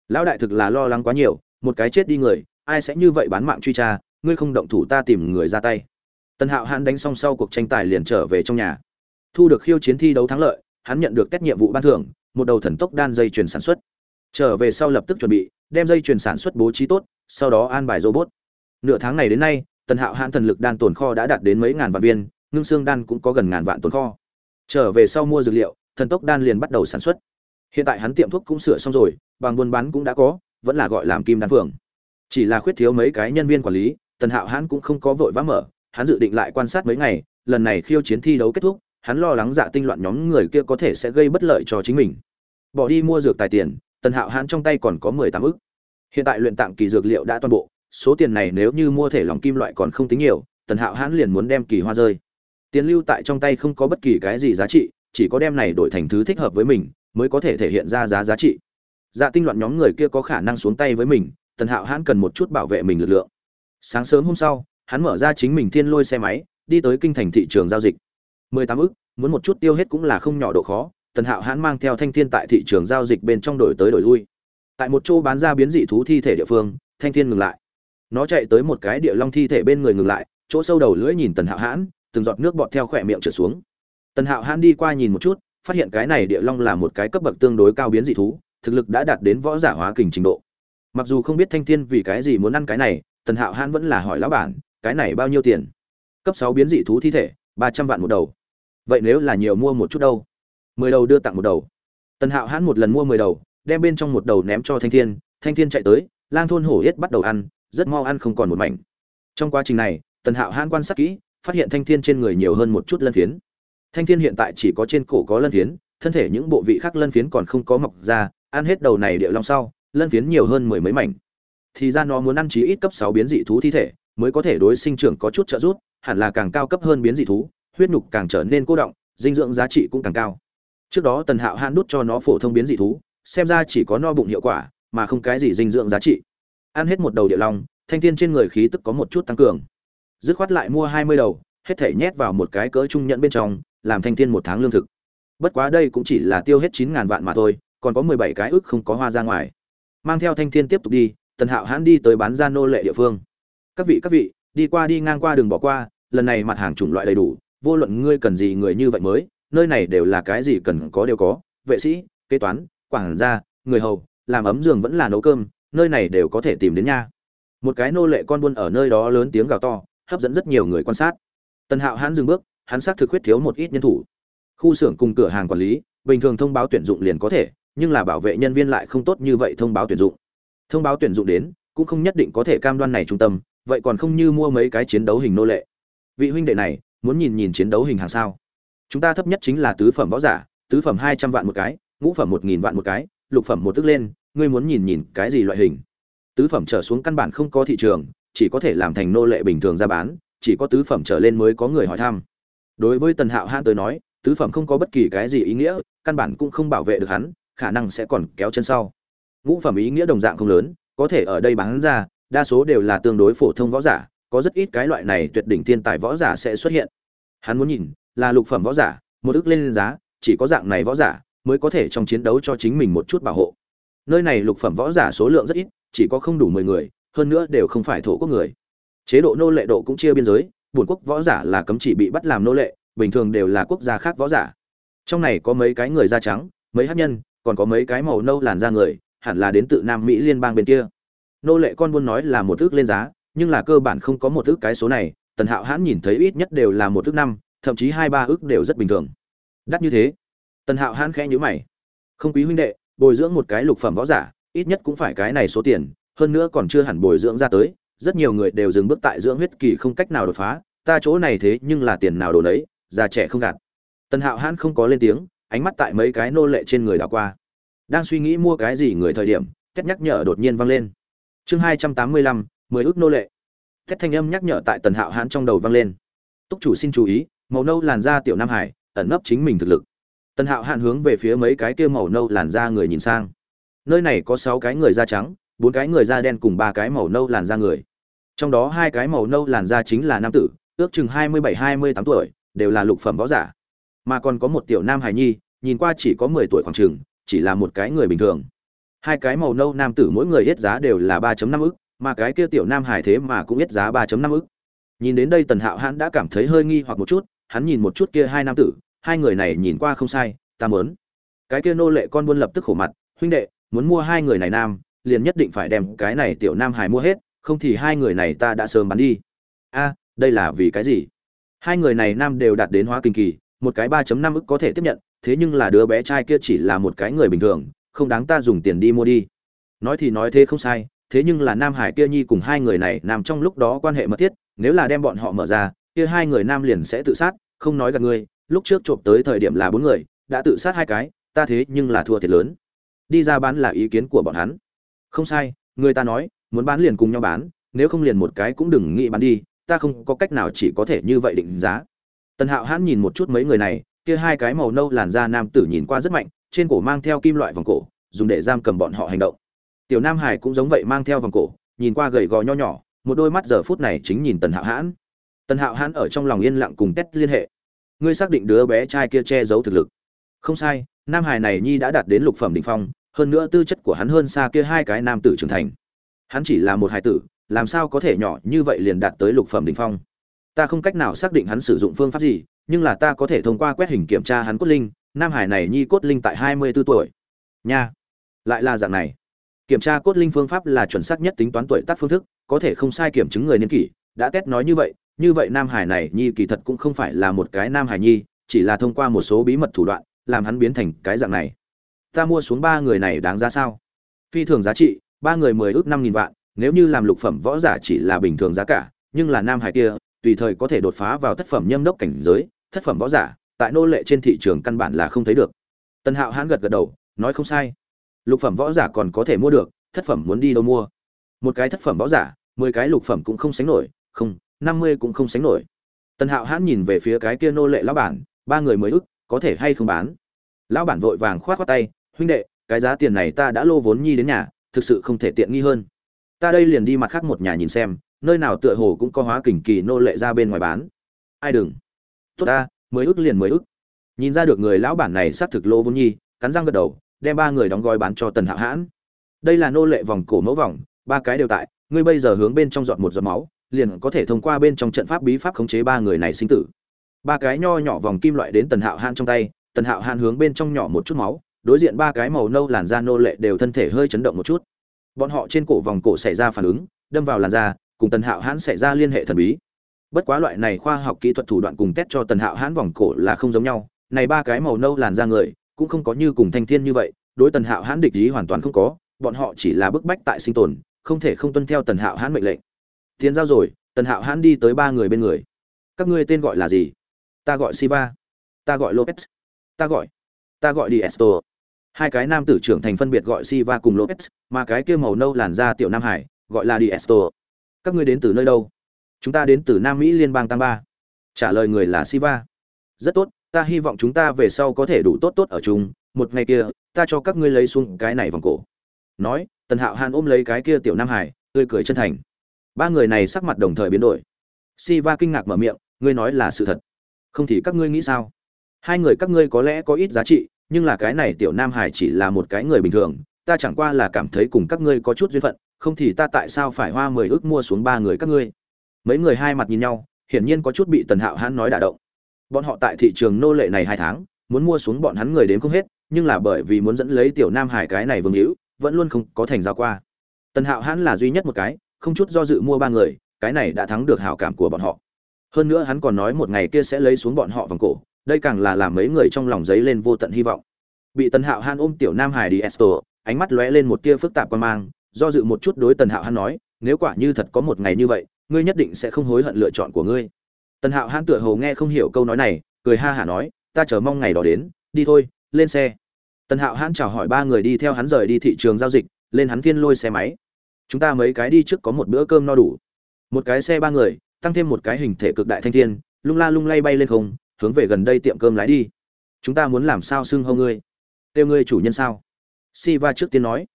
Lão đại thực là lo lắng quá nhiều, một cái chết đi người, ai sẽ như vậy bán mạng truy tra, ngươi không động thủ ta tìm người ra tay. Tần hạo hãn đánh xong sau cuộc tranh tài liền trở về trong nhà thu được khiêu chiến thi đấu thắng lợi, hắn nhận được kết nhiệm vụ ban thưởng, một đầu thần tốc đan dây chuyển sản xuất. Trở về sau lập tức chuẩn bị, đem dây chuyển sản xuất bố trí tốt, sau đó an bài robot. Nửa tháng này đến nay, tần hạo hãn thần lực đan tồn kho đã đạt đến mấy ngàn vạn viên, ngưng xương đan cũng có gần ngàn vạn tồn kho. Trở về sau mua dược liệu, thần tốc đan liền bắt đầu sản xuất. Hiện tại hắn tiệm thuốc cũng sửa xong rồi, bằng buôn bán cũng đã có, vẫn là gọi làm kim đan phường chỉ là khuyết thiếu mấy cái nhân viên quản lý, tần hạo hãn cũng không có vội vã mở, hắn dự định lại quan sát mấy ngày, lần này khiêu chiến thi đấu kết thúc hắn lo lắng dạ tinh loạn nhóm người kia có thể sẽ gây bất lợi cho chính mình. Bỏ đi mua dược tài tiền, tần hạo hãn trong tay còn có mười tám ức. Hiện tại luyện tạng kỳ dược liệu đã toàn bộ, số tiền này nếu như mua thể lòng kim loại còn không tính nhiều, tần hạo hãn liền muốn đem kỳ hoa rơi. Tiền lưu tại trong tay không có bất kỳ cái gì giá trị, chỉ có đem này đổi thành thứ thích hợp với mình, mới có thể thể hiện ra giá giá trị. Dạ tinh loạn nhóm người kia có khả năng xuống tay với mình, tần hạo hãn cần một chút bảo vệ mình lực lượng. Sáng sớm hôm sau, hắn mở ra chính mình thiên lôi xe máy, đi tới kinh thành thị trường giao dịch mười tám ức, muốn một chút tiêu hết cũng là không nhỏ độ khó, tần hạo hãn mang theo thanh thiên tại thị trường giao dịch bên trong đổi tới đổi lui. Tại một chỗ bán ra biến dị thú thi thể địa phương, thanh thiên ngừng lại. Nó chạy tới một cái địa long thi thể bên người ngừng lại, chỗ sâu đầu lưỡi nhìn tần hạo hãn, từng giọt nước bọt theo khỏe miệng trượt xuống. Tần hạo hãn đi qua nhìn một chút, phát hiện cái này địa long là một cái cấp bậc tương đối cao biến dị thú, thực lực đã đạt đến võ giả hóa kình trình độ. Mặc dù không biết thanh thiên vì cái gì muốn ăn cái này, tần hạo hãn vẫn là hỏi lão bản, cái này bao nhiêu tiền? Cấp sáu biến dị thú thi thể, ba trăm vạn một đầu vậy nếu là nhiều mua một chút đâu? Mười đầu đưa tặng một đầu. Tần hạo hãn một lần mua mười đầu, đem bên trong một đầu ném cho thanh thiên. Thanh thiên chạy tới, lang thôn hổ yết bắt đầu ăn, rất mau ăn không còn một mảnh. Trong quá trình này, tần hạo hãn quan sát kỹ, phát hiện thanh thiên trên người nhiều hơn một chút lân phiến. Thanh thiên hiện tại chỉ có trên cổ có lân phiến, thân thể những bộ vị khác lân phiến còn không có mọc ra, ăn hết đầu này địa long sau, lân phiến nhiều hơn mười mấy mảnh. Thì ra nó muốn ăn chí ít cấp sáu biến dị thú thi thể, mới có thể đối sinh trưởng có chút trợ giúp, hẳn là càng cao cấp hơn biến dị thú huyết nhục càng trở nên cô động, dinh dưỡng giá trị cũng càng cao. Trước đó tần hạo hạn đút cho nó phổ thông biến dị thú, xem ra chỉ có no bụng hiệu quả, mà không cái gì dinh dưỡng giá trị. Ăn hết một đầu địa long, thanh thiên trên người khí tức có một chút tăng cường. Dứt khoát lại mua hai mươi đầu, hết thể nhét vào một cái cỡ trung nhận bên trong, làm thanh thiên một tháng lương thực. Bất quá đây cũng chỉ là tiêu hết chín ngàn vạn mà thôi, còn có mười bảy cái ức không có hoa ra ngoài. Mang theo thanh thiên tiếp tục đi, tần hạo hãn đi tới bán ra nô lệ địa phương. Các vị các vị, đi qua đi ngang qua đường bỏ qua, lần này mặt hàng chủng loại đầy đủ vô luận ngươi cần gì người như vậy mới, nơi này đều là cái gì cần có đều có, vệ sĩ, kế toán quảng gia, người hầu, làm ấm giường vẫn là nấu cơm, nơi này đều có thể tìm đến nha. Một cái nô lệ con buôn ở nơi đó lớn tiếng gào to, hấp dẫn rất nhiều người quan sát. Tần hạo hãn dừng bước, hắn xác thực khuyết thiếu một ít nhân thủ. Khu xưởng cùng cửa hàng quản lý, bình thường thông báo tuyển dụng liền có thể, nhưng là bảo vệ nhân viên lại không tốt như vậy thông báo tuyển dụng. Thông báo tuyển dụng đến, cũng không nhất định có thể cam đoan này trung tâm, vậy còn không như mua mấy cái chiến đấu hình nô lệ. Vị huynh đệ này muốn nhìn nhìn chiến đấu hình hàng sao? Chúng ta thấp nhất chính là tứ phẩm võ giả, tứ phẩm hai trăm vạn một cái, ngũ phẩm một nghìn vạn một cái, lục phẩm một tức lên, ngươi muốn nhìn nhìn cái gì loại hình? Tứ phẩm trở xuống căn bản không có thị trường, chỉ có thể làm thành nô lệ bình thường ra bán, chỉ có tứ phẩm trở lên mới có người hỏi thăm. Đối với tần hạo hãn tới nói, tứ phẩm không có bất kỳ cái gì ý nghĩa, căn bản cũng không bảo vệ được hắn, khả năng sẽ còn kéo chân sau. Ngũ phẩm ý nghĩa đồng dạng không lớn, có thể ở đây bán ra, đa số đều là tương đối phổ thông võ giả có rất ít cái loại này tuyệt đỉnh thiên tài võ giả sẽ xuất hiện. Hắn muốn nhìn, là lục phẩm võ giả, một ức lên giá, chỉ có dạng này võ giả mới có thể trong chiến đấu cho chính mình một chút bảo hộ. Nơi này lục phẩm võ giả số lượng rất ít, chỉ có không đủ mười người, hơn nữa đều không phải thổ quốc người. Chế độ nô lệ độ cũng chia biên giới, bổn quốc võ giả là cấm chỉ bị bắt làm nô lệ, bình thường đều là quốc gia khác võ giả. Trong này có mấy cái người da trắng, mấy hát nhân, còn có mấy cái màu nâu làn da người, hẳn là đến từ nam mỹ liên bang bên kia. Nô lệ con buôn nói là một thước lên giá nhưng là cơ bản không có một ước cái số này, tần hạo hãn nhìn thấy ít nhất đều là một ước năm, thậm chí hai ba ước đều rất bình thường. Đắt như thế, tần hạo hãn khẽ nhữ mày. Không quý huynh đệ, bồi dưỡng một cái lục phẩm võ giả, ít nhất cũng phải cái này số tiền, hơn nữa còn chưa hẳn bồi dưỡng ra tới, rất nhiều người đều dừng bước tại dưỡng huyết kỳ không cách nào đột phá, ta chỗ này thế nhưng là tiền nào đồ đấy già trẻ không gạt. Tần hạo hãn không có lên tiếng, ánh mắt tại mấy cái nô lệ trên người đảo qua. Đang suy nghĩ mua cái gì người thời điểm kết nhắc nhở đột nhiên vang lên. Chương hai trăm tám mươi lăm mười ước nô lệ. Thét thanh âm nhắc nhở tại tần hạo hãn trong đầu vang lên. Túc chủ xin chú ý, màu nâu làn da tiểu nam hải ẩn nấp chính mình thực lực. Tần hạo hạn hướng về phía mấy cái kia màu nâu làn da người nhìn sang. Nơi này có sáu cái người da trắng, bốn cái người da đen cùng ba cái màu nâu làn da người. Trong đó hai cái màu nâu làn da chính là nam tử, ước chừng hai mươi bảy, hai mươi tám tuổi, đều là lục phẩm võ giả. Mà còn có một tiểu nam hải nhi, nhìn qua chỉ có mười tuổi khoảng chừng, chỉ là một cái người bình thường. Hai cái màu nâu nam tử mỗi người hết giá đều là ba năm ức mà cái kia tiểu nam hải thế mà cũng biết giá ba năm ức. Nhìn đến đây tần hạo hãn đã cảm thấy hơi nghi hoặc một chút, hắn nhìn một chút kia hai nam tử, hai người này nhìn qua không sai, ta muốn. cái kia nô lệ con buôn lập tức khổ mặt, huynh đệ, muốn mua hai người này nam, liền nhất định phải đem cái này tiểu nam hải mua hết, không thì hai người này ta đã sớm bán đi. A, đây là vì cái gì? Hai người này nam đều đạt đến hóa kinh kỳ, một cái ba năm ức có thể tiếp nhận, thế nhưng là đứa bé trai kia chỉ là một cái người bình thường, không đáng ta dùng tiền đi mua đi. Nói thì nói thế không sai thế nhưng là nam hải kia nhi cùng hai người này nằm trong lúc đó quan hệ mật thiết, nếu là đem bọn họ mở ra, kia hai người nam liền sẽ tự sát, không nói gặp ngươi, lúc trước trộm tới thời điểm là bốn người, đã tự sát hai cái, ta thế nhưng là thua thiệt lớn. Đi ra bán là ý kiến của bọn hắn. Không sai, người ta nói, muốn bán liền cùng nhau bán, nếu không liền một cái cũng đừng nghĩ bán đi, ta không có cách nào chỉ có thể như vậy định giá. Tần hạo hãn nhìn một chút mấy người này, kia hai cái màu nâu làn da nam tử nhìn qua rất mạnh, trên cổ mang theo kim loại vòng cổ, dùng để giam cầm bọn họ hành động tiểu nam hải cũng giống vậy mang theo vòng cổ, nhìn qua gầy gò nho nhỏ, một đôi mắt giờ phút này chính nhìn tần hạo hãn. Tần hạo hãn ở trong lòng yên lặng cùng tét liên hệ. Ngươi xác định đứa bé trai kia che giấu thực lực. Không sai, nam hải này nhi đã đạt đến lục phẩm đ ỉ n h phong, hơn nữa tư chất của hắn hơn xa kia hai cái nam tử trưởng thành. Hắn chỉ là một hải tử, làm sao có thể nhỏ như vậy liền đạt tới lục phẩm đ ỉ n h phong? Ta không cách nào xác định hắn sử dụng phương pháp gì, nhưng là ta có thể thông qua quét hình kiểm tra hắn cốt linh. Nam hải này nhi cốt linh tại hai mươi b ố tuổi. Nha, lại là dạng này kiểm tra cốt linh phương pháp là chuẩn xác nhất tính toán tuổi tác phương thức, có thể không sai kiểm chứng người niên kỷ, đã test nói như vậy như vậy nam hải này nhi kỳ thật cũng không phải là một cái nam hải nhi, chỉ là thông qua một số bí mật thủ đoạn, làm hắn biến thành cái dạng này. Ta mua xuống ba người này đáng ra sao? Phi thường giá trị, ba người mười ước năm nghìn vạn, nếu như làm lục phẩm võ giả chỉ là bình thường giá cả, nhưng là nam hải kia, tùy thời có thể đột phá vào thất phẩm nhâm đốc cảnh giới, thất phẩm võ giả, tại nô lệ trên thị trường căn bản là không thấy được. Tân hạo hãn gật gật đầu, nói không sai lục phẩm võ giả còn có thể mua được, thất phẩm muốn đi đâu mua? Một cái thất phẩm võ giả, mười cái lục phẩm cũng không sánh nổi, không, năm mươi cũng không sánh nổi. Tần hạo hãn nhìn về phía cái kia nô lệ lão bản, ba người mới ức, có thể hay không bán? Lão bản vội vàng khoát khoát tay, huynh đệ, cái giá tiền này ta đã lô vốn nhi đến nhà, thực sự không thể tiện nghi hơn. Ta đây liền đi mặt khác một nhà nhìn xem, nơi nào tựa hồ cũng có hóa kình kỳ nô lệ ra bên ngoài bán. Ai đừng. Tốt ta, mới ức liền mới ức. Nhìn ra được người lão bản này xác thực lô vốn nhi, cắn răng gật đầu đem ba người đóng gói bán cho tần hạo hãn. Đây là nô lệ vòng cổ mẫu vòng, ba cái đều tại, ngươi bây giờ hướng bên trong giọt một giọt máu, liền có thể thông qua bên trong trận pháp bí pháp khống chế ba người này sinh tử. Ba cái nho nhỏ vòng kim loại đến tần hạo hãn trong tay, tần hạo hãn hướng bên trong nhỏ một chút máu, đối diện ba cái màu nâu làn da nô lệ đều thân thể hơi chấn động một chút. Bọn họ trên cổ vòng cổ xảy ra phản ứng, đâm vào làn da, cùng tần hạo hãn xảy ra liên hệ thần bí. Bất quá loại này khoa học kỹ thuật thủ đoạn cùng test cho tần hạo hãn vòng cổ là không giống nhau. Này ba cái màu nâu làn da người cũng không có như cùng thanh thiên như vậy, đối tần hạo hãn địch ý hoàn toàn không có, bọn họ chỉ là bức bách tại sinh tồn, không thể không tuân theo tần hạo hãn mệnh lệnh. Tiến giao rồi, tần hạo hãn đi tới ba người bên người. Các ngươi tên gọi là gì? Ta gọi siva, ta gọi lopez, ta gọi ta gọi đi esto hai cái nam tử trưởng thành phân biệt gọi siva cùng lopez, mà cái kia màu nâu làn da tiểu nam hải gọi là đi esto các ngươi đến từ nơi đâu? Chúng ta đến từ nam mỹ liên bang tam ba. Trả lời người là siva. Rất tốt ta hy vọng chúng ta về sau có thể đủ tốt tốt ở chung, một ngày kia, ta cho các ngươi lấy xuống cái này vòng cổ. Nói, tần hạo hàn ôm lấy cái kia tiểu nam hải, tươi cười chân thành. Ba người này sắc mặt đồng thời biến đổi. Siva kinh ngạc mở miệng, ngươi nói là sự thật. Không thì các ngươi nghĩ sao? Hai người các ngươi có lẽ có ít giá trị, nhưng là cái này tiểu nam hải chỉ là một cái người bình thường, ta chẳng qua là cảm thấy cùng các ngươi có chút duyên phận, không thì ta tại sao phải hoa mười ước mua xuống ba người các ngươi? Mấy người hai mặt nhìn nhau, hiển nhiên có chút bị tần hạo hãn nói đả động bọn họ tại thị trường nô lệ này hai tháng, muốn mua xuống bọn hắn người đến không hết, nhưng là bởi vì muốn dẫn lấy tiểu nam hải cái này vương hữu, vẫn luôn không có thành giao qua. Tần hạo hãn là duy nhất một cái, không chút do dự mua ba người, cái này đã thắng được hảo cảm của bọn họ. Hơn nữa hắn còn nói một ngày kia sẽ lấy xuống bọn họ vòng cổ, đây càng là làm mấy người trong lòng giấy lên vô tận hy vọng. Bị tần hạo han ôm tiểu nam hải đi esto, ánh mắt lóe lên một tia phức tạp quan mang, do dự một chút đối tần hạo han nói, nếu quả như thật có một ngày như vậy, ngươi nhất định sẽ không hối hận lựa chọn của ngươi tần hạo hãn tựa hồ nghe không hiểu câu nói này, cười ha hả nói, ta chờ mong ngày đó đến, đi thôi, lên xe. Tần hạo hãn chào hỏi ba người đi theo hắn rời đi thị trường giao dịch, lên hắn thiên lôi xe máy. Chúng ta mấy cái đi trước có một bữa cơm no đủ. Một cái xe ba người, tăng thêm một cái hình thể cực đại thanh thiên, lung la lung lay bay lên không, hướng về gần đây tiệm cơm lái đi. Chúng ta muốn làm sao xưng hâu ngươi? Kêu ngươi chủ nhân sao? Siva trước tiên nói.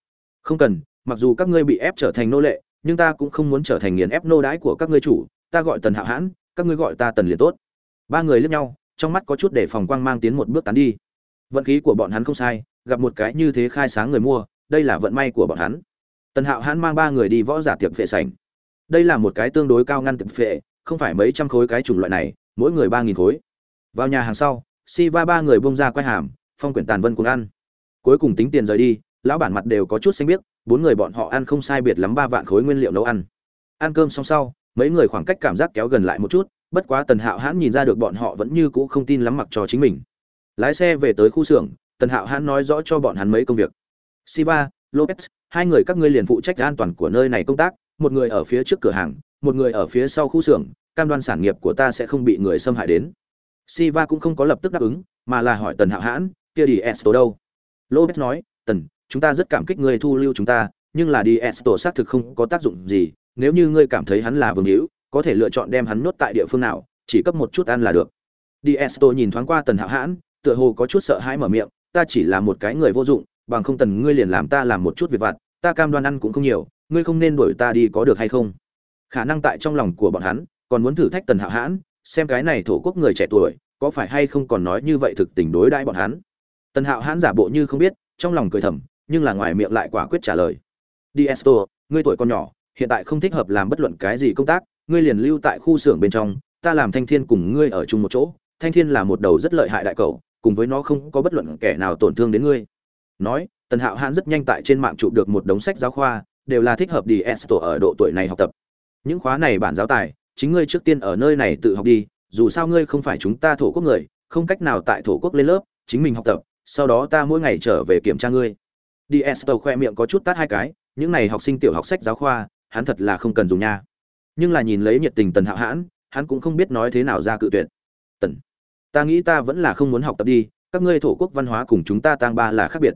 Không cần, mặc dù các ngươi bị ép trở thành nô lệ, nhưng ta cũng không muốn trở thành nghiền ép nô đái của các ngươi chủ, ta gọi tần hạo hãn các ngươi gọi ta tần liền tốt. Ba người liếc nhau, trong mắt có chút để phòng quang mang tiến một bước tán đi. Vận khí của bọn hắn không sai, gặp một cái như thế khai sáng người mua, đây là vận may của bọn hắn. Tần hạo hãn mang ba người đi võ giả tiệm phệ sảnh. Đây là một cái tương đối cao ngăn tiệm phệ, không phải mấy trăm khối cái chủng loại này, mỗi người ba nghìn khối. Vào nhà hàng sau si va ba người bông ra quay hàm, phong quyển tàn vân cùng ăn. Cuối cùng tính tiền rời đi, lão bản mặt đều có chút xanh biết bốn người bọn họ ăn không sai biệt lắm ba vạn khối nguyên liệu nấu ăn. Ăn cơm xong sau mấy người khoảng cách cảm giác kéo gần lại một chút, bất quá tần hạo hãn nhìn ra được bọn họ vẫn như cũ không tin lắm mặc cho chính mình. Lái xe về tới khu xưởng, tần hạo hãn nói rõ cho bọn hắn mấy công việc. Siva, lopez, hai người các ngươi liền phụ trách an toàn của nơi này công tác, một người ở phía trước cửa hàng, một người ở phía sau khu xưởng, cam đoan sản nghiệp của ta sẽ không bị người xâm hại đến. Siva cũng không có lập tức đáp ứng, mà là hỏi tần hạo hãn, kia đi esto đâu? Lopez nói, tần, chúng ta rất cảm kích ngươi thu lưu chúng ta, nhưng là đi esto xác thực không có tác dụng gì nếu như ngươi cảm thấy hắn là vương hữu, có thể lựa chọn đem hắn nhốt tại địa phương nào, chỉ cấp một chút ăn là được. Đi esto nhìn thoáng qua tần hạo hãn, tựa hồ có chút sợ hãi mở miệng, ta chỉ là một cái người vô dụng, bằng không tần ngươi liền làm ta làm một chút việc vặt, ta cam đoan ăn cũng không nhiều, ngươi không nên đuổi ta đi có được hay không? Khả năng tại trong lòng của bọn hắn, còn muốn thử thách tần hạo hãn, xem cái này thổ quốc người trẻ tuổi, có phải hay không còn nói như vậy thực tình đối đãi bọn hắn. Tần hạo hãn giả bộ như không biết, trong lòng cười thầm, nhưng là ngoài miệng lại quả quyết trả lời. Đi esto, ngươi tuổi còn nhỏ hiện tại không thích hợp làm bất luận cái gì công tác, ngươi liền lưu tại khu xưởng bên trong, ta làm thanh thiên cùng ngươi ở chung một chỗ, thanh thiên là một đầu rất lợi hại đại cầu cùng với nó không có bất luận kẻ nào tổn thương đến ngươi. Nói, tần hạo hãn rất nhanh tại trên mạng chụp được một đống sách giáo khoa, đều là thích hợp đi esto ở độ tuổi này học tập. Những khóa này bản giáo tài, chính ngươi trước tiên ở nơi này tự học đi, dù sao ngươi không phải chúng ta thổ quốc người, không cách nào tại thổ quốc lên lớp, chính mình học tập, sau đó ta mỗi ngày trở về kiểm tra ngươi. Đi esto khoe miệng có chút tát hai cái, những này học sinh tiểu học sách giáo khoa hắn thật là không cần dùng nha. Nhưng là nhìn lấy nhiệt tình tần hạo hãn, hắn cũng không biết nói thế nào ra cự tuyệt. Tần, ta nghĩ ta vẫn là không muốn học tập đi, các ngươi thổ quốc văn hóa cùng chúng ta tang ba là khác biệt.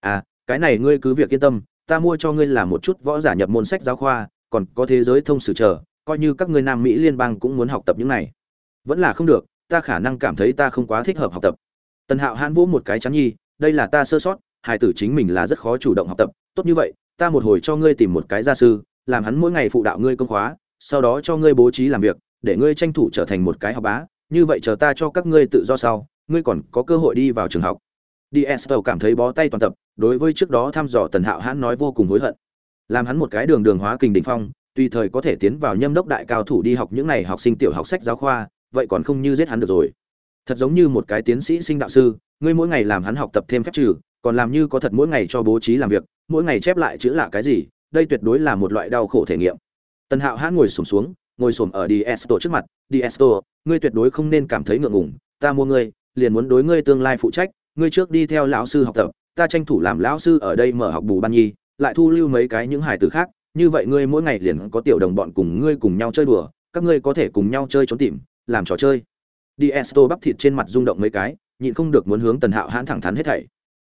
À cái này ngươi cứ việc yên tâm, ta mua cho ngươi là một chút võ giả nhập môn sách giáo khoa, còn có thế giới thông sử chờ, coi như các ngươi nam mỹ liên bang cũng muốn học tập những này. Vẫn là không được, ta khả năng cảm thấy ta không quá thích hợp học tập. Tần hạo hãn vỗ một cái chắn nhi, đây là ta sơ sót hải tử chính mình là rất khó chủ động học tập, tốt như vậy, ta một hồi cho ngươi tìm một cái gia sư làm hắn mỗi ngày phụ đạo ngươi công khóa, sau đó cho ngươi bố trí làm việc, để ngươi tranh thủ trở thành một cái học bá, như vậy chờ ta cho các ngươi tự do sau, ngươi còn có cơ hội đi vào trường học. Diestel cảm thấy bó tay toàn tập, đối với trước đó thăm dò tần hạo hãn nói vô cùng hối hận. Làm hắn một cái đường đường hóa kình đỉnh phong, tùy thời có thể tiến vào nhâm đốc đại cao thủ đi học những này học sinh tiểu học sách giáo khoa, vậy còn không như giết hắn được rồi. Thật giống như một cái tiến sĩ sinh đạo sư, ngươi mỗi ngày làm hắn học tập thêm phép trừ, còn làm như có thật mỗi ngày cho bố trí làm việc, mỗi ngày chép lại chữ là cái gì đây tuyệt đối là một loại đau khổ thể nghiệm. Tần hạo hãn ngồi sổm xuống ngồi sổm ở Diesto trước mặt. Diesto, ngươi tuyệt đối không nên cảm thấy ngượng ngùng. Ta mua ngươi liền muốn đối ngươi tương lai phụ trách. Ngươi trước đi theo lão sư học tập ta tranh thủ làm lão sư ở đây mở học bù ban nhi lại thu lưu mấy cái những hài tử khác. Như vậy ngươi mỗi ngày liền có tiểu đồng bọn cùng ngươi cùng nhau chơi đùa các ngươi có thể cùng nhau chơi trốn tìm làm trò chơi. Diesto bắp thịt trên mặt rung động mấy cái nhịn không được muốn hướng tần hạo hãn thẳng thắn hết thảy.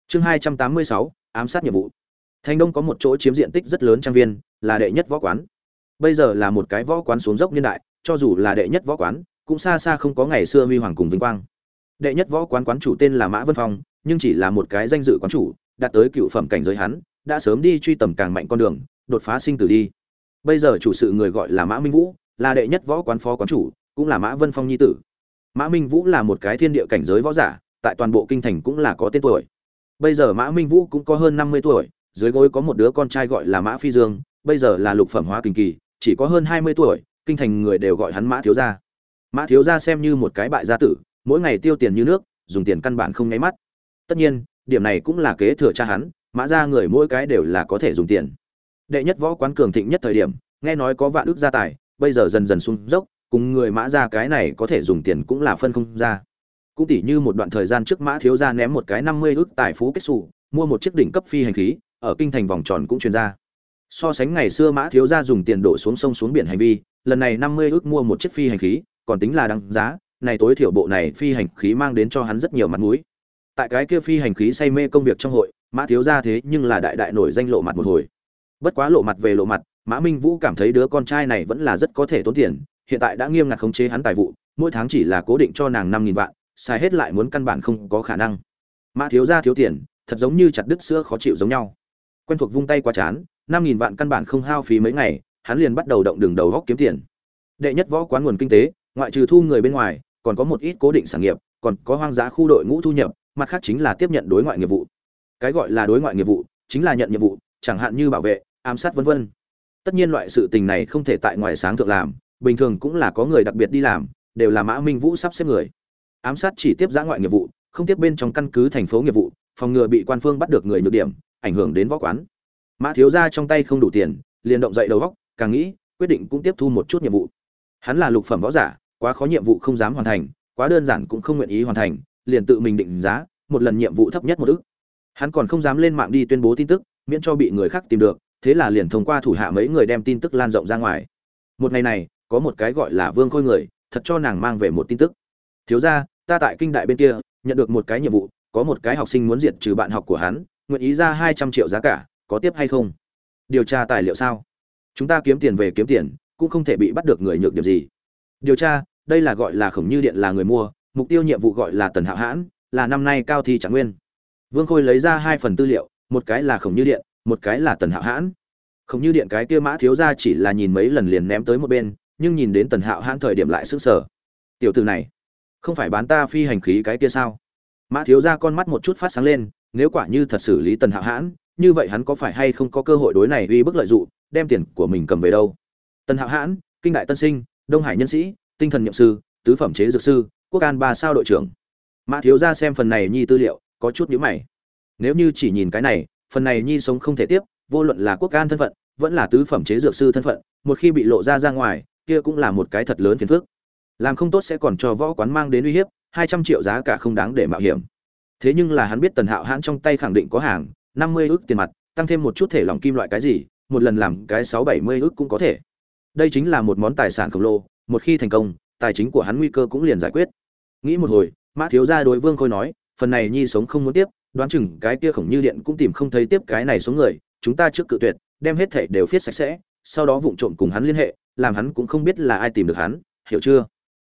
Chương hai trăm tám mươi sáu ám sát nhiệm vụ thành đông có một chỗ chiếm diện tích rất lớn trang viên, là đệ nhất võ quán. Bây giờ là một cái võ quán xuống dốc niên đại, cho dù là đệ nhất võ quán, cũng xa xa không có ngày xưa huy hoàng cùng vinh quang. Đệ nhất võ quán quán chủ tên là mã vân phong, nhưng chỉ là một cái danh dự quán chủ, đạt tới cựu phẩm cảnh giới hắn, đã sớm đi truy tầm càng mạnh con đường, đột phá sinh tử đi. Bây giờ chủ sự người gọi là mã minh vũ, là đệ nhất võ quán phó quán chủ, cũng là mã vân phong nhi tử. Mã minh vũ là một cái thiên địa cảnh giới võ giả, tại toàn bộ kinh thành cũng là có tên tuổi. Bây giờ mã minh vũ cũng có hơn năm mươi tuổi dưới gối có một đứa con trai gọi là mã phi dương, bây giờ là lục phẩm hóa kinh kỳ, chỉ có hơn hai mươi tuổi, kinh thành người đều gọi hắn mã thiếu gia. Mã thiếu gia xem như một cái bại gia tử, mỗi ngày tiêu tiền như nước, dùng tiền căn bản không nháy mắt. Tất nhiên, điểm này cũng là kế thừa cha hắn, mã gia người mỗi cái đều là có thể dùng tiền. Đệ nhất võ quán cường thịnh nhất thời điểm, nghe nói có vạn ước gia tài, bây giờ dần dần xuống dốc, cùng người mã gia cái này có thể dùng tiền cũng là phân không ra. Cũng tỉ như một đoạn thời gian trước mã thiếu gia ném một cái năm mươi ước tài phú kết xù mua một chiếc đỉnh cấp phi hành khí ở kinh thành vòng tròn cũng truyền ra so sánh ngày xưa mã thiếu gia dùng tiền đổ xuống sông xuống biển hành vi, lần này năm mươi ước mua một chiếc phi hành khí, còn tính là đáng giá, này tối thiểu bộ này phi hành khí mang đến cho hắn rất nhiều mặt mũi. Tại cái kia phi hành khí say mê công việc trong hội, mã thiếu gia thế nhưng là đại đại nổi danh lộ mặt một hồi. Bất quá lộ mặt về lộ mặt, mã minh vũ cảm thấy đứa con trai này vẫn là rất có thể tốn tiền, hiện tại đã nghiêm ngặt khống chế hắn tài vụ, mỗi tháng chỉ là cố định cho nàng năm nghìn vạn, xài hết lại muốn căn bản không có khả năng. Mã thiếu gia thiếu tiền, thật giống như chặt đứt sữa khó chịu giống nhau quen thuộc vung tay qua chán, năm nghìn vạn căn bản không hao phí mấy ngày, hắn liền bắt đầu động đường đầu góc kiếm tiền. Đệ nhất võ quán nguồn kinh tế, ngoại trừ thu người bên ngoài, còn có một ít cố định sản nghiệp, còn có hoang dã khu đội ngũ thu nhập, mặt khác chính là tiếp nhận đối ngoại nghiệp vụ. Cái gọi là đối ngoại nghiệp vụ, chính là nhận nhiệm vụ, chẳng hạn như bảo vệ, ám sát vân vân. Tất nhiên loại sự tình này không thể tại ngoài sáng thượng làm, bình thường cũng là có người đặc biệt đi làm, đều là mã minh vũ sắp xếp người. Ám sát chỉ tiếp giã ngoại nghiệp vụ, không tiếp bên trong căn cứ thành phố nghiệp vụ, phòng ngừa bị quan phương bắt được người nhược điểm ảnh hưởng đến võ quán. Mã thiếu gia trong tay không đủ tiền, liền động dậy đầu góc, càng nghĩ, quyết định cũng tiếp thu một chút nhiệm vụ. Hắn là lục phẩm võ giả, quá khó nhiệm vụ không dám hoàn thành, quá đơn giản cũng không nguyện ý hoàn thành, liền tự mình định giá, một lần nhiệm vụ thấp nhất một ức. Hắn còn không dám lên mạng đi tuyên bố tin tức, miễn cho bị người khác tìm được, thế là liền thông qua thủ hạ mấy người đem tin tức lan rộng ra ngoài. Một ngày này, có một cái gọi là vương khôi người, thật cho nàng mang về một tin tức. Thiếu ra ta tại kinh đại bên kia, nhận được một cái nhiệm vụ, có một cái học sinh muốn diệt trừ bạn học của hắn nguyện ý ra hai trăm triệu giá cả, có tiếp hay không? Điều tra tài liệu sao? Chúng ta kiếm tiền về kiếm tiền, cũng không thể bị bắt được người nhược điểm gì. Điều tra, đây là gọi là khổng như điện là người mua, mục tiêu nhiệm vụ gọi là tần hạo hãn, là năm nay cao thi trạng nguyên. Vương khôi lấy ra hai phần tư liệu, một cái là khổng như điện, một cái là tần hạo hãn. Khổng như điện cái kia mã thiếu ra chỉ là nhìn mấy lần liền ném tới một bên, nhưng nhìn đến tần hạo hãn thời điểm lại s ứ n g sở tiểu tử này, không phải bán ta phi hành khí cái kia sao? Mã thiếu ra con mắt một chút phát sáng lên nếu quả như thật xử lý tần hạo hãn, như vậy hắn có phải hay không có cơ hội đối này uy bức lợi dụng, đem tiền của mình cầm về đâu? Tần hạo hãn, kinh đại tân sinh, đông hải nhân sĩ, tinh thần nhậm sư, tứ phẩm chế dược sư, quốc an ba sao đội trưởng. Mã thiếu ra xem phần này nhi tư liệu, có chút nhữ mày. Nếu như chỉ nhìn cái này, phần này nhi sống không thể tiếp, vô luận là quốc an thân phận, vẫn là tứ phẩm chế dược sư thân phận, một khi bị lộ ra ra ngoài, kia cũng là một cái thật lớn phiền phức. Làm không tốt sẽ còn cho võ quán mang đến uy hiếp, hai trăm triệu giá cả không đáng để mạo hiểm thế nhưng là hắn biết tần hạo hãn trong tay khẳng định có hàng, năm mươi ước tiền mặt, tăng thêm một chút thể lỏng kim loại cái gì, một lần làm cái sáu bảy mươi ước cũng có thể. Đây chính là một món tài sản khổng lồ, một khi thành công, tài chính của hắn nguy cơ cũng liền giải quyết. Nghĩ một hồi, mã thiếu gia đối vương khôi nói, phần này nhi sống không muốn tiếp, đoán chừng cái kia khổng như điện cũng tìm không thấy tiếp cái này số người, chúng ta trước cự tuyệt, đem hết thảy đều viết sạch sẽ, sau đó vụng trộm cùng hắn liên hệ, làm hắn cũng không biết là ai tìm được hắn, hiểu chưa?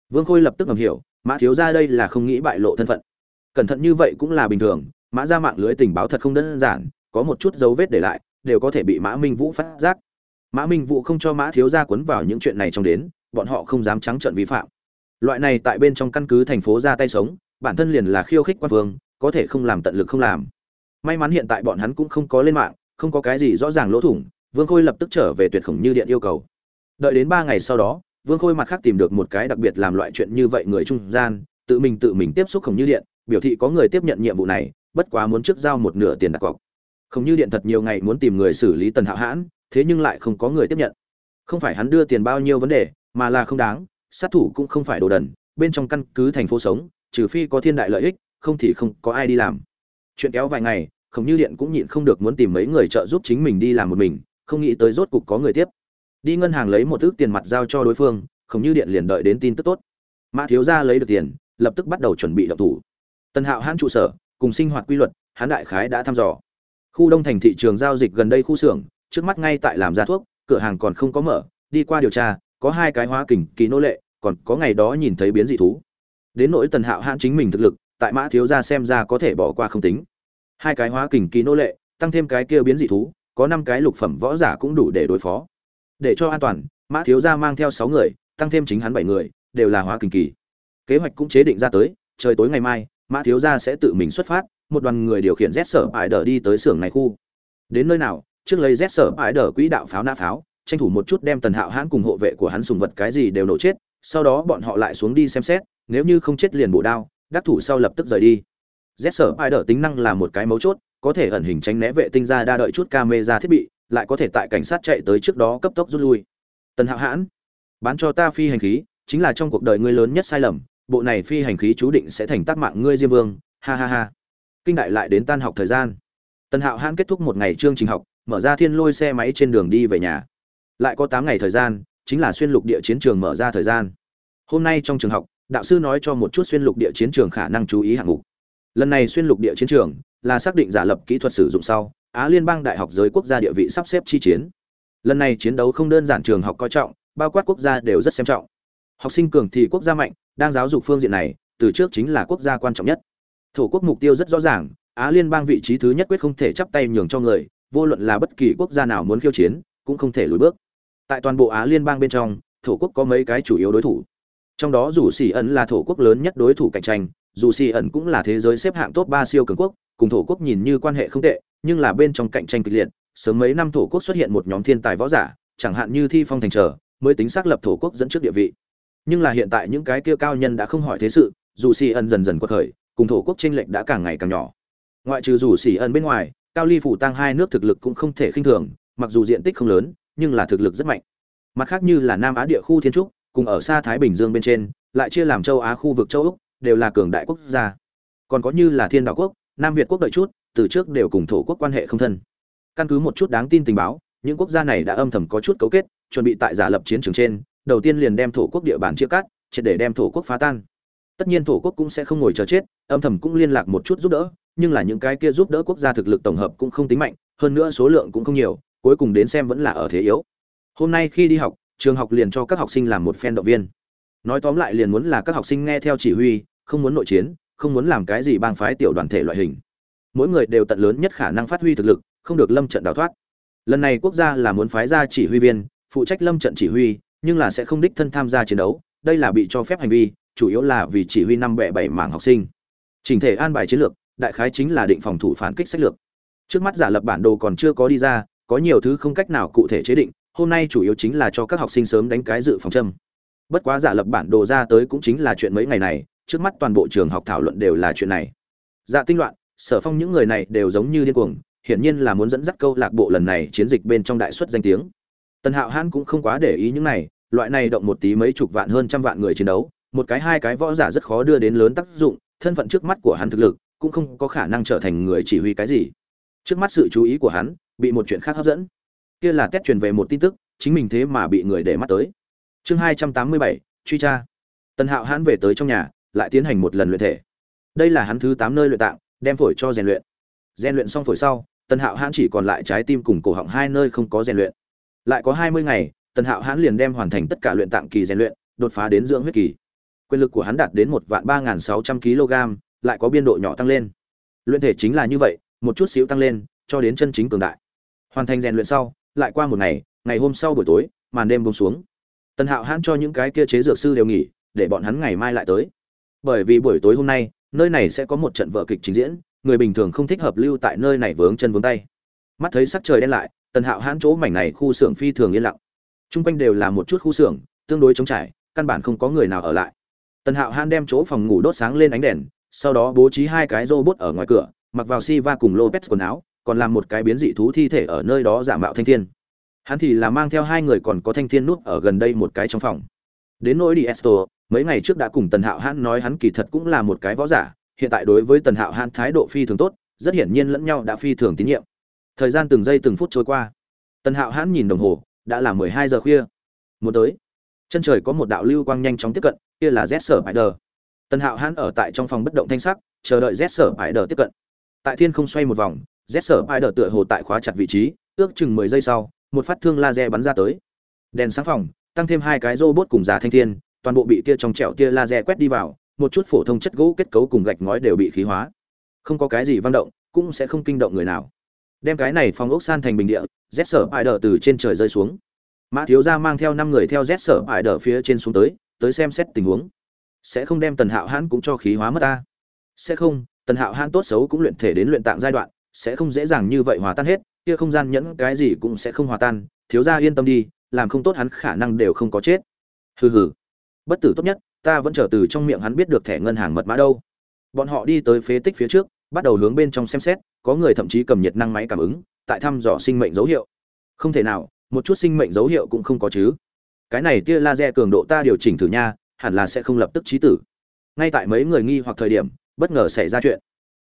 Vương khôi lập tức ngầm hiểu, mã thiếu gia đây là không nghĩ bại lộ thân phận cẩn thận như vậy cũng là bình thường, mã ra mạng lưới tình báo thật không đơn giản, có một chút dấu vết để lại, đều có thể bị mã minh vũ phát giác. Mã minh vũ không cho mã thiếu gia cuốn vào những chuyện này trong đến, bọn họ không dám trắng trợn vi phạm. Loại này tại bên trong căn cứ thành phố ra tay sống, bản thân liền là khiêu khích quan vương, có thể không làm tận lực không làm. May mắn hiện tại bọn hắn cũng không có lên mạng, không có cái gì rõ ràng lỗ thủng, vương khôi lập tức trở về tuyệt khổng như điện yêu cầu. Đợi đến ba ngày sau đó, vương khôi mặt khác tìm được một cái đặc biệt làm loại chuyện như vậy người trung gian, tự mình tự mình tiếp xúc khổng như điện biểu thị có người tiếp nhận nhiệm vụ này, bất quá muốn trước giao một nửa tiền đặt cọc. Không như điện thật nhiều ngày muốn tìm người xử lý tần hạo hãn, thế nhưng lại không có người tiếp nhận. Không phải hắn đưa tiền bao nhiêu vấn đề, mà là không đáng, sát thủ cũng không phải đồ đần, bên trong căn cứ thành phố sống, trừ phi có thiên đại lợi ích, không thì không có ai đi làm. Chuyện kéo vài ngày, không như điện cũng nhịn không được muốn tìm mấy người trợ giúp chính mình đi làm một mình, không nghĩ tới rốt cục có người tiếp. Đi ngân hàng lấy một ước tiền mặt giao cho đối phương, không như điện liền đợi đến tin tức tốt. Mã thiếu gia lấy được tiền, lập tức bắt đầu chuẩn bị động thủ. Tân hạo hãn trụ sở, cùng sinh hoạt quy luật, hắn đại khái đã thăm dò. Khu đông thành thị trường giao dịch gần đây khu xưởng, trước mắt ngay tại làm ra thuốc, cửa hàng còn không có mở, đi qua điều tra, có hai cái hóa kình, kỳ nô lệ, còn có ngày đó nhìn thấy biến dị thú. Đến nỗi tần hạo hãn chính mình thực lực, tại mã thiếu gia xem ra có thể bỏ qua không tính. Hai cái hóa kình, kỳ nô lệ, tăng thêm cái kia biến dị thú, có năm cái lục phẩm võ giả cũng đủ để đối phó. Để cho an toàn, mã thiếu gia mang theo sáu người, tăng thêm chính hắn bảy người, đều là hóa kình kỳ. Kế hoạch cũng chế định ra tới, trời tối ngày mai mã thiếu gia sẽ tự mình xuất phát, một đoàn người điều khiển z sở ải đờ đi tới xưởng này khu. Đến nơi nào, trước lấy z sở ải đờ quỹ đạo pháo nã pháo, tranh thủ một chút đem tần hạo hãn cùng hộ vệ của hắn sùng vật cái gì đều nổ chết, sau đó bọn họ lại xuống đi xem xét, nếu như không chết liền bổ đao, đắc thủ sau lập tức rời đi. Z sở ải đờ tính năng là một cái mấu chốt, có thể ẩn hình tránh né vệ tinh ra đa đợi chút camera thiết bị, lại có thể tại cảnh sát chạy tới trước đó cấp tốc rút lui. Tần hạo hãn, bán cho ta phi hành khí, chính là trong cuộc đời ngươi lớn nhất sai lầm bộ này phi hành khí chú định sẽ thành tác mạng ngươi diêm vương, ha ha ha. Kinh đại lại đến tan học thời gian. Tần hạo hãn kết thúc một ngày chương trình học, mở ra thiên lôi xe máy trên đường đi về nhà. Lại có tám ngày thời gian, chính là xuyên lục địa chiến trường mở ra thời gian. Hôm nay trong trường học, đạo sư nói cho một chút xuyên lục địa chiến trường khả năng chú ý hạng mục. Lần này xuyên lục địa chiến trường là xác định giả lập kỹ thuật sử dụng sau, á liên bang đại học giới quốc gia địa vị sắp xếp chi chiến. Lần này chiến đấu không đơn giản trường học coi trọng, bao quát quốc gia đều rất xem trọng học sinh cường thì quốc gia mạnh, đang giáo dục phương diện này, từ trước chính là quốc gia quan trọng nhất. Thổ quốc mục tiêu rất rõ ràng, á liên bang vị trí thứ nhất quyết không thể chắp tay nhường cho người, vô luận là bất kỳ quốc gia nào muốn khiêu chiến, cũng không thể lùi bước. Tại toàn bộ á liên bang bên trong, thổ quốc có mấy cái chủ yếu đối thủ. Trong đó dù xì ẩn là thổ quốc lớn nhất đối thủ cạnh tranh, dù xì ẩn cũng là thế giới xếp hạng top ba siêu cường quốc, cùng thổ quốc nhìn như quan hệ không tệ, nhưng là bên trong cạnh tranh kịch liệt, sớm mấy năm thổ quốc xuất hiện một nhóm thiên tài võ giả, chẳng hạn như thi phong thành trở, mới tính xác lập thổ quốc dẫn trước địa vị nhưng là hiện tại những cái kia cao nhân đã không hỏi thế sự, dù xì ẩn dần dần quật khởi, cùng thổ quốc tranh lệch đã càng ngày càng nhỏ. Ngoại trừ dù xì ẩn bên ngoài, cao ly phủ tăng hai nước thực lực cũng không thể khinh thường, mặc dù diện tích không lớn, nhưng là thực lực rất mạnh. Mặt khác như là nam á địa khu thiên trúc, cùng ở xa thái bình dương bên trên, lại chia làm châu á khu vực châu úc, đều là cường đại quốc gia. Còn có như là thiên đạo quốc, nam việt quốc đợi chút, từ trước đều cùng thổ quốc quan hệ không thân. Căn cứ một chút đáng tin tình báo, những quốc gia này đã âm thầm có chút cấu kết, chuẩn bị tại giả lập chiến trường trên đầu tiên liền đem thổ quốc địa bàn chia cắt, triệt để đem thổ quốc phá tan. Tất nhiên thổ quốc cũng sẽ không ngồi chờ chết, âm thầm cũng liên lạc một chút giúp đỡ, nhưng là những cái kia giúp đỡ quốc gia thực lực tổng hợp cũng không tính mạnh, hơn nữa số lượng cũng không nhiều, cuối cùng đến xem vẫn là ở thế yếu. Hôm nay khi đi học, trường học liền cho các học sinh làm một phen động viên. Nói tóm lại liền muốn là các học sinh nghe theo chỉ huy, không muốn nội chiến, không muốn làm cái gì bang phái tiểu đoàn thể loại hình. Mỗi người đều tận lớn nhất khả năng phát huy thực lực, không được lâm trận đào thoát. Lần này quốc gia là muốn phái ra chỉ huy viên, phụ trách lâm trận chỉ huy nhưng là sẽ không đích thân tham gia chiến đấu, đây là bị cho phép hành vi, chủ yếu là vì chỉ huy năm bệ bảy mảng học sinh. Chỉnh thể an bài chiến lược, đại khái chính là định phòng thủ phản kích sách lược. Trước mắt giả lập bản đồ còn chưa có đi ra, có nhiều thứ không cách nào cụ thể chế định, hôm nay chủ yếu chính là cho các học sinh sớm đánh cái dự phòng châm. Bất quá giả lập bản đồ ra tới cũng chính là chuyện mấy ngày này, trước mắt toàn bộ trường học thảo luận đều là chuyện này. Dạ tinh loạn, sở phong những người này đều giống như điên cuồng, hiển nhiên là muốn dẫn dắt câu lạc bộ lần này chiến dịch bên trong đại xuất danh tiếng tần hạo hãn cũng không quá để ý những này, loại này động một tí mấy chục vạn hơn trăm vạn người chiến đấu, một cái hai cái võ giả rất khó đưa đến lớn tác dụng, thân phận trước mắt của hắn thực lực cũng không có khả năng trở thành người chỉ huy cái gì. Trước mắt sự chú ý của hắn bị một chuyện khác hấp dẫn. Kia là tét truyền về một tin tức, chính mình thế mà bị người để mắt tới. Chương hai trăm tám mươi bảy, truy tra. Tần hạo hãn về tới trong nhà, lại tiến hành một lần luyện thể. Đây là hắn thứ tám nơi luyện tạng, đem phổi cho rèn luyện. Rèn luyện xong phổi sau, tần hạo hãn chỉ còn lại trái tim cùng cổ họng hai nơi không có rèn luyện lại có hai mươi ngày, tần hạo hãn liền đem hoàn thành tất cả luyện tạng kỳ rèn luyện, đột phá đến dưỡng huyết kỳ. Quyền lực của hắn đạt đến một vạn ba nghìn sáu trăm kg, lại có biên độ nhỏ tăng lên. Luyện thể chính là như vậy, một chút xíu tăng lên, cho đến chân chính cường đại. Hoàn thành rèn luyện sau, lại qua một ngày ngày hôm sau buổi tối, màn đêm bông xuống. Tần hạo hãn cho những cái kia chế dược sư đều nghỉ, để bọn hắn ngày mai lại tới. Bởi vì buổi tối hôm nay, nơi này sẽ có một trận vở kịch trình diễn, người bình thường không thích hợp lưu tại nơi này vướng chân vướng tay. Mắt thấy sắc trời đen lại tần hạo hãn chỗ mảnh này khu xưởng phi thường yên lặng t r u n g quanh đều là một chút khu xưởng tương đối trống trải căn bản không có người nào ở lại tần hạo hãn đem chỗ phòng ngủ đốt sáng lên ánh đèn sau đó bố trí hai cái rô ở ngoài cửa mặc vào si va cùng Lopez quần áo, còn làm một cái biến dị thú thi thể ở nơi đó giả mạo thanh thiên. Hắn thì là mang theo hai người còn có thanh thiên nút ở gần đây một cái trong phòng. Đến nỗi đi Esto, mấy ngày trước đã cùng Tần Hạo Hãn nói hắn kỳ thật cũng là một cái võ giả, hiện tại đối với Tần Hạo Hãn thái độ phi thường tốt, rất hiển nhiên lẫn nhau đã phi thường tín nhiệm. Thời gian từng giây từng phút trôi qua. Tần Hạo Hãn nhìn đồng hồ, đã là mười hai giờ khuya. Muốn tới. Chân trời có một đạo lưu quang nhanh chóng tiếp cận, kia là Z Sở Spider. Tần Hạo Hãn ở tại trong phòng bất động thanh sắc, chờ đợi Z Sở Spider tiếp cận. Tại thiên không xoay một vòng, Z Sở Spider tựa hồ tại khóa chặt vị trí, ước chừng mười giây sau, một phát thương laser bắn ra tới. Đèn sáng phòng, tăng thêm hai cái robot cùng giả thanh thiên, toàn bộ bị kia trong trẹo tia laser quét đi vào, một chút phổ thông chất gỗ kết cấu cùng gạch ngói đều bị khí hóa. Không có cái gì vang động, cũng sẽ không kinh động người nào. Đem cái này phòng ốc san thành bình địa, Z Sở Spider từ trên trời rơi xuống. Mã thiếu gia mang theo năm người theo Z Sở Spider phía trên xuống tới, tới xem xét tình huống. Sẽ không đem Tần Hạo Hãn cũng cho khí hóa mất ta. Sẽ không, Tần Hạo Hãn tốt xấu cũng luyện thể đến luyện tạng giai đoạn, sẽ không dễ dàng như vậy hòa tan hết, kia không gian nhẫn cái gì cũng sẽ không hòa tan, thiếu gia yên tâm đi, làm không tốt hắn khả năng đều không có chết. Hừ hừ. Bất tử tốt nhất, ta vẫn chờ từ trong miệng hắn biết được thẻ ngân hàng mật mã đâu. Bọn họ đi tới phế tích phía trước, bắt đầu hướng bên trong xem xét, có người thậm chí cầm nhiệt năng máy cảm ứng, tại thăm dò sinh mệnh dấu hiệu. Không thể nào, một chút sinh mệnh dấu hiệu cũng không có chứ. Cái này tia laser cường độ ta điều chỉnh thử nha, hẳn là sẽ không lập tức chí tử. Ngay tại mấy người nghi hoặc thời điểm, bất ngờ xảy ra chuyện.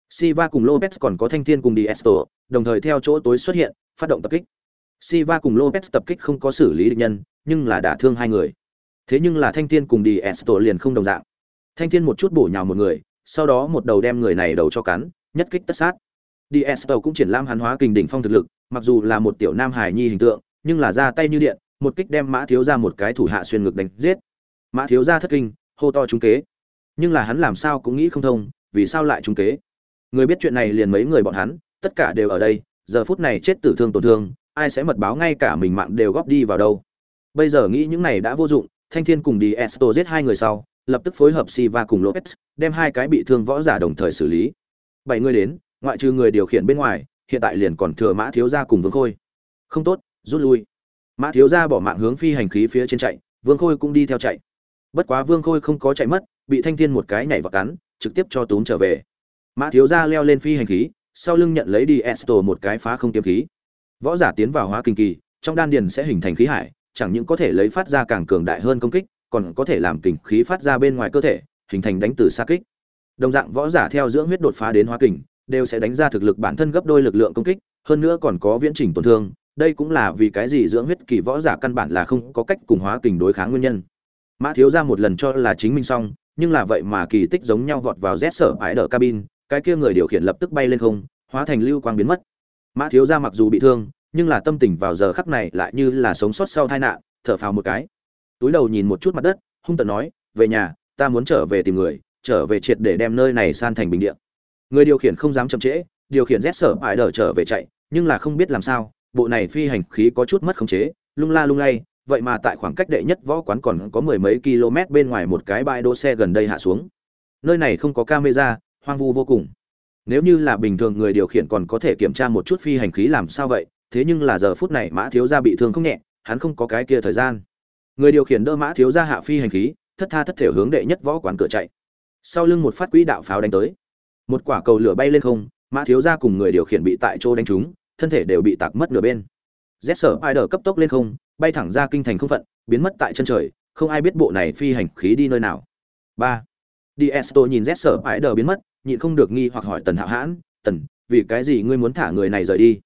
Siva cùng Lopez còn có Thanh Thiên cùng Diesto, đồng thời theo chỗ tối xuất hiện, phát động tập kích. Siva cùng Lopez tập kích không có xử lý địch nhân, nhưng là đả thương hai người. Thế nhưng là Thanh Thiên cùng Diesto liền không đồng dạng. Thanh Thiên một chút bổ nhào một người, sau đó một đầu đem người này đầu cho cắn, nhất kích tất sát. Diesto cũng triển lãm hắn hóa kình đỉnh phong thực lực, mặc dù là một tiểu nam hải nhi hình tượng, nhưng là ra tay như điện, một kích đem Mã thiếu gia một cái thủ hạ xuyên ngực đánh giết. Mã thiếu gia thất kinh, hô to trúng kế. Nhưng là hắn làm sao cũng nghĩ không thông, vì sao lại trúng kế? Người biết chuyện này liền mấy người bọn hắn, tất cả đều ở đây, giờ phút này chết tử thương tổn thương, ai sẽ mật báo ngay cả mình mạng đều góp đi vào đâu. Bây giờ nghĩ những này đã vô dụng, Thanh Thiên cùng đi Esto giết hai người sau, lập tức phối hợp Siva cùng Lopez, đem hai cái bị thương võ giả đồng thời xử lý. Bảy người đến, ngoại trừ người điều khiển bên ngoài, hiện tại liền còn thừa Mã thiếu gia cùng Vương Khôi. Không tốt, rút lui. Mã thiếu gia bỏ mạng hướng phi hành khí phía trên chạy, Vương Khôi cũng đi theo chạy. Bất quá Vương Khôi không có chạy mất, bị Thanh Thiên một cái nhảy vào cắn, trực tiếp cho túm trở về. Mã thiếu gia leo lên phi hành khí, sau lưng nhận lấy đi Esto một cái phá không kiếm khí. Võ giả tiến vào hóa kinh kỳ, trong đan điền sẽ hình thành khí hải, chẳng những có thể lấy phát ra càng cường đại hơn công kích, còn có thể làm kình khí phát ra bên ngoài cơ thể, hình thành đánh từ xa kích. Đồng dạng võ giả theo dưỡng huyết đột phá đến hóa kình, đều sẽ đánh ra thực lực bản thân gấp đôi lực lượng công kích, hơn nữa còn có viễn trình tổn thương, đây cũng là vì cái gì dưỡng huyết kỳ võ giả căn bản là không có cách cùng hóa kình đối kháng nguyên nhân. Mã thiếu gia một lần cho là chính mình xong, nhưng là vậy mà kỳ tích giống nhau vọt vào rét sở ải đỡ cabin, cái kia người điều khiển lập tức bay lên không, hóa thành lưu quang biến mất. Mã thiếu gia mặc dù bị thương, nhưng là tâm tình vào giờ khắc này lại như là sống sót sau tai nạn, thở phào một cái. Túi đầu nhìn một chút mặt đất, hung tợn nói, "Về nhà, ta muốn trở về tìm người, trở về triệt để đem nơi này san thành bình địa." Người điều khiển không dám chậm trễ, điều khiển Z sở ải đỡ trở về chạy, nhưng là không biết làm sao, bộ này phi hành khí có chút mất khống chế, lung la lung lay, vậy mà tại khoảng cách đệ nhất võ quán còn có mười mấy km bên ngoài một cái bãi đỗ xe gần đây hạ xuống. Nơi này không có camera, hoang vu vô cùng. Nếu như là bình thường người điều khiển còn có thể kiểm tra một chút phi hành khí làm sao vậy, thế nhưng là giờ phút này Mã thiếu gia bị thương không nhẹ, hắn không có cái kia thời gian. Người điều khiển đỡ Mã thiếu gia hạ phi hành khí, thất tha thất thể hướng đệ nhất võ quán cửa chạy. Sau lưng một phát quỹ đạo pháo đánh tới. Một quả cầu lửa bay lên không, Mã thiếu gia cùng người điều khiển bị tại chỗ đánh trúng, thân thể đều bị tạc mất nửa bên. Z sở Spider cấp tốc lên không, bay thẳng ra kinh thành không phận, biến mất tại chân trời, không ai biết bộ này phi hành khí đi nơi nào. 3. Diesto nhìn Z sở Spider biến mất, nhịn không được nghi hoặc hỏi Tần Hạo Hãn, "Tần, vì cái gì ngươi muốn thả người này rời đi?"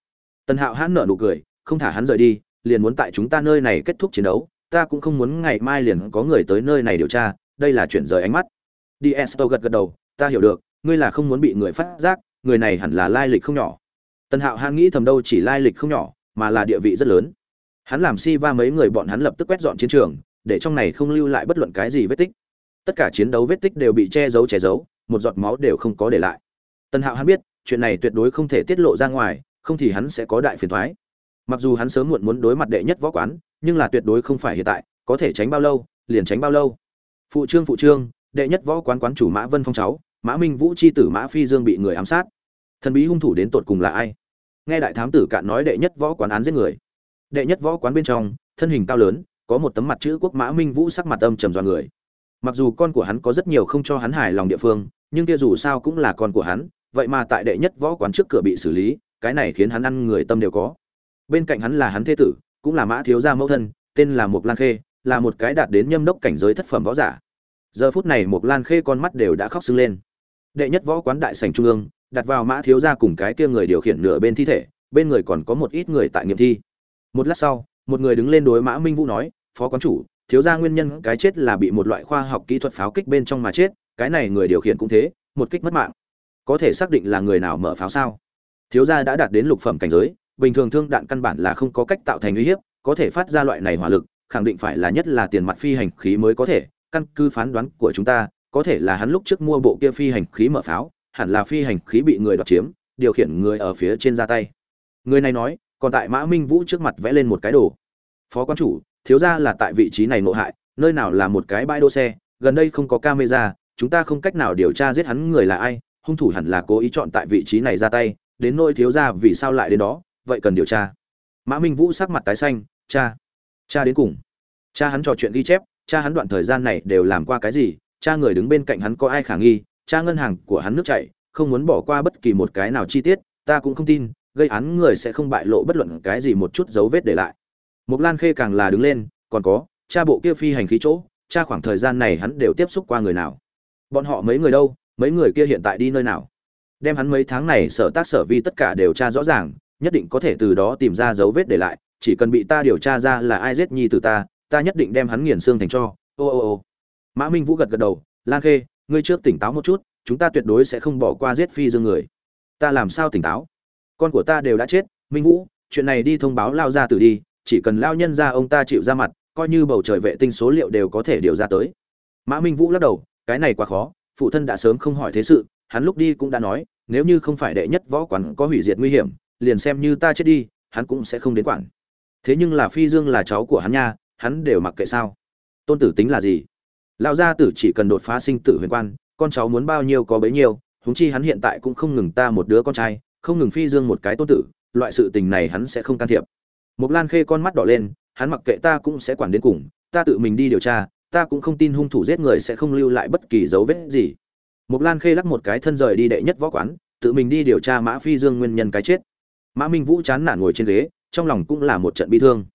Tần Hạo Hãn nở nụ cười, "Không thả hắn rời đi, liền muốn tại chúng ta nơi này kết thúc chiến đấu, ta cũng không muốn ngày mai liền có người tới nơi này điều tra, đây là chuyện rời ánh mắt." Diesto gật gật đầu, "Ta hiểu được, ngươi là không muốn bị người phát giác, người này hẳn là lai lịch không nhỏ." Tần Hạo Hãn nghĩ thầm đâu chỉ lai lịch không nhỏ, mà là địa vị rất lớn. Hắn làm si va mấy người bọn hắn lập tức quét dọn chiến trường, để trong này không lưu lại bất luận cái gì vết tích. Tất cả chiến đấu vết tích đều bị che giấu che giấu, một giọt máu đều không có để lại. Tần Hạo hắn biết, chuyện này tuyệt đối không thể tiết lộ ra ngoài, không thì hắn sẽ có đại phiền toái. Mặc dù hắn sớm muộn muốn đối mặt đệ nhất võ quán, nhưng là tuyệt đối không phải hiện tại, có thể tránh bao lâu, liền tránh bao lâu. Phụ trương phụ trương, đệ nhất võ quán quán chủ Mã Vân Phong cháu, Mã Minh Vũ chi tử Mã Phi Dương bị người ám sát. Thần bí hung thủ đến tột cùng là ai? Nghe đại thám tử cạn nói đệ nhất võ quán án giết người. Đệ nhất võ quán bên trong, thân hình cao lớn, có một tấm mặt chữ quốc Mã Minh Vũ sắc mặt âm trầm dọa người. Mặc dù con của hắn có rất nhiều không cho hắn hài lòng địa phương, nhưng kia dù sao cũng là con của hắn, vậy mà tại đệ nhất võ quán trước cửa bị xử lý cái này khiến hắn ăn người tâm đều có bên cạnh hắn là hắn thế tử cũng là mã thiếu gia mẫu thân tên là mục lan khê là một cái đạt đến nhâm đốc cảnh giới thất phẩm võ giả giờ phút này một lan khê con mắt đều đã khóc sưng lên. Đệ nhất võ quán đại sảnh trung ương, đặt vào mã thiếu gia cùng cái kia người điều khiển nửa bên thi thể, bên người còn có một ít người tại nghiệm thi. Một lát sau, một người đứng lên đối mã minh vũ nói, phó quán chủ, thiếu gia nguyên nhân cái chết là bị một loại khoa học kỹ thuật pháo kích bên trong mà chết, cái này người điều khiển cũng thế, một kích mất mạng. Có thể xác định là người nào mở pháo sao? Thiếu gia đã đạt đến lục phẩm cảnh giới, bình thường thương đạn căn bản là không có cách tạo thành uy hiếp, có thể phát ra loại này hỏa lực, khẳng định phải là nhất là tiền mặt phi hành khí mới có thể căn cứ phán đoán của chúng ta, có thể là hắn lúc trước mua bộ kia phi hành khí mở pháo, hẳn là phi hành khí bị người đoạt chiếm, điều khiển người ở phía trên ra tay. Người này nói, còn tại mã minh vũ trước mặt vẽ lên một cái đồ. Phó quan chủ, thiếu gia là tại vị trí này ngộ hại, nơi nào là một cái bãi đỗ xe, gần đây không có camera, chúng ta không cách nào điều tra giết hắn người là ai, hung thủ hẳn là cố ý chọn tại vị trí này ra tay, đến nỗi thiếu gia vì sao lại đến đó, vậy cần điều tra. Mã minh vũ sắc mặt tái xanh, cha cha đến cùng. Cha hắn trò chuyện ghi chép cha hắn đoạn thời gian này đều làm qua cái gì cha người đứng bên cạnh hắn có ai khả nghi cha ngân hàng của hắn nước chảy không muốn bỏ qua bất kỳ một cái nào chi tiết ta cũng không tin gây án người sẽ không bại lộ bất luận cái gì một chút dấu vết để lại Mục Lan Khê càng là đứng lên, còn có, cha bộ kia phi hành khí chỗ, cha khoảng thời gian này hắn đều tiếp xúc qua người nào. Bọn họ mấy người đâu, mấy người kia hiện tại đi nơi nào? Đem hắn mấy tháng này sở tác sở vi tất cả đều tra rõ ràng, nhất định có thể từ đó tìm ra dấu vết để lại, chỉ cần bị ta điều tra ra là ai giết nhi tử ta, ta nhất định đem hắn nghiền xương thành cho. Ô ô ô. Mã Minh Vũ gật gật đầu, Lan Khê, ngươi trước tỉnh táo một chút, chúng ta tuyệt đối sẽ không bỏ qua giết phi dương người. Ta làm sao tỉnh táo? Con của ta đều đã chết, Minh Vũ, chuyện này đi thông báo lao ra tử đi, chỉ cần lao nhân ra ông ta chịu ra mặt coi như bầu trời vệ tinh số liệu đều có thể điều ra tới mã minh vũ lắc đầu cái này quá khó phụ thân đã sớm không hỏi thế sự hắn lúc đi cũng đã nói nếu như không phải đệ nhất võ quán có hủy diệt nguy hiểm liền xem như ta chết đi hắn cũng sẽ không đến quản thế nhưng là phi dương là cháu của hắn nha hắn đều mặc kệ sao tôn tử tính là gì lão gia tử chỉ cần đột phá sinh tử huyền quan con cháu muốn bao nhiêu có bấy nhiêu huống chi hắn hiện tại cũng không ngừng ta một đứa con trai không ngừng phi dương một cái tôn tử loại sự tình này hắn sẽ không can thiệp mục Lan Khê con mắt đỏ lên, hắn mặc kệ ta cũng sẽ quản đến cùng, ta tự mình đi điều tra, ta cũng không tin hung thủ giết người sẽ không lưu lại bất kỳ dấu vết gì. mục Lan Khê lắc một cái thân rời đi đệ nhất võ quán, tự mình đi điều tra Mã Phi Dương nguyên nhân cái chết. Mã Minh Vũ chán nản ngồi trên ghế, trong lòng cũng là một trận bi thương.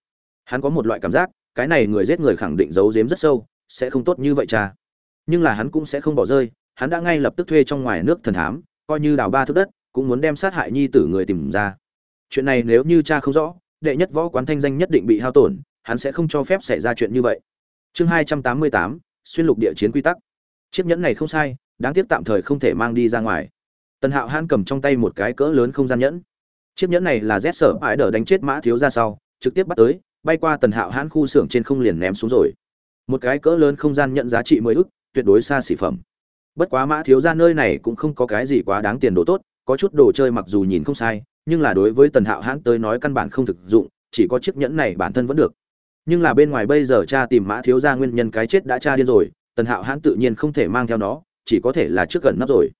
Hắn có một loại cảm giác, cái này người giết người khẳng định giấu giếm rất sâu, sẽ không tốt như vậy cha. Nhưng là hắn cũng sẽ không bỏ rơi, hắn đã ngay lập tức thuê trong ngoài nước thần thám, coi như đào ba thước đất, cũng muốn đem sát hại nhi tử người tìm ra. Chuyện này nếu như cha không rõ, đệ nhất võ quán thanh danh nhất định bị hao tổn, hắn sẽ không cho phép xảy ra chuyện như vậy. Chương hai trăm tám mươi tám xuyên lục địa chiến quy tắc. Chiếc nhẫn này không sai, đáng tiếc tạm thời không thể mang đi ra ngoài. Tần Hạo Hãn cầm trong tay một cái cỡ lớn không gian nhẫn. Chiếc nhẫn này là Z sở phải đỡ đánh chết Mã thiếu ra sau, trực tiếp bắt tới, bay qua Tần Hạo Hãn khu xưởng trên không liền ném xuống rồi. Một cái cỡ lớn không gian nhận giá trị mười ức, tuyệt đối xa xỉ phẩm. Bất quá Mã thiếu ra nơi này cũng không có cái gì quá đáng tiền đồ tốt, có chút đồ chơi mặc dù nhìn không sai, nhưng là đối với tần hạo hãn tới nói căn bản không thực dụng chỉ có chiếc nhẫn này bản thân vẫn được nhưng là bên ngoài bây giờ cha tìm mã thiếu ra nguyên nhân cái chết đã cha điên rồi tần hạo hãn tự nhiên không thể mang theo nó chỉ có thể là trước gần nắp rồi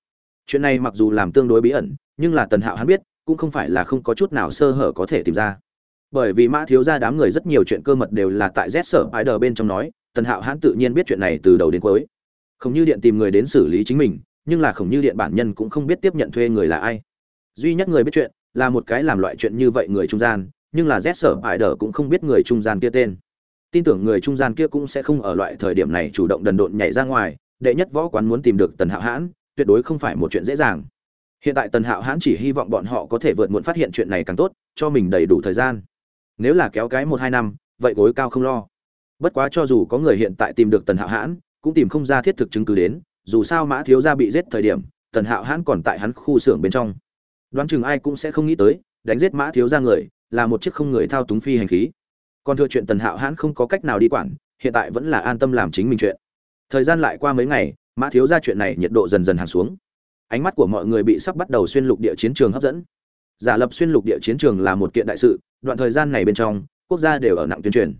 chuyện này mặc dù làm tương đối bí ẩn nhưng là tần hạo hãn biết cũng không phải là không có chút nào sơ hở có thể tìm ra bởi vì mã thiếu ra đám người rất nhiều chuyện cơ mật đều là tại z sở ái đờ bên trong nói, tần hạo hãn tự nhiên biết chuyện này từ đầu đến cuối. Không như điện tìm người đến xử lý chính mình, nhưng là không như điện bản nhân cũng không biết tiếp nhận thuê người là ai. Duy nhất người biết chuyện là một cái làm loại chuyện như vậy người trung gian, nhưng là z sở ái đờ cũng không biết người trung gian kia tên. Tin tưởng người trung gian kia cũng sẽ không ở loại thời điểm này chủ động đần độn nhảy ra ngoài, đệ nhất võ quán muốn tìm được tần hạo hãn, tuyệt đối không phải một chuyện dễ dàng. Hiện tại tần hạo hãn chỉ hy vọng bọn họ có thể vượt muộn phát hiện chuyện này càng tốt, cho mình đầy đủ thời gian nếu là kéo cái một hai năm, vậy gối cao không lo. Bất quá cho dù có người hiện tại tìm được tần hạo hãn, cũng tìm không ra thiết thực chứng cứ đến, dù sao mã thiếu gia bị giết thời điểm, tần hạo hãn còn tại hắn khu xưởng bên trong. Đoán chừng ai cũng sẽ không nghĩ tới, đánh giết mã thiếu Gia người, là một chiếc không người thao túng phi hành khí. Còn thừa chuyện tần hạo hãn không có cách nào đi quản, hiện tại vẫn là an tâm làm chính mình chuyện. Thời gian lại qua mấy ngày, mã thiếu Gia chuyện này nhiệt độ dần dần hàng xuống. Ánh mắt của mọi người bị sắp bắt đầu xuyên lục địa chiến trường hấp dẫn giả lập xuyên lục địa chiến trường là một kiện đại sự, đoạn thời gian này bên trong, quốc gia đều ở nặng tuyên truyền.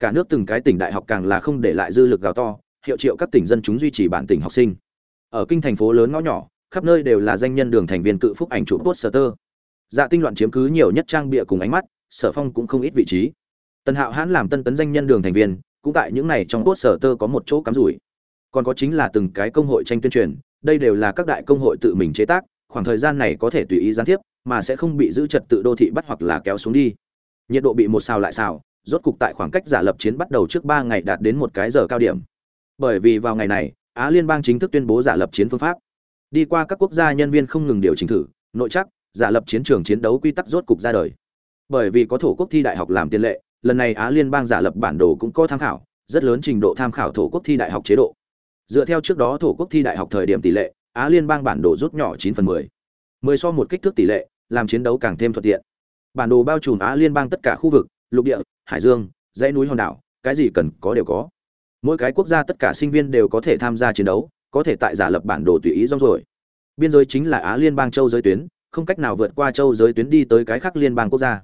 Cả nước từng cái tỉnh đại học càng là không để lại dư lực gào to, hiệu triệu các tỉnh dân chúng duy trì bản tỉnh học sinh. Ở kinh thành phố lớn ngõ nhỏ, khắp nơi đều là danh nhân đường thành viên cự phúc ảnh chụp poster. Dạ tinh loạn chiếm cứ nhiều nhất trang bịa cùng ánh mắt, sở phong cũng không ít vị trí. Tần hạo hãn làm tân tấn danh nhân đường thành viên, cũng tại những này trong poster có một chỗ cắm rủi. Còn có chính là từng cái công hội tranh tuyên truyền, đây đều là các đại công hội tự mình chế tác, khoảng thời gian này có thể tùy ý gián tiếp mà sẽ không bị giữ trật tự đô thị bắt hoặc là kéo xuống đi. Nhiệt độ bị một sao lại xào, rốt cục tại khoảng cách giả lập chiến bắt đầu trước ba ngày đạt đến một cái giờ cao điểm. Bởi vì vào ngày này, á liên bang chính thức tuyên bố giả lập chiến phương pháp. Đi qua các quốc gia nhân viên không ngừng điều chỉnh thử, nội chắc, giả lập chiến trường chiến đấu quy tắc rốt cục ra đời. Bởi vì có thổ quốc thi đại học làm tiền lệ, lần này á liên bang giả lập bản đồ cũng có tham khảo, rất lớn trình độ tham khảo thổ quốc thi đại học chế độ. Dựa theo trước đó thổ quốc thi đại học thời điểm tỷ lệ, á liên bang bản đồ rút nhỏ chín phần mười. Mười so một kích thước tỷ lệ làm chiến đấu càng thêm thuận tiện. Bản đồ bao trùm á liên bang tất cả khu vực, lục địa, hải dương, dãy núi hòn đảo, cái gì cần có đều có. Mỗi cái quốc gia tất cả sinh viên đều có thể tham gia chiến đấu, có thể tại giả lập bản đồ tùy ý rong rồi biên giới chính là á liên bang châu giới tuyến, không cách nào vượt qua châu giới tuyến đi tới cái khác liên bang quốc gia.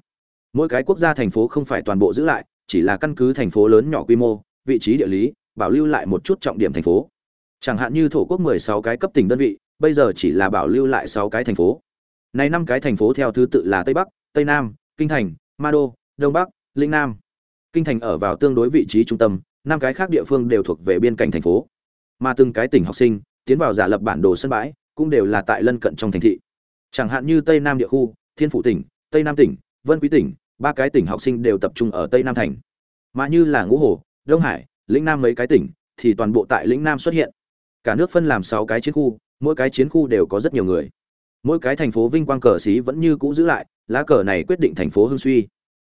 Mỗi cái quốc gia thành phố không phải toàn bộ giữ lại, chỉ là căn cứ thành phố lớn nhỏ quy mô, vị trí địa lý, bảo lưu lại một chút trọng điểm thành phố. Chẳng hạn như thổ quốc 16 cái cấp tỉnh đơn vị, bây giờ chỉ là bảo lưu lại 6 cái thành phố này năm cái thành phố theo thứ tự là tây bắc, tây nam, kinh thành, ma đô, đông bắc, linh nam. Kinh thành ở vào tương đối vị trí trung tâm, năm cái khác địa phương đều thuộc về biên cảnh thành phố. Mà từng cái tỉnh học sinh, tiến vào giả lập bản đồ sân bãi, cũng đều là tại lân cận trong thành thị. Chẳng hạn như tây nam địa khu, thiên phủ tỉnh, tây nam tỉnh, vân quý tỉnh, ba cái tỉnh học sinh đều tập trung ở tây nam thành. Mà như là ngũ hồ, đông hải, lĩnh nam mấy cái tỉnh, thì toàn bộ tại lĩnh nam xuất hiện. Cả nước phân làm sáu cái chiến khu, mỗi cái chiến khu đều có rất nhiều người mỗi cái thành phố vinh quang cờ xí vẫn như cũ giữ lại, lá cờ này quyết định thành phố hương suy.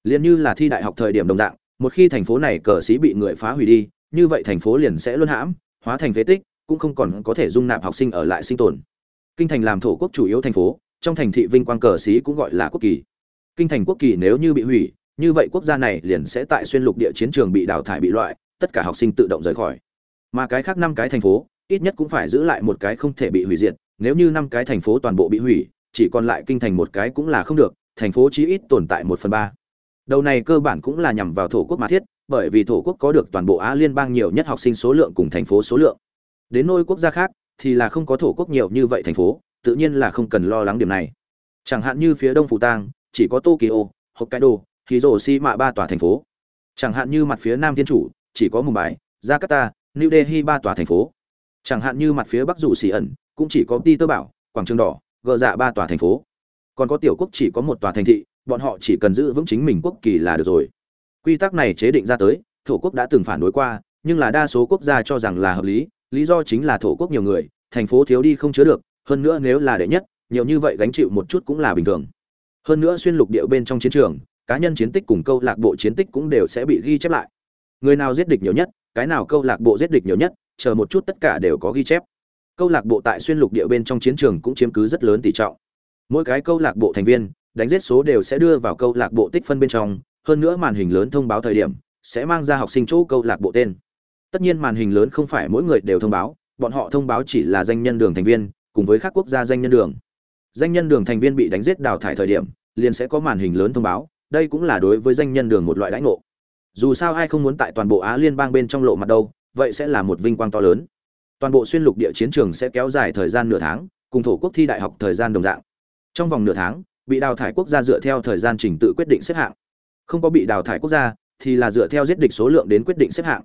Liền như là thi đại học thời điểm đồng dạng, một khi thành phố này cờ xí bị người phá hủy đi, như vậy thành phố liền sẽ luân hãm, hóa thành phế tích, cũng không còn có thể dung nạp học sinh ở lại sinh tồn. Kinh thành làm thổ quốc chủ yếu thành phố, trong thành thị vinh quang cờ xí cũng gọi là quốc kỳ. Kinh thành quốc kỳ nếu như bị hủy, như vậy quốc gia này liền sẽ tại xuyên lục địa chiến trường bị đào thải bị loại, tất cả học sinh tự động rời khỏi. Mà cái khác năm cái thành phố, ít nhất cũng phải giữ lại một cái không thể bị hủy diệt nếu như năm cái thành phố toàn bộ bị hủy, chỉ còn lại kinh thành một cái cũng là không được, thành phố chí ít tồn tại một phần ba. Đầu này cơ bản cũng là nhằm vào thổ quốc mà thiết, bởi vì thổ quốc có được toàn bộ á liên bang nhiều nhất học sinh số lượng cùng thành phố số lượng. Đến nôi quốc gia khác, thì là không có thổ quốc nhiều như vậy thành phố, tự nhiên là không cần lo lắng điểm này. Chẳng hạn như phía đông phủ tang, chỉ có tokyo, hokkaido thì rổ mạ ba tòa thành phố. Chẳng hạn như mặt phía nam thiên chủ, chỉ có mumbai, jakarta, new delhi ba tòa thành phố. Chẳng hạn như mặt phía bắc dù xì ẩn cũng chỉ có ti tơ bảo, quảng trường đỏ, gờ dạ ba tòa thành phố. Còn có tiểu quốc chỉ có một tòa thành thị, bọn họ chỉ cần giữ vững chính mình quốc kỳ là được rồi. Quy tắc này chế định ra tới, thổ quốc đã từng phản đối qua, nhưng là đa số quốc gia cho rằng là hợp lý lý do chính là thổ quốc nhiều người, thành phố thiếu đi không chứa được, hơn nữa nếu là đệ nhất, nhiều như vậy gánh chịu một chút cũng là bình thường. Hơn nữa xuyên lục địa bên trong chiến trường, cá nhân chiến tích cùng câu lạc bộ chiến tích cũng đều sẽ bị ghi chép lại. Người nào giết địch nhiều nhất, cái nào câu lạc bộ giết địch nhiều nhất, chờ một chút tất cả đều có ghi chép câu lạc bộ tại xuyên lục địa bên trong chiến trường cũng chiếm cứ rất lớn tỷ trọng. Mỗi cái câu lạc bộ thành viên, đánh giết số đều sẽ đưa vào câu lạc bộ tích phân bên trong, hơn nữa màn hình lớn thông báo thời điểm, sẽ mang ra học sinh chỗ câu lạc bộ tên. Tất nhiên màn hình lớn không phải mỗi người đều thông báo, bọn họ thông báo chỉ là danh nhân đường thành viên, cùng với các quốc gia danh nhân đường. Danh nhân đường thành viên bị đánh giết đào thải thời điểm, liền sẽ có màn hình lớn thông báo, đây cũng là đối với danh nhân đường một loại đãi ngộ. Dù sao ai không muốn tại toàn bộ á liên bang bên trong lộ mặt đâu, vậy sẽ là một vinh quang to lớn toàn bộ xuyên lục địa chiến trường sẽ kéo dài thời gian nửa tháng, cùng thổ quốc thi đại học thời gian đồng dạng. Trong vòng nửa tháng, bị đào thải quốc gia dựa theo thời gian trình tự quyết định xếp hạng. Không có bị đào thải quốc gia, thì là dựa theo giết địch số lượng đến quyết định xếp hạng.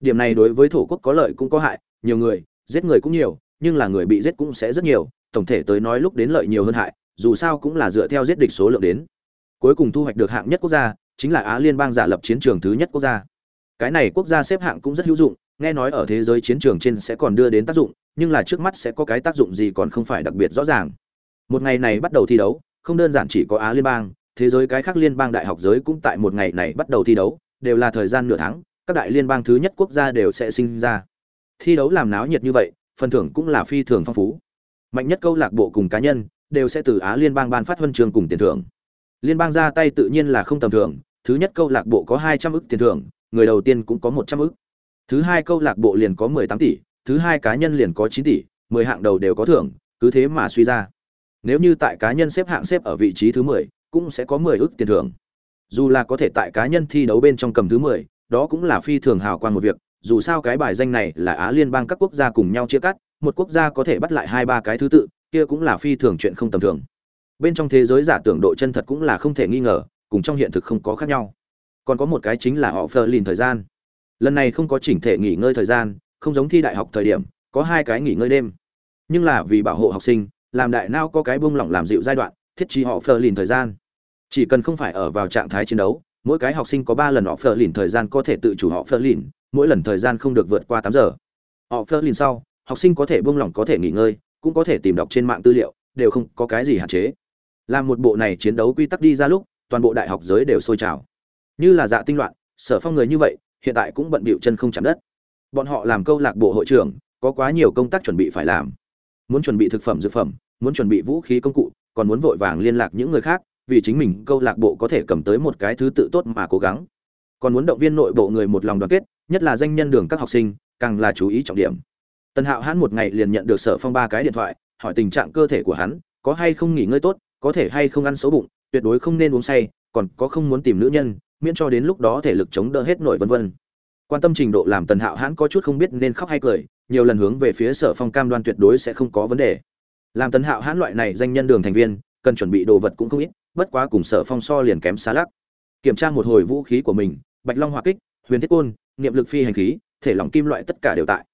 Điểm này đối với thổ quốc có lợi cũng có hại, nhiều người, giết người cũng nhiều, nhưng là người bị giết cũng sẽ rất nhiều, tổng thể tới nói lúc đến lợi nhiều hơn hại, dù sao cũng là dựa theo giết địch số lượng đến. Cuối cùng thu hoạch được hạng nhất quốc gia, chính là á liên bang giả lập chiến trường thứ nhất quốc gia. Cái này quốc gia xếp hạng cũng rất hữu dụng nghe nói ở thế giới chiến trường trên sẽ còn đưa đến tác dụng, nhưng là trước mắt sẽ có cái tác dụng gì còn không phải đặc biệt rõ ràng. Một ngày này bắt đầu thi đấu, không đơn giản chỉ có á liên bang, thế giới cái khác liên bang đại học giới cũng tại một ngày này bắt đầu thi đấu, đều là thời gian nửa tháng, các đại liên bang thứ nhất quốc gia đều sẽ sinh ra. Thi đấu làm náo nhiệt như vậy, phần thưởng cũng là phi thường phong phú. Mạnh nhất câu lạc bộ cùng cá nhân, đều sẽ từ á liên bang ban phát huân trường cùng tiền thưởng. Liên bang ra tay tự nhiên là không tầm thường, thứ nhất câu lạc bộ có hai trăm ức tiền thưởng, người đầu tiên cũng có một trăm ức thứ hai câu lạc bộ liền có mười tám tỷ, thứ hai cá nhân liền có chín tỷ, mười hạng đầu đều có thưởng, cứ thế mà suy ra. Nếu như tại cá nhân xếp hạng xếp ở vị trí thứ mười, cũng sẽ có mười ức tiền thưởng. Dù là có thể tại cá nhân thi đấu bên trong cầm thứ mười, đó cũng là phi thường hào quang một việc, dù sao cái bài danh này là á liên bang các quốc gia cùng nhau chia cắt, một quốc gia có thể bắt lại hai ba cái thứ tự, kia cũng là phi thường chuyện không tầm thường. Bên trong thế giới giả tưởng độ chân thật cũng là không thể nghi ngờ, cùng trong hiện thực không có khác nhau. Còn có một cái chính là họ phờ thời gian lần này không có chỉnh thể nghỉ ngơi thời gian, không giống thi đại học thời điểm, có hai cái nghỉ ngơi đêm. Nhưng là vì bảo hộ học sinh, làm đại nao có cái buông lỏng làm dịu giai đoạn, thiết trí họ phờ lìn thời gian. Chỉ cần không phải ở vào trạng thái chiến đấu, mỗi cái học sinh có ba lần họ phờ lìn thời gian có thể tự chủ họ phờ lìn, mỗi lần thời gian không được vượt qua tám giờ. Họ phờ lìn sau, học sinh có thể buông lỏng có thể nghỉ ngơi, cũng có thể tìm đọc trên mạng tư liệu, đều không có cái gì hạn chế. Làm một bộ này chiến đấu quy tắc đi ra lúc, toàn bộ đại học giới đều sôi trào. Như là dạ tinh loạn, sở phong người như vậy hiện tại cũng bận bịu chân không chạm đất. Bọn họ làm câu lạc bộ hội trưởng, có quá nhiều công tác chuẩn bị phải làm. Muốn chuẩn bị thực phẩm, dược phẩm, muốn chuẩn bị vũ khí công cụ, còn muốn vội vàng liên lạc những người khác, vì chính mình câu lạc bộ có thể cầm tới một cái thứ tự tốt mà cố gắng. Còn muốn động viên nội bộ người một lòng đoàn kết, nhất là danh nhân đường các học sinh, càng là chú ý trọng điểm. Tần hạo hãn một ngày liền nhận được sở phong ba cái điện thoại, hỏi tình trạng cơ thể của hắn, có hay không nghỉ ngơi tốt, có thể hay không ăn xấu bụng, tuyệt đối không nên uống say, còn có không muốn tìm nữ nhân miễn cho đến lúc đó thể lực chống đỡ hết nổi vân vân. Quan tâm trình độ làm tần hạo hãn có chút không biết nên khóc hay cười, nhiều lần hướng về phía sở phong cam đoan tuyệt đối sẽ không có vấn đề. Làm tần hạo hãn loại này danh nhân đường thành viên, cần chuẩn bị đồ vật cũng không ít, bất quá cùng sở phong so liền kém xa lắc. Kiểm tra một hồi vũ khí của mình, bạch long hỏa kích, huyền thiết côn, niệm lực phi hành khí, thể lỏng kim loại tất cả đều tại.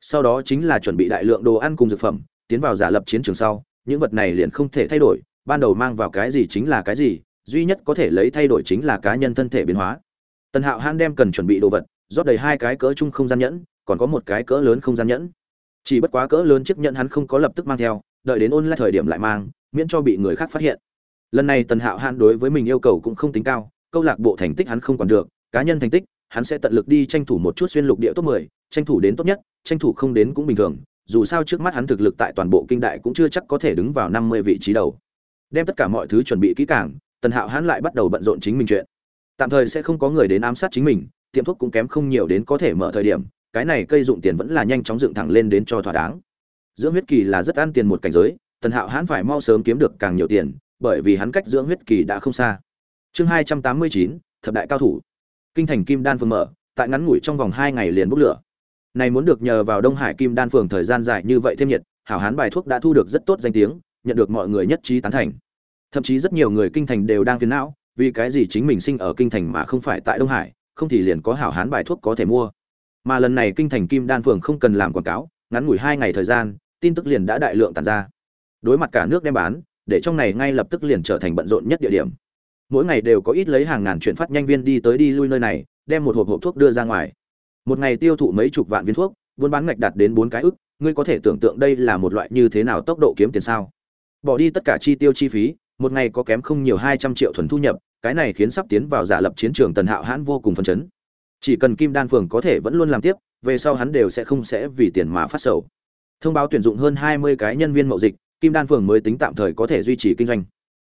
Sau đó chính là chuẩn bị đại lượng đồ ăn cùng dược phẩm, tiến vào giả lập chiến trường sau, những vật này liền không thể thay đổi, ban đầu mang vào cái gì chính là cái gì duy nhất có thể lấy thay đổi chính là cá nhân thân thể biến hóa. Tần hạo hãn đem cần chuẩn bị đồ vật rót đầy hai cái cỡ chung không gian nhẫn còn có một cái cỡ lớn không gian nhẫn. Chỉ bất quá cỡ lớn chiếc nhẫn hắn không có lập tức mang theo đợi đến ôn lại thời điểm lại mang miễn cho bị người khác phát hiện. Lần này tần hạo hãn đối với mình yêu cầu cũng không tính cao câu lạc bộ thành tích hắn không còn được cá nhân thành tích hắn sẽ tận lực đi tranh thủ một chút xuyên lục địa top 10, tranh thủ đến tốt nhất tranh thủ không đến cũng bình thường dù sao trước mắt hắn thực lực tại toàn bộ kinh đại cũng chưa chắc có thể đứng vào 50 vị trí đầu. Đem tất cả mọi thứ chuẩn bị kỹ càng tần hạo hãn lại bắt đầu bận rộn chính mình chuyện. Tạm thời sẽ không có người đến ám sát chính mình, tiệm thuốc cũng kém không nhiều đến có thể mở thời điểm, cái này cây dụng tiền vẫn là nhanh chóng dựng thẳng lên đến cho thỏa đáng. Dưỡng huyết kỳ là rất ăn tiền một cảnh giới, tần hạo hãn phải mau sớm kiếm được càng nhiều tiền, bởi vì hắn cách dưỡng huyết kỳ đã không xa. Chương hai trăm tám mươi chín, thập đại cao thủ. Kinh thành kim đan phường mở, tại ngắn ngủi trong vòng hai ngày liền bốc lửa. Này muốn được nhờ vào đông hải kim đan phường thời gian dài như vậy thêm nhiệt, hảo hán bài thuốc đã thu được rất tốt danh tiếng, nhận được mọi người nhất trí tán thành thậm chí rất nhiều người kinh thành đều đang phiền não, vì cái gì chính mình sinh ở kinh thành mà không phải tại đông hải, không thì liền có hảo hán bài thuốc có thể mua. Mà lần này kinh thành kim đan phường không cần làm quảng cáo, ngắn ngủi hai ngày thời gian, tin tức liền đã đại lượng tàn ra. Đối mặt cả nước đem bán, để trong này ngay lập tức liền trở thành bận rộn nhất địa điểm. Mỗi ngày đều có ít lấy hàng ngàn chuyển phát nhanh viên đi tới đi lui nơi này, đem một hộp hộp thuốc đưa ra ngoài. Một ngày tiêu thụ mấy chục vạn viên thuốc, buôn bán ngạch đạt đến bốn cái ức, ngươi có thể tưởng tượng đây là một loại như thế nào tốc độ kiếm tiền sao? Bỏ đi tất cả chi tiêu chi phí một ngày có kém không nhiều hai trăm triệu thuần thu nhập, cái này khiến sắp tiến vào giả lập chiến trường tần hạo hãn vô cùng phấn chấn. Chỉ cần kim đan phường có thể vẫn luôn làm tiếp, về sau hắn đều sẽ không sẽ vì tiền mà phát sầu. Thông báo tuyển dụng hơn hai mươi cái nhân viên mậu dịch, kim đan phường mới tính tạm thời có thể duy trì kinh doanh.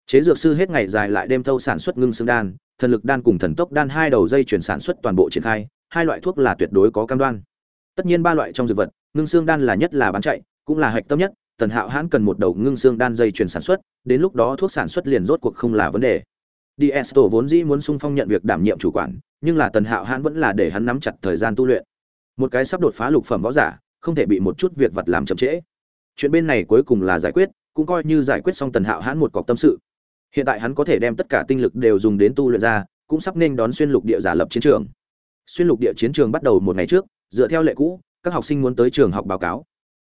Chế dược sư hết ngày dài lại đêm thâu sản xuất ngưng xương đan, thần lực đan cùng thần tốc đan hai đầu dây chuyển sản xuất toàn bộ triển khai, hai loại thuốc là tuyệt đối có cam đoan. Tất nhiên ba loại trong dược vật, ngưng xương đan là nhất là bán chạy, cũng là hạch tâm nhất tần hạo hãn cần một đầu ngưng xương đan dây chuyển sản xuất đến lúc đó thuốc sản xuất liền rốt cuộc không là vấn đề Diesto vốn dĩ muốn sung phong nhận việc đảm nhiệm chủ quản, nhưng là Tần Hạo Hãn vẫn là để hắn nắm chặt thời gian tu luyện. Một cái sắp đột phá lục phẩm võ giả, không thể bị một chút việc vặt làm chậm trễ. Chuyện bên này cuối cùng là giải quyết, cũng coi như giải quyết xong Tần Hạo Hãn một cọc tâm sự. Hiện tại hắn có thể đem tất cả tinh lực đều dùng đến tu luyện ra, cũng sắp nên đón xuyên lục địa giả lập chiến trường. Xuyên lục địa chiến trường bắt đầu một ngày trước, dựa theo lệ cũ, các học sinh muốn tới trường học báo cáo.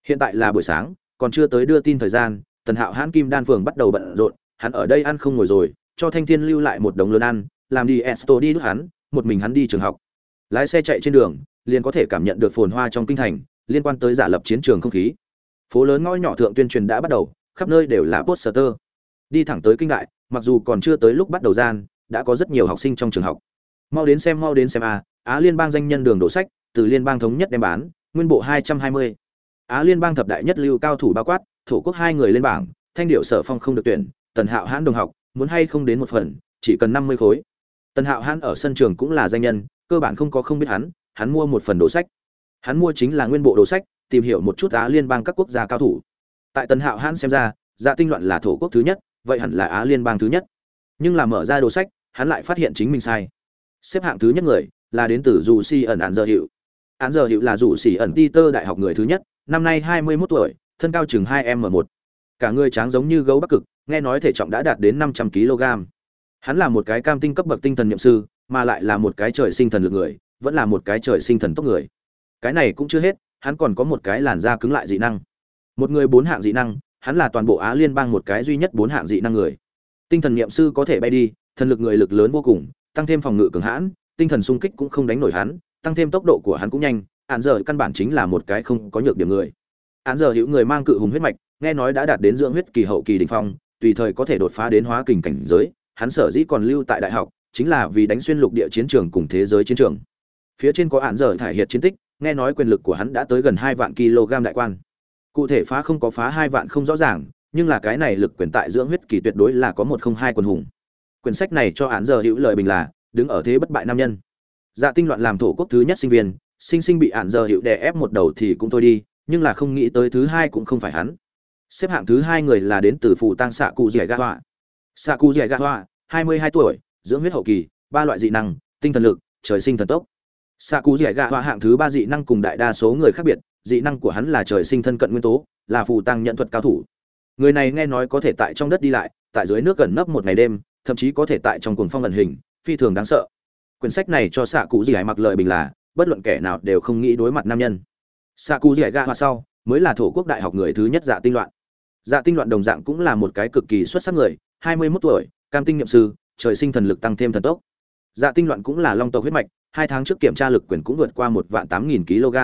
Hiện tại là buổi sáng, còn chưa tới đưa tin thời gian, Tần Hạo Hãn Kim Đan phường bắt đầu bận rộn, hắn ở đây ăn không ngồi rồi, cho thanh thiên lưu lại một đống lớn ăn làm đi esto đi đút hắn một mình hắn đi trường học. Lái xe chạy trên đường liền có thể cảm nhận được phồn hoa trong kinh thành liên quan tới giả lập chiến trường không khí. Phố lớn ngõ nhỏ thượng tuyên truyền đã bắt đầu khắp nơi đều là poster. Đi thẳng tới kinh đại mặc dù còn chưa tới lúc bắt đầu gian đã có rất nhiều học sinh trong trường học. Mau đến xem mau đến xem a á liên bang danh nhân đường đổ sách từ liên bang thống nhất đem bán nguyên bộ hai trăm hai mươi á liên bang thập đại nhất lưu cao thủ bao quát thủ quốc hai người lên bảng thanh điệu sở phong không được tuyển tần hạo hãn đồng học muốn hay không đến một phần, chỉ cần năm mươi khối. Tần Hạo Hãn ở sân trường cũng là danh nhân, cơ bản không có không biết hắn, hắn mua một phần đồ sách. Hắn mua chính là nguyên bộ đồ sách, tìm hiểu một chút Á Liên bang các quốc gia cao thủ. Tại Tần Hạo Hãn xem ra, Dạ Tinh loạn là thổ quốc thứ nhất, vậy hẳn là Á Liên bang thứ nhất. Nhưng là mở ra đồ sách, hắn lại phát hiện chính mình sai. Xếp hạng thứ nhất người là đến từ Dù Si ẩn án giờ hiệu. Án giờ hiệu là Dù Si ẩn Peter đại học người thứ nhất, năm nay hai mươi 21 tuổi, thân cao chừng hai m một. Cả người tráng giống như gấu bắc cực nghe nói thể trọng đã đạt đến năm trăm kg hắn là một cái cam tinh cấp bậc tinh thần niệm sư mà lại là một cái trời sinh thần lực người vẫn là một cái trời sinh thần tốc người. Cái này cũng chưa hết hắn còn có một cái làn da cứng lại dị năng. Một người bốn hạng dị năng hắn là toàn bộ á liên bang một cái duy nhất bốn hạng dị năng người. Tinh thần niệm sư có thể bay đi thần lực người lực lớn vô cùng tăng thêm phòng ngự cường hãn tinh thần sung kích cũng không đánh nổi hắn tăng thêm tốc độ của hắn cũng nhanh hạn giờ căn bản chính là một cái không có nhược điểm người. Hạn giờ hữu người mang cự hùng huyết mạch, nghe nói đã đạt đến dưỡng huyết kỳ hậu kỳ đỉnh phong, tùy thời có thể đột phá đến hóa kình cảnh giới, hắn sở dĩ còn lưu tại đại học, chính là vì đánh xuyên lục địa chiến trường cùng thế giới chiến trường. Phía trên có hạn giờ thải hiện chiến tích, nghe nói quyền lực của hắn đã tới gần hai vạn kg đại quan. Cụ thể phá không có phá hai vạn không rõ ràng, nhưng là cái này lực quyền tại dưỡng huyết kỳ tuyệt đối là có một không hai quần hùng. Quyển sách này cho án giờ hữu lời bình là, đứng ở thế bất bại nam nhân. Dạ tinh loạn làm thổ quốc thứ nhất sinh viên sinh sinh bị ạn giờ hiệu đè ép một đầu thì cũng thôi đi, nhưng là không nghĩ tới thứ hai cũng không phải hắn. Xếp hạng thứ hai người là đến từ phù tăng xạ cụ dẻ gà hoa xạ cụ dẻ gà hoa hai mươi hai tuổi, dưỡng huyết hậu kỳ, ba loại dị năng, tinh thần lực, trời sinh thần tốc. Xạ cụ dẻ gà hoa hạng thứ ba dị năng cùng đại đa số người khác biệt, dị năng của hắn là trời sinh thân cận nguyên tố, là phù tăng nhận thuật cao thủ. Người này nghe nói có thể tại trong đất đi lại, tại dưới nước gần nấp một ngày đêm, thậm chí có thể tại trong cuồng phong ẩn hình, phi thường đáng sợ. Quyển sách này cho xạ cụ dẻ mặc lợi bình là bất luận kẻ nào đều không nghĩ đối mặt nam nhân. Xạ cụ dẻ gạ hoa sau, mới là thổ quốc đại học người thứ nhất dạ tinh loạn. Dạ tinh loạn đồng dạng cũng là một cái cực kỳ xuất sắc người, hai mươi 21 tuổi, cam tinh nhậm sư, trời sinh thần lực tăng thêm thần tốc. Dạ tinh loạn cũng là long tộc huyết mạch, hai tháng trước kiểm tra lực quyền cũng vượt qua một vạn tám nghìn kg.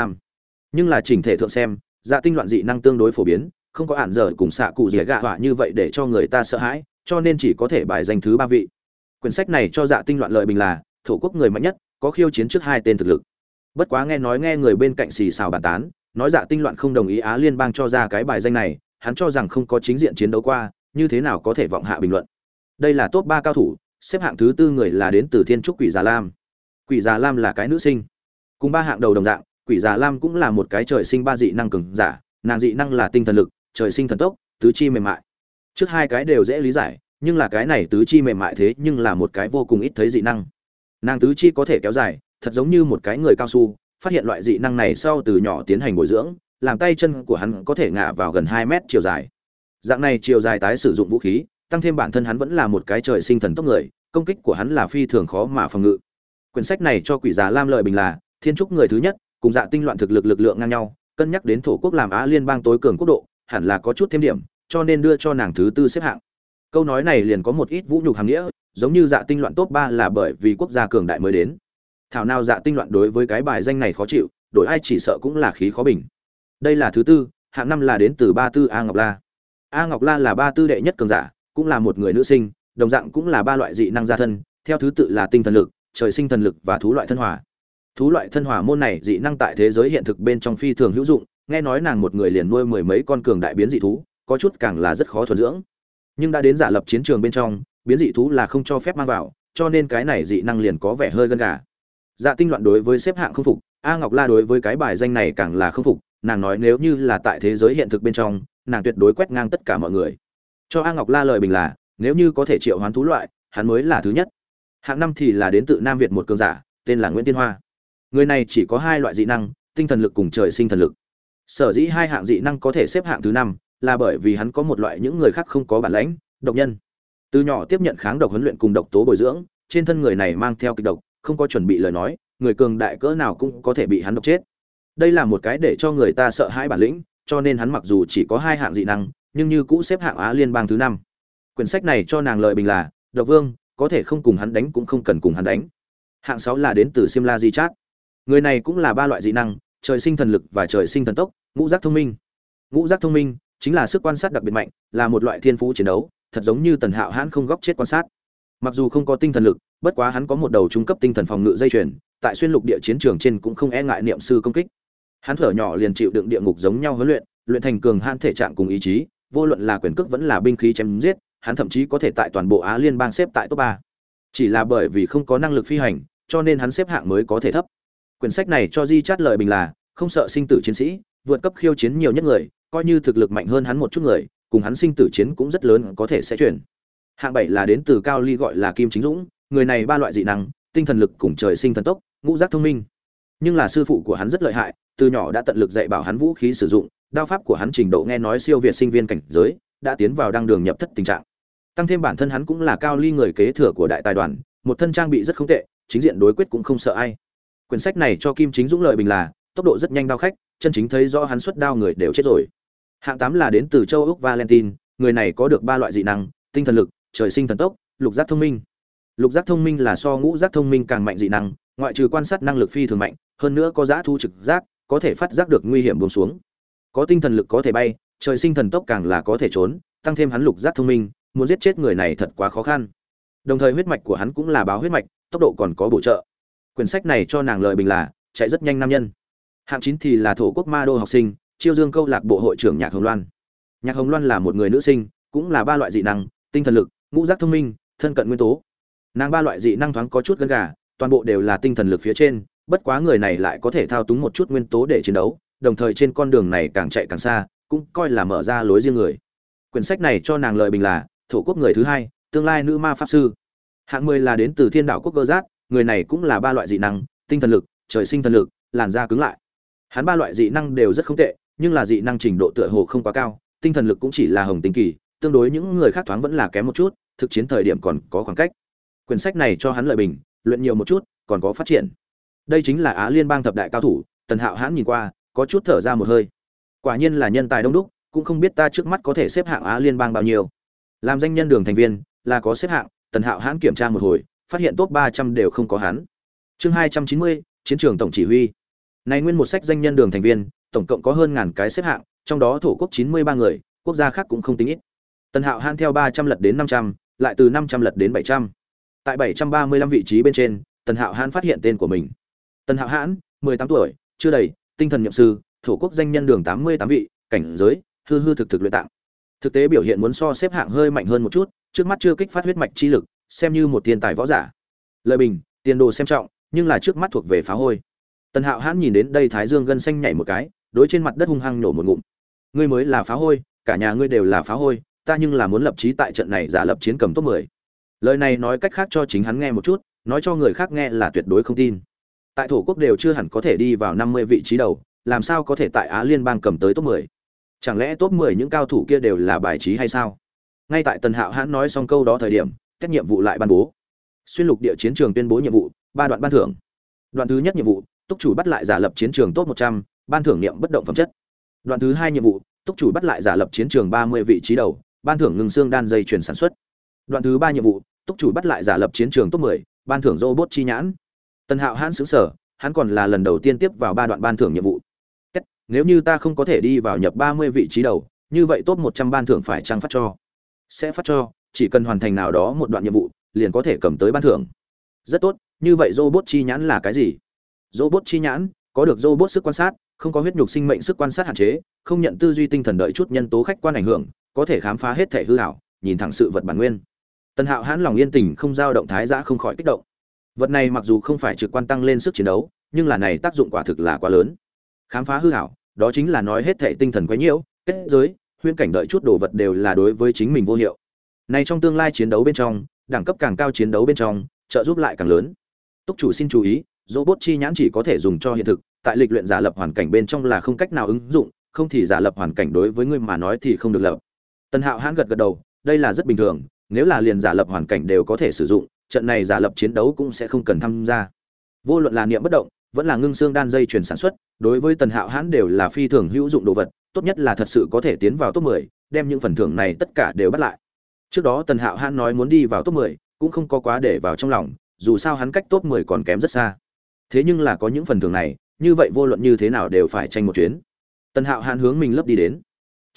Nhưng là chỉnh thể thượng xem dạ tinh loạn dị năng tương đối phổ biến, không có ản dở cùng xạ cụ dẻ gạ họa như vậy để cho người ta sợ hãi, cho nên chỉ có thể bài danh thứ ba vị. Quyển sách này cho dạ tinh loạn lợi bình là, thổ quốc người mạnh nhất, có khiêu chiến trước hai tên thực lực bất quá nghe nói nghe người bên cạnh xì xào bàn tán, nói dạ tinh loạn không đồng ý á liên bang cho ra cái bài danh này, hắn cho rằng không có chính diện chiến đấu qua, như thế nào có thể vọng hạ bình luận. Đây là top ba cao thủ, xếp hạng thứ tư người là đến từ thiên trúc quỷ già lam. Quỷ già lam là cái nữ sinh. Cùng ba hạng đầu đồng dạng, quỷ già lam cũng là một cái trời sinh ba dị năng cường giả, nàng dị năng là tinh thần lực, trời sinh thần tốc, tứ chi mềm mại. Trước hai cái đều dễ lý giải, nhưng là cái này tứ chi mềm mại thế nhưng là một cái vô cùng ít thấy dị năng. Nàng tứ chi có thể kéo dài thật giống như một cái người cao su, phát hiện loại dị năng này sau từ nhỏ tiến hành bồi dưỡng, làm tay chân của hắn có thể ngả vào gần hai mét chiều dài. Dạng này chiều dài tái sử dụng vũ khí, tăng thêm bản thân hắn vẫn là một cái trời sinh thần tốc người, công kích của hắn là phi thường khó mà phòng ngự. Quyển sách này cho quỷ già lam lợi bình là thiên trúc người thứ nhất, cùng dạ tinh loạn thực lực lực lượng ngang nhau, cân nhắc đến thổ quốc làm á liên bang tối cường quốc độ, hẳn là có chút thêm điểm, cho nên đưa cho nàng thứ tư xếp hạng. Câu nói này liền có một ít vũ nhục hàm nghĩa, giống như dạ tinh loạn top ba là bởi vì quốc gia cường đại mới đến thảo nào dạ tinh loạn đối với cái bài danh này khó chịu, đổi ai chỉ sợ cũng là khí khó bình. Đây là thứ tư, hạng năm là đến từ ba tư a ngọc la. A ngọc la là ba tư đệ nhất cường giả, cũng là một người nữ sinh, đồng dạng cũng là ba loại dị năng gia thân, theo thứ tự là tinh thần lực, trời sinh thần lực và thú loại thân hòa. Thú loại thân hòa môn này dị năng tại thế giới hiện thực bên trong phi thường hữu dụng, nghe nói nàng một người liền nuôi mười mấy con cường đại biến dị thú, có chút càng là rất khó thuần dưỡng. Nhưng đã đến giả lập chiến trường bên trong, biến dị thú là không cho phép mang vào, cho nên cái này dị năng liền có vẻ hơi gân gà dạ tinh loạn đối với xếp hạng không phục, a ngọc la đối với cái bài danh này càng là không phục, nàng nói nếu như là tại thế giới hiện thực bên trong, nàng tuyệt đối quét ngang tất cả mọi người. Cho a ngọc la lời bình là, nếu như có thể triệu hoán thú loại, hắn mới là thứ nhất. Hạng năm thì là đến tự nam việt một cường giả, tên là nguyễn tiên hoa. Người này chỉ có hai loại dị năng, tinh thần lực cùng trời sinh thần lực. Sở dĩ hai hạng dị năng có thể xếp hạng thứ năm, là bởi vì hắn có một loại những người khác không có bản lãnh, độc nhân. Từ nhỏ tiếp nhận kháng độc huấn luyện cùng độc tố bồi dưỡng, trên thân người này mang theo kịch độc không có chuẩn bị lời nói, người cường đại cỡ nào cũng có thể bị hắn độc chết. Đây là một cái để cho người ta sợ hãi bản lĩnh, cho nên hắn mặc dù chỉ có hai hạng dị năng, nhưng như cũ xếp hạng á liên bang thứ năm. Quyển sách này cho nàng lợi bình là, độc vương, có thể không cùng hắn đánh cũng không cần cùng hắn đánh. Hạng sáu là đến từ simla di chát. Người này cũng là ba loại dị năng, trời sinh thần lực và trời sinh thần tốc, ngũ giác thông minh. Ngũ giác thông minh chính là sức quan sát đặc biệt mạnh, là một loại thiên phú chiến đấu, thật giống như tần hạo hãn không góc chết quan sát mặc dù không có tinh thần lực, bất quá hắn có một đầu trung cấp tinh thần phòng ngự dây chuyền, tại xuyên lục địa chiến trường trên cũng không e ngại niệm sư công kích. Hắn thở nhỏ liền chịu đựng địa ngục giống nhau huấn luyện luyện thành cường hãn thể trạng cùng ý chí, vô luận là quyền cước vẫn là binh khí chém giết, hắn thậm chí có thể tại toàn bộ á liên bang xếp tại top ba. Chỉ là bởi vì không có năng lực phi hành, cho nên hắn xếp hạng mới có thể thấp. Quyển sách này cho di chát lời bình là, không sợ sinh tử chiến sĩ, vượt cấp khiêu chiến nhiều nhất người, coi như thực lực mạnh hơn hắn một chút người, cùng hắn sinh tử chiến cũng rất lớn có thể sẽ chuyển hạng bảy là đến từ cao ly gọi là kim chính dũng, người này ba loại dị năng, tinh thần lực cùng trời sinh thần tốc, ngũ giác thông minh. Nhưng là sư phụ của hắn rất lợi hại, từ nhỏ đã tận lực dạy bảo hắn vũ khí sử dụng, đao pháp của hắn trình độ nghe nói siêu việt sinh viên cảnh giới, đã tiến vào đăng đường nhập thất tình trạng. Tăng thêm bản thân hắn cũng là cao ly người kế thừa của đại tài đoàn, một thân trang bị rất không tệ, chính diện đối quyết cũng không sợ ai. Quyển sách này cho kim chính dũng lợi bình là, tốc độ rất nhanh đao khách, chân chính thấy rõ hắn xuất đao người đều chết rồi. Hạng tám là đến từ châu úc valentine, người này có được ba loại dị năng, tinh thần lực trời sinh thần tốc, lục giác thông minh. Lục giác thông minh là so ngũ giác thông minh càng mạnh dị năng, ngoại trừ quan sát năng lực phi thường mạnh, hơn nữa có giá thu trực giác, có thể phát giác được nguy hiểm buông xuống. Có tinh thần lực có thể bay, trời sinh thần tốc càng là có thể trốn, tăng thêm hắn lục giác thông minh, muốn giết chết người này thật quá khó khăn. Đồng thời huyết mạch của hắn cũng là báo huyết mạch, tốc độ còn có bổ trợ. Quyển sách này cho nàng lời bình là, chạy rất nhanh nam nhân. Hạng chín thì là thổ quốc ma đô học sinh, chiêu dương câu lạc bộ hội trưởng nhạc hồng loan. Nhạc hồng loan là một người nữ sinh, cũng là ba loại dị năng, tinh thần lực ngũ giác thông minh, thân cận nguyên tố. Nàng ba loại dị năng thoáng có chút gân gà, toàn bộ đều là tinh thần lực phía trên, bất quá người này lại có thể thao túng một chút nguyên tố để chiến đấu, đồng thời trên con đường này càng chạy càng xa, cũng coi là mở ra lối riêng người. Quyển sách này cho nàng lợi bình là, thổ quốc người thứ hai, tương lai nữ ma pháp sư. Hạng mười là đến từ thiên đạo quốc cơ giác, người này cũng là ba loại dị năng, tinh thần lực, trời sinh thần lực, làn da cứng lại. Hắn ba loại dị năng đều rất không tệ, nhưng là dị năng trình độ tựa hồ không quá cao, tinh thần lực cũng chỉ là hồng tinh kỳ tương đối những người khác thoáng vẫn là kém một chút, thực chiến thời điểm còn có khoảng cách. Quyển sách này cho hắn lợi bình, luyện nhiều một chút, còn có phát triển. Đây chính là á liên bang thập đại cao thủ, tần hạo hãn nhìn qua, có chút thở ra một hơi. Quả nhiên là nhân tài đông đúc, cũng không biết ta trước mắt có thể xếp hạng á liên bang bao nhiêu. Làm danh nhân đường thành viên, là có xếp hạng, tần hạo hãn kiểm tra một hồi, phát hiện top ba trăm đều không có hắn. Chương hai trăm chín mươi, chiến trường tổng chỉ huy. Này nguyên một sách danh nhân đường thành viên, tổng cộng có hơn ngàn cái xếp hạng, trong đó thổ quốc chín mươi ba người, quốc gia khác cũng không tính ít tần hạo hàn theo ba trăm lật đến năm trăm, lại từ năm trăm lật đến bảy trăm. Tại bảy trăm ba mươi lăm vị trí bên trên, tần hạo hãn phát hiện tên của mình. Tần hạo hãn, mười tám tuổi, chưa đầy, tinh thần nhậm sư, thổ quốc danh nhân đường tám mươi tám vị, cảnh giới, hư hư thực thực luyện tạng. Thực tế biểu hiện muốn so xếp hạng hơi mạnh hơn một chút, trước mắt chưa kích phát huyết mạch chi lực, xem như một thiên tài võ giả. Lời bình, tiền đồ xem trọng, nhưng là trước mắt thuộc về phá hôi. Tần hạo hãn nhìn đến đây thái dương gân xanh nhảy một cái, đối trên mặt đất hung hăng nổ một ngụm. Ngươi mới là phá hôi, cả nhà ngươi đều là phá hôi ta nhưng là muốn lập trí tại trận này giả lập chiến cầm top mười. Lời này nói cách khác cho chính hắn nghe một chút, nói cho người khác nghe là tuyệt đối không tin. Tại thổ quốc đều chưa hẳn có thể đi vào năm mươi vị trí đầu, làm sao có thể tại á liên bang cầm tới top mười? Chẳng lẽ top mười những cao thủ kia đều là bài trí hay sao? Ngay tại tần hạo hãn nói xong câu đó thời điểm, các nhiệm vụ lại ban bố. Xuyên lục địa chiến trường tuyên bố nhiệm vụ, ba đoạn ban thưởng. Đoạn thứ nhất nhiệm vụ, túc chủ bắt lại giả lập chiến trường top một trăm, ban thưởng niệm bất động phẩm chất. Đoạn thứ hai nhiệm vụ, túc chủ bắt lại giả lập chiến trường ba mươi vị trí đầu ban thưởng ngừng xương đan dây chuyển sản xuất. Đoạn thứ ba nhiệm vụ, túc chủ bắt lại giả lập chiến trường top mười, ban thưởng robot chi nhãn. Tần hạo hãn xứng sở hắn còn là lần đầu tiên tiếp vào ba đoạn ban thưởng nhiệm vụ. Nếu như ta không có thể đi vào nhập ba mươi vị trí đầu, như vậy top một trăm ban thưởng phải trang phát cho? Sẽ phát cho, chỉ cần hoàn thành nào đó một đoạn nhiệm vụ, liền có thể cầm tới ban thưởng. Rất tốt, như vậy robot chi nhãn là cái gì? Robot chi nhãn, có được robot sức quan sát, không có huyết nhục sinh mệnh sức quan sát hạn chế, không nhận tư duy tinh thần đợi chút nhân tố khách quan ảnh hưởng có thể khám phá hết thể hư hảo, nhìn thẳng sự vật bản nguyên. Tần hạo hãn lòng yên tình không dao động thái giã không khỏi kích động. Vật này mặc dù không phải trực quan tăng lên sức chiến đấu, nhưng là này tác dụng quả thực là quá lớn. Khám phá hư hảo, đó chính là nói hết thể tinh thần quấy nhiễu, kết giới, huyễn cảnh đợi chút đồ vật đều là đối với chính mình vô hiệu. Này trong tương lai chiến đấu bên trong, đẳng cấp càng cao chiến đấu bên trong, trợ giúp lại càng lớn. Túc chủ xin chú ý, robot chi nhãn chỉ có thể dùng cho hiện thực, tại lịch luyện giả lập hoàn cảnh bên trong là không cách nào ứng dụng, không thì giả lập hoàn cảnh đối với người mà nói thì không được lập tần hạo hãn gật gật đầu đây là rất bình thường nếu là liền giả lập hoàn cảnh đều có thể sử dụng trận này giả lập chiến đấu cũng sẽ không cần tham gia. Vô luận là niệm bất động vẫn là ngưng xương đan dây chuyển sản xuất đối với tần hạo hãn đều là phi thường hữu dụng đồ vật tốt nhất là thật sự có thể tiến vào top 10, đem những phần thưởng này tất cả đều bắt lại. Trước đó tần hạo hãn nói muốn đi vào top 10, cũng không có quá để vào trong lòng dù sao hắn cách top 10 còn kém rất xa. Thế nhưng là có những phần thưởng này như vậy vô luận như thế nào đều phải tranh một chuyến. Tần hạo hãn hướng mình lớp đi đến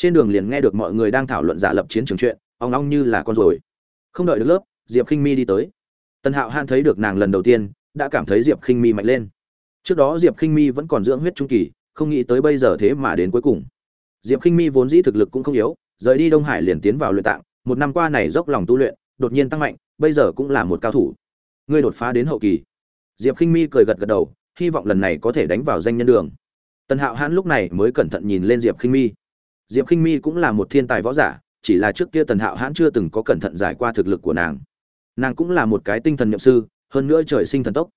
trên đường liền nghe được mọi người đang thảo luận giả lập chiến trường chuyện, ong ong như là con rồi không đợi được lớp, diệp khinh mi đi tới. Tần hạo hãn thấy được nàng lần đầu tiên, đã cảm thấy diệp khinh mi mạnh lên. Trước đó diệp khinh mi vẫn còn dưỡng huyết trung kỳ, không nghĩ tới bây giờ thế mà đến cuối cùng. Diệp khinh mi vốn dĩ thực lực cũng không yếu, rời đi đông hải liền tiến vào luyện tạng, một năm qua này dốc lòng tu luyện, đột nhiên tăng mạnh, bây giờ cũng là một cao thủ. Ngươi đột phá đến hậu kỳ. Diệp khinh mi cười gật gật đầu, hy vọng lần này có thể đánh vào danh nhân đường. Tần hạo hãn lúc này mới cẩn thận nhìn lên diệp khinh mi diệp khinh mi cũng là một thiên tài võ giả, chỉ là trước kia tần hạo hãn chưa từng có cẩn thận giải qua thực lực của nàng. Nàng cũng là một cái tinh thần nhậm sư, hơn nữa trời sinh thần tốc.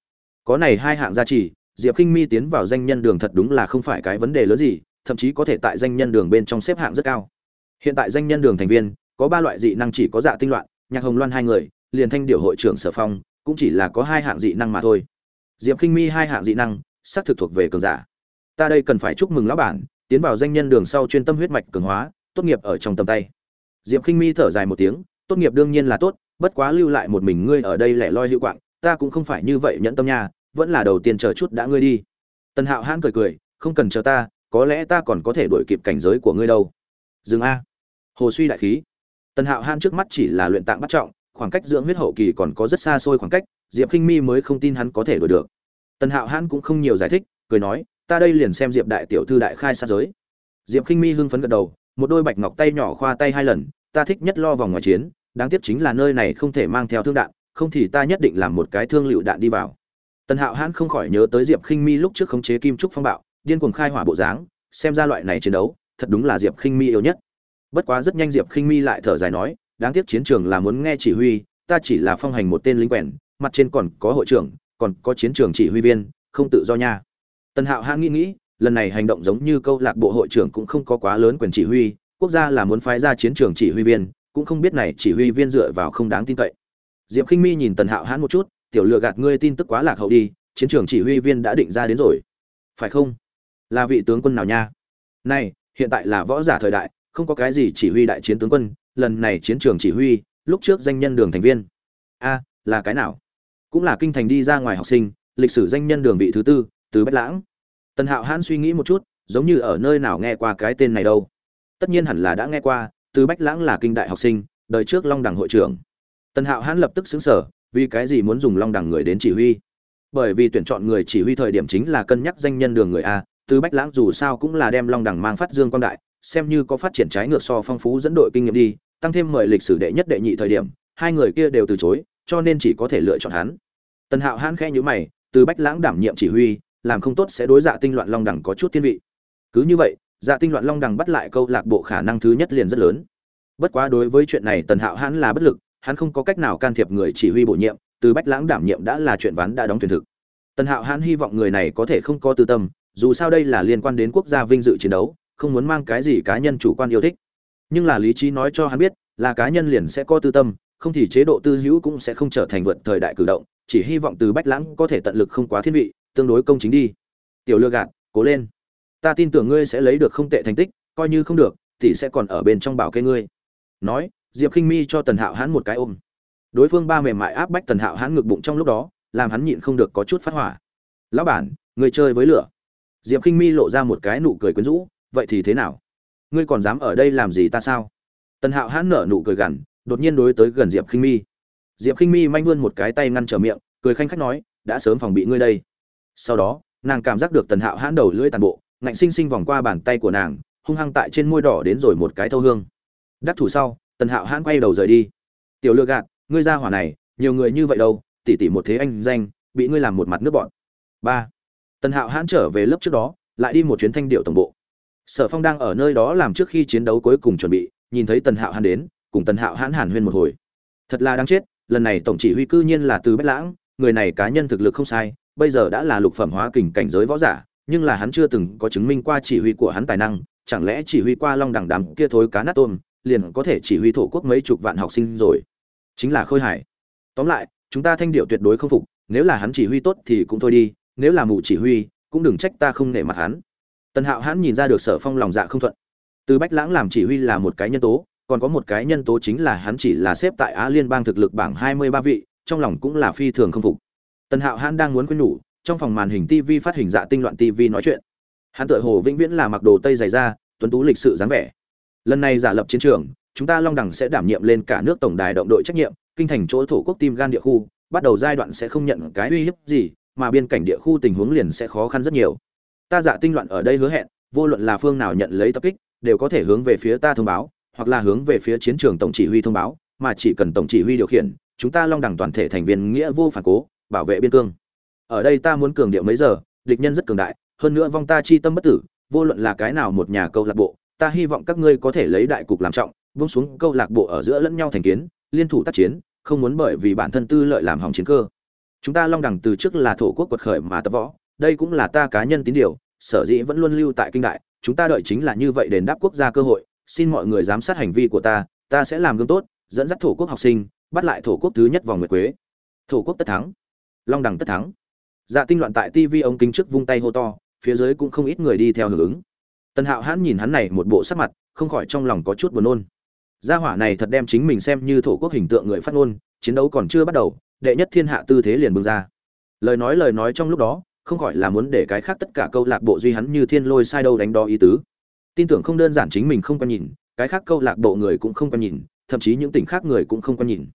Có này hai hạng gia trì, diệp khinh mi tiến vào danh nhân đường thật đúng là không phải cái vấn đề lớn gì, thậm chí có thể tại danh nhân đường bên trong xếp hạng rất cao. Hiện tại danh nhân đường thành viên, có ba loại dị năng chỉ có dạ tinh loạn, nhạc hồng loan hai người, liền thanh điều hội trưởng sở phong, cũng chỉ là có hai hạng dị năng mà thôi. Diệp khinh mi hai hạng dị năng, xác thực thuộc về cường giả. Ta đây cần phải chúc mừng lão bản tiến vào danh nhân đường sau chuyên tâm huyết mạch cường hóa, tốt nghiệp ở trong tầm tay. Diệp khinh mi thở dài một tiếng, tốt nghiệp đương nhiên là tốt, bất quá lưu lại một mình ngươi ở đây lẻ loi hữu quạng, ta cũng không phải như vậy nhẫn tâm nha, vẫn là đầu tiên chờ chút đã ngươi đi. Tần hạo hãn cười cười, không cần chờ ta, có lẽ ta còn có thể đuổi kịp cảnh giới của ngươi đâu. Dừng a. Hồ suy đại khí. Tần hạo hãn trước mắt chỉ là luyện tạng bắt trọng, khoảng cách dưỡng huyết hậu kỳ còn có rất xa xôi khoảng cách, diệp khinh mi mới không tin hắn có thể đuổi được. Tần hạo hãn cũng không nhiều giải thích, cười nói ta đây liền xem diệp đại tiểu thư đại khai sát giới. Diệp khinh mi hưng phấn gật đầu, một đôi bạch ngọc tay nhỏ khoa tay hai lần, ta thích nhất lo vòng ngoài chiến, đáng tiếc chính là nơi này không thể mang theo thương đạn, không thì ta nhất định làm một cái thương lựu đạn đi vào. Tần hạo hãn không khỏi nhớ tới diệp khinh mi lúc trước khống chế kim trúc phong bạo, điên cuồng khai hỏa bộ dáng, xem ra loại này chiến đấu, thật đúng là diệp khinh mi yêu nhất. Bất quá rất nhanh diệp khinh mi lại thở dài nói, đáng tiếc chiến trường là muốn nghe chỉ huy, ta chỉ là phong hành một tên lính quèn, mặt trên còn có hội trưởng, còn có chiến trường chỉ huy viên, không tự do nha tần hạo hãn nghĩ nghĩ, lần này hành động giống như câu lạc bộ hội trưởng cũng không có quá lớn quyền chỉ huy, quốc gia là muốn phái ra chiến trường chỉ huy viên, cũng không biết này chỉ huy viên dựa vào không đáng tin cậy. Diệp khinh mi nhìn tần hạo hãn một chút, tiểu lựa gạt ngươi tin tức quá lạc hậu đi, chiến trường chỉ huy viên đã định ra đến rồi. Phải không? Là vị tướng quân nào nha? Này, hiện tại là võ giả thời đại, không có cái gì chỉ huy đại chiến tướng quân, lần này chiến trường chỉ huy, lúc trước danh nhân đường thành viên. A, là cái nào? Cũng là kinh thành đi ra ngoài học sinh, lịch sử danh nhân đường vị thứ tư từ bách lãng. Tần hạo hãn suy nghĩ một chút, giống như ở nơi nào nghe qua cái tên này đâu. Tất nhiên hẳn là đã nghe qua, từ bách lãng là kinh đại học sinh, đời trước long đẳng hội trưởng. Tần hạo hãn lập tức xứng sở vì cái gì muốn dùng long đẳng người đến chỉ huy? Bởi vì tuyển chọn người chỉ huy thời điểm chính là cân nhắc danh nhân đường người a, từ bách lãng dù sao cũng là đem long đẳng mang phát dương quang đại, xem như có phát triển trái ngược so phong phú dẫn đội kinh nghiệm đi, tăng thêm mời lịch sử đệ nhất đệ nhị thời điểm, hai người kia đều từ chối, cho nên chỉ có thể lựa chọn hắn. Tần hạo hãn khẽ nhữ mày, từ bách lãng đảm nhiệm chỉ huy làm không tốt sẽ đối dạ tinh loạn long đẳng có chút thiên vị. Cứ như vậy dạ tinh loạn long đẳng bắt lại câu lạc bộ khả năng thứ nhất liền rất lớn. Bất quá đối với chuyện này tần hạo hãn là bất lực, hắn không có cách nào can thiệp người chỉ huy bổ nhiệm, từ bách lãng đảm nhiệm đã là chuyện ván đã đóng thuyền thực. Tần hạo hãn hy vọng người này có thể không có tư tâm, dù sao đây là liên quan đến quốc gia vinh dự chiến đấu, không muốn mang cái gì cá nhân chủ quan yêu thích. Nhưng là lý trí nói cho hắn biết, là cá nhân liền sẽ có tư tâm, không thì chế độ tư hữu cũng sẽ không trở thành vượt thời đại cử động, chỉ hy vọng từ bách lãng có thể tận lực không quá thiên vị tương đối công chính đi. Tiểu lừa gạt, cố lên. Ta tin tưởng ngươi sẽ lấy được không tệ thành tích, coi như không được, thì sẽ còn ở bên trong bảo kê ngươi. Nói, diệp khinh mi cho tần hạo hãn một cái ôm. Đối phương ba mềm mại áp bách tần hạo hãn ngực bụng trong lúc đó, làm hắn nhịn không được có chút phát hỏa. Lão bản người chơi với lửa. Diệp khinh mi lộ ra một cái nụ cười quyến rũ, vậy thì thế nào? Ngươi còn dám ở đây làm gì ta sao? Tần hạo hãn nở nụ cười gằn, đột nhiên đối tới gần diệp khinh mi. Diệp khinh mi manh vươn một cái tay ngăn trở miệng, cười khanh khách nói, đã sớm phòng bị ngươi đây sau đó, nàng cảm giác được tần hạo hãn đầu lưỡi tàn bộ, ngạnh sinh sinh vòng qua bàn tay của nàng, hung hăng tại trên môi đỏ đến rồi một cái thâu hương. Đắc thủ sau, tần hạo hãn quay đầu rời đi. Tiểu lừa gạt, ngươi ra hỏa này, nhiều người như vậy đâu tỉ tỉ một thế anh danh, bị ngươi làm một mặt nước bọn. Ba. Tần hạo hãn trở về lớp trước đó, lại đi một chuyến thanh điệu tổng bộ. Sở phong đang ở nơi đó làm trước khi chiến đấu cuối cùng chuẩn bị, nhìn thấy tần hạo hãn đến, cùng tần hạo hãn hàn huyên một hồi. Thật là đáng chết, lần này tổng chỉ huy cư nhiên là từ bách lãng, người này cá nhân thực lực không sai bây giờ đã là lục phẩm hóa kình cảnh giới võ giả, nhưng là hắn chưa từng có chứng minh qua chỉ huy của hắn tài năng, chẳng lẽ chỉ huy qua long đẳng đám kia thối cá nát tôm, liền có thể chỉ huy thổ quốc mấy chục vạn học sinh rồi? Chính là khôi hải tóm lại, chúng ta thanh điệu tuyệt đối không phục, nếu là hắn chỉ huy tốt thì cũng thôi đi, nếu là mù chỉ huy, cũng đừng trách ta không nể mặt hắn. Tần hạo hắn nhìn ra được sở phong lòng dạ không thuận. Từ bách lãng làm chỉ huy là một cái nhân tố, còn có một cái nhân tố chính là hắn chỉ là xếp tại á liên bang thực lực bảng hai mươi ba vị, trong lòng cũng là phi thường không phục tần hạo hãn đang muốn quên nhủ, trong phòng màn hình tv phát hình dạ tinh loạn tv nói chuyện. Hắn tự hồ vĩnh viễn là mặc đồ tây dày da, tuấn tú lịch sự dáng vẻ. Lần này giả lập chiến trường, chúng ta long đẳng sẽ đảm nhiệm lên cả nước tổng đài động đội trách nhiệm, kinh thành chỗ thổ quốc tim gan địa khu, bắt đầu giai đoạn sẽ không nhận cái uy hiếp gì, mà biên cảnh địa khu tình huống liền sẽ khó khăn rất nhiều. Ta dạ tinh loạn ở đây hứa hẹn, vô luận là phương nào nhận lấy tập kích, đều có thể hướng về phía ta thông báo, hoặc là hướng về phía chiến trường tổng chỉ huy thông báo, mà chỉ cần tổng chỉ huy điều khiển, chúng ta long đẳng toàn thể thành viên nghĩa vô phản cố bảo vệ biên cương. Ở đây ta muốn cường điệu mấy giờ, địch nhân rất cường đại, hơn nữa vong ta chi tâm bất tử, vô luận là cái nào một nhà câu lạc bộ, ta hy vọng các ngươi có thể lấy đại cục làm trọng vung xuống câu lạc bộ ở giữa lẫn nhau thành kiến, liên thủ tác chiến, không muốn bởi vì bản thân tư lợi làm hỏng chiến cơ. Chúng ta long đẳng từ trước là thổ quốc quật khởi mà tập võ, đây cũng là ta cá nhân tín điều, sở dĩ vẫn luôn lưu tại kinh đại, chúng ta đợi chính là như vậy đền đáp quốc gia cơ hội, xin mọi người giám sát hành vi của ta ta sẽ làm gương tốt, dẫn dắt thổ quốc học sinh, bắt lại thổ quốc thứ nhất vòng nguyệt quế. Thổ quốc tất thắng long đẳng tất thắng. Dạ tinh loạn tại tv ống kính trước vung tay hô to, phía dưới cũng không ít người đi theo hưởng ứng. Tần hạo hãn nhìn hắn này một bộ sắc mặt, không khỏi trong lòng có chút buồn nôn. Gia hỏa này thật đem chính mình xem như thổ quốc hình tượng người phát ngôn, chiến đấu còn chưa bắt đầu, đệ nhất thiên hạ tư thế liền bưng ra. Lời nói lời nói trong lúc đó, không khỏi là muốn để cái khác tất cả câu lạc bộ duy hắn như thiên lôi sai đâu đánh đo ý tứ. Tin tưởng không đơn giản chính mình không quan nhìn, cái khác câu lạc bộ người cũng không quan nhìn, thậm chí những tỉnh khác người cũng không quan nhìn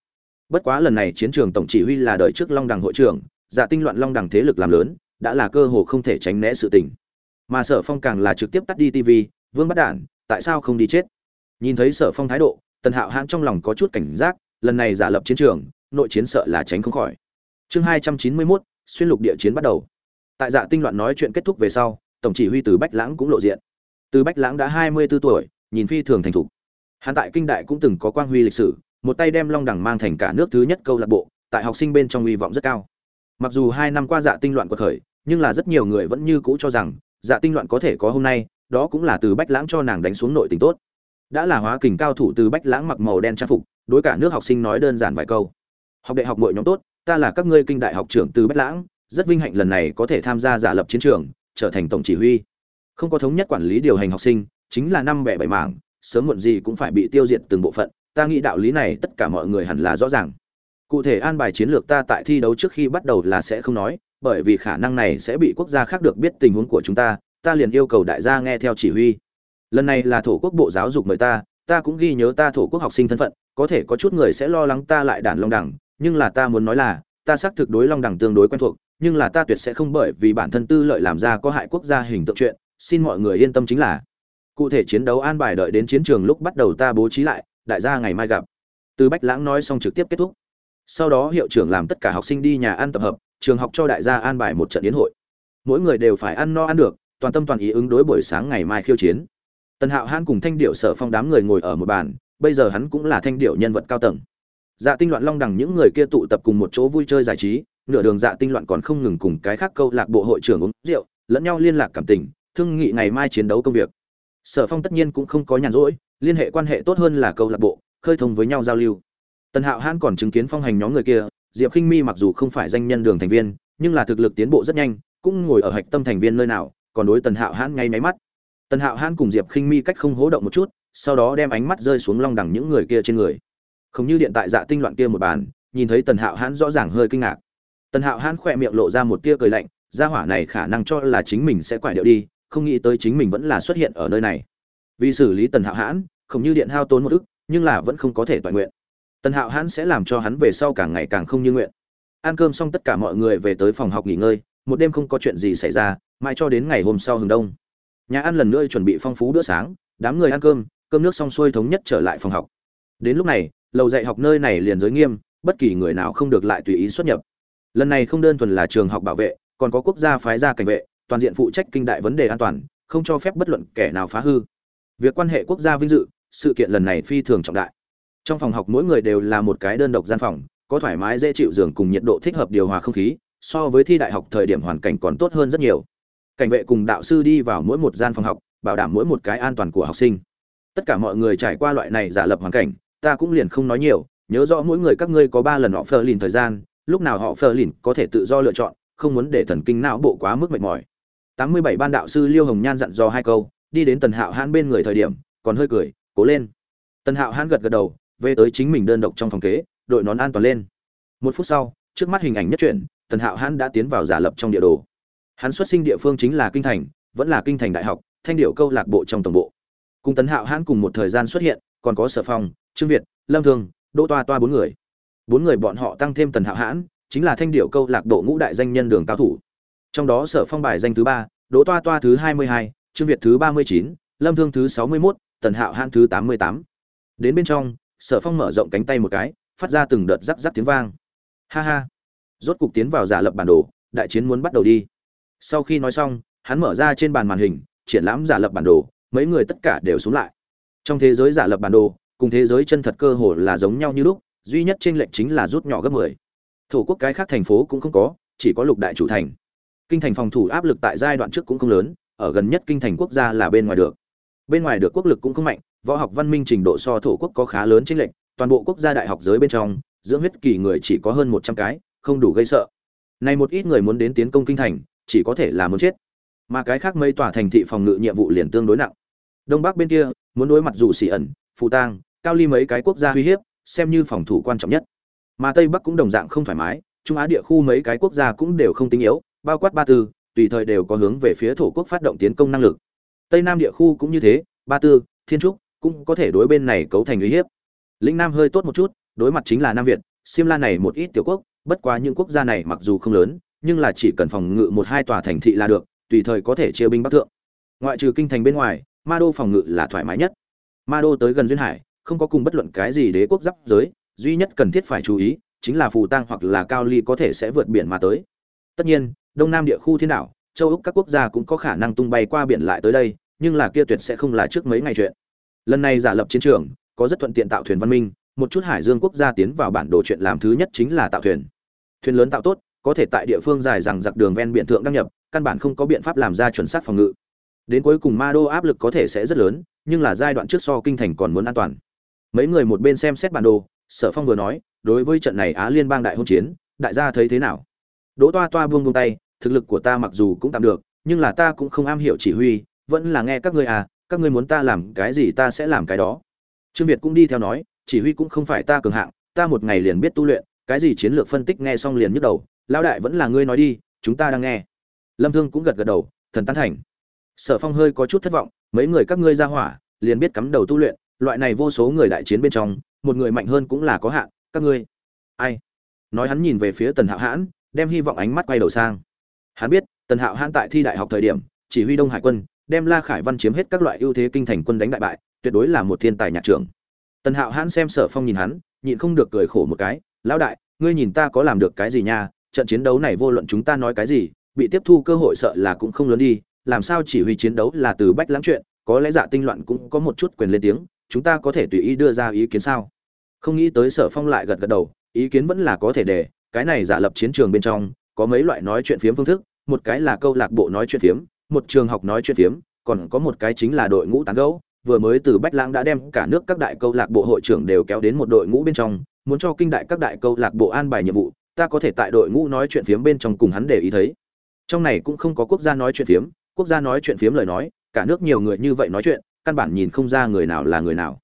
bất quá lần này chiến trường tổng chỉ huy là đời trước long đằng hội trưởng dạ tinh loạn long đằng thế lực làm lớn, đã là cơ hồ không thể tránh né sự tình. Mà sở phong càng là trực tiếp tắt đi tv vương bắt đản, tại sao không đi chết? Nhìn thấy sở phong thái độ, tần hạo hãn trong lòng có chút cảnh giác, lần này giả lập chiến trường, nội chiến sợ là tránh không khỏi. Chương hai trăm chín mươi mốt, xuyên lục địa chiến bắt đầu. Tại dạ tinh loạn nói chuyện kết thúc về sau, tổng chỉ huy từ bách lãng cũng lộ diện. Từ bách lãng đã hai mươi b ố tuổi, nhìn phi thường thành thục. Hắn tại kinh đại cũng từng có quang huy lịch sử một tay đem long đẳng mang thành cả nước thứ nhất câu lạc bộ, tại học sinh bên trong hy vọng rất cao. Mặc dù hai năm qua dạ tinh loạn quật khởi, nhưng là rất nhiều người vẫn như cũ cho rằng dạ tinh loạn có thể có hôm nay, đó cũng là từ bách lãng cho nàng đánh xuống nội tình tốt. Đã là hóa kình cao thủ từ bách lãng mặc màu đen trang phục, đối cả nước học sinh nói đơn giản vài câu. Học đại học mọi nhóm tốt, ta là các ngươi kinh đại học trưởng từ bách lãng, rất vinh hạnh lần này có thể tham gia giả lập chiến trường, trở thành tổng chỉ huy. Không có thống nhất quản lý điều hành học sinh, chính là năm bẻ bảy mảng, sớm muộn gì cũng phải bị tiêu diệt từng bộ phận ta nghĩ đạo lý này tất cả mọi người hẳn là rõ ràng. Cụ thể an bài chiến lược ta tại thi đấu trước khi bắt đầu là sẽ không nói, bởi vì khả năng này sẽ bị quốc gia khác được biết tình huống của chúng ta ta liền yêu cầu đại gia nghe theo chỉ huy. Lần này là thổ quốc bộ giáo dục mời ta ta cũng ghi nhớ ta thổ quốc học sinh thân phận, có thể có chút người sẽ lo lắng ta lại đản long đẳng, nhưng là ta muốn nói là, ta xác thực đối long đẳng tương đối quen thuộc, nhưng là ta tuyệt sẽ không bởi vì bản thân tư lợi làm ra có hại quốc gia hình tượng chuyện, xin mọi người yên tâm chính là. Cụ thể chiến đấu an bài đợi đến chiến trường lúc bắt đầu ta bố trí lại đại gia ngày mai gặp. Từ bách lãng nói xong trực tiếp kết thúc. Sau đó hiệu trưởng làm tất cả học sinh đi nhà ăn tập hợp, trường học cho đại gia an bài một trận yến hội. Mỗi người đều phải ăn no ăn được, toàn tâm toàn ý ứng đối buổi sáng ngày mai khiêu chiến. Tần hạo hãn cùng thanh điệu sở phong đám người ngồi ở một bàn, bây giờ hắn cũng là thanh điệu nhân vật cao tầng. Dạ tinh loạn long đằng những người kia tụ tập cùng một chỗ vui chơi giải trí, nửa đường dạ tinh loạn còn không ngừng cùng cái khác câu lạc bộ hội trưởng uống rượu, lẫn nhau liên lạc cảm tình, thương nghị ngày mai chiến đấu công việc. Sở phong tất nhiên cũng không có nhàn rỗi liên hệ quan hệ tốt hơn là câu lạc bộ, khơi thông với nhau giao lưu. Tần hạo hãn còn chứng kiến phong hành nhóm người kia, diệp khinh mi mặc dù không phải danh nhân đường thành viên, nhưng là thực lực tiến bộ rất nhanh, cũng ngồi ở hạch tâm thành viên nơi nào, còn đối tần hạo hãn ngay máy mắt. Tần hạo hãn cùng diệp khinh mi cách không hố động một chút, sau đó đem ánh mắt rơi xuống long đẳng những người kia trên người. Không như điện tại dạ tinh loạn kia một bàn, nhìn thấy tần hạo hãn rõ ràng hơi kinh ngạc. Tần hạo hãn khỏe miệng lộ ra một tia cười lạnh, gia hỏa này khả năng cho là chính mình sẽ quải điệu đi, không nghĩ tới chính mình vẫn là xuất hiện ở nơi này vì xử lý tần hạo hãn, không như điện hao tốn một ức, nhưng là vẫn không có thể toàn nguyện. Tần hạo hãn sẽ làm cho hắn về sau càng ngày càng không như nguyện. Ăn cơm xong tất cả mọi người về tới phòng học nghỉ ngơi, một đêm không có chuyện gì xảy ra, mãi cho đến ngày hôm sau hừng đông. Nhà ăn lần nữa chuẩn bị phong phú bữa sáng, đám người ăn cơm cơm nước xong xuôi thống nhất trở lại phòng học. Đến lúc này, lầu dạy học nơi này liền giới nghiêm, bất kỳ người nào không được lại tùy ý xuất nhập. Lần này không đơn thuần là trường học bảo vệ, còn có quốc gia phái ra cảnh vệ, toàn diện phụ trách kinh đại vấn đề an toàn, không cho phép bất luận kẻ nào phá hư việc quan hệ quốc gia vinh dự, sự kiện lần này phi thường trọng đại. Trong phòng học mỗi người đều là một cái đơn độc gian phòng, có thoải mái dễ chịu giường cùng nhiệt độ thích hợp điều hòa không khí, so với thi đại học thời điểm hoàn cảnh còn tốt hơn rất nhiều. Cảnh vệ cùng đạo sư đi vào mỗi một gian phòng học, bảo đảm mỗi một cái an toàn của học sinh. Tất cả mọi người trải qua loại này giả lập hoàn cảnh, ta cũng liền không nói nhiều, nhớ rõ mỗi người các ngươi có ba lần họ phờ lìn thời gian, lúc nào họ phờ lìn có thể tự do lựa chọn, không muốn để thần kinh não bộ quá mức mệt mỏi. Tám mươi bảy ban đạo sư liêu hồng nhan dặn dò hai câu đi đến tần hạo hãn bên người thời điểm, còn hơi cười, cố lên. Tần hạo hãn gật gật đầu, về tới chính mình đơn độc trong phòng kế, đội nón an toàn lên. Một phút sau, trước mắt hình ảnh nhất truyện, tần hạo hãn đã tiến vào giả lập trong địa đồ. Hắn xuất sinh địa phương chính là kinh thành, vẫn là kinh thành đại học, thanh điệu câu lạc bộ trong tổng bộ. Cùng Tần hạo hãn cùng một thời gian xuất hiện, còn có sở phong, trương việt, lâm thương, đỗ toa toa bốn người. Bốn người bọn họ tăng thêm tần hạo hãn, chính là thanh điệu câu lạc bộ ngũ đại danh nhân đường cao thủ. Trong đó sở phong bài danh thứ ba, đỗ toa toa thứ hai mươi hai trương việt thứ ba mươi chín, lâm thương thứ sáu mươi mốt, tần hạo hãn thứ tám mươi tám. Đến bên trong, sở phong mở rộng cánh tay một cái, phát ra từng đợt rắc rắc tiếng vang. Ha ha. Rốt cục tiến vào giả lập bản đồ, đại chiến muốn bắt đầu đi. Sau khi nói xong, hắn mở ra trên bàn màn hình, triển lãm giả lập bản đồ, mấy người tất cả đều xuống lại. Trong thế giới giả lập bản đồ, cùng thế giới chân thật cơ hồ là giống nhau như lúc, duy nhất trên lệnh chính là rút nhỏ gấp 10. thổ quốc cái khác thành phố cũng không có, chỉ có lục đại chủ thành. Kinh thành phòng thủ áp lực tại giai đoạn trước cũng không lớn ở gần nhất kinh thành quốc gia là bên ngoài được. Bên ngoài được quốc lực cũng không mạnh, võ học văn minh trình độ so thổ quốc có khá lớn trên lệnh toàn bộ quốc gia đại học giới bên trong, dưỡng huyết kỳ người chỉ có hơn một trăm cái, không đủ gây sợ. Này một ít người muốn đến tiến công kinh thành, chỉ có thể là muốn chết. Mà cái khác mấy tòa thành thị phòng ngự nhiệm vụ liền tương đối nặng. Đông bắc bên kia, muốn đối mặt dù xỉ ẩn, phù tang, cao ly mấy cái quốc gia uy hiếp, xem như phòng thủ quan trọng nhất. Mà tây bắc cũng đồng dạng không thoải mái, trung á địa khu mấy cái quốc gia cũng đều không tinh yếu, bao quát ba tư tùy thời đều có hướng về phía thổ quốc phát động tiến công năng lực. Tây nam địa khu cũng như thế, ba tư, thiên trúc cũng có thể đối bên này cấu thành uy hiếp. Lĩnh nam hơi tốt một chút, đối mặt chính là nam việt xiêm la này một ít tiểu quốc, bất quá những quốc gia này mặc dù không lớn, nhưng là chỉ cần phòng ngự một hai tòa thành thị là được, tùy thời có thể chia binh bắc thượng. Ngoại trừ kinh thành bên ngoài, ma đô phòng ngự là thoải mái nhất. Ma đô tới gần duyên hải, không có cùng bất luận cái gì đế quốc giáp giới, duy nhất cần thiết phải chú ý chính là phù tăng hoặc là cao ly có thể sẽ vượt biển mà tới. Tất nhiên đông nam địa khu thiên đảo, châu úc các quốc gia cũng có khả năng tung bay qua biển lại tới đây, nhưng là kia tuyệt sẽ không là trước mấy ngày chuyện. Lần này giả lập chiến trường, có rất thuận tiện tạo thuyền văn minh, một chút hải dương quốc gia tiến vào bản đồ chuyện làm thứ nhất chính là tạo thuyền. Thuyền lớn tạo tốt, có thể tại địa phương dài rằng giặc đường ven biển thượng đăng nhập, căn bản không có biện pháp làm ra chuẩn xác phòng ngự. Đến cuối cùng ma đô áp lực có thể sẽ rất lớn, nhưng là giai đoạn trước so kinh thành còn muốn an toàn. Mấy người một bên xem xét bản đồ, sở phong vừa nói, đối với trận này á liên bang đại hôn chiến, đại gia thấy thế nào? Đỗ toa toa buông buông tay thực lực của ta mặc dù cũng tạm được, nhưng là ta cũng không am hiểu chỉ huy, vẫn là nghe các ngươi à các ngươi muốn ta làm cái gì ta sẽ làm cái đó. Trương việt cũng đi theo nói, chỉ huy cũng không phải ta cường hạng, ta một ngày liền biết tu luyện, cái gì chiến lược phân tích nghe xong liền nhức đầu, lão đại vẫn là ngươi nói đi, chúng ta đang nghe. Lâm thương cũng gật gật đầu, thần tán thành. Sở phong hơi có chút thất vọng, mấy người các ngươi ra hỏa, liền biết cắm đầu tu luyện, loại này vô số người đại chiến bên trong, một người mạnh hơn cũng là có hạn, các ngươi. Ai? Nói hắn nhìn về phía tần hạo hãn, đem hy vọng ánh mắt quay đầu sang hắn biết, tần hạo hãn tại thi đại học thời điểm, chỉ huy đông hải quân, đem la khải văn chiếm hết các loại ưu thế kinh thành quân đánh đại bại, tuyệt đối là một thiên tài nhạc trưởng. Tần hạo hãn xem sở phong nhìn hắn, nhịn không được cười khổ một cái, lão đại, ngươi nhìn ta có làm được cái gì nha? Trận chiến đấu này vô luận chúng ta nói cái gì, bị tiếp thu cơ hội sợ là cũng không lớn đi, làm sao chỉ huy chiến đấu là từ bách lãng chuyện, có lẽ dạ tinh loạn cũng có một chút quyền lên tiếng, chúng ta có thể tùy ý đưa ra ý kiến sao? Không nghĩ tới sở phong lại gật gật đầu, ý kiến vẫn là có thể để, cái này giả lập chiến trường bên trong có mấy loại nói chuyện phiếm phương thức, một cái là câu lạc bộ nói chuyện phiếm, một trường học nói chuyện phiếm, còn có một cái chính là đội ngũ tán gấu vừa mới từ bách lãng đã đem cả nước các đại câu lạc bộ hội trưởng đều kéo đến một đội ngũ bên trong, muốn cho kinh đại các đại câu lạc bộ an bài nhiệm vụ, ta có thể tại đội ngũ nói chuyện phiếm bên trong cùng hắn để ý thấy. Trong này cũng không có quốc gia nói chuyện phiếm, quốc gia nói chuyện phiếm lời nói, cả nước nhiều người như vậy nói chuyện, căn bản nhìn không ra người nào là người nào.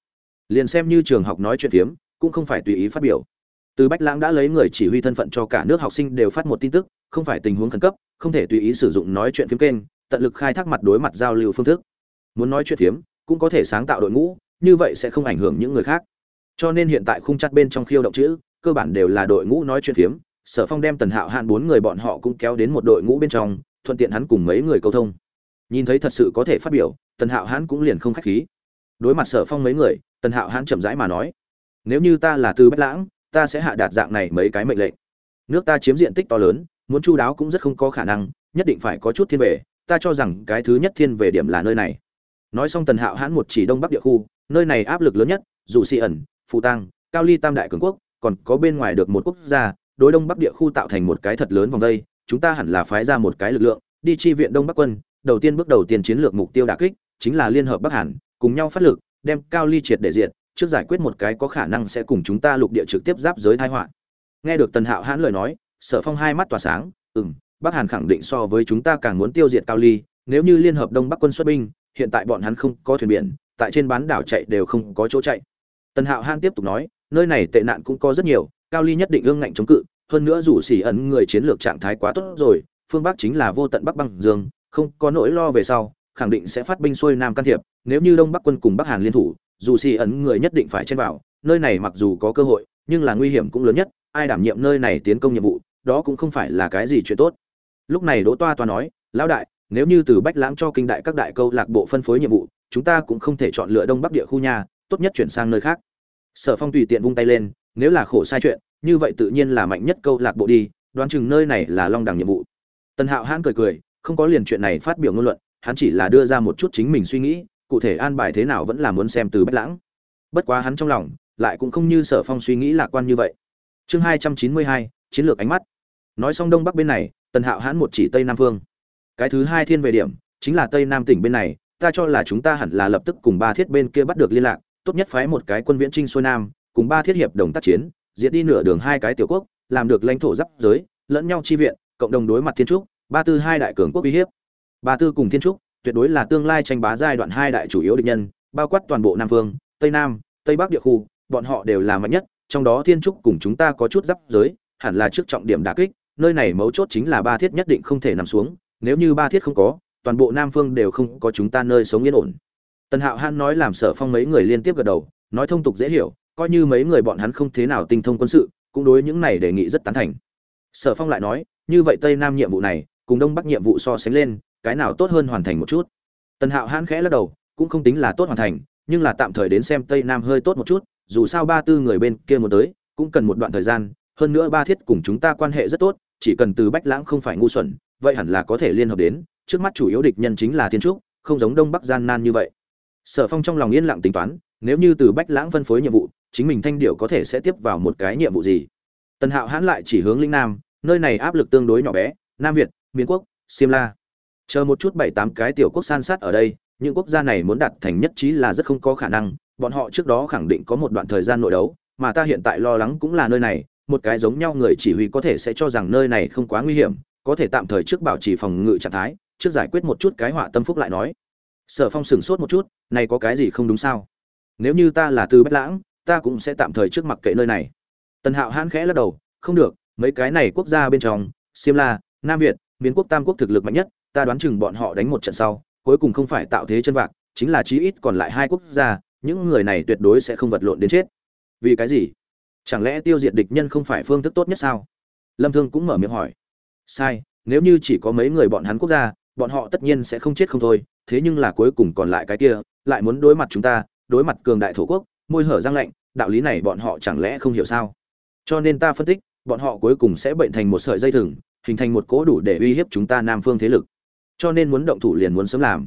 Liền xem như trường học nói chuyện phiếm, cũng không phải tùy ý phát biểu từ bách lãng đã lấy người chỉ huy thân phận cho cả nước học sinh đều phát một tin tức, không phải tình huống khẩn cấp, không thể tùy ý sử dụng nói chuyện phiếm kênh, tận lực khai thác mặt đối mặt giao lưu phương thức. Muốn nói chuyện phiếm, cũng có thể sáng tạo đội ngũ, như vậy sẽ không ảnh hưởng những người khác. Cho nên hiện tại khung chặt bên trong khiêu động chữ, cơ bản đều là đội ngũ nói chuyện phiếm, sở phong đem tần hạo hạn bốn người bọn họ cũng kéo đến một đội ngũ bên trong, thuận tiện hắn cùng mấy người câu thông. Nhìn thấy thật sự có thể phát biểu, tần hạo hãn cũng liền không khách khí. Đối mặt sở phong mấy người, tần hạo hãn chậm rãi mà nói, nếu như ta là từ bách lãng ta sẽ hạ đạt dạng này mấy cái mệnh lệnh. Nước ta chiếm diện tích to lớn, muốn chu đáo cũng rất không có khả năng, nhất định phải có chút thiên về, ta cho rằng cái thứ nhất thiên về điểm là nơi này. Nói xong tần hạo hãn một chỉ đông bắc địa khu, nơi này áp lực lớn nhất, dù xì ẩn, phù tăng cao ly tam đại cường quốc, còn có bên ngoài được một quốc gia, đối đông bắc địa khu tạo thành một cái thật lớn vòng vây, chúng ta hẳn là phái ra một cái lực lượng, đi chi viện đông bắc quân, đầu tiên bước đầu tiên chiến lược mục tiêu đả kích, chính là liên hợp bắc hàn, cùng nhau phát lực, đem cao ly triệt để diệt trước giải quyết một cái có khả năng sẽ cùng chúng ta lục địa trực tiếp giáp giới thái họa. Nghe được tần hạo hãn lời nói, sở phong hai mắt tỏa sáng, ừm, bắc hàn khẳng định so với chúng ta càng muốn tiêu diệt cao ly, nếu như liên hợp đông bắc quân xuất binh, hiện tại bọn hắn không có thuyền biển, tại trên bán đảo chạy đều không có chỗ chạy. Tần hạo hãn tiếp tục nói, nơi này tệ nạn cũng có rất nhiều, cao ly nhất định ương ngạnh chống cự, hơn nữa rủ xỉ ẩn người chiến lược trạng thái quá tốt rồi, phương bắc chính là vô tận bắc băng dương, không có nỗi lo về sau, khẳng định sẽ phát binh xuôi nam can thiệp, nếu như đông bắc quân cùng bắc hàn liên thủ dù xì ẩn người nhất định phải chen vào, nơi này mặc dù có cơ hội, nhưng là nguy hiểm cũng lớn nhất, ai đảm nhiệm nơi này tiến công nhiệm vụ, đó cũng không phải là cái gì chuyện tốt. Lúc này đỗ toa toa nói, lão đại, nếu như từ bách lãng cho kinh đại các đại câu lạc bộ phân phối nhiệm vụ, chúng ta cũng không thể chọn lựa đông bắc địa khu nhà, tốt nhất chuyển sang nơi khác. Sở phong tùy tiện vung tay lên, nếu là khổ sai chuyện, như vậy tự nhiên là mạnh nhất câu lạc bộ đi, đoán chừng nơi này là long đẳng nhiệm vụ. Tần hạo hãn cười cười, không có liền chuyện này phát biểu ngôn luận, hắn chỉ là đưa ra một chút chính mình suy nghĩ cụ thể an bài thế nào vẫn là muốn xem từ bách lãng. Bất quá hắn trong lòng lại cũng không như sở phong suy nghĩ lạc quan như vậy. Chương hai trăm chín mươi hai, chiến lược ánh mắt. Nói xong đông bắc bên này, tần hạo hãn một chỉ tây nam phương cái thứ hai thiên về điểm, chính là tây nam tỉnh bên này, ta cho là chúng ta hẳn là lập tức cùng ba thiết bên kia bắt được liên lạc, tốt nhất phái một cái quân viễn trinh xuôi nam, cùng ba thiết hiệp đồng tác chiến, diệt đi nửa đường hai cái tiểu quốc, làm được lãnh thổ giáp giới, lẫn nhau chi viện, cộng đồng đối mặt thiên trúc, ba tư hai đại cường quốc uy hiếp, ba tư cùng thiên trúc tuyệt đối là tương lai tranh bá giai đoạn hai đại chủ yếu địch nhân, bao quát toàn bộ nam phương, tây nam, tây bắc địa khu, bọn họ đều là mạnh nhất, trong đó thiên trúc cùng chúng ta có chút giáp giới, hẳn là trước trọng điểm đả kích, nơi này mấu chốt chính là ba thiết nhất định không thể nằm xuống, nếu như ba thiết không có, toàn bộ nam phương đều không có chúng ta nơi sống yên ổn. Tần hạo hãn nói làm sở phong mấy người liên tiếp gật đầu, nói thông tục dễ hiểu, coi như mấy người bọn hắn không thế nào tinh thông quân sự, cũng đối những này đề nghị rất tán thành. Sở phong lại nói, như vậy tây nam nhiệm vụ này, cùng đông bắc nhiệm vụ so sánh lên cái nào tốt hơn hoàn thành một chút. Tần hạo hãn khẽ lắc đầu, cũng không tính là tốt hoàn thành, nhưng là tạm thời đến xem tây nam hơi tốt một chút, dù sao ba tư người bên kia muốn tới, cũng cần một đoạn thời gian, hơn nữa ba thiết cùng chúng ta quan hệ rất tốt, chỉ cần từ bách lãng không phải ngu xuẩn, vậy hẳn là có thể liên hợp đến, trước mắt chủ yếu địch nhân chính là thiên trúc, không giống đông bắc gian nan như vậy. Sở phong trong lòng yên lặng tính toán, nếu như từ bách lãng phân phối nhiệm vụ, chính mình thanh điệu có thể sẽ tiếp vào một cái nhiệm vụ gì? Tần hạo hãn lại chỉ hướng linh nam, nơi này áp lực tương đối nhỏ bé, nam việt miến quốc siêm la chờ một chút bảy tám cái tiểu quốc san sát ở đây, những quốc gia này muốn đạt thành nhất trí là rất không có khả năng, bọn họ trước đó khẳng định có một đoạn thời gian nội đấu, mà ta hiện tại lo lắng cũng là nơi này, một cái giống nhau người chỉ huy có thể sẽ cho rằng nơi này không quá nguy hiểm, có thể tạm thời trước bảo trì phòng ngự trạng thái, trước giải quyết một chút cái họa tâm phúc lại nói. Sở phong sửng sốt một chút, này có cái gì không đúng sao? Nếu như ta là từ bất lãng, ta cũng sẽ tạm thời trước mặc kệ nơi này. Tần hạo hãn khẽ lắc đầu, không được, mấy cái này quốc gia bên trong, siêm la, nam việt, miến quốc, tam quốc thực lực mạnh nhất ta đoán chừng bọn họ đánh một trận sau, cuối cùng không phải tạo thế chân vạc, chính là chí ít còn lại hai quốc gia, những người này tuyệt đối sẽ không vật lộn đến chết. Vì cái gì? Chẳng lẽ tiêu diệt địch nhân không phải phương thức tốt nhất sao? Lâm thương cũng mở miệng hỏi. Sai, nếu như chỉ có mấy người bọn hắn quốc gia, bọn họ tất nhiên sẽ không chết không thôi, thế nhưng là cuối cùng còn lại cái kia, lại muốn đối mặt chúng ta, đối mặt cường đại thổ quốc, môi hở răng lạnh, đạo lý này bọn họ chẳng lẽ không hiểu sao? Cho nên ta phân tích, bọn họ cuối cùng sẽ bệnh thành một sợi dây thừng, hình thành một cỗ đủ để uy hiếp chúng ta nam phương thế lực cho nên muốn động thủ liền muốn sớm làm.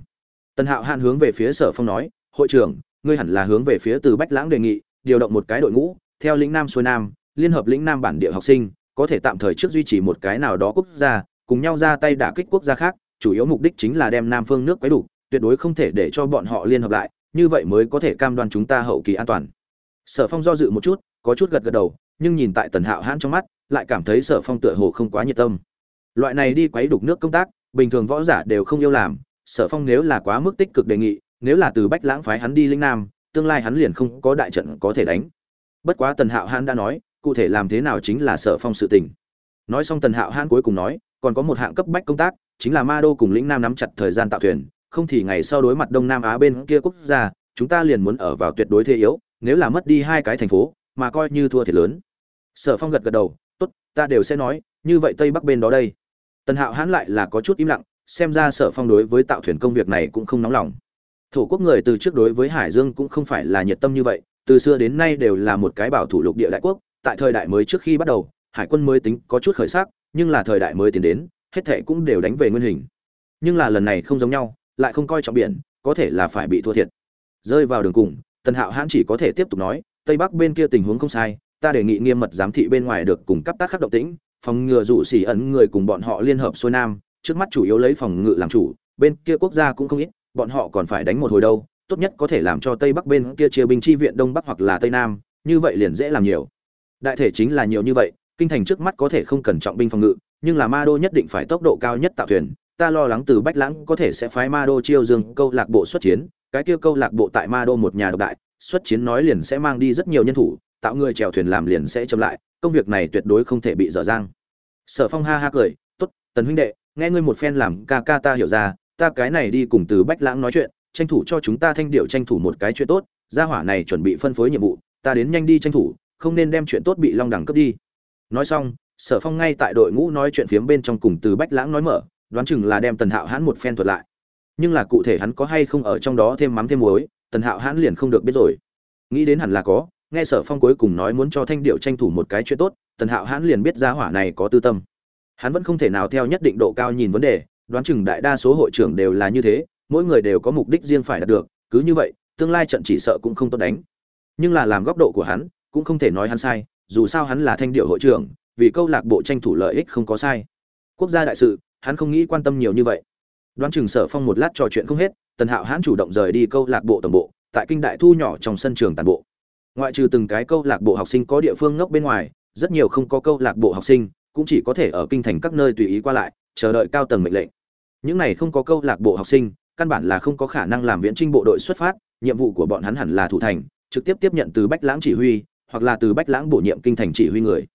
Tần hạo hạn hướng về phía sở phong nói, hội trưởng, ngươi hẳn là hướng về phía từ bách lãng đề nghị, điều động một cái đội ngũ, theo lĩnh nam xuôi nam, liên hợp lĩnh nam bản địa học sinh, có thể tạm thời trước duy trì một cái nào đó quốc gia, cùng nhau ra tay đả kích quốc gia khác, chủ yếu mục đích chính là đem nam phương nước quấy đủ, tuyệt đối không thể để cho bọn họ liên hợp lại, như vậy mới có thể cam đoan chúng ta hậu kỳ an toàn. Sở phong do dự một chút, có chút gật gật đầu, nhưng nhìn tại tần hạo hãn trong mắt, lại cảm thấy sở phong tựa hồ không quá nhiệt tâm. Loại này đi quấy đục nước công tác bình thường võ giả đều không yêu làm, sở phong nếu là quá mức tích cực đề nghị, nếu là từ bách lãng phái hắn đi linh nam, tương lai hắn liền không có đại trận có thể đánh. Bất quá tần hạo hãn đã nói, cụ thể làm thế nào chính là sở phong sự tình. Nói xong tần hạo hãn cuối cùng nói, còn có một hạng cấp bách công tác, chính là ma đô cùng lĩnh nam nắm chặt thời gian tạo thuyền, không thì ngày sau đối mặt đông nam á bên kia quốc gia, chúng ta liền muốn ở vào tuyệt đối thế yếu, nếu là mất đi hai cái thành phố, mà coi như thua thiệt lớn. Sở phong gật gật đầu, tốt, ta đều sẽ nói, như vậy tây bắc bên đó đây tần hạo hãn lại là có chút im lặng, xem ra sở phong đối với tạo thuyền công việc này cũng không nóng lòng. Thổ quốc người từ trước đối với hải dương cũng không phải là nhiệt tâm như vậy, từ xưa đến nay đều là một cái bảo thủ lục địa đại quốc, tại thời đại mới trước khi bắt đầu, hải quân mới tính có chút khởi sắc, nhưng là thời đại mới tiến đến, hết thệ cũng đều đánh về nguyên hình. Nhưng là lần này không giống nhau, lại không coi trọng biển, có thể là phải bị thua thiệt. Rơi vào đường cùng, tần hạo hãn chỉ có thể tiếp tục nói, tây bắc bên kia tình huống không sai, ta đề nghị nghiêm mật giám thị bên ngoài được cùng cấp tác khắc động tĩnh phòng ngừa rủ xỉ ẩn người cùng bọn họ liên hợp xuôi nam, trước mắt chủ yếu lấy phòng ngự làm chủ, bên kia quốc gia cũng không ít, bọn họ còn phải đánh một hồi đâu, tốt nhất có thể làm cho tây bắc bên kia chia binh chi viện đông bắc hoặc là tây nam, như vậy liền dễ làm nhiều. Đại thể chính là nhiều như vậy, kinh thành trước mắt có thể không cần trọng binh phòng ngự, nhưng là ma đô nhất định phải tốc độ cao nhất tạo thuyền, ta lo lắng từ bách lãng có thể sẽ phái ma đô chiêu dương câu lạc bộ xuất chiến, cái kia câu lạc bộ tại ma đô một nhà độc đại, xuất chiến nói liền sẽ mang đi rất nhiều nhân thủ, tạo người chèo thuyền làm liền sẽ chậm lại công việc này tuyệt đối không thể bị dở dang. Sở phong ha ha cười, tốt, tần huynh đệ, nghe ngươi một phen làm ca ca ta hiểu ra, ta cái này đi cùng từ bách lãng nói chuyện, tranh thủ cho chúng ta thanh điệu tranh thủ một cái chuyện tốt, gia hỏa này chuẩn bị phân phối nhiệm vụ, ta đến nhanh đi tranh thủ, không nên đem chuyện tốt bị long đẳng cướp đi. Nói xong, sở phong ngay tại đội ngũ nói chuyện phiếm bên trong cùng từ bách lãng nói mở, đoán chừng là đem tần hạo hãn một phen thuật lại. Nhưng là cụ thể hắn có hay không ở trong đó thêm mắm thêm muối, tần hạo hãn liền không được biết rồi. Nghĩ đến hẳn là có nghe sở phong cuối cùng nói muốn cho thanh điệu tranh thủ một cái chuyện tốt, tần hạo hãn liền biết giá hỏa này có tư tâm. Hắn vẫn không thể nào theo nhất định độ cao nhìn vấn đề, đoán chừng đại đa số hội trưởng đều là như thế, mỗi người đều có mục đích riêng phải đạt được, cứ như vậy, tương lai trận chỉ sợ cũng không tốt đánh. Nhưng là làm góc độ của hắn, cũng không thể nói hắn sai, dù sao hắn là thanh điệu hội trưởng, vì câu lạc bộ tranh thủ lợi ích không có sai. Quốc gia đại sự, hắn không nghĩ quan tâm nhiều như vậy. Đoán chừng sở phong một lát trò chuyện không hết, tần hạo hãn chủ động rời đi câu lạc bộ tổng bộ, tại kinh đại thu nhỏ trong sân trường toàn bộ ngoại trừ từng cái câu lạc bộ học sinh có địa phương ngốc bên ngoài, rất nhiều không có câu lạc bộ học sinh cũng chỉ có thể ở kinh thành các nơi tùy ý qua lại, chờ đợi cao tầng mệnh lệnh. Những này không có câu lạc bộ học sinh, căn bản là không có khả năng làm viễn trinh bộ đội xuất phát, nhiệm vụ của bọn hắn hẳn là thủ thành, trực tiếp tiếp nhận từ bách lãng chỉ huy, hoặc là từ bách lãng bổ nhiệm kinh thành chỉ huy người.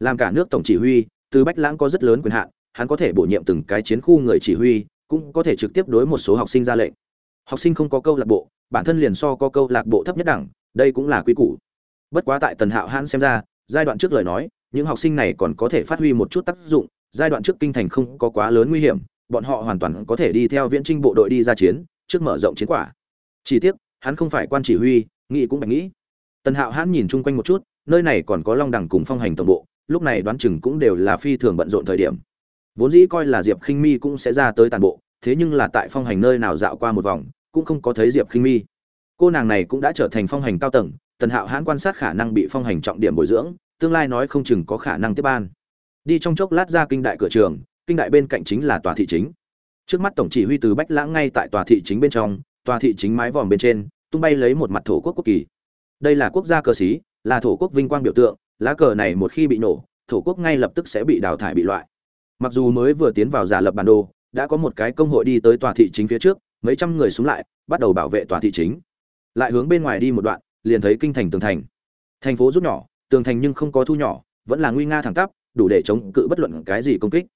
Làm cả nước tổng chỉ huy, từ bách lãng có rất lớn quyền hạn, hắn có thể bổ nhiệm từng cái chiến khu người chỉ huy, cũng có thể trực tiếp đối một số học sinh ra lệnh. Học sinh không có câu lạc bộ, bản thân liền so có câu lạc bộ thấp nhất đẳng đây cũng là quy củ. Bất quá tại tần hạo hãn xem ra, giai đoạn trước lời nói, những học sinh này còn có thể phát huy một chút tác dụng, giai đoạn trước kinh thành không có quá lớn nguy hiểm, bọn họ hoàn toàn có thể đi theo viễn trinh bộ đội đi ra chiến, trước mở rộng chiến quả. Chỉ tiếc, hắn không phải quan chỉ huy, nghĩ cũng bạch nghĩ. Tần hạo hãn nhìn chung quanh một chút, nơi này còn có long đẳng cùng phong hành tổng bộ, lúc này đoán chừng cũng đều là phi thường bận rộn thời điểm. Vốn dĩ coi là diệp khinh mi cũng sẽ ra tới toàn bộ, thế nhưng là tại phong hành nơi nào dạo qua một vòng, cũng không có thấy diệp khinh mi cô nàng này cũng đã trở thành phong hành cao tầng, tần hạo hãn quan sát khả năng bị phong hành trọng điểm bồi dưỡng, tương lai nói không chừng có khả năng tiếp ban. Đi trong chốc lát ra kinh đại cửa trường, kinh đại bên cạnh chính là tòa thị chính. Trước mắt tổng chỉ huy từ bách lãng ngay tại tòa thị chính bên trong, tòa thị chính mái vòm bên trên, tung bay lấy một mặt thổ quốc quốc kỳ. Đây là quốc gia cờ xí, là thổ quốc vinh quang biểu tượng, lá cờ này một khi bị nổ, thổ quốc ngay lập tức sẽ bị đào thải bị loại. Mặc dù mới vừa tiến vào giả lập bản đồ, đã có một cái công hội đi tới tòa thị chính phía trước, mấy trăm người xuống lại, bắt đầu bảo vệ tòa thị chính lại hướng bên ngoài đi một đoạn, liền thấy kinh thành tường thành. Thành phố rút nhỏ, tường thành nhưng không có thu nhỏ, vẫn là nguy nga thẳng tắp, đủ để chống cự bất luận cái gì công kích.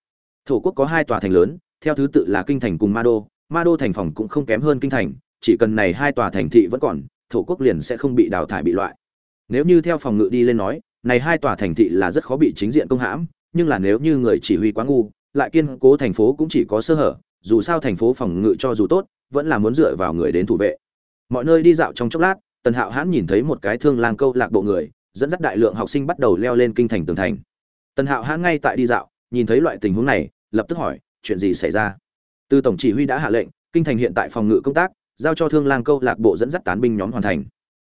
Thổ quốc có hai tòa thành lớn, theo thứ tự là kinh thành cùng ma đô. Ma đô thành phòng cũng không kém hơn kinh thành, chỉ cần này hai tòa thành thị vẫn còn, thổ quốc liền sẽ không bị đào thải bị loại. Nếu như theo phòng ngự đi lên nói, này hai tòa thành thị là rất khó bị chính diện công hãm, nhưng là nếu như người chỉ huy quá ngu, lại kiên cố thành phố cũng chỉ có sơ hở, dù sao thành phố phòng ngự cho dù tốt, vẫn là muốn dựa vào người đến thủ vệ mọi nơi đi dạo trong chốc lát, tần hạo hãn nhìn thấy một cái thương lang câu lạc bộ người, dẫn dắt đại lượng học sinh bắt đầu leo lên kinh thành tường thành. Tần hạo hãn ngay tại đi dạo, nhìn thấy loại tình huống này, lập tức hỏi, chuyện gì xảy ra? Từ tổng chỉ huy đã hạ lệnh, kinh thành hiện tại phòng ngự công tác, giao cho thương lang câu lạc bộ dẫn dắt tán binh nhóm hoàn thành.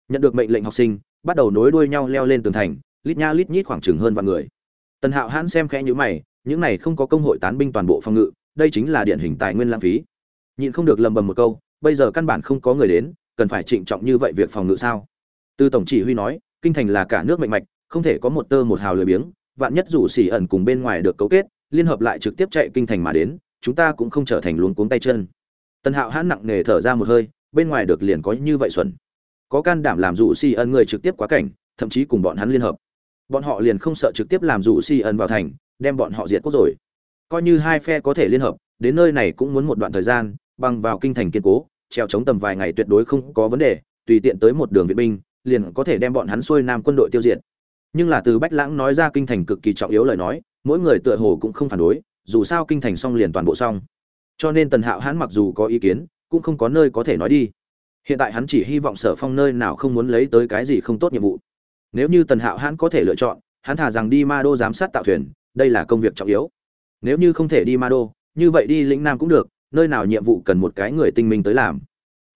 Nhận được mệnh lệnh học sinh, bắt đầu nối đuôi nhau leo lên tường thành, lít nha lít nhít khoảng chừng hơn vạn người. Tần hạo hãn xem khẽ nhữ mày, những này không có công hội tán binh toàn bộ phòng ngự, đây chính là điển hình tài nguyên lãng phí. Nhịn không được lầm bầm một câu, bây giờ căn bản không có người đến cần phải trịnh trọng như vậy việc phòng ngự sao? Từ tổng chỉ huy nói, kinh thành là cả nước mạnh mạch, không thể có một tơ một hào lười biếng, vạn nhất rủ xỉ ẩn cùng bên ngoài được cấu kết, liên hợp lại trực tiếp chạy kinh thành mà đến, chúng ta cũng không trở thành luống cuống tay chân. Tần hạo hãn nặng nề thở ra một hơi, bên ngoài được liền có như vậy xuẩn. Có can đảm làm rủ xỉ ẩn người trực tiếp quá cảnh, thậm chí cùng bọn hắn liên hợp. Bọn họ liền không sợ trực tiếp làm rủ xỉ ẩn vào thành, đem bọn họ diệt quốc rồi. Coi như hai phe có thể liên hợp, đến nơi này cũng muốn một đoạn thời gian, bằng vào kinh thành kiên cố treo chống tầm vài ngày tuyệt đối không có vấn đề, tùy tiện tới một đường viện binh, liền có thể đem bọn hắn xuôi nam quân đội tiêu diệt. Nhưng là từ bách lãng nói ra kinh thành cực kỳ trọng yếu lời nói, mỗi người tựa hồ cũng không phản đối, dù sao kinh thành xong liền toàn bộ xong. Cho nên tần hạo hắn mặc dù có ý kiến, cũng không có nơi có thể nói đi. Hiện tại hắn chỉ hy vọng sở phong nơi nào không muốn lấy tới cái gì không tốt nhiệm vụ. Nếu như tần hạo hắn có thể lựa chọn, hắn thả rằng đi ma đô giám sát tạo thuyền, đây là công việc trọng yếu. Nếu như không thể đi ma đô, như vậy đi lĩnh nam cũng được nơi nào nhiệm vụ cần một cái người tinh minh tới làm.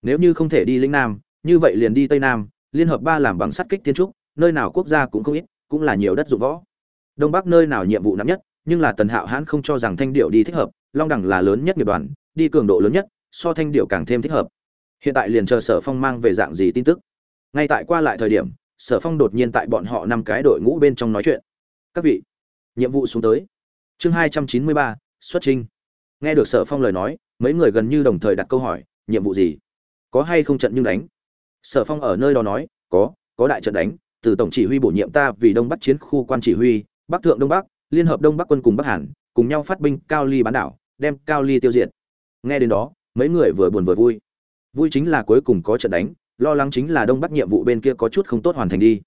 Nếu như không thể đi lĩnh nam, như vậy liền đi tây nam, liên hợp ba làm bằng sắt kích tiên trúc, nơi nào quốc gia cũng không ít, cũng là nhiều đất dụng võ. Đông bắc nơi nào nhiệm vụ nặng nhất, nhưng là tần hạo hãn không cho rằng thanh điệu đi thích hợp, long đẳng là lớn nhất nghiệp đoàn, đi cường độ lớn nhất, so thanh điệu càng thêm thích hợp. Hiện tại liền chờ sở phong mang về dạng gì tin tức? Ngay tại qua lại thời điểm, sở phong đột nhiên tại bọn họ năm cái đội ngũ bên trong nói chuyện. Các vị, nhiệm vụ xuống tới. Chương hai trăm chín mươi ba, xuất trinh nghe được sở phong lời nói mấy người gần như đồng thời đặt câu hỏi, nhiệm vụ gì? Có hay không trận nhưng đánh? Sở phong ở nơi đó nói, có có đại trận đánh, từ tổng chỉ huy bổ nhiệm ta vì đông bắc chiến khu quan chỉ huy, bắc thượng đông bắc, liên hợp đông bắc quân cùng bắc hàn, cùng nhau phát binh cao ly bán đảo, đem cao ly tiêu diệt. Nghe đến đó, mấy người vừa buồn vừa vui. Vui chính là cuối cùng có trận đánh, lo lắng chính là đông bắc nhiệm vụ bên kia có chút không tốt hoàn thành đi.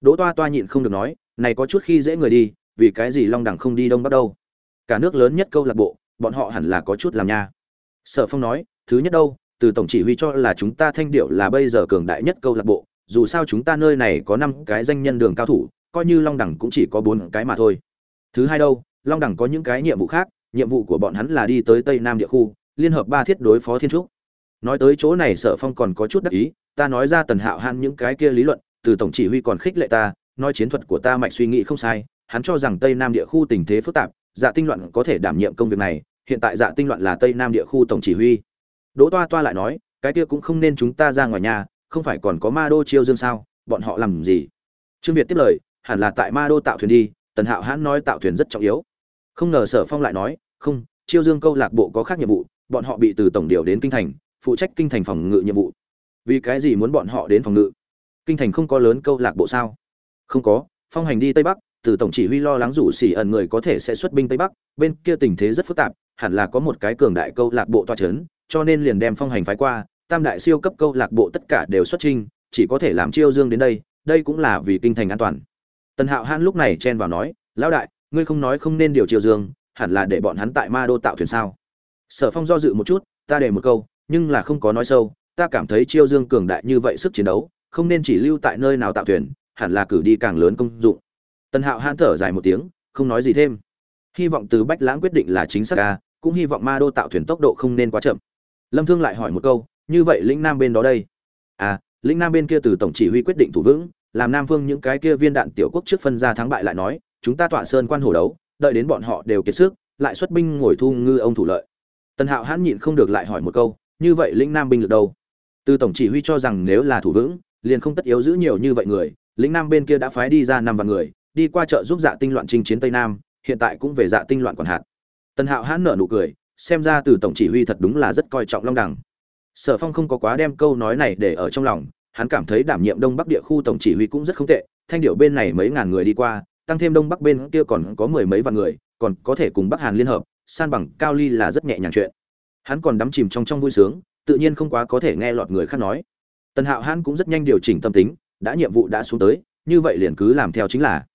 Đỗ toa toa nhịn không được nói, này có chút khi dễ người đi, vì cái gì long đẳng không đi đông bắc đâu? Cả nước lớn nhất câu lạc bộ, bọn họ hẳn là có chút làm nha sở phong nói, thứ nhất đâu, từ tổng chỉ huy cho là chúng ta thanh điệu là bây giờ cường đại nhất câu lạc bộ, dù sao chúng ta nơi này có năm cái danh nhân đường cao thủ, coi như long đẳng cũng chỉ có bốn cái mà thôi. Thứ hai đâu, long đẳng có những cái nhiệm vụ khác, nhiệm vụ của bọn hắn là đi tới tây nam địa khu, liên hợp ba thiết đối phó thiên trúc. Nói tới chỗ này sở phong còn có chút đắc ý, ta nói ra tần hạo han những cái kia lý luận, từ tổng chỉ huy còn khích lệ ta, nói chiến thuật của ta mạnh suy nghĩ không sai, hắn cho rằng tây nam địa khu tình thế phức tạp dạ tinh loạn có thể đảm nhiệm công việc này hiện tại dạ tinh loạn là tây nam địa khu tổng chỉ huy. Đỗ toa toa lại nói, cái kia cũng không nên chúng ta ra ngoài nhà, không phải còn có ma đô chiêu dương sao, bọn họ làm gì? Trương việt tiếp lời, hẳn là tại ma đô tạo thuyền đi, tần hạo hãn nói tạo thuyền rất trọng yếu. Không ngờ sở phong lại nói, không, chiêu dương câu lạc bộ có khác nhiệm vụ, bọn họ bị từ tổng điều đến kinh thành, phụ trách kinh thành phòng ngự nhiệm vụ. Vì cái gì muốn bọn họ đến phòng ngự? Kinh thành không có lớn câu lạc bộ sao? Không có, phong hành đi tây bắc từ tổng chỉ huy lo lắng rủ xỉ ẩn người có thể sẽ xuất binh tây bắc, bên kia tình thế rất phức tạp, hẳn là có một cái cường đại câu lạc bộ toa c h ấ n cho nên liền đem phong hành phái qua, tam đại siêu cấp câu lạc bộ tất cả đều xuất trinh chỉ có thể làm chiêu dương đến đây đây cũng là vì kinh thành an toàn. Tần hạo han lúc này chen vào nói, lão đại, ngươi không nói không nên điều chiêu dương, hẳn là để bọn hắn tại ma đô tạo thuyền sao? Sở phong do dự một chút, ta để một câu, nhưng là không có nói sâu, ta cảm thấy chiêu dương cường đại như vậy sức chiến đấu, không nên chỉ lưu tại nơi nào tạo thuyền, hẳn là cử đi càng lớn công dụng tần hạo hãn thở dài một tiếng, không nói gì thêm. Hy vọng từ bách lãng quyết định là chính xác ca cũng hy vọng ma đô tạo thuyền tốc độ không nên quá chậm. Lâm thương lại hỏi một câu, như vậy lĩnh nam bên đó đây? À lĩnh nam bên kia từ tổng chỉ huy quyết định thủ vững, làm nam phương những cái kia viên đạn tiểu quốc trước phân ra thắng bại lại nói, chúng ta tọa sơn quan hổ đấu, đợi đến bọn họ đều kiệt sức, lại xuất binh ngồi thu ngư ông thủ lợi. Tần hạo hãn nhịn không được lại hỏi một câu, như vậy lĩnh nam binh lực đâu? Từ tổng chỉ huy cho rằng nếu là thủ vững, liền không tất yếu giữ nhiều như vậy người, lĩnh nam bên kia đã phái đi ra năm vạn người đi qua chợ giúp dạ tinh loạn chinh chiến tây nam, hiện tại cũng về dạ tinh loạn còn hạt. Tần hạo hãn nở nụ cười, xem ra từ tổng chỉ huy thật đúng là rất coi trọng long đẳng sở phong không có quá đem câu nói này để ở trong lòng, hắn cảm thấy đảm nhiệm đông bắc địa khu tổng chỉ huy cũng rất không tệ, thanh điệu bên này mấy ngàn người đi qua, tăng thêm đông bắc bên kia còn có mười mấy vạn người, còn có thể cùng bắc hàn liên hợp, san bằng cao ly là rất nhẹ nhàng chuyện. Hắn còn đắm chìm trong trong vui sướng, tự nhiên không quá có thể nghe lọt người khác nói. Tần hạo hắn cũng rất nhanh điều chỉnh tâm tính, đã nhiệm vụ đã xuống tới, như vậy liền cứ làm theo chính là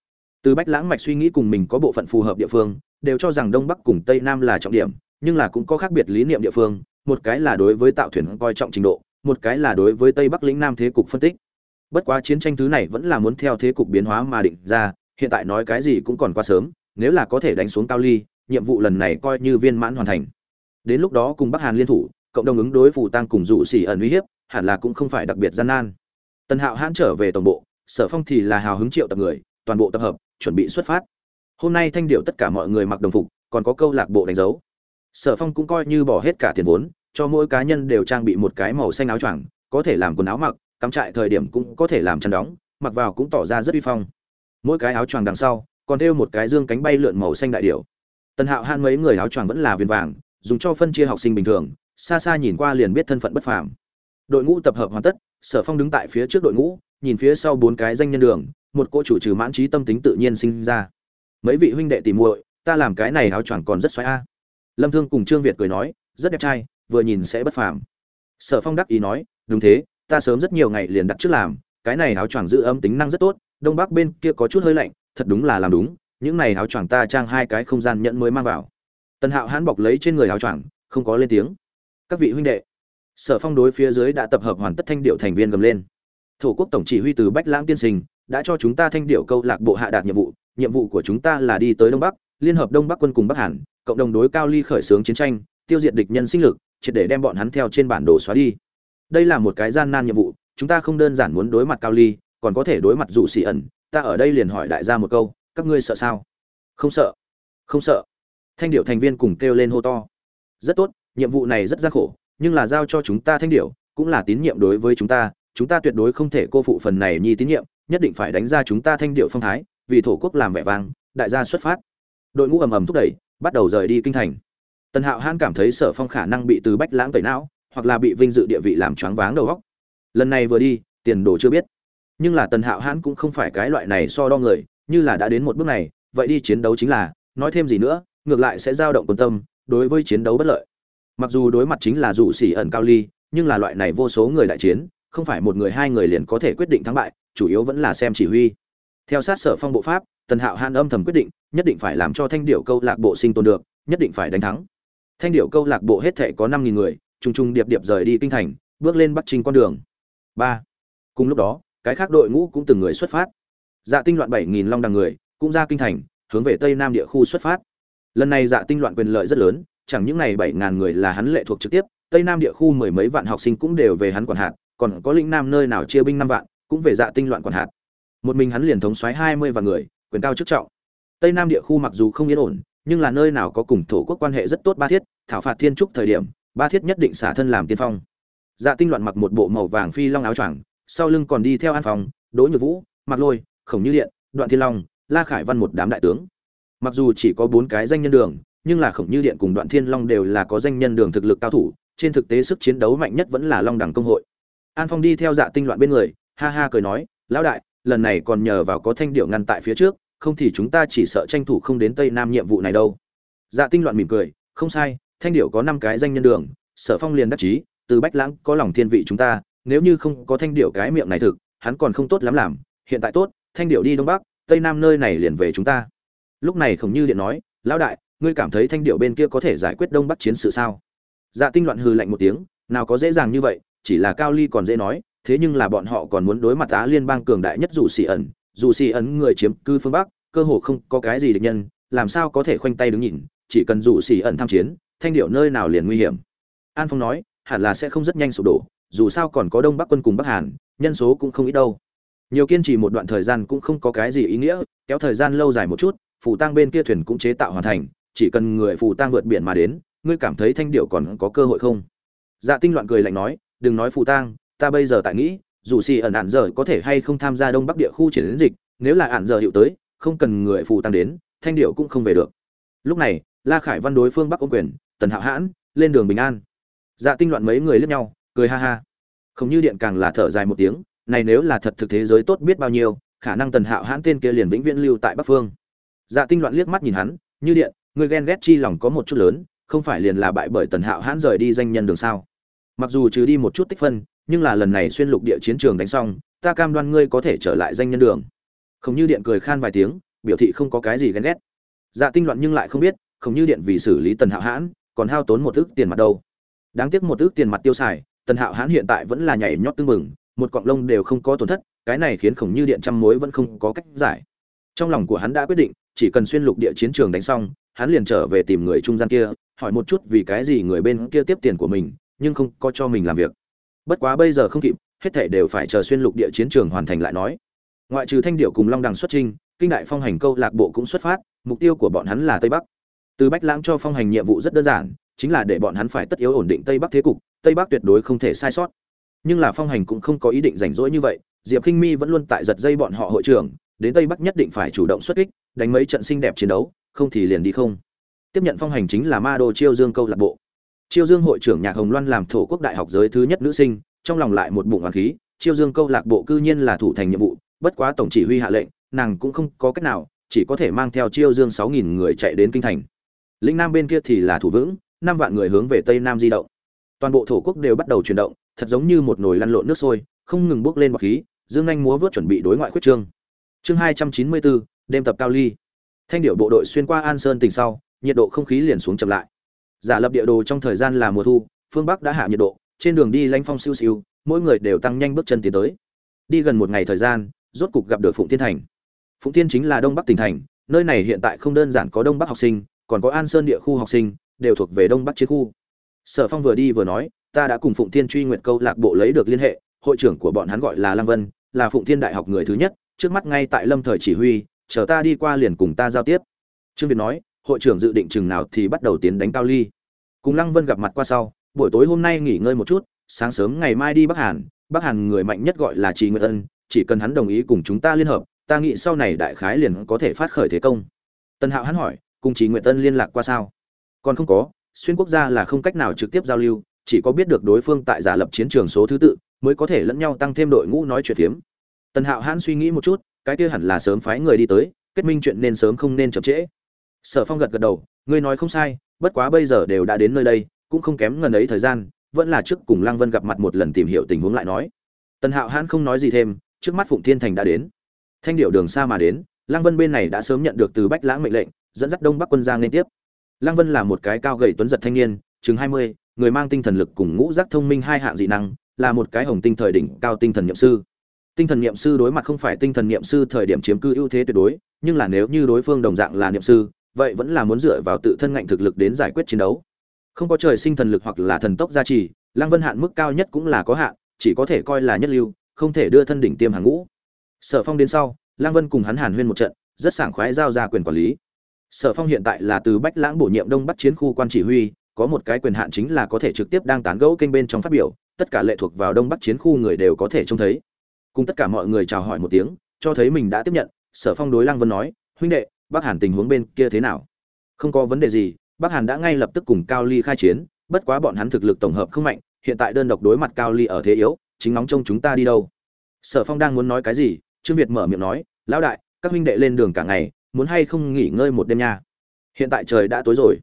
từ bách lãng mạch suy nghĩ cùng mình có bộ phận phù hợp địa phương, đều cho rằng đông bắc cùng tây nam là trọng điểm, nhưng là cũng có khác biệt lý niệm địa phương, một cái là đối với tạo thuyền coi trọng trình độ, một cái là đối với tây bắc lĩnh nam thế cục phân tích. Bất quá chiến tranh thứ này vẫn là muốn theo thế cục biến hóa mà định ra, hiện tại nói cái gì cũng còn quá sớm, nếu là có thể đánh xuống cao ly, nhiệm vụ lần này coi như viên mãn hoàn thành. Đến lúc đó cùng bắc hàn liên thủ, cộng đồng ứng đối phù tăng cùng dụ xỉ ẩn uy hiếp, hẳn là cũng không phải đặc biệt gian nan. Tần hạo hãn trở về tổng bộ, sở phong thì là hào hứng triệu tập người, toàn bộ tập hợp chuẩn bị xuất phát. Hôm nay thanh điệu tất cả mọi người mặc đồng phục, còn có câu lạc bộ đánh dấu. Sở phong cũng coi như bỏ hết cả tiền vốn, cho mỗi cá nhân đều trang bị một cái màu xanh áo choàng, có thể làm quần áo mặc, cắm trại thời điểm cũng có thể làm chăn đóng, mặc vào cũng tỏ ra rất uy phong. Mỗi cái áo choàng đằng sau, còn thêu một cái dương cánh bay lượn màu xanh đại điểu tần hạo han mấy người áo choàng vẫn là viền vàng, dùng cho phân chia học sinh bình thường, xa xa nhìn qua liền biết thân phận bất phàm. Đội ngũ tập hợp hoàn tất sở phong đứng tại phía trước đội ngũ, nhìn phía sau bốn cái danh nhân đường, một cô chủ trừ mãn trí tâm tính tự nhiên sinh ra. Mấy vị huynh đệ tìm muội, ta làm cái này áo choàng còn rất xoáy a. Lâm thương cùng trương việt cười nói, rất đẹp trai, vừa nhìn sẽ bất phàm. Sở phong đắc ý nói, đúng thế, ta sớm rất nhiều ngày liền đặt trước làm, cái này áo choàng giữ ấm tính năng rất tốt, đông bắc bên kia có chút hơi lạnh, thật đúng là làm đúng, những này áo choàng ta trang hai cái không gian nhận mới mang vào. Tần hạo hãn bọc lấy trên người áo choàng, không có lên tiếng. Các vị huynh đệ sở phong đối phía dưới đã tập hợp hoàn tất thanh điệu thành viên gầm lên. Thổ quốc tổng chỉ huy từ bách lãng tiên sinh đã cho chúng ta thanh điệu câu lạc bộ hạ đạt nhiệm vụ nhiệm vụ của chúng ta là đi tới đông bắc, liên hợp đông bắc quân cùng bắc hàn, cộng đồng đối cao ly khởi xướng chiến tranh, tiêu diệt địch nhân sinh lực, triệt để đem bọn hắn theo trên bản đồ xóa đi. Đây là một cái gian nan nhiệm vụ, chúng ta không đơn giản muốn đối mặt cao ly, còn có thể đối mặt dù xì ẩn. Ta ở đây liền hỏi đại gia một câu, các ngươi sợ sao? Không sợ. Không sợ. Thanh điệu thành viên cùng kêu lên hô to. Rất tốt, nhiệm vụ này rất gian khổ nhưng là giao cho chúng ta thanh điệu cũng là tín nhiệm đối với chúng ta chúng ta tuyệt đối không thể cô phụ phần này nhi tín nhiệm, nhất định phải đánh ra chúng ta thanh điệu phong thái, vì thổ quốc làm vẻ vang, đại gia xuất phát. Đội ngũ ầm ầm thúc đẩy, bắt đầu rời đi kinh thành. Tần hạo hãn cảm thấy sở phong khả năng bị từ bách lãng tẩy não, hoặc là bị vinh dự địa vị làm choáng váng đầu góc lần này vừa đi, tiền đồ chưa biết. Nhưng là tần hạo hãn cũng không phải cái loại này so đo người, như là đã đến một bước này, vậy đi chiến đấu chính là, nói thêm gì nữa, ngược lại sẽ dao động quân tâm, đối với chiến đấu bất lợi mặc dù đối mặt chính là dụ xỉ ẩn cao ly, nhưng là loại này vô số người đại chiến, không phải một người hai người liền có thể quyết định thắng bại, chủ yếu vẫn là xem chỉ huy. Theo sát sở phong bộ pháp, tần hạo han âm thầm quyết định, nhất định phải làm cho thanh điệu câu lạc bộ sinh tồn được, nhất định phải đánh thắng. Thanh điệu câu lạc bộ hết thể có năm nghìn người, trùng trùng điệp điệp rời đi kinh thành, bước lên bắt trình con đường. Ba. Cùng lúc đó, cái khác đội ngũ cũng từng người xuất phát. Dạ tinh loạn bảy nghìn long đằng người, cũng ra kinh thành, hướng về tây nam địa khu xuất phát. Lần này dạ tinh loạn quyền lợi rất lớn chẳng những này bảy ngàn người là hắn lệ thuộc trực tiếp, tây nam địa khu mười mấy vạn học sinh cũng đều về hắn quản hạt, còn có lĩnh nam nơi nào chia binh năm vạn, cũng về dạ tinh loạn quản hạt. Một mình hắn liền thống soái hai mươi vạn người, quyền cao chức trọng. Tây nam địa khu mặc dù không yên ổn, nhưng là nơi nào có cùng thổ quốc quan hệ rất tốt ba thiết, thảo phạt thiên trúc thời điểm, ba thiết nhất định xả thân làm tiên phong. Dạ tinh loạn mặc một bộ màu vàng phi long áo choàng, sau lưng còn đi theo an phòng đỗ nhược vũ mặc lôi, khổng như điện, đoạn thiên long, la khải văn một đám đại tướng. Mặc dù chỉ có bốn cái danh nhân đường nhưng là khổng như điện cùng đoạn thiên long đều là có danh nhân đường thực lực cao thủ, trên thực tế sức chiến đấu mạnh nhất vẫn là long đẳng công hội. An phong đi theo dạ tinh loạn bên người, ha ha cười nói, lão đại, lần này còn nhờ vào có thanh điệu ngăn tại phía trước, không thì chúng ta chỉ sợ tranh thủ không đến tây nam nhiệm vụ này đâu. Dạ tinh loạn mỉm cười, không sai, thanh điệu có năm cái danh nhân đường, sở phong liền đắc chí, từ bách lãng có lòng thiên vị chúng ta, nếu như không có thanh điệu cái miệng này thực, hắn còn không tốt lắm làm, hiện tại tốt, thanh điệu đi đông bắc, tây nam nơi này liền về chúng ta. Lúc này khổng như điện nói, lão đại ngươi cảm thấy thanh điệu bên kia có thể giải quyết đông bắc chiến sự sao? Dạ tinh loạn hừ lạnh một tiếng, nào có dễ dàng như vậy, chỉ là cao ly còn dễ nói, thế nhưng là bọn họ còn muốn đối mặt á liên bang cường đại nhất dù xì ẩn, dù xì ẩn người chiếm cư phương bắc, cơ hồ không có cái gì địch nhân, làm sao có thể khoanh tay đứng nhìn, chỉ cần dù xì ẩn tham chiến, thanh điệu nơi nào liền nguy hiểm. An phong nói, hẳn là sẽ không rất nhanh sụp đổ, dù sao còn có đông bắc quân cùng bắc hàn, nhân số cũng không ít đâu. Nhiều kiên trì một đoạn thời gian cũng không có cái gì ý nghĩa, kéo thời gian lâu dài một chút, phủ tang bên kia thuyền cũng chế tạo hoàn thành chỉ cần người phù tang vượt biển mà đến, ngươi cảm thấy thanh điệu còn có cơ hội không? Dạ tinh loạn cười lạnh nói, đừng nói phù tang, ta bây giờ tại nghĩ, dù xì ẩn ạn giờ có thể hay không tham gia đông bắc địa khu triển dịch, nếu là ạn giờ hiệu tới, không cần người phù tăng đến, thanh điệu cũng không về được. Lúc này, la khải văn đối phương bắc ôm quyền, tần hạo hãn, lên đường bình an. Dạ tinh loạn mấy người lướt nhau, cười ha ha. Không như điện càng là thở dài một tiếng, này nếu là thật thực thế giới tốt biết bao nhiêu, khả năng tần hạo hãn tên kia liền vĩnh viễn lưu tại bắc phương. Dạ tinh loạn liếc mắt nhìn hắn, như điện Ngươi ghen ghét chi lòng có một chút lớn, không phải liền là bại bởi tần hạo hãn rời đi danh nhân đường sao? Mặc dù trừ đi một chút tích phân, nhưng là lần này xuyên lục địa chiến trường đánh xong, ta cam đoan ngươi có thể trở lại danh nhân đường. Không như điện cười khan vài tiếng, biểu thị không có cái gì ghen ghét. Dạ tinh loạn nhưng lại không biết, không như điện vì xử lý tần hạo hãn, còn hao tốn một ước tiền mặt đâu. Đáng tiếc một ước tiền mặt tiêu xài, tần hạo hãn hiện tại vẫn là nhảy nhót tưng mừng một cọng lông đều không có tổn thất, cái này khiến khổng như điện trăm mối vẫn không có cách giải. Trong lòng của hắn đã quyết định, chỉ cần xuyên lục địa chiến trường đánh xong hắn liền trở về tìm người trung gian kia, hỏi một chút vì cái gì người bên kia tiếp tiền của mình, nhưng không có cho mình làm việc. Bất quá bây giờ không kịp, hết thảy đều phải chờ xuyên lục địa chiến trường hoàn thành lại nói. Ngoại trừ thanh điệu cùng long đằng xuất trinh kinh đại phong hành câu lạc bộ cũng xuất phát, mục tiêu của bọn hắn là tây bắc. Từ bách lãng cho phong hành nhiệm vụ rất đơn giản, chính là để bọn hắn phải tất yếu ổn định tây bắc thế cục, tây bắc tuyệt đối không thể sai sót. Nhưng là phong hành cũng không có ý định rảnh rỗi như vậy, diệp kinh mi vẫn luôn tại giật dây bọn họ hội trưởng, đến tây bắc nhất định phải chủ động xuất kích, đánh mấy trận xinh đẹp chiến đấu không thì liền đi không. Tiếp nhận phong hành chính là ma đô chiêu dương câu lạc bộ. Chiêu dương hội trưởng nhạc hồng loan làm thổ quốc đại học giới thứ nhất nữ sinh, trong lòng lại một bụng hoàng khí, chiêu dương câu lạc bộ cư nhiên là thủ thành nhiệm vụ, bất quá tổng chỉ huy hạ lệnh, nàng cũng không có cách nào, chỉ có thể mang theo chiêu dương sáu nghìn người chạy đến kinh thành. Lĩnh nam bên kia thì là thủ vững, năm vạn người hướng về tây nam di động. Toàn bộ thổ quốc đều bắt đầu chuyển động, thật giống như một nồi lăn lộn nước sôi, không ngừng bốc lên bọc khí, dương anh múa vớt chuẩn bị đối ngoại khuyết trương. Chương hai trăm chín mươi bốn, đêm tập cao ly thanh điệu bộ đội xuyên qua an sơn tỉnh sau, nhiệt độ không khí liền xuống chậm lại. Giả lập địa đồ trong thời gian là mùa thu, phương bắc đã hạ nhiệt độ, trên đường đi lanh phong siêu siêu, mỗi người đều tăng nhanh bước chân tiến tới. Đi gần một ngày thời gian, rốt cục gặp được phụng thiên thành. Phụng thiên chính là đông bắc tỉnh thành, nơi này hiện tại không đơn giản có đông bắc học sinh, còn có an sơn địa khu học sinh, đều thuộc về đông bắc chiến khu. Sở phong vừa đi vừa nói, ta đã cùng phụng thiên truy nguyện câu lạc bộ lấy được liên hệ, hội trưởng của bọn hắn gọi là lăng vân, là phụng thiên đại học người thứ nhất, trước mắt ngay tại lâm thời chỉ huy chờ ta đi qua liền cùng ta giao tiếp. Trương việt nói, hội trưởng dự định chừng nào thì bắt đầu tiến đánh cao ly. Cùng lăng vân gặp mặt qua sau, buổi tối hôm nay nghỉ ngơi một chút, sáng sớm ngày mai đi bắc hàn. Bắc hàn người mạnh nhất gọi là trì nguyệt ân, chỉ cần hắn đồng ý cùng chúng ta liên hợp, ta nghĩ sau này đại khái liền có thể phát khởi thế công. Tân hạo hắn hỏi, cùng trì nguyệt ân liên lạc qua sao? Còn không có, xuyên quốc gia là không cách nào trực tiếp giao lưu, chỉ có biết được đối phương tại giả lập chiến trường số thứ tự, mới có thể lẫn nhau tăng thêm đội ngũ nói chuyện phiếm. Tần hạo hãn suy nghĩ một chút cái kia hẳn là sớm phái người đi tới, kết minh chuyện nên sớm không nên chậm trễ. Sở phong gật gật đầu, ngươi nói không sai, bất quá bây giờ đều đã đến nơi đây, cũng không kém ngần ấy thời gian, vẫn là trước cùng lăng vân gặp mặt một lần tìm hiểu tình huống lại nói. Tần hạo hãn không nói gì thêm, trước mắt phụng thiên thành đã đến. Thanh điệu đường xa mà đến, lăng vân bên này đã sớm nhận được từ bách lãng mệnh lệnh, dẫn dắt đông bắc quân giang liên tiếp. Lăng vân là một cái cao gầy tuấn giật thanh niên, chừng hai mươi, người mang tinh thần lực cùng ngũ giác thông minh hai hạng dị năng, là một cái hồng tinh thời đỉnh, cao tinh thần nhậm sư tinh thần niệm sư đối mặt không phải tinh thần niệm sư thời điểm chiếm cư ưu thế tuyệt đối, nhưng là nếu như đối phương đồng dạng là niệm sư, vậy vẫn là muốn dựa vào tự thân ngạnh thực lực đến giải quyết chiến đấu. Không có trời sinh thần lực hoặc là thần tốc gia trì, lăng vân hạn mức cao nhất cũng là có hạn, chỉ có thể coi là nhất lưu, không thể đưa thân đỉnh tiêm hàng ngũ. Sở phong đến sau, lăng vân cùng hắn hàn huyên một trận, rất sảng khoái giao ra quyền quản lý. Sở phong hiện tại là từ bách lãng bổ nhiệm đông bắc chiến khu quan chỉ huy, có một cái quyền hạn chính là có thể trực tiếp đang tán gẫu kênh bên trong phát biểu, tất cả lệ thuộc vào đông bắc chiến khu người đều có thể trông thấy cùng tất cả mọi người chào hỏi một tiếng, cho thấy mình đã tiếp nhận, sở phong đối lăng vân nói, huynh đệ, bắc hàn tình huống bên kia thế nào? Không có vấn đề gì, bắc hàn đã ngay lập tức cùng cao ly khai chiến, bất quá bọn hắn thực lực tổng hợp không mạnh, hiện tại đơn độc đối mặt cao ly ở thế yếu, chính nóng trông chúng ta đi đâu? Sở phong đang muốn nói cái gì, trương việt mở miệng nói, lão đại, các huynh đệ lên đường cả ngày, muốn hay không nghỉ ngơi một đêm nha? Hiện tại trời đã tối rồi.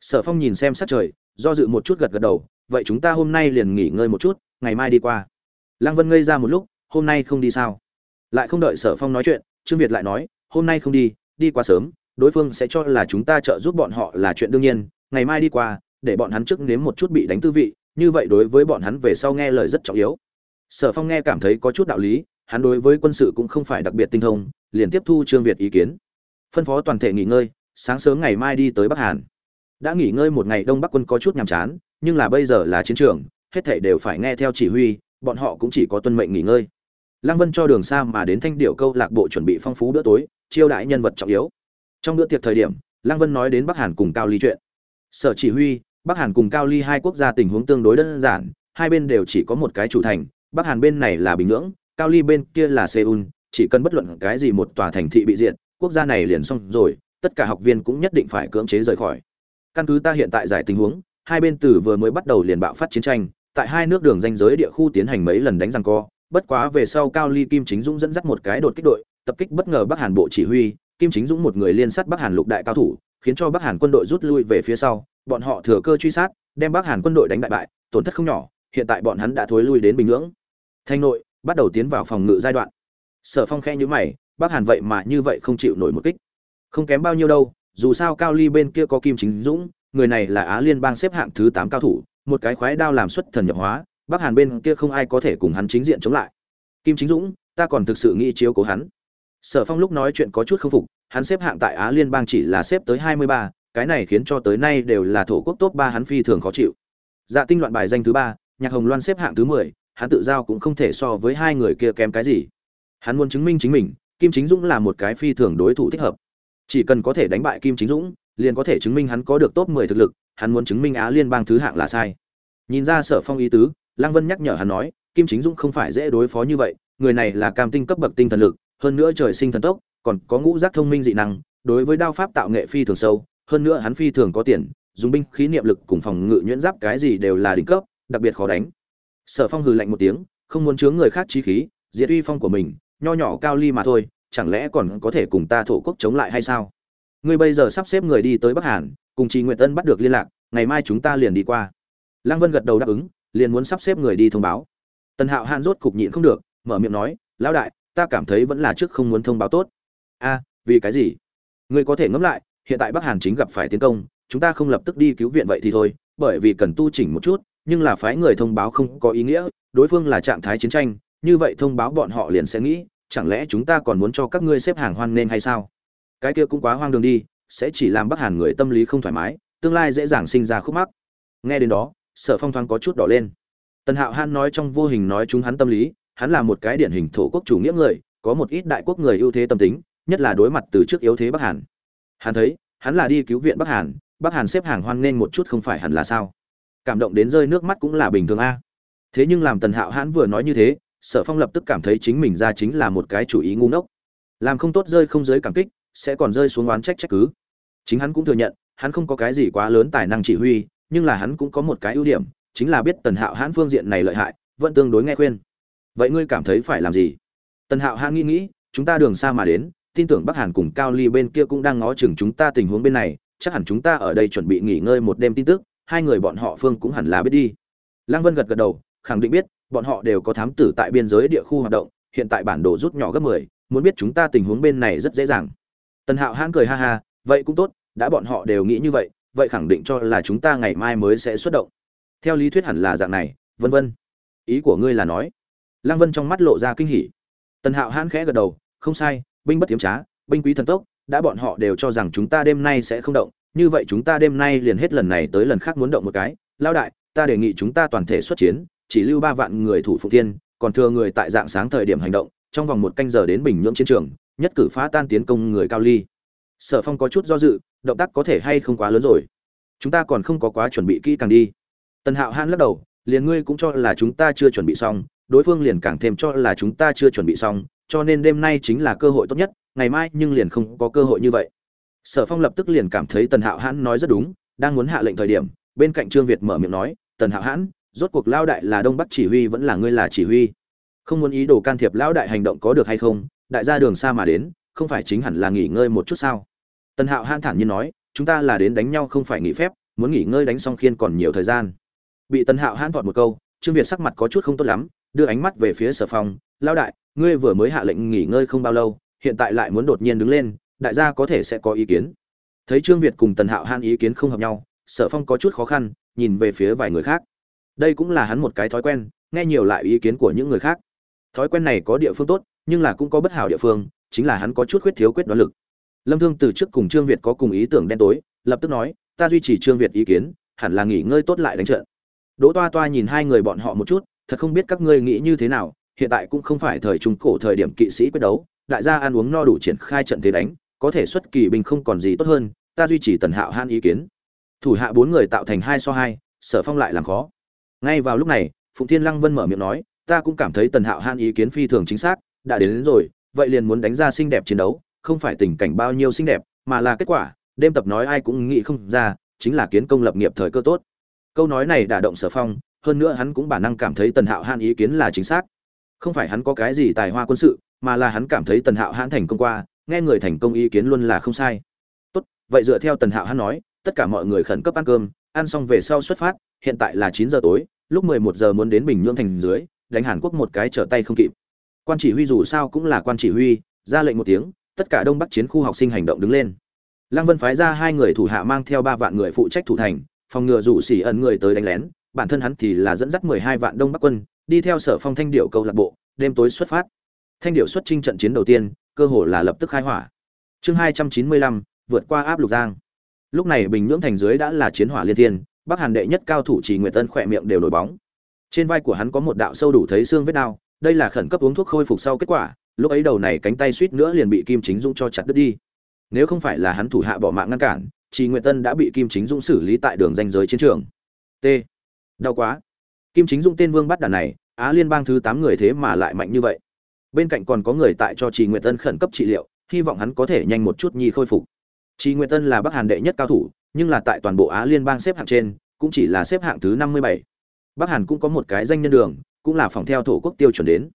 Sở phong nhìn xem sát trời, do dự một chút gật gật đầu, vậy chúng ta hôm nay liền nghỉ ngơi một chút, ngày mai đi qua. Lăng vân ngây ra một lúc hôm nay không đi sao? Lại không đợi sở phong nói chuyện, trương việt lại nói, hôm nay không đi đi quá sớm, đối phương sẽ cho là chúng ta trợ giúp bọn họ là chuyện đương nhiên, ngày mai đi qua, để bọn hắn trước nếm một chút bị đánh tư vị, như vậy đối với bọn hắn về sau nghe lời rất trọng yếu. Sở phong nghe cảm thấy có chút đạo lý, hắn đối với quân sự cũng không phải đặc biệt tinh thông, liền tiếp thu trương việt ý kiến. Phân phó toàn thể nghỉ ngơi, sáng sớm ngày mai đi tới bắc hàn. Đã nghỉ ngơi một ngày, đông bắc quân có chút nhàm chán, nhưng là bây giờ là chiến trường, hết thảy đều phải nghe theo chỉ huy, bọn họ cũng chỉ có tuân mệnh nghỉ ngơi lăng vân cho đường xa mà đến thanh điệu câu lạc bộ chuẩn bị phong phú bữa tối, chiêu đãi nhân vật trọng yếu. Trong bữa tiệc thời điểm, lăng vân nói đến bắc hàn cùng cao ly chuyện. Sở chỉ huy, bắc hàn cùng cao ly hai quốc gia tình huống tương đối đơn giản, hai bên đều chỉ có một cái chủ thành, bắc hàn bên này là bình nhưỡng, cao ly bên kia là seoul, chỉ cần bất luận cái gì một tòa thành thị bị diệt, quốc gia này liền xong rồi, tất cả học viên cũng nhất định phải cưỡng chế rời khỏi. Căn cứ ta hiện tại giải tình huống, hai bên từ vừa mới bắt đầu liền bạo phát chiến tranh, tại hai nước đường danh giới địa khu tiến hành mấy lần đánh giằng co bất quá về sau cao ly kim chính dũng dẫn dắt một cái đột kích đội, tập kích bất ngờ bắc hàn bộ chỉ huy, kim chính dũng một người liên sát bắc hàn lục đại cao thủ, khiến cho bắc hàn quân đội rút lui về phía sau, bọn họ thừa cơ truy sát, đem bắc hàn quân đội đánh bại bại, tổn thất không nhỏ, hiện tại bọn hắn đã thối lui đến bình nhưỡng thanh nội, bắt đầu tiến vào phòng ngự giai đoạn. Sở phong khe nhữ mày, bắc hàn vậy mà như vậy không chịu nổi một kích. Không kém bao nhiêu đâu, dù sao cao ly bên kia có kim chính dũng, người này là á liên bang xếp hạng thứ tám cao thủ, một cái khoái đao làm xuất thần nhập hóa bắc hàn bên kia không ai có thể cùng hắn chính diện chống lại. Kim chính dũng, ta còn thực sự nghĩ chiếu cố hắn. Sở phong lúc nói chuyện có chút k phục, hắn xếp hạng tại á liên bang chỉ là xếp tới hai mươi ba, cái này khiến cho tới nay đều là thổ quốc top ba hắn phi thường khó chịu. Dạ tinh loạn bài danh thứ ba, nhạc hồng loan xếp hạng thứ mười, hắn tự giao cũng không thể so với hai người kia kém cái gì. Hắn muốn chứng minh chính mình, kim chính dũng là một cái phi thường đối thủ thích hợp. Chỉ cần có thể đánh bại kim chính dũng, liền có thể chứng minh hắn có được top mười thực lực, hắn muốn chứng minh á liên bang thứ hạng là sai. Nhìn ra sở phong ý tứ lăng vân nhắc nhở hắn nói, kim chính dũng không phải dễ đối phó như vậy, người này là cam tinh cấp bậc tinh thần lực, hơn nữa trời sinh thần tốc, còn có ngũ giác thông minh dị năng, đối với đao pháp tạo nghệ phi thường sâu, hơn nữa hắn phi thường có tiền, dùng binh khí niệm lực cùng phòng ngự nhuyễn giáp cái gì đều là đỉnh cấp, đặc biệt khó đánh. Sở phong hừ lạnh một tiếng, không muốn chướng người khác trí khí, diệt uy phong của mình, nho nhỏ cao ly mà thôi, chẳng lẽ còn có thể cùng ta thổ quốc chống lại hay sao? Ngươi bây giờ sắp xếp người đi tới bắc hàn, cùng Trì Nguyệt Ân bắt được liên lạc, ngày mai chúng ta liền đi qua. Lăng vân gật đầu đáp ứng liền muốn sắp xếp người đi thông báo. Tần hạo Hàn rốt cục nhịn không được, mở miệng nói, lão đại, ta cảm thấy vẫn là trước không muốn thông báo tốt. A, vì cái gì? Ngươi có thể ngẫm lại, hiện tại bắc hàn chính gặp phải tiến công, chúng ta không lập tức đi cứu viện vậy thì thôi, bởi vì cần tu chỉnh một chút, nhưng là phái người thông báo không có ý nghĩa, đối phương là trạng thái chiến tranh, như vậy thông báo bọn họ liền sẽ nghĩ, chẳng lẽ chúng ta còn muốn cho các ngươi xếp hàng hoan nên hay sao? Cái kia cũng quá hoang đường đi, sẽ chỉ làm bắc hàn người tâm lý không thoải mái, tương lai dễ dàng sinh ra khúc mắc. Nghe đến đó sở phong thoáng có chút đỏ lên. Tần hạo han nói trong vô hình nói chúng hắn tâm lý, hắn là một cái điển hình thổ quốc chủ nghĩa người, có một ít đại quốc người ưu thế tâm tính, nhất là đối mặt từ trước yếu thế bắc hàn. Hắn thấy, hắn là đi cứu viện bắc hàn bắc hàn xếp hàng hoan nghênh một chút không phải hẳn là sao? Cảm động đến rơi nước mắt cũng là bình thường a. Thế nhưng làm tần hạo hãn vừa nói như thế, sở phong lập tức cảm thấy chính mình ra chính là một cái chủ ý ngu ngốc. Làm không tốt rơi không giới cảm kích, sẽ còn rơi xuống oán trách trách cứ. Chính hắn cũng thừa nhận, hắn không có cái gì quá lớn tài năng chỉ huy nhưng là hắn cũng có một cái ưu điểm, chính là biết tần hạo hãn phương diện này lợi hại, vẫn tương đối nghe khuyên. Vậy ngươi cảm thấy phải làm gì? Tần hạo hãn nghĩ nghĩ, chúng ta đường xa mà đến, tin tưởng bắc hàn cùng cao ly bên kia cũng đang ngó chừng chúng ta tình huống bên này, chắc hẳn chúng ta ở đây chuẩn bị nghỉ ngơi một đêm tin tức, hai người bọn họ phương cũng hẳn là biết đi. Lăng vân gật gật đầu, khẳng định biết, bọn họ đều có thám tử tại biên giới địa khu hoạt động, hiện tại bản đồ rút nhỏ gấp mười, muốn biết chúng ta tình huống bên này rất dễ dàng. Tần hạo hãn cười ha ha, vậy cũng tốt, đã bọn họ đều nghĩ như vậy vậy khẳng định cho là chúng ta ngày mai mới sẽ xuất động. Theo lý thuyết hẳn là dạng này, vân vân. Ý của ngươi là nói? Lăng vân trong mắt lộ ra kinh hỉ. Tần hạo hãn khẽ gật đầu, không sai, binh bất tiếm trá, binh quý thần tốc, đã bọn họ đều cho rằng chúng ta đêm nay sẽ không động, như vậy chúng ta đêm nay liền hết lần này tới lần khác muốn động một cái. Lao đại, ta đề nghị chúng ta toàn thể xuất chiến, chỉ lưu ba vạn người thủ phụ thiên, còn thừa người tại dạng sáng thời điểm hành động, trong vòng một canh giờ đến bình nhưỡng chiến trường, nhất cử phá tan tiến công người cao ly. Sở phong có chút do dự động tác có thể hay không quá lớn rồi. Chúng ta còn không có quá chuẩn bị kỹ càng đi. Tần hạo han lắc đầu, liền ngươi cũng cho là chúng ta chưa chuẩn bị xong, đối phương liền càng thêm cho là chúng ta chưa chuẩn bị xong, cho nên đêm nay chính là cơ hội tốt nhất, ngày mai nhưng liền không có cơ hội như vậy. Sở phong lập tức liền cảm thấy tần hạo hãn nói rất đúng, đang muốn hạ lệnh thời điểm, bên cạnh trương việt mở miệng nói, tần hạo hãn, rốt cuộc lao đại là đông bắc chỉ huy vẫn là ngươi là chỉ huy? Không muốn ý đồ can thiệp lão đại hành động có được hay không? Đại gia đường xa mà đến, không phải chính hẳn là nghỉ ngơi một chút sao? Tần hạo hãn thản nhiên nói, chúng ta là đến đánh nhau không phải nghỉ phép, muốn nghỉ ngơi đánh xong khiên còn nhiều thời gian. Bị tần hạo hãn thọt một câu, trương việt sắc mặt có chút không tốt lắm, đưa ánh mắt về phía sở phong lao đại, ngươi vừa mới hạ lệnh nghỉ ngơi không bao lâu, hiện tại lại muốn đột nhiên đứng lên, đại gia có thể sẽ có ý kiến. Thấy trương việt cùng tần hạo han ý kiến không hợp nhau, sở phong có chút khó khăn, nhìn về phía vài người khác. Đây cũng là hắn một cái thói quen, nghe nhiều lại ý kiến của những người khác. Thói quen này có địa phương tốt, nhưng là cũng có bất hảo địa phương, chính là hắn có chút khuyết thiếu quyết đoán lực lâm thương từ trước cùng trương việt có cùng ý tưởng đen tối lập tức nói ta duy trì trương việt ý kiến hẳn là nghỉ ngơi tốt lại đánh trận. Đỗ toa toa nhìn hai người bọn họ một chút thật không biết các ngươi nghĩ như thế nào hiện tại cũng không phải thời trung cổ thời điểm kỵ sĩ quyết đấu đại gia ăn uống no đủ triển khai trận thế đánh có thể xuất kỳ binh không còn gì tốt hơn ta duy trì tần hạo han ý kiến. Thủ hạ bốn người tạo thành hai so hai sở phong lại làm khó. Ngay vào lúc này phụng thiên lăng vân mở miệng nói ta cũng cảm thấy tần hạo han ý kiến phi thường chính xác đã đến, đến rồi vậy liền muốn đánh ra xinh đẹp chiến đấu không phải tình cảnh bao nhiêu xinh đẹp, mà là kết quả, đêm tập nói ai cũng nghĩ không ra, chính là kiến công lập nghiệp thời cơ tốt. Câu nói này đả động sở phong, hơn nữa hắn cũng bản năng cảm thấy tần hạo han ý kiến là chính xác. Không phải hắn có cái gì tài hoa quân sự, mà là hắn cảm thấy tần hạo hãn thành công qua, nghe người thành công ý kiến luôn là không sai. Tốt, vậy dựa theo tần hạo hãn nói, tất cả mọi người khẩn cấp ăn cơm, ăn xong về sau xuất phát, hiện tại là chín giờ tối, lúc mười một giờ muốn đến bình nhưỡng thành dưới, đánh hàn quốc một cái trở tay không kịp. Quan chỉ huy dù sao cũng là quan chỉ huy, ra lệnh một tiếng tất cả đông bắc chiến khu học sinh hành động đứng lên. Lăng vân phái ra hai người thủ hạ mang theo ba vạn người phụ trách thủ thành, phòng ngừa rủ xỉ ẩn người tới đánh lén. Bản thân hắn thì là dẫn dắt mười hai vạn đông bắc quân, đi theo sở phong thanh điệu câu lạc bộ, đêm tối xuất phát. Thanh điệu xuất trinh trận chiến đầu tiên, cơ hồ là lập tức khai hỏa. Chương hai trăm chín mươi lăm, vượt qua áp lục giang. Lúc này bình nhưỡng thành dưới đã là chiến hỏa liên thiên, bắc hàn đệ nhất cao thủ chỉ nguyệt tân khỏe miệng đều nổi bóng. Trên vai của hắn có một đạo sâu đủ thấy xương vết đao, đây là khẩn cấp uống thuốc khôi phục sau kết quả lúc ấy đầu này cánh tay suýt nữa liền bị kim chính dũng cho chặt đứt đi. Nếu không phải là hắn thủ hạ bỏ mạng ngăn cản chị nguyệt tân đã bị kim chính dũng xử lý tại đường danh giới chiến trường. T. Đau quá. Kim chính dũng tên vương bắt đàn này, á liên bang thứ tám người thế mà lại mạnh như vậy. Bên cạnh còn có người tại cho chị nguyệt tân khẩn cấp trị liệu, hy vọng hắn có thể nhanh một chút nhi khôi phục. Chị nguyệt tân là bắc hàn đệ nhất cao thủ, nhưng là tại toàn bộ á liên bang xếp hạng trên, cũng chỉ là xếp hạng thứ năm mươi bảy. Bắc hàn cũng có một cái danh nhân đường, cũng là phòng theo thổ quốc tiêu chuẩn đến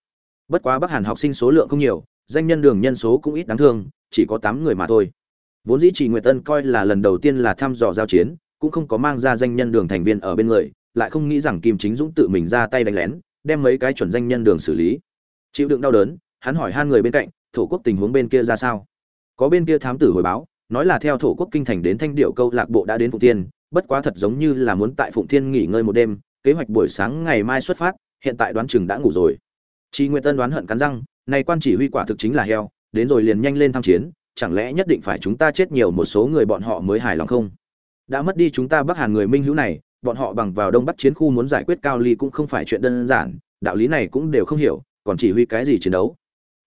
bất quá bắc hàn học sinh số lượng không nhiều, danh nhân đường nhân số cũng ít đáng thương, chỉ có tám người mà thôi. Vốn dĩ chỉ nguyệt tân coi là lần đầu tiên là thăm dò giao chiến, cũng không có mang ra danh nhân đường thành viên ở bên người, lại không nghĩ rằng kim chính dũng tự mình ra tay đánh lén, đem mấy cái chuẩn danh nhân đường xử lý. Chịu đựng đau đớn, hắn hỏi han người bên cạnh, thổ quốc tình huống bên kia ra sao? Có bên kia thám tử hồi báo, nói là theo thổ quốc kinh thành đến thanh điệu câu lạc bộ đã đến phụng thiên, bất quá thật giống như là muốn tại phụng thiên nghỉ ngơi một đêm, kế hoạch buổi sáng ngày mai xuất phát, hiện tại đoán chừng đã ngủ rồi. Tri nguyệt tân đoán hận cắn răng, này quan chỉ huy quả thực chính là heo, đến rồi liền nhanh lên tham chiến, chẳng lẽ nhất định phải chúng ta chết nhiều một số người bọn họ mới hài lòng không? Đã mất đi chúng ta bắc hàn người minh hữu này, bọn họ bằng vào đông bắc chiến khu muốn giải quyết cao ly cũng không phải chuyện đơn giản, đạo lý này cũng đều không hiểu, còn chỉ huy cái gì chiến đấu?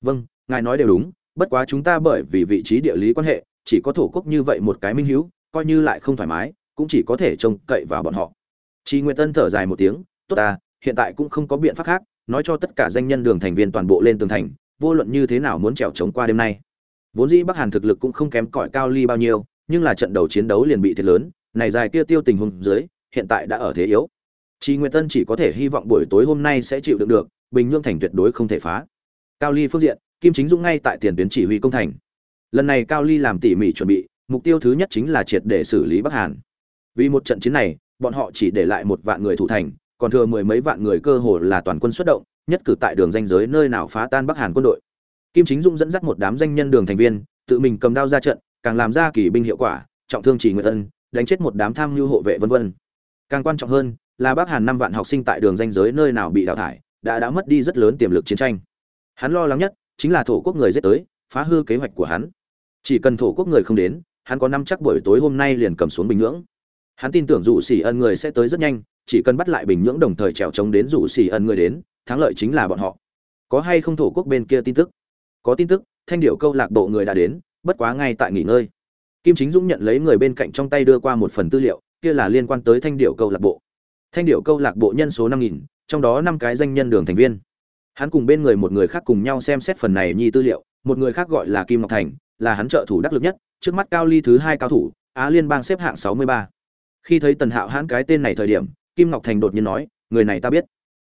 Vâng ngài nói đều đúng, bất quá chúng ta bởi vì vị trí địa lý quan hệ, chỉ có thổ quốc như vậy một cái minh hữu, coi như lại không thoải mái, cũng chỉ có thể trông cậy vào bọn họ. Tri nguyệt tân thở dài một tiếng, tốt ta, hiện tại cũng không có biện pháp khác nói cho tất cả danh nhân đường thành viên toàn bộ lên tường thành, vô luận như thế nào muốn trèo trống qua đêm nay. Vốn dĩ bắc hàn thực lực cũng không kém cỏi cao ly bao nhiêu, nhưng là trận đầu chiến đấu liền bị thiệt lớn, này dài kia tiêu tình huống dưới, hiện tại đã ở thế yếu. Chị nguyệt tân chỉ có thể hy vọng buổi tối hôm nay sẽ chịu đựng được, bình nhưỡng thành tuyệt đối không thể phá. Cao ly phương diện, kim chính dũng ngay tại tiền tuyến chỉ huy công thành. Lần này cao ly làm tỉ mỉ chuẩn bị, mục tiêu thứ nhất chính là triệt để xử lý bắc hàn. Vì một trận chiến này, bọn họ chỉ để lại một vạn người thủ thành còn thừa mười mấy vạn người cơ hồ là toàn quân xuất động nhất cử tại đường danh giới nơi nào phá tan bắc hàn quân đội. Kim chính Dung dẫn dắt một đám danh nhân đường thành viên tự mình cầm đao ra trận càng làm ra kỳ binh hiệu quả trọng thương chỉ nguyệt Ân, đánh chết một đám tham nhu hộ vệ vân vân. Càng quan trọng hơn là bắc hàn năm vạn học sinh tại đường danh giới nơi nào bị đào thải đã đã mất đi rất lớn tiềm lực chiến tranh. Hắn lo lắng nhất chính là thổ quốc người giết tới phá hư kế hoạch của hắn. Chỉ cần thổ quốc người không đến hắn có năm chắc buổi tối hôm nay liền cầm xuống bình nhưỡng. Hắn tin tưởng dụ sĩ ân người sẽ tới rất nhanh chỉ cần bắt lại bình nhưỡng đồng thời trèo trống đến rủ xỉ ẩn người đến, thắng lợi chính là bọn họ. Có hay không thổ quốc bên kia tin tức? Có tin tức, thanh điệu câu lạc bộ người đã đến, bất quá ngay tại nghỉ ngơi. Kim chính dũng nhận lấy người bên cạnh trong tay đưa qua một phần tư liệu, kia là liên quan tới thanh điệu câu lạc bộ. Thanh điệu câu lạc bộ nhân số năm nghìn, trong đó năm cái danh nhân đường thành viên. Hắn cùng bên người một người khác cùng nhau xem xét phần này nhi tư liệu, một người khác gọi là kim ngọc thành, là hắn trợ thủ đắc lực nhất, trước mắt cao ly thứ hai cao thủ, á liên bang xếp hạng sáu mươi ba. Khi thấy tần hạo hãn cái tên này thời điểm kim ngọc thành đột nhiên nói, người này ta biết.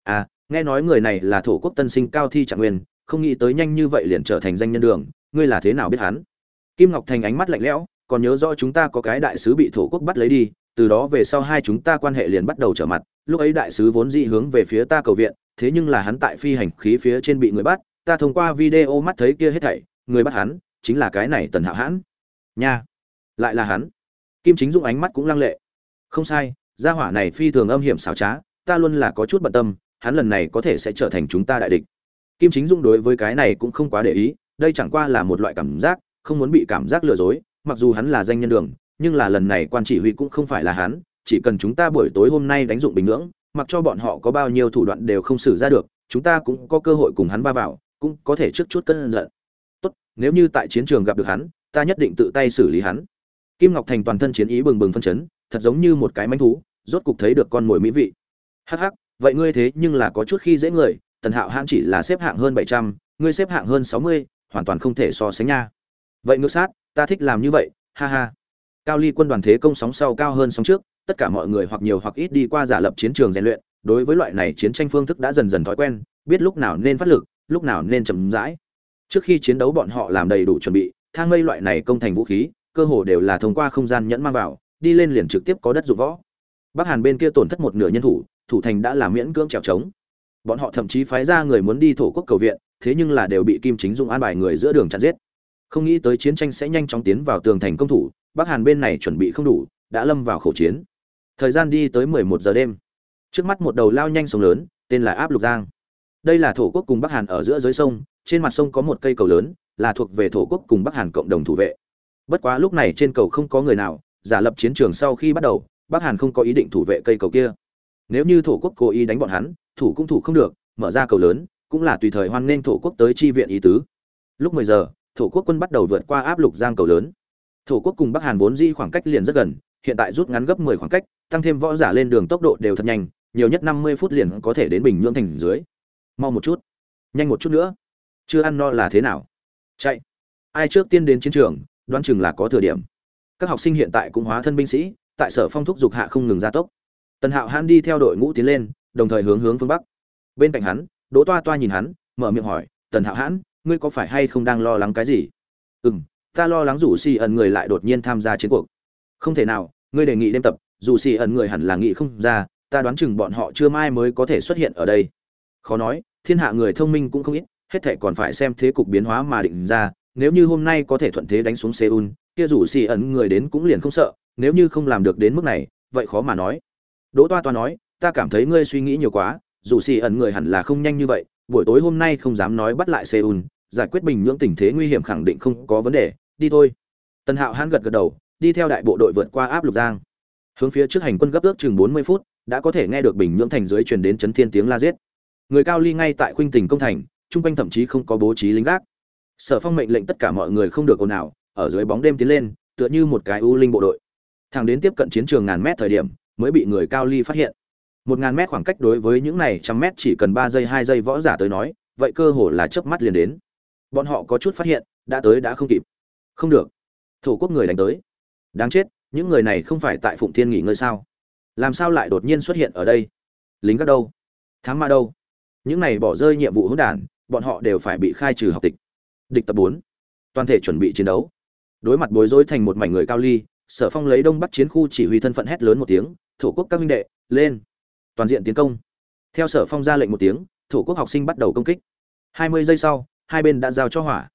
À nghe nói người này là thổ quốc tân sinh cao thi trạng nguyên, không nghĩ tới nhanh như vậy liền trở thành danh nhân đường, ngươi là thế nào biết hắn? Kim ngọc thành ánh mắt lạnh lẽo, còn nhớ rõ chúng ta có cái đại sứ bị thổ quốc bắt lấy đi, từ đó về sau hai chúng ta quan hệ liền bắt đầu trở mặt, lúc ấy đại sứ vốn dị hướng về phía ta cầu viện, thế nhưng là hắn tại phi hành khí phía trên bị người bắt, ta thông qua video mắt thấy kia hết thảy, người bắt hắn, chính là cái này tần hạo hãn. Nha, lại là hắn. Kim chính dũng ánh mắt cũng lăng lệ. Không sai gia hỏa này phi thường âm hiểm xảo trá, ta luôn là có chút bận tâm, hắn lần này có thể sẽ trở thành chúng ta đại địch. Kim chính dung đối với cái này cũng không quá để ý, đây chẳng qua là một loại cảm giác, không muốn bị cảm giác lừa dối, mặc dù hắn là danh nhân đường, nhưng là lần này quan chỉ huy cũng không phải là hắn, chỉ cần chúng ta buổi tối hôm nay đánh dụng bình nhưỡng mặc cho bọn họ có bao nhiêu thủ đoạn đều không xử ra được, chúng ta cũng có cơ hội cùng hắn va vào, cũng có thể trước chút cân giận. Tốt, nếu như tại chiến trường gặp được hắn, ta nhất định tự tay xử lý hắn. Kim ngọc thành toàn thân chiến ý bừng bừng phân chấn thật giống như một cái manh thú, rốt cục thấy được con mồi mỹ vị. Hắc hắc, vậy ngươi thế nhưng là có chút khi dễ người, tần hạo hãn chỉ là xếp hạng hơn bảy trăm, ngươi xếp hạng hơn sáu mươi, hoàn toàn không thể so sánh nha. Vậy ngược sát, ta thích làm như vậy, ha ha. Cao ly quân đoàn thế công sóng sau cao hơn sóng trước, tất cả mọi người hoặc nhiều hoặc ít đi qua giả lập chiến trường rèn luyện, đối với loại này chiến tranh phương thức đã dần dần thói quen, biết lúc nào nên phát lực, lúc nào nên chậm rãi. Trước khi chiến đấu bọn họ làm đầy đủ chuẩn bị, thang mây loại này công thành vũ khí, cơ hồ đều là thông qua không gian nhẫn mang vào đi lên liền trực tiếp có đất dụng võ. Bắc hàn bên kia tổn thất một nửa nhân thủ thủ thành đã làm miễn cưỡng trèo trống. Bọn họ thậm chí phái ra người muốn đi thổ quốc cầu viện, thế nhưng là đều bị kim chính dung an bài người giữa đường chặn giết. Không nghĩ tới chiến tranh sẽ nhanh chóng tiến vào tường thành công thủ, bắc hàn bên này chuẩn bị không đủ, đã lâm vào khẩu chiến. Thời gian đi tới 11 giờ đêm. Trước mắt một đầu lao nhanh sông lớn, tên là áp lục giang. Đây là thổ quốc cùng bắc hàn ở giữa dưới sông, trên mặt sông có một cây cầu lớn, là thuộc về thổ quốc cùng bắc hàn cộng đồng thủ vệ. Bất quá lúc này trên cầu không có người nào giả lập chiến trường sau khi bắt đầu, bắc hàn không có ý định thủ vệ cây cầu kia. Nếu như thổ quốc cố ý đánh bọn hắn, thủ cũng thủ không được, mở ra cầu lớn, cũng là tùy thời hoan nghênh thổ quốc tới chi viện ý tứ. Lúc 10 giờ, thổ quốc quân bắt đầu vượt qua áp lục giang cầu lớn. Thổ quốc cùng bắc hàn vốn di khoảng cách liền rất gần, hiện tại rút ngắn gấp 10 khoảng cách, tăng thêm võ giả lên đường tốc độ đều thật nhanh, nhiều nhất 50 phút liền có thể đến bình nhưỡng thành dưới. Mau một chút. Nhanh một chút nữa. Chưa ăn no là thế nào? Chạy. Ai trước tiên đến chiến trường, đoán chừng là có thừa điểm các học sinh hiện tại cũng hóa thân binh sĩ, tại sở phong thúc dục hạ không ngừng gia tốc. Tần hạo hãn đi theo đội ngũ tiến lên, đồng thời hướng hướng phương bắc. Bên cạnh hắn, đỗ toa toa nhìn hắn, mở miệng hỏi, tần hạo hãn, ngươi có phải hay không đang lo lắng cái gì? Ừ m ta lo lắng rủ xì ẩn người lại đột nhiên tham gia chiến cuộc. Không thể nào, ngươi đề nghị đêm tập, dù xì ẩn người hẳn là nghị không ra, ta đoán chừng bọn họ chưa mai mới có thể xuất hiện ở đây. Khó nói, thiên hạ người thông minh cũng không ít, hết thể còn phải xem thế cục biến hóa mà định ra, nếu như hôm nay có thể thuận thế đánh xuống seoul kia rủ xì ẩn người đến cũng liền không sợ, nếu như không làm được đến mức này, vậy khó mà nói. Đỗ toa toa nói, ta cảm thấy ngươi suy nghĩ nhiều quá dù xì ẩn người hẳn là không nhanh như vậy, buổi tối hôm nay không dám nói bắt lại seoul, giải quyết bình nhưỡng tình thế nguy hiểm khẳng định không có vấn đề, đi thôi. Tần hạo hãn gật gật đầu, đi theo đại bộ đội vượt qua áp lục giang. Hướng phía trước hành quân gấp ước chừng bốn mươi phút, đã có thể nghe được bình nhưỡng thành dưới truyền đến chấn thiên tiếng la giết. Người cao ly ngay tại khuynh tỉnh công thành, chung quanh thậm chí không có bố trí lính gác. Sở phong mệnh lệnh tất cả mọi người không được ồn ào ở dưới bóng đêm tiến lên, tựa như một cái u linh bộ đội. Thẳng đến tiếp cận chiến trường ngàn mét thời điểm, mới bị người cao ly phát hiện. Một ngàn mét khoảng cách đối với những này trăm mét chỉ cần ba giây, hai giây võ giả tới nói, vậy cơ hồ là chớp mắt liền đến. Bọn họ có chút phát hiện, đã tới đã không kịp. Không được. Thổ quốc người đánh tới. Đáng chết, những người này không phải tại phụng thiên nghỉ ngơi sao? Làm sao lại đột nhiên xuất hiện ở đây? Lính các đâu? Thám ma đâu? Những này bỏ rơi nhiệm vụ hỗn đản, bọn họ đều phải bị khai trừ học tịch. Địch tập bốn. Toàn thể chuẩn bị chiến đấu đối mặt bối rối thành một mảnh người cao ly, sở phong lấy đông bắc chiến khu chỉ huy thân phận hét lớn một tiếng, thổ quốc các huynh đệ, lên! Toàn diện tiến công! Theo sở phong ra lệnh một tiếng, thổ quốc học sinh bắt đầu công kích. Hai mươi giây sau, hai bên đã giao cho hỏa.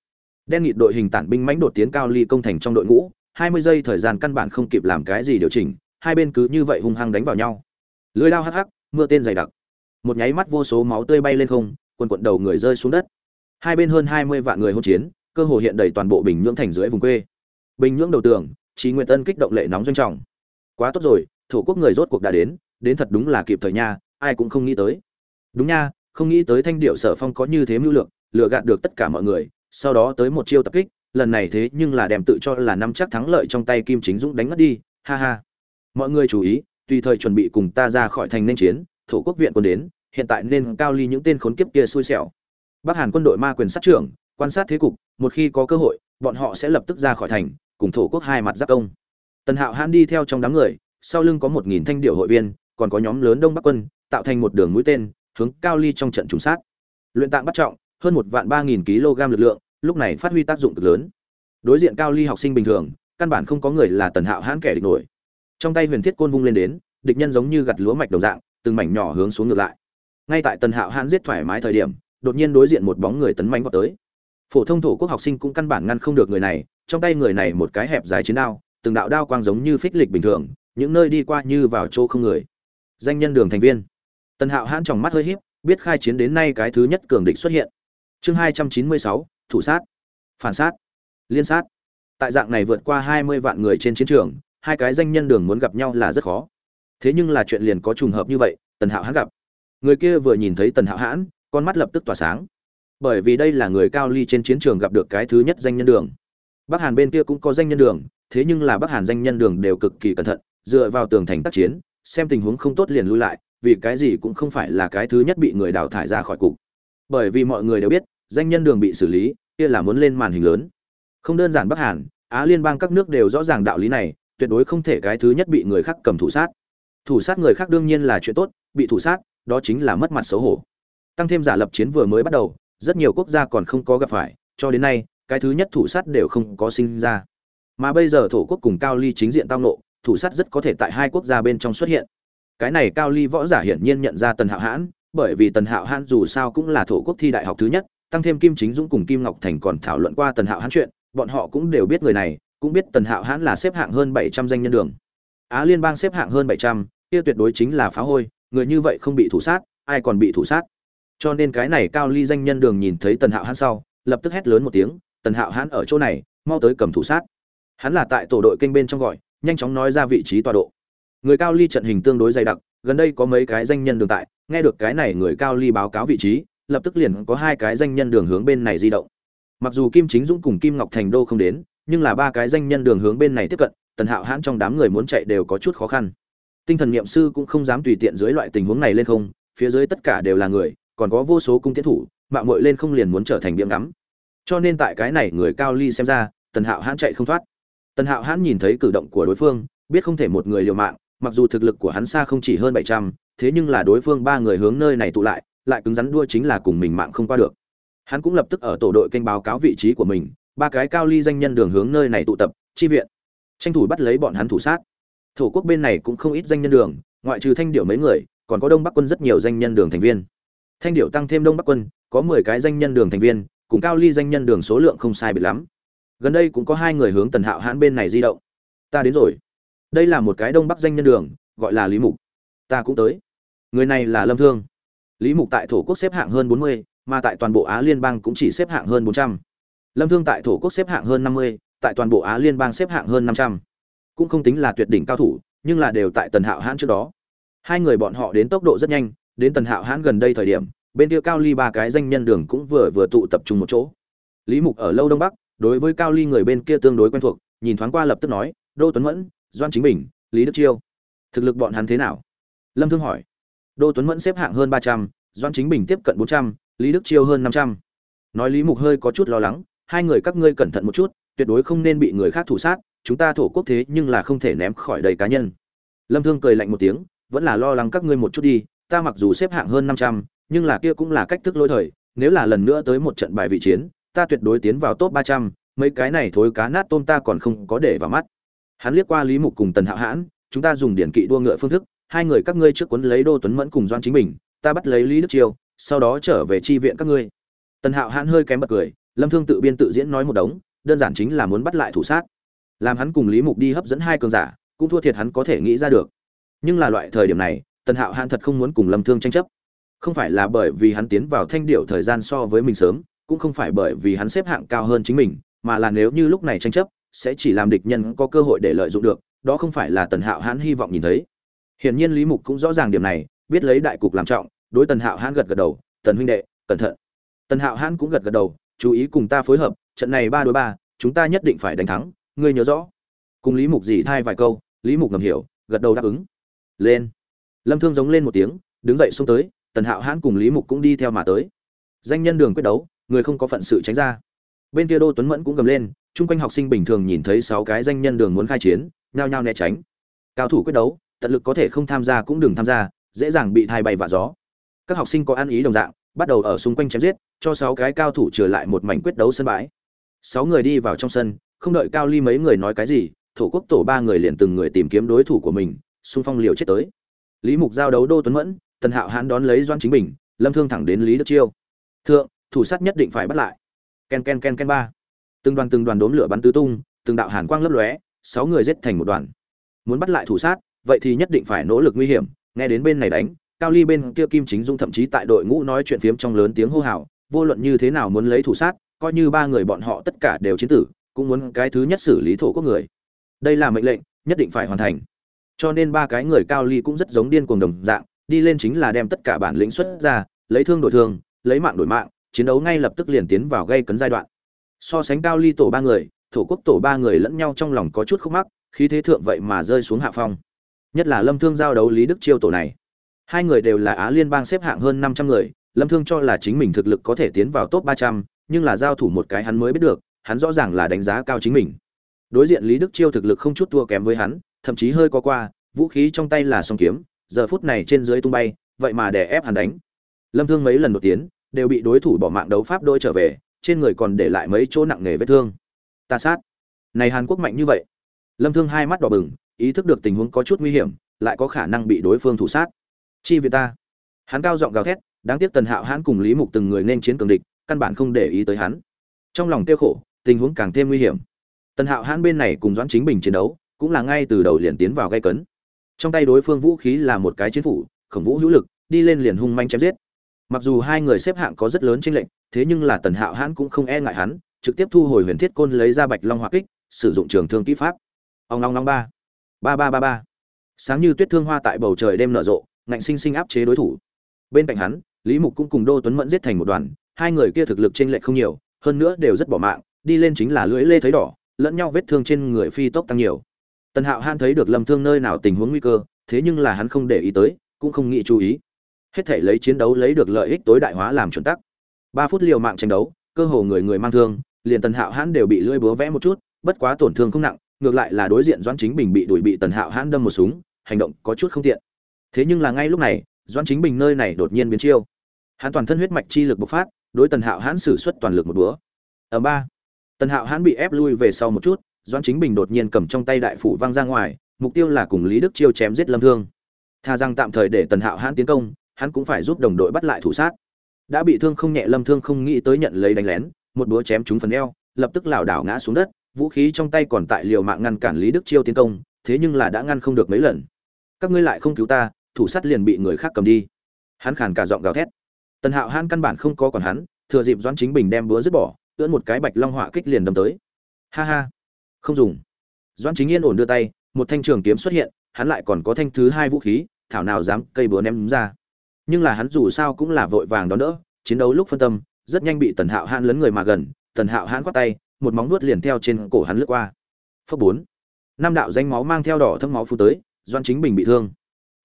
Đen nghị đội hình tản binh mãnh đột tiến cao ly công thành trong đội ngũ, hai mươi giây thời gian căn bản không kịp làm cái gì điều chỉnh, hai bên cứ như vậy hung hăng đánh vào nhau. Lưới lao hắc hắc, mưa tên dày đặc. Một nháy mắt vô số máu tươi bay lên không, quần quận đầu người rơi xuống đất. Hai bên hơn hai mươi vạn người hỗn chiến, cơ hồ hiện đầy toàn bộ bình nhưỡng thành dưới vùng quê bình nhưỡng đầu tường trí nguyện tân kích động lệ nóng doanh trọng. Quá tốt rồi thổ quốc người rốt cuộc đã đến đến thật đúng là kịp thời nha ai cũng không nghĩ tới. Đúng nha không nghĩ tới thanh điệu sở phong có như thế mưu lượng, lừa gạt được tất cả mọi người sau đó tới một chiêu tập kích lần này thế nhưng là đem tự cho là nắm chắc thắng lợi trong tay kim chính dũng đánh mất đi ha ha. Mọi người chú ý tùy thời chuẩn bị cùng ta ra khỏi thành nên chiến thổ quốc viện quân đến hiện tại nên cao ly những tên khốn kiếp kia xui xẻo. Bắc hàn quân đội ma quyền sát trưởng quan sát thế cục một khi có cơ hội bọn họ sẽ lập tức ra khỏi thành cùng thổ quốc hai mặt giáp công. Tần hạo hãn đi theo trong đám người, sau lưng có một nghìn thanh điệu hội viên, còn có nhóm lớn đông bắc quân, tạo thành một đường mũi tên, hướng cao ly trong trận trùng sát. Luyện tạng bắt trọng, hơn một vạn ba nghìn kg lực lượng, lúc này phát huy tác dụng cực lớn. Đối diện cao ly học sinh bình thường, căn bản không có người là tần hạo hãn kẻ địch nổi. Trong tay huyền thiết côn vung lên đến, địch nhân giống như gặt lúa mạch đồng dạng, từng mảnh nhỏ hướng xuống ngược lại. Ngay tại tần hạo hãn giết thoải mái thời điểm, đột nhiên đối diện một bóng người tấn manh vào tới phổ thông thổ quốc học sinh cũng căn bản ngăn không được người này, trong tay người này một cái hẹp dài chiến đao, từng đạo đao quang giống như phích lịch bình thường, những nơi đi qua như vào chỗ không người. Danh nhân đường thành viên. Tần hạo hãn trong mắt hơi híp, biết khai chiến đến nay cái thứ nhất cường địch xuất hiện. Chương hai trăm chín mươi sáu, thủ sát. Phản sát. Liên sát. Tại dạng này vượt qua hai mươi vạn người trên chiến trường, hai cái danh nhân đường muốn gặp nhau là rất khó. Thế nhưng là chuyện liền có trùng hợp như vậy, tần hạo hãn gặp. Người kia vừa nhìn thấy tần hạo hãn, con mắt lập tức tỏa sáng bởi vì đây là người cao ly trên chiến trường gặp được cái thứ nhất danh nhân đường. Bắc hàn bên kia cũng có danh nhân đường, thế nhưng là bắc hàn danh nhân đường đều cực kỳ cẩn thận, dựa vào tường thành tác chiến, xem tình huống không tốt liền lui lại, vì cái gì cũng không phải là cái thứ nhất bị người đào thải ra khỏi cục. Bởi vì mọi người đều biết, danh nhân đường bị xử lý, kia là muốn lên màn hình lớn. Không đơn giản bắc hàn, á liên bang các nước đều rõ ràng đạo lý này, tuyệt đối không thể cái thứ nhất bị người khác cầm thủ sát. Thủ sát người khác đương nhiên là chuyện tốt, bị thủ sát, đó chính là mất mặt xấu hổ. Tăng thêm giả lập chiến vừa mới bắt đầu rất nhiều quốc gia còn không có gặp phải, cho đến nay, cái thứ nhất thủ sát đều không có sinh ra. Mà bây giờ thổ quốc cùng cao ly chính diện tao nộ thủ sát rất có thể tại hai quốc gia bên trong xuất hiện. Cái này cao ly võ giả hiển nhiên nhận ra tần hạo hãn, bởi vì tần hạo hãn dù sao cũng là thổ quốc thi đại học thứ nhất, tăng thêm kim chính dũng cùng kim ngọc thành còn thảo luận qua tần hạo hãn chuyện, bọn họ cũng đều biết người này, cũng biết tần hạo hãn là xếp hạng hơn bảy trăm danh nhân đường. Á liên bang xếp hạng hơn bảy trăm, kia tuyệt đối chính là phá hôi, người như vậy không bị thủ sát, ai còn bị thủ sát? Cho nên cái này cao ly danh nhân đường nhìn thấy tần hạo hãn sau, lập tức hét lớn một tiếng, tần hạo hãn ở chỗ này, mau tới cầm thủ sát. Hắn là tại tổ đội kênh bên trong gọi, nhanh chóng nói ra vị trí tọa độ. Người cao ly trận hình tương đối dày đặc, gần đây có mấy cái danh nhân đường tại, nghe được cái này người cao ly báo cáo vị trí, lập tức liền có hai cái danh nhân đường hướng bên này di động. Mặc dù kim chính dũng cùng kim ngọc thành đô không đến, nhưng là ba cái danh nhân đường hướng bên này tiếp cận, tần hạo hãn trong đám người muốn chạy đều có chút khó khăn. Tinh thần n i ệ m sư cũng không dám tùy tiện dưới loại tình huống này lên không, phía dưới tất cả đều là người còn có vô số cung tiến thủ mạng mội lên không liền muốn trở thành biếng ngắm. Cho nên tại cái này người cao ly xem ra, tần hạo hãn chạy không thoát. Tần hạo hãn nhìn thấy cử động của đối phương, biết không thể một người liều mạng, mặc dù thực lực của hắn xa không chỉ hơn bảy trăm, thế nhưng là đối phương ba người hướng nơi này tụ lại lại cứng rắn đua chính là cùng mình mạng không qua được. Hắn cũng lập tức ở tổ đội kênh báo cáo vị trí của mình, ba cái cao ly danh nhân đường hướng nơi này tụ tập, chi viện. Tranh thủ bắt lấy bọn hắn thủ sát. Thổ quốc bên này cũng không ít danh nhân đường, ngoại trừ thanh điệu mấy người, còn có đông bắc quân rất nhiều danh nhân đường thành viên thanh điệu tăng thêm đông bắc quân, có mười cái danh nhân đường thành viên, cùng cao ly danh nhân đường số lượng không sai biệt lắm. Gần đây cũng có hai người hướng tần hạo hãn bên này di động. Ta đến rồi. Đây là một cái đông bắc danh nhân đường, gọi là lý mục. Ta cũng tới. Người này là lâm thương. Lý mục tại thổ quốc xếp hạng hơn bốn mươi, mà tại toàn bộ á liên bang cũng chỉ xếp hạng hơn bốn trăm. Lâm thương tại thổ quốc xếp hạng hơn năm mươi, tại toàn bộ á liên bang xếp hạng hơn năm trăm. Cũng không tính là tuyệt đỉnh cao thủ, nhưng là đều tại tần hạo hãn trước đó. Hai người bọn họ đến tốc độ rất nhanh đến tần hạo hãn gần đây thời điểm, bên kia cao ly ba cái danh nhân đường cũng vừa vừa tụ tập trung một chỗ. Lý mục ở lâu đông bắc, đối với cao ly người bên kia tương đối quen thuộc, nhìn thoáng qua lập tức nói, đô tuấn mẫn, doan chính bình, lý đức chiêu, thực lực bọn hắn thế nào? Lâm thương hỏi. Đô tuấn mẫn xếp hạng hơn ba trăm, doan chính bình tiếp cận bốn trăm, lý đức chiêu hơn năm trăm. Nói lý mục hơi có chút lo lắng, hai người các ngươi cẩn thận một chút, tuyệt đối không nên bị người khác thủ sát, chúng ta thổ quốc thế nhưng là không thể ném khỏi đầy cá nhân. Lâm thương cười lạnh một tiếng, vẫn là lo lắng các ngươi một chút đi ta mặc dù xếp hạng hơn năm trăm, nhưng là kia cũng là cách thức lỗi thời, nếu là lần nữa tới một trận bài vị chiến, ta tuyệt đối tiến vào top ba trăm, mấy cái này thối cá nát tôm ta còn không có để vào mắt. Hắn liếc qua lý mục cùng tần hạo hãn, chúng ta dùng điển kỵ đua ngựa phương thức, hai người các ngươi trước cuốn lấy đô tuấn mẫn cùng doan chính mình ta bắt lấy lý đức chiêu, sau đó trở về chi viện các ngươi. Tần hạo hãn hơi kém bật cười, lâm thương tự biên tự diễn nói một đống, đơn giản chính là muốn bắt lại thủ sát. Làm hắn cùng lý mục đi hấp dẫn hai cường giả, cũng thua thiệt hắn có thể nghĩ ra được. Nhưng là loại thời điểm này tần hạo hãn thật không muốn cùng lâm thương tranh chấp. Không phải là bởi vì hắn tiến vào thanh điệu thời gian so với mình sớm, cũng không phải bởi vì hắn xếp hạng cao hơn chính mình, mà là nếu như lúc này tranh chấp, sẽ chỉ làm địch nhân có cơ hội để lợi dụng được, đó không phải là tần hạo hãn hy vọng nhìn thấy. Hiển nhiên lý mục cũng rõ ràng điểm này, biết lấy đại cục làm trọng, đối tần hạo hãn gật gật đầu, tần huynh đệ, cẩn thận. Tần hạo hãn cũng gật gật đầu, chú ý cùng ta phối hợp, trận này ba đối ba, chúng ta nhất định phải đánh thắng, ngươi nhớ rõ. Cùng lý mục dì thai vài câu, lý mục ngầm hiểu, gật đầu đáp ứng. Lên lâm thương giống lên một tiếng, đứng dậy xông tới, tần hạo hãn cùng lý mục cũng đi theo mà tới. Danh nhân đường quyết đấu, người không có phận sự tránh ra. Bên kia đô tuấn mẫn cũng gầm lên, chung quanh học sinh bình thường nhìn thấy sáu cái danh nhân đường muốn khai chiến, nhao nhao né tránh. Cao thủ quyết đấu, tận lực có thể không tham gia cũng đừng tham gia, dễ dàng bị thai bay vạ gió. Các học sinh có ăn ý đồng dạng, bắt đầu ở xung quanh chém giết, cho sáu cái cao thủ trở lại một mảnh quyết đấu sân bãi. Sáu người đi vào trong sân, không đợi cao ly mấy người nói cái gì, thổ quốc tổ ba người liền từng người tìm kiếm đối thủ của mình, xung phong liều chết tới lý mục giao đấu đô tuấn mẫn, tần hạo Hán đón lấy doan chính bình, lâm thương thẳng đến lý đức chiêu. Thượng, thủ sát nhất định phải bắt lại. Ken ken ken ken ba. Từng đoàn từng đoàn đốm lửa bắn tứ tung, từng đạo hàn quang lấp lóe, sáu người giết thành một đoàn. Muốn bắt lại thủ sát, vậy thì nhất định phải nỗ lực nguy hiểm. Nghe đến bên này đánh, cao ly bên kia kim chính dung thậm chí tại đội ngũ nói chuyện phiếm trong lớn tiếng hô hào, vô luận như thế nào muốn lấy thủ sát, coi như ba người bọn họ tất cả đều chiến tử, cũng muốn cái thứ nhất xử lý thổ quốc người. Đây là mệnh lệnh, nhất định phải hoàn thành cho nên ba cái người cao ly cũng rất giống điên cuồng đồng dạng, đi lên chính là đem tất cả bản lĩnh xuất ra, lấy thương đổi thương lấy mạng đổi mạng, chiến đấu ngay lập tức liền tiến vào gây cấn giai đoạn. So sánh cao ly tổ ba người, thổ quốc tổ ba người lẫn nhau trong lòng có chút khúc mắc, khí thế thượng vậy mà rơi xuống hạ phong. Nhất là lâm thương giao đấu lý đức chiêu tổ này. Hai người đều là á liên bang xếp hạng hơn năm trăm người, lâm thương cho là chính mình thực lực có thể tiến vào top ba trăm, nhưng là giao thủ một cái hắn mới biết được, hắn rõ ràng là đánh giá cao chính mình. Đối diện lý đức chiêu thực lực không chút thua kém với hắn thậm chí hơi có qua, vũ khí trong tay là song kiếm, giờ phút này trên dưới tung bay, vậy mà để ép hắn đánh. Lâm thương mấy lần đột tiến, đều bị đối thủ bỏ mạng đấu pháp đôi trở về, trên người còn để lại mấy chỗ nặng nề vết thương. Ta sát. Này hàn quốc mạnh như vậy. Lâm thương hai mắt đỏ bừng, ý thức được tình huống có chút nguy hiểm, lại có khả năng bị đối phương thủ sát. Chi viện ta. Hắn cao giọng gào thét, đáng tiếc tần hạo hãn cùng lý mục từng người nên chiến cường địch, căn bản không để ý tới hắn. Trong lòng tiêu khổ, tình huống càng thêm nguy hiểm. Tần hạo hãn bên này cùng doãn chính bình chiến đấu cũng là ngay từ đầu liền tiến vào gây cấn. Trong tay đối phương vũ khí là một cái chiến phủ, khổng vũ hữu lực, đi lên liền hung manh chém giết. Mặc dù hai người xếp hạng có rất lớn trên lệnh thế nhưng là tần hạo hãn cũng không e ngại hắn, trực tiếp thu hồi huyền thiết côn lấy ra bạch long hỏa kích, sử dụng trường thương kỹ pháp. Ông long long ba. Ba ba ba ba. Sáng như tuyết thương hoa tại bầu trời đêm nở rộ, ngạnh sinh sinh áp chế đối thủ. Bên cạnh hắn, lý mục cũng cùng đô tuấn mẫn giết thành một đoàn, hai người kia thực lực trên lệch không nhiều, hơn nữa đều rất bỏ mạng, đi lên chính là lưỡi lê thấy đỏ, lẫn nhau vết thương trên người phi tốc tăng nhiều tần hạo han thấy được lâm thương nơi nào tình huống nguy cơ, thế nhưng là hắn không để ý tới, cũng không nghĩ chú ý. Hết thể lấy chiến đấu lấy được lợi ích tối đại hóa làm chuẩn tắc. Ba phút liều mạng tranh đấu, cơ hồ người người mang thương, liền tần hạo hãn đều bị lưỡi búa vẽ một chút, bất quá tổn thương không nặng, ngược lại là đối diện doãn chính bình bị đuổi bị tần hạo hãn đâm một súng, hành động có chút không tiện. Thế nhưng là ngay lúc này, doãn chính bình nơi này đột nhiên biến chiêu. Hắn toàn thân huyết mạch chi lực bộc phát, đối tần hạo hãn sử xuất toàn lực một búa. Ở ba. Tần hạo hãn bị ép lui về sau một chút doãn chính bình đột nhiên cầm trong tay đại phủ văng ra ngoài, mục tiêu là cùng lý đức chiêu chém giết lâm thương. Tha rằng tạm thời để tần hạo hãn tiến công, hắn cũng phải giúp đồng đội bắt lại thủ sát. Đã bị thương không nhẹ, lâm thương không nghĩ tới nhận lấy đánh lén, một búa chém trúng phần eo, lập tức lảo đảo ngã xuống đất, vũ khí trong tay còn tại liều mạng ngăn cản lý đức chiêu tiến công, thế nhưng là đã ngăn không được mấy lần. Các ngươi lại không cứu ta, thủ sắt liền bị người khác cầm đi. Hắn khàn cả giọng gào thét. Tần hạo hãn căn bản không có còn hắn, thừa dịp doãn chính bình đem búa dứt bỏ, ưỡn một cái bạch long họa kích liền đâm tới. Ha ha không dùng. Doãn chính yên ổn đưa tay, một thanh trường kiếm xuất hiện, hắn lại còn có thanh thứ hai vũ khí, thảo nào dám cây búa ném ra. Nhưng là hắn dù sao cũng là vội vàng đón đỡ, chiến đấu lúc phân tâm, rất nhanh bị tần hạo hãn lấn người mà gần, tần hạo hãn quát tay, một móng vuốt liền theo trên cổ hắn lướt qua. Phấp bốn. Năm đạo danh máu mang theo đỏ thâm máu phu tới doan chính bình bị thương.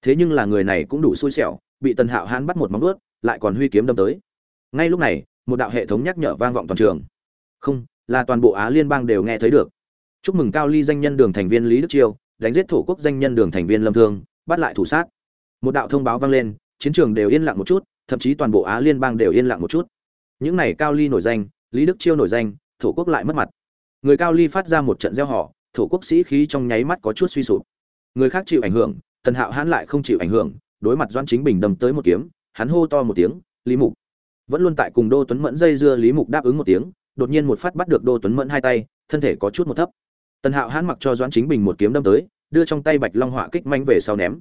Thế nhưng là người này cũng đủ xui xẻo, bị tần hạo hãn bắt một móng vuốt, lại còn huy kiếm đâm tới. Ngay lúc này, một đạo hệ thống nhắc nhở vang vọng toàn trường. Không, là toàn bộ á liên bang đều nghe thấy được chúc mừng cao ly danh nhân đường thành viên lý đức chiêu, đánh giết thổ quốc danh nhân đường thành viên lâm thương, bắt lại thủ sát. Một đạo thông báo vang lên, chiến trường đều yên lặng một chút, thậm chí toàn bộ á liên bang đều yên lặng một chút. Những này cao ly nổi danh, lý đức chiêu nổi danh, thổ quốc lại mất mặt. Người cao ly phát ra một trận gieo họ thổ quốc sĩ khí trong nháy mắt có chút suy sụp. Người khác chịu ảnh hưởng, tần hạo hãn lại không chịu ảnh hưởng, đối mặt doan chính bình đầm tới một kiếm, hắn hô to một tiếng, lý mục! Vẫn luôn tại cùng đô tuấn mẫn dây dưa, lý mục đáp ứng một tiếng, đột nhiên một phát bắt được đô tuấn mẫn hai tay, thân thể có chút một thấp tần hạo hãn mặc cho doãn chính bình một kiếm đâm tới, đưa trong tay bạch long họa kích manh về sau ném.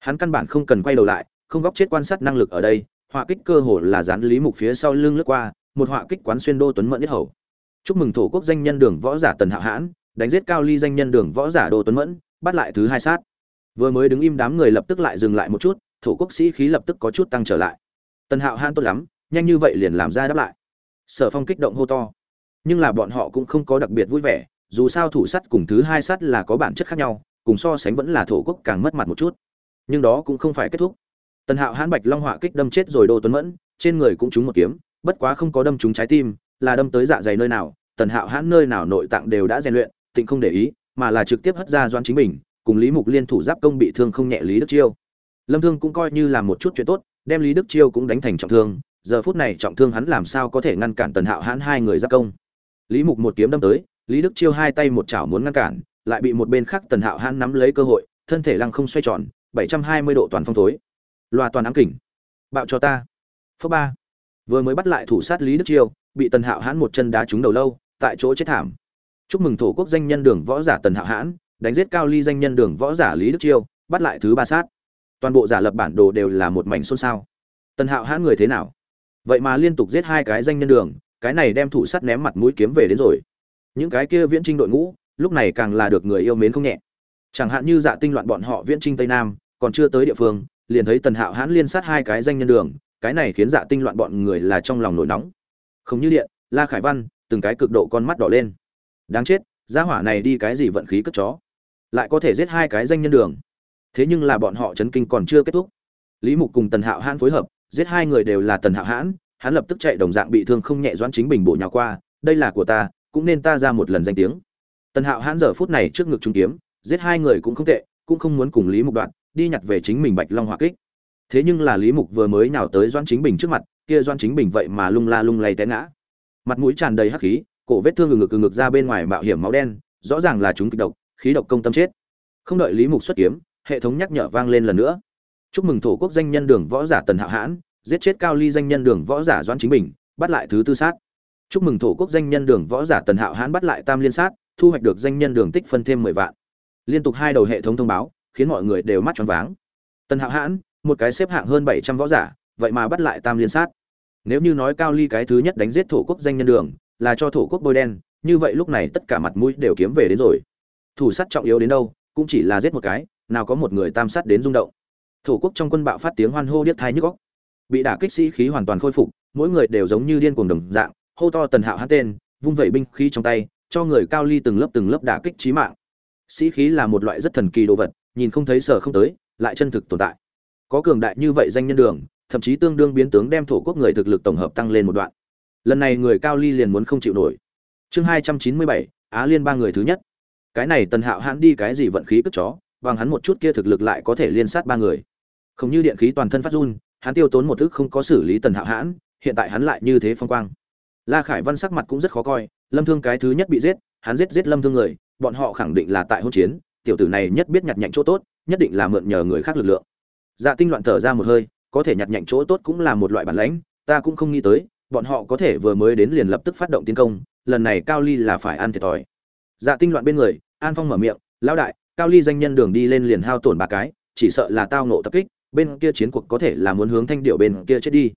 Hắn căn bản không cần quay đầu lại, không góc chết quan sát năng lực ở đây họa kích cơ hồ là dán lý mục phía sau lưng lướt qua, một họa kích quán xuyên đô tuấn mẫn nhất hầu. Chúc mừng thổ quốc danh nhân đường võ giả tần hạo hãn, đánh giết cao ly danh nhân đường võ giả đô tuấn mẫn, bắt lại thứ hai sát. Vừa mới đứng im đám người lập tức lại dừng lại một chút, thổ quốc sĩ khí lập tức có chút tăng trở lại. Tần hạo hãn tốt lắm, nhanh như vậy liền làm ra đáp lại. Sở phong kích động hô to. Nhưng là bọn họ cũng không có đặc biệt vui vẻ dù sao thủ sắt cùng thứ hai sắt là có bản chất khác nhau cùng so sánh vẫn là thổ quốc càng mất mặt một chút. Nhưng đó cũng không phải kết thúc. Tần hạo hãn bạch long họa kích đâm chết rồi đô tuấn mẫn trên người cũng trúng một kiếm bất quá không có đâm trúng trái tim là đâm tới dạ dày nơi nào tần hạo hãn nơi nào nội tạng đều đã rèn luyện tịnh không để ý mà là trực tiếp hất ra doan chính mình, cùng lý mục liên thủ giáp công bị thương không nhẹ lý đức chiêu. Lâm thương cũng coi như là một chút chuyện tốt đem lý đức chiêu cũng đánh thành trọng thương giờ phút này trọng thương hắn làm sao có thể ngăn cản tần hạo hãn hai người giáp công. Lý mục một kiếm đâm tới lý đức chiêu hai tay một chảo muốn ngăn cản, lại bị một bên khác tần hạo hãn nắm lấy cơ hội, thân thể lăng không xoay tròn 720 độ toàn phong thối. Loa toàn ám kỉnh bạo cho ta. Phước ba. Vừa mới bắt lại thủ sát lý đức chiêu, bị tần hạo hãn một chân đá trúng đầu lâu, tại chỗ chết thảm. Chúc mừng thổ quốc danh nhân đường võ giả tần hạo hãn, đánh giết cao ly danh nhân đường võ giả lý đức chiêu, bắt lại thứ ba sát. Toàn bộ giả lập bản đồ đều là một mảnh xôn xao. Tần hạo hãn người thế nào? Vậy mà liên tục giết hai cái danh nhân đường, cái này đem thủ sắt ném mặt mũi kiếm về đến rồi những cái kia viễn trinh đội ngũ, lúc này càng là được người yêu mến không nhẹ. Chẳng hạn như dạ tinh loạn bọn họ viễn trinh tây nam, còn chưa tới địa phương, liền thấy tần hạo hãn liên sát hai cái danh nhân đường, cái này khiến dạ tinh loạn bọn người là trong lòng nổi nóng. Không như điện, la khải văn, từng cái cực độ con mắt đỏ lên. Đáng chết, gia hỏa này đi cái gì vận khí cất chó? Lại có thể giết hai cái danh nhân đường. Thế nhưng là bọn họ chấn kinh còn chưa kết thúc. Lý mục cùng tần hạo hãn phối hợp, giết hai người đều là tần hạo hãn, hắn lập tức chạy đồng dạng bị thương không nhẹ doãn chính bình bổ nhào qua, đây là của ta cũng nên ta ra một lần danh tiếng. Tần hạo hãn giờ phút này trước ngực trung kiếm, giết hai người cũng không tệ, cũng không muốn cùng lý mục đoạn, đi nhặt về chính mình bạch long hỏa kích. Thế nhưng là lý mục vừa mới nào tới doãn chính bình trước mặt, kia doãn chính bình vậy mà lung la lung lay té ngã. Mặt mũi tràn đầy hắc khí, cổ vết thương ngực ngực ra bên ngoài mạo hiểm máu đen, rõ ràng là chúng kịch độc, khí độc công tâm chết. Không đợi lý mục xuất kiếm, hệ thống nhắc nhở vang lên lần nữa. Chúc mừng thổ quốc danh nhân đường võ giả tần hạo hãn, giết chết cao ly danh nhân đường võ giả doãn chính bình, bắt lại thứ tư sát chúc mừng thổ quốc danh nhân đường võ giả tần hạo hãn bắt lại tam liên sát, thu hoạch được danh nhân đường tích phân thêm mười vạn. Liên tục hai đầu hệ thống thông báo, khiến mọi người đều mắt tròn váng. Tần hạo hãn, một cái xếp hạng hơn bảy trăm võ giả, vậy mà bắt lại tam liên sát. Nếu như nói cao ly cái thứ nhất đánh giết thổ quốc danh nhân đường, là cho thổ quốc bôi đen, như vậy lúc này tất cả mặt mũi đều kiếm về đến rồi. Thủ sắt trọng yếu đến đâu, cũng chỉ là giết một cái, nào có một người tam sát đến rung động. Thổ quốc trong quân bạo phát tiếng hoan hô điếc thai nhức góc bị đả kích sĩ khí hoàn toàn khôi phục, mỗi người đều giống như điên cuồng đồng dạng hô to tần hạo hát tên, vung vẩy binh khí trong tay, cho người cao ly từng lớp từng lớp đả kích trí mạng. Sĩ khí là một loại rất thần kỳ đồ vật, nhìn không thấy sở không tới, lại chân thực tồn tại. Có cường đại như vậy danh nhân đường, thậm chí tương đương biến tướng đem thổ quốc người thực lực tổng hợp tăng lên một đoạn. Lần này người cao ly liền muốn không chịu nổi. Chương hai trăm chín mươi bảy, á liên ba người thứ nhất. Cái này tần hạo hãn đi cái gì vận khí cất chó, bằng hắn một chút kia thực lực lại có thể liên sát ba người. Không như điện khí toàn thân phát run, hắn tiêu tốn một thức không có xử lý tần hạo hãn hiện tại hắn lại như thế phong quang la khải văn sắc mặt cũng rất khó coi, lâm thương cái thứ nhất bị giết, hắn giết giết lâm thương người, bọn họ khẳng định là tại hôn chiến, tiểu tử này nhất biết nhặt nhạnh chỗ tốt, nhất định là mượn nhờ người khác lực lượng. Dạ tinh loạn thở ra một hơi, có thể nhặt nhạnh chỗ tốt cũng là một loại bản lãnh, ta cũng không nghĩ tới, bọn họ có thể vừa mới đến liền lập tức phát động tiến công, lần này cao ly là phải ăn thiệt thòi. Dạ tinh loạn bên người, an phong mở miệng, lão đại, cao ly danh nhân đường đi lên liền hao tổn ba cái, chỉ sợ là tao nộ tập kích, bên kia chiến cuộc có thể là muốn hướng thanh điệu bên kia chết đi.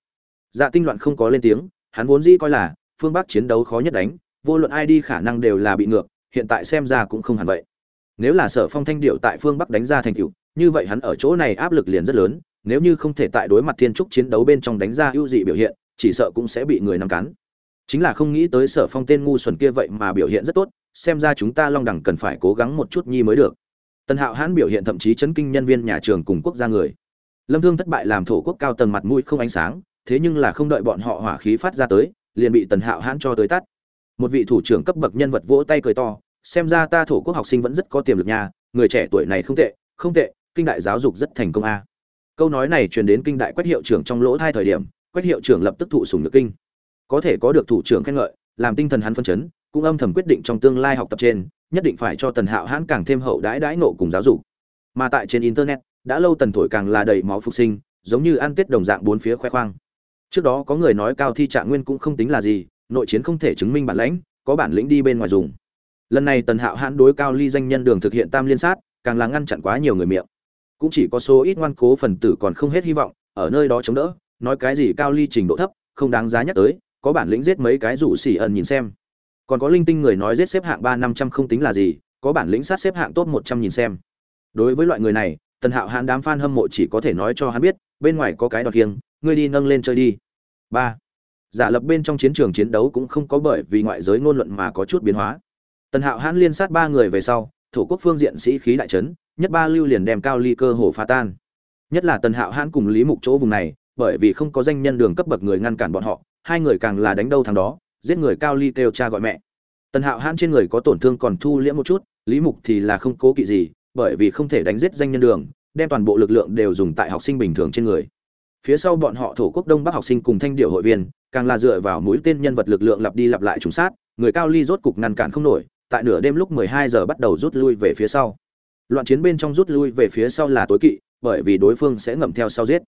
Dạ tinh loạn không có lên tiếng, hắn vốn dĩ coi là phương bắc chiến đấu khó nhất đánh, vô luận ai đi khả năng đều là bị ngược, hiện tại xem ra cũng không hẳn vậy. Nếu là sở phong thanh điệu tại phương bắc đánh ra thành cựu như vậy hắn ở chỗ này áp lực liền rất lớn, nếu như không thể tại đối mặt thiên trúc chiến đấu bên trong đánh ra ưu dị biểu hiện, chỉ sợ cũng sẽ bị người nắm cắn. Chính là không nghĩ tới sở phong tên ngu xuẩn kia vậy mà biểu hiện rất tốt, xem ra chúng ta long đẳng cần phải cố gắng một chút nhi mới được. Tần hạo hãn biểu hiện thậm chí chấn kinh nhân viên nhà trường cùng quốc gia người. Lâm thương thất bại làm thổ quốc cao tầng mặt mũi không ánh sáng, thế nhưng là không đợi bọn họ hỏa khí phát ra tới liền bị tần hạo hãn cho tới tắt. Một vị thủ trưởng cấp bậc nhân vật vỗ tay cười to, xem ra ta thổ quốc học sinh vẫn rất có tiềm lực nha, người trẻ tuổi này không tệ không tệ, kinh đại giáo dục rất thành công a. Câu nói này truyền đến kinh đại quách hiệu trưởng trong lỗ thai thời điểm, quách hiệu trưởng lập tức thụ sùng nhược kinh. Có thể có được thủ trưởng khen ngợi, làm tinh thần hắn phân chấn, cũng âm thầm quyết định trong tương lai học tập trên, nhất định phải cho tần hạo hãn càng thêm hậu đãi đãi nộ cùng giáo dục. Mà tại trên internet, đã lâu tần thổi càng là đầy máu phục sinh, giống như ăn tết đồng dạng bốn phía khoe khoang trước đó có người nói cao thi trạng nguyên cũng không tính là gì, nội chiến không thể chứng minh bản lãnh, có bản lĩnh đi bên ngoài dùng. Lần này tần hạo hãn đối cao ly danh nhân đường thực hiện tam liên sát, càng là ngăn chặn quá nhiều người miệng. Cũng chỉ có số ít ngoan cố phần tử còn không hết hy vọng, ở nơi đó chống đỡ, nói cái gì cao ly trình độ thấp, không đáng giá nhắc tới, có bản lĩnh giết mấy cái rủ xỉ ẩn nhìn xem. Còn có linh tinh người nói giết xếp hạng ba năm trăm không tính là gì, có bản lĩnh sát xếp hạng top một trăm nhìn xem. Đối với loại người này, tần hạo hãn đám f a n hâm mộ chỉ có thể nói cho hắn biết, bên ngoài có cái đọt kiêng, ngươi đi nâng lên chơi đi ba. Giả lập bên trong chiến trường chiến đấu cũng không có bởi vì ngoại giới ngôn luận mà có chút biến hóa. Tần hạo hãn liên sát ba người về sau, thổ quốc phương diện sĩ khí đại trấn nhất ba lưu liền đem cao ly cơ hồ phá tan. Nhất là tần hạo hãn cùng lý mục chỗ vùng này, bởi vì không có danh nhân đường cấp bậc người ngăn cản bọn họ, hai người càng là đánh đâu thằng đó, giết người cao ly kêu cha gọi mẹ. Tần hạo hãn trên người có tổn thương còn thu liễm một chút, lý mục thì là không cố kỵ gì, bởi vì không thể đánh giết danh nhân đường, đem toàn bộ lực lượng đều dùng tại học sinh bình thường trên người phía sau bọn họ thổ quốc đông bắc học sinh cùng thanh điệu hội viên, càng là dựa vào mũi tên nhân vật lực lượng lặp đi lặp lại trùng sát, người cao ly rốt cục ngăn cản không nổi, tại nửa đêm lúc 12 giờ bắt đầu rút lui về phía sau. Loạn chiến bên trong rút lui về phía sau là tối kỵ, bởi vì đối phương sẽ ngậm theo sau giết.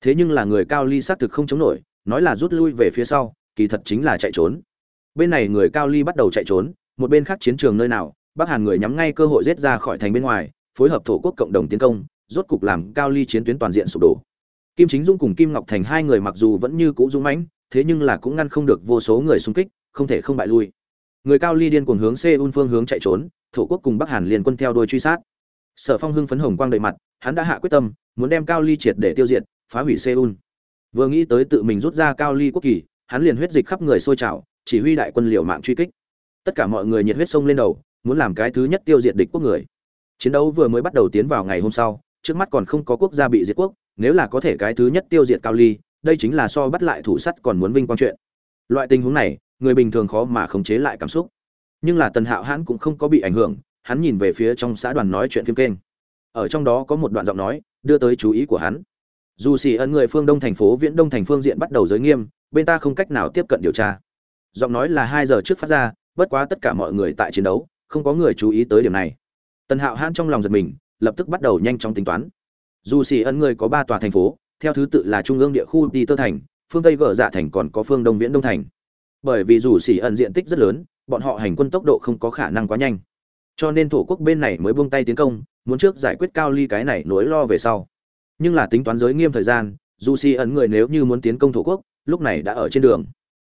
Thế nhưng là người cao ly xác thực không chống nổi, nói là rút lui về phía sau, kỳ thật chính là chạy trốn. Bên này người cao ly bắt đầu chạy trốn, một bên khác chiến trường nơi nào, bắc hàn người nhắm ngay cơ hội giết ra khỏi thành bên ngoài, phối hợp thổ quốc cộng đồng tiến công, rốt cục làm cao ly chiến tuyến toàn diện sụp đổ kim chính dung cùng kim ngọc thành hai người mặc dù vẫn như cũ dũng mãnh, thế nhưng là cũng ngăn không được vô số người xung kích, không thể không bại lui. Người cao ly điên cuồng hướng seoul phương hướng chạy trốn, thổ quốc cùng bắc hàn liền quân theo đuôi truy sát. Sở phong hưng phấn hồng quang đầy mặt, hắn đã hạ quyết tâm, muốn đem cao ly triệt để tiêu diệt, phá hủy seoul. Vừa nghĩ tới tự mình rút ra cao ly quốc kỳ, hắn liền huyết dịch khắp người sôi trào, chỉ huy đại quân liều mạng truy kích. Tất cả mọi người nhiệt huyết sông lên đầu, muốn làm cái thứ nhất tiêu diệt địch quốc người. Chiến đấu vừa mới bắt đầu tiến vào ngày hôm sau, trước mắt còn không có quốc gia bị diệt quốc nếu là có thể cái thứ nhất tiêu diệt cao ly, đây chính là so bắt lại thủ sắt còn muốn vinh quang chuyện. Loại tình huống này, người bình thường khó mà khống chế lại cảm xúc. Nhưng là tần hạo hãn cũng không có bị ảnh hưởng, hắn nhìn về phía trong xã đoàn nói chuyện phim kênh. Ở trong đó có một đoạn giọng nói, đưa tới chú ý của hắn. Dù xì ân người phương đông thành phố viễn đông thành phương diện bắt đầu giới nghiêm, bên ta không cách nào tiếp cận điều tra. Giọng nói là hai giờ trước phát ra, bất quá tất cả mọi người tại chiến đấu, không có người chú ý tới điểm này. Tần hạo hãn trong lòng giật mình, lập tức bắt đầu nhanh chóng tính toán dù xì ân người có ba tòa thành phố, theo thứ tự là trung ương địa khu đi tơ thành, phương tây gờ dạ thành còn có phương đông viễn đông thành. Bởi vì dù xì ân diện tích rất lớn, bọn họ hành quân tốc độ không có khả năng quá nhanh. Cho nên thổ quốc bên này mới buông tay tiến công, muốn trước giải quyết cao ly cái này nỗi lo về sau. Nhưng là tính toán giới nghiêm thời gian, dù xì ẩn người nếu như muốn tiến công thổ quốc, lúc này đã ở trên đường.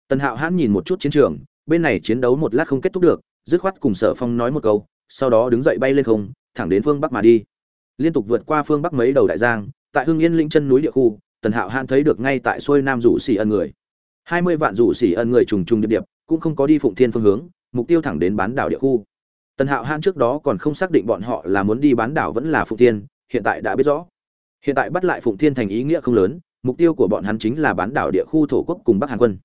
Tần hạo hãn nhìn một chút chiến trường, bên này chiến đấu một lát không kết thúc được, dứt khoát cùng sở phong nói một câu, sau đó đứng dậy bay lên không, thẳng đến phương bắc mà đi liên tục vượt qua phương bắc mấy đầu đại giang, tại hưng yên linh chân núi địa khu, tần hạo hãn thấy được ngay tại xuôi nam rủ xỉ ân người. Hai mươi vạn rủ xỉ ân người trùng trùng điệp điệp, cũng không có đi phụng thiên phương hướng, mục tiêu thẳng đến bán đảo địa khu. Tần hạo hãn trước đó còn không xác định bọn họ là muốn đi bán đảo vẫn là phụng thiên, hiện tại đã biết rõ. Hiện tại bắt lại phụng thiên thành ý nghĩa không lớn, mục tiêu của bọn hắn chính là bán đảo địa khu thổ quốc cùng bắc hàn quân.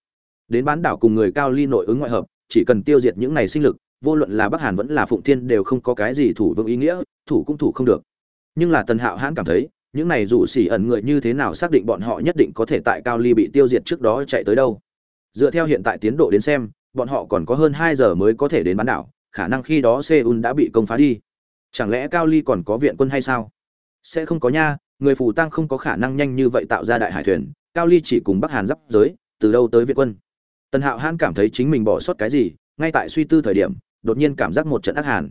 Đến bán đảo cùng người cao ly nội ứng ngoại hợp, chỉ cần tiêu diệt những này sinh lực, vô luận là bắc hàn vẫn là phụng thiên đều không có cái gì thủ vững ý nghĩa, thủ cũng thủ không được nhưng là tần hạo hãn cảm thấy, những này dù xỉ ẩn người như thế nào xác định bọn họ nhất định có thể tại cao ly bị tiêu diệt trước đó chạy tới đâu. Dựa theo hiện tại tiến độ đến xem, bọn họ còn có hơn hai giờ mới có thể đến bán đảo, khả năng khi đó seoul đã bị công phá đi. Chẳng lẽ cao ly còn có viện quân hay sao? Sẽ không có nha, người phù tăng không có khả năng nhanh như vậy tạo ra đại hải thuyền, cao ly chỉ cùng bắc hàn giáp giới, từ đâu tới viện quân? Tần hạo hãn cảm thấy chính mình bỏ sót cái gì, ngay tại suy tư thời điểm, đột nhiên cảm giác một trận ác hàn.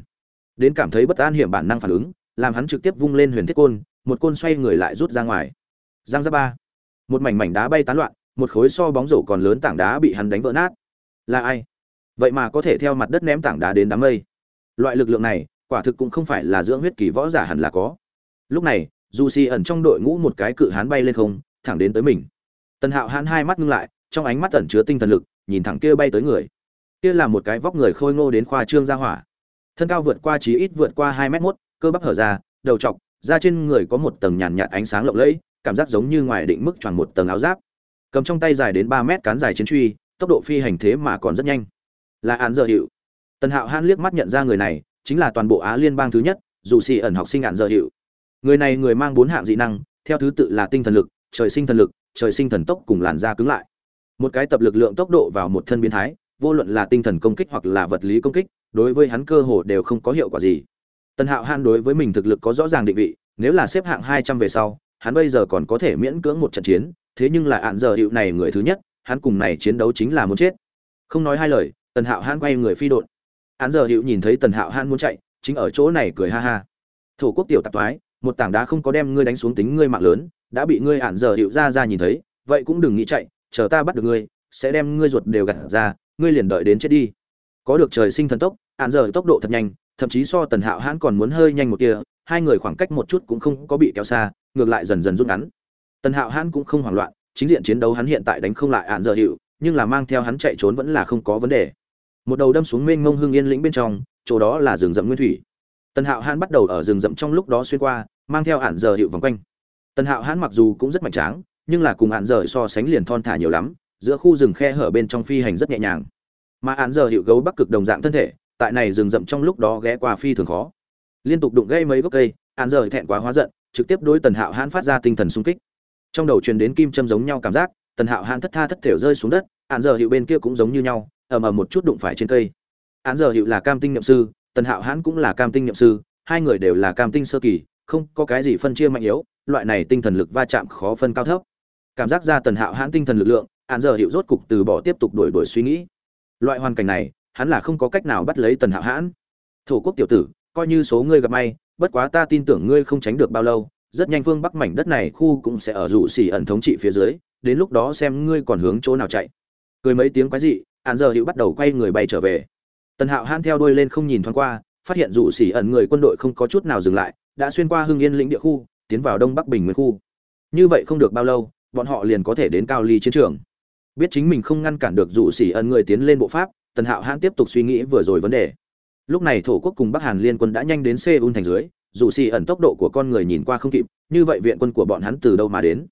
Đến cảm thấy bất an hiểm bản năng phản ứng làm hắn trực tiếp vung lên huyền thiết côn, một côn xoay người lại rút ra ngoài. Giang ra ba. Một mảnh mảnh đá bay tán loạn, một khối so bóng rổ còn lớn tảng đá bị hắn đánh vỡ nát. Là ai? Vậy mà có thể theo mặt đất ném tảng đá đến đám mây. Loại lực lượng này, quả thực cũng không phải là dưỡng huyết kỳ võ giả hẳn là có. Lúc này dù xì ẩn trong đội ngũ một cái cự hán bay lên không, thẳng đến tới mình. Tần hạo hán hai mắt ngưng lại, trong ánh mắt ẩn chứa tinh thần lực, nhìn thẳng kia bay tới người. Kia là một cái vóc người khôi ngô đến khoa trương ra hỏa. Thân cao vượt qua chí ít vượt qua hai mét mốt cơ bắp hở ra, đầu trọc, da trên người có một tầng nhàn nhạt ánh sáng lộng lẫy, cảm giác giống như ngoài định mức tròn một tầng áo giáp. Cầm trong tay dài đến ba mét cán dài chiến truy, tốc độ phi hành thế mà còn rất nhanh. Là án giờ hiệu. Tần hạo hãn liếc mắt nhận ra người này, chính là toàn bộ á liên bang thứ nhất, dù xì ẩn học sinh án giờ hiệu. Người này người mang bốn hạng dị năng, theo thứ tự là tinh thần lực, trời sinh thần lực, trời sinh thần tốc cùng làn da cứng lại. Một cái tập lực lượng tốc độ vào một thân biến thái, vô luận là tinh thần công kích hoặc là vật lý công kích, đối với hắn cơ hồ đều không có hiệu quả gì tần hạo han đối với mình thực lực có rõ ràng định vị nếu là xếp hạng hai trăm về sau hắn bây giờ còn có thể miễn cưỡng một trận chiến thế nhưng là Án giờ hiệu này người thứ nhất hắn cùng này chiến đấu chính là muốn chết. Không nói hai lời tần hạo han quay người phi độn. Án giờ hiệu nhìn thấy tần hạo han muốn chạy chính ở chỗ này cười ha ha. Thổ quốc tiểu tạp toái, một tảng đá không có đem ngươi đánh xuống tính ngươi mạng lớn đã bị ngươi Án giờ hiệu ra ra nhìn thấy vậy cũng đừng nghĩ chạy chờ ta bắt được ngươi sẽ đem ngươi ruột đều gặt ra ngươi liền đợi đến chết đi. Có được trời sinh thần tốc Án giờ tốc độ thật nhanh thậm chí so tần hạo hãn còn muốn hơi nhanh một kia, hai người khoảng cách một chút cũng không có bị kéo xa, ngược lại dần dần rút ngắn. Tần hạo hãn cũng không hoảng loạn, chính diện chiến đấu hắn hiện tại đánh không lại ạn Dở hiệu, nhưng là mang theo hắn chạy trốn vẫn là không có vấn đề. Một đầu đâm xuống mênh mông hương yên lĩnh bên trong, chỗ đó là rừng rậm nguyên thủy. Tần hạo hãn bắt đầu ở rừng rậm trong lúc đó xuyên qua, mang theo ạn Dở hiệu vòng quanh. Tần hạo hãn mặc dù cũng rất mạnh tráng, nhưng là cùng ạn Dở so sánh liền thon thả nhiều lắm, giữa khu rừng khe hở bên trong phi hành rất nhẹ nhàng. Mà ạn Dở hiệu gấu bắc cực đồng dạng thân thể tại này rừng rậm trong lúc đó ghé qua phi thường khó. Liên tục đụng gây mấy gốc cây, an giờ thẹn quá hóa giận, trực tiếp đối tần hạo hãn phát ra tinh thần sung kích. Trong đầu truyền đến kim châm giống nhau cảm giác, tần hạo hãn thất tha thất thểu rơi xuống đất, an giờ hiệu bên kia cũng giống như nhau, ầm ầm một chút đụng phải trên cây. An giờ hiệu là cam tinh nhậm sư, tần hạo hãn cũng là cam tinh nhậm sư, hai người đều là cam tinh sơ kỳ, không có cái gì phân chia mạnh yếu, loại này tinh thần lực va chạm khó phân cao thấp. Cảm giác ra tần hạo hãn tinh thần lực lượng, an giờ hiệu rốt cục từ bỏ tiếp tục đổi đổi suy nghĩ. Loại hoàn cảnh này hắn là không có cách nào bắt lấy tần hạo hãn. Thổ quốc tiểu tử, coi như số ngươi gặp may, bất quá ta tin tưởng ngươi không tránh được bao lâu, rất nhanh phương bắc mảnh đất này khu cũng sẽ ở rủ xỉ ẩn thống trị phía dưới, đến lúc đó xem ngươi còn hướng chỗ nào chạy. Cười mấy tiếng quái dị hạn giờ hữu bắt đầu quay người bay trở về. Tần hạo hãn theo đuôi lên không nhìn thoáng qua, phát hiện rủ xỉ ẩn người quân đội không có chút nào dừng lại, đã xuyên qua hưng yên lĩnh địa khu, tiến vào đông bắc bình nguyên khu. Như vậy không được bao lâu, bọn họ liền có thể đến cao ly chiến trường. Biết chính mình không ngăn cản được rủ xỉ ẩn người tiến lên bộ pháp tần hạo hãn tiếp tục suy nghĩ vừa rồi vấn đề. Lúc này thổ quốc cùng bắc hàn liên quân đã nhanh đến seoul thành dưới, dù xì ẩn tốc độ của con người nhìn qua không kịp, như vậy viện quân của bọn hắn từ đâu mà đến?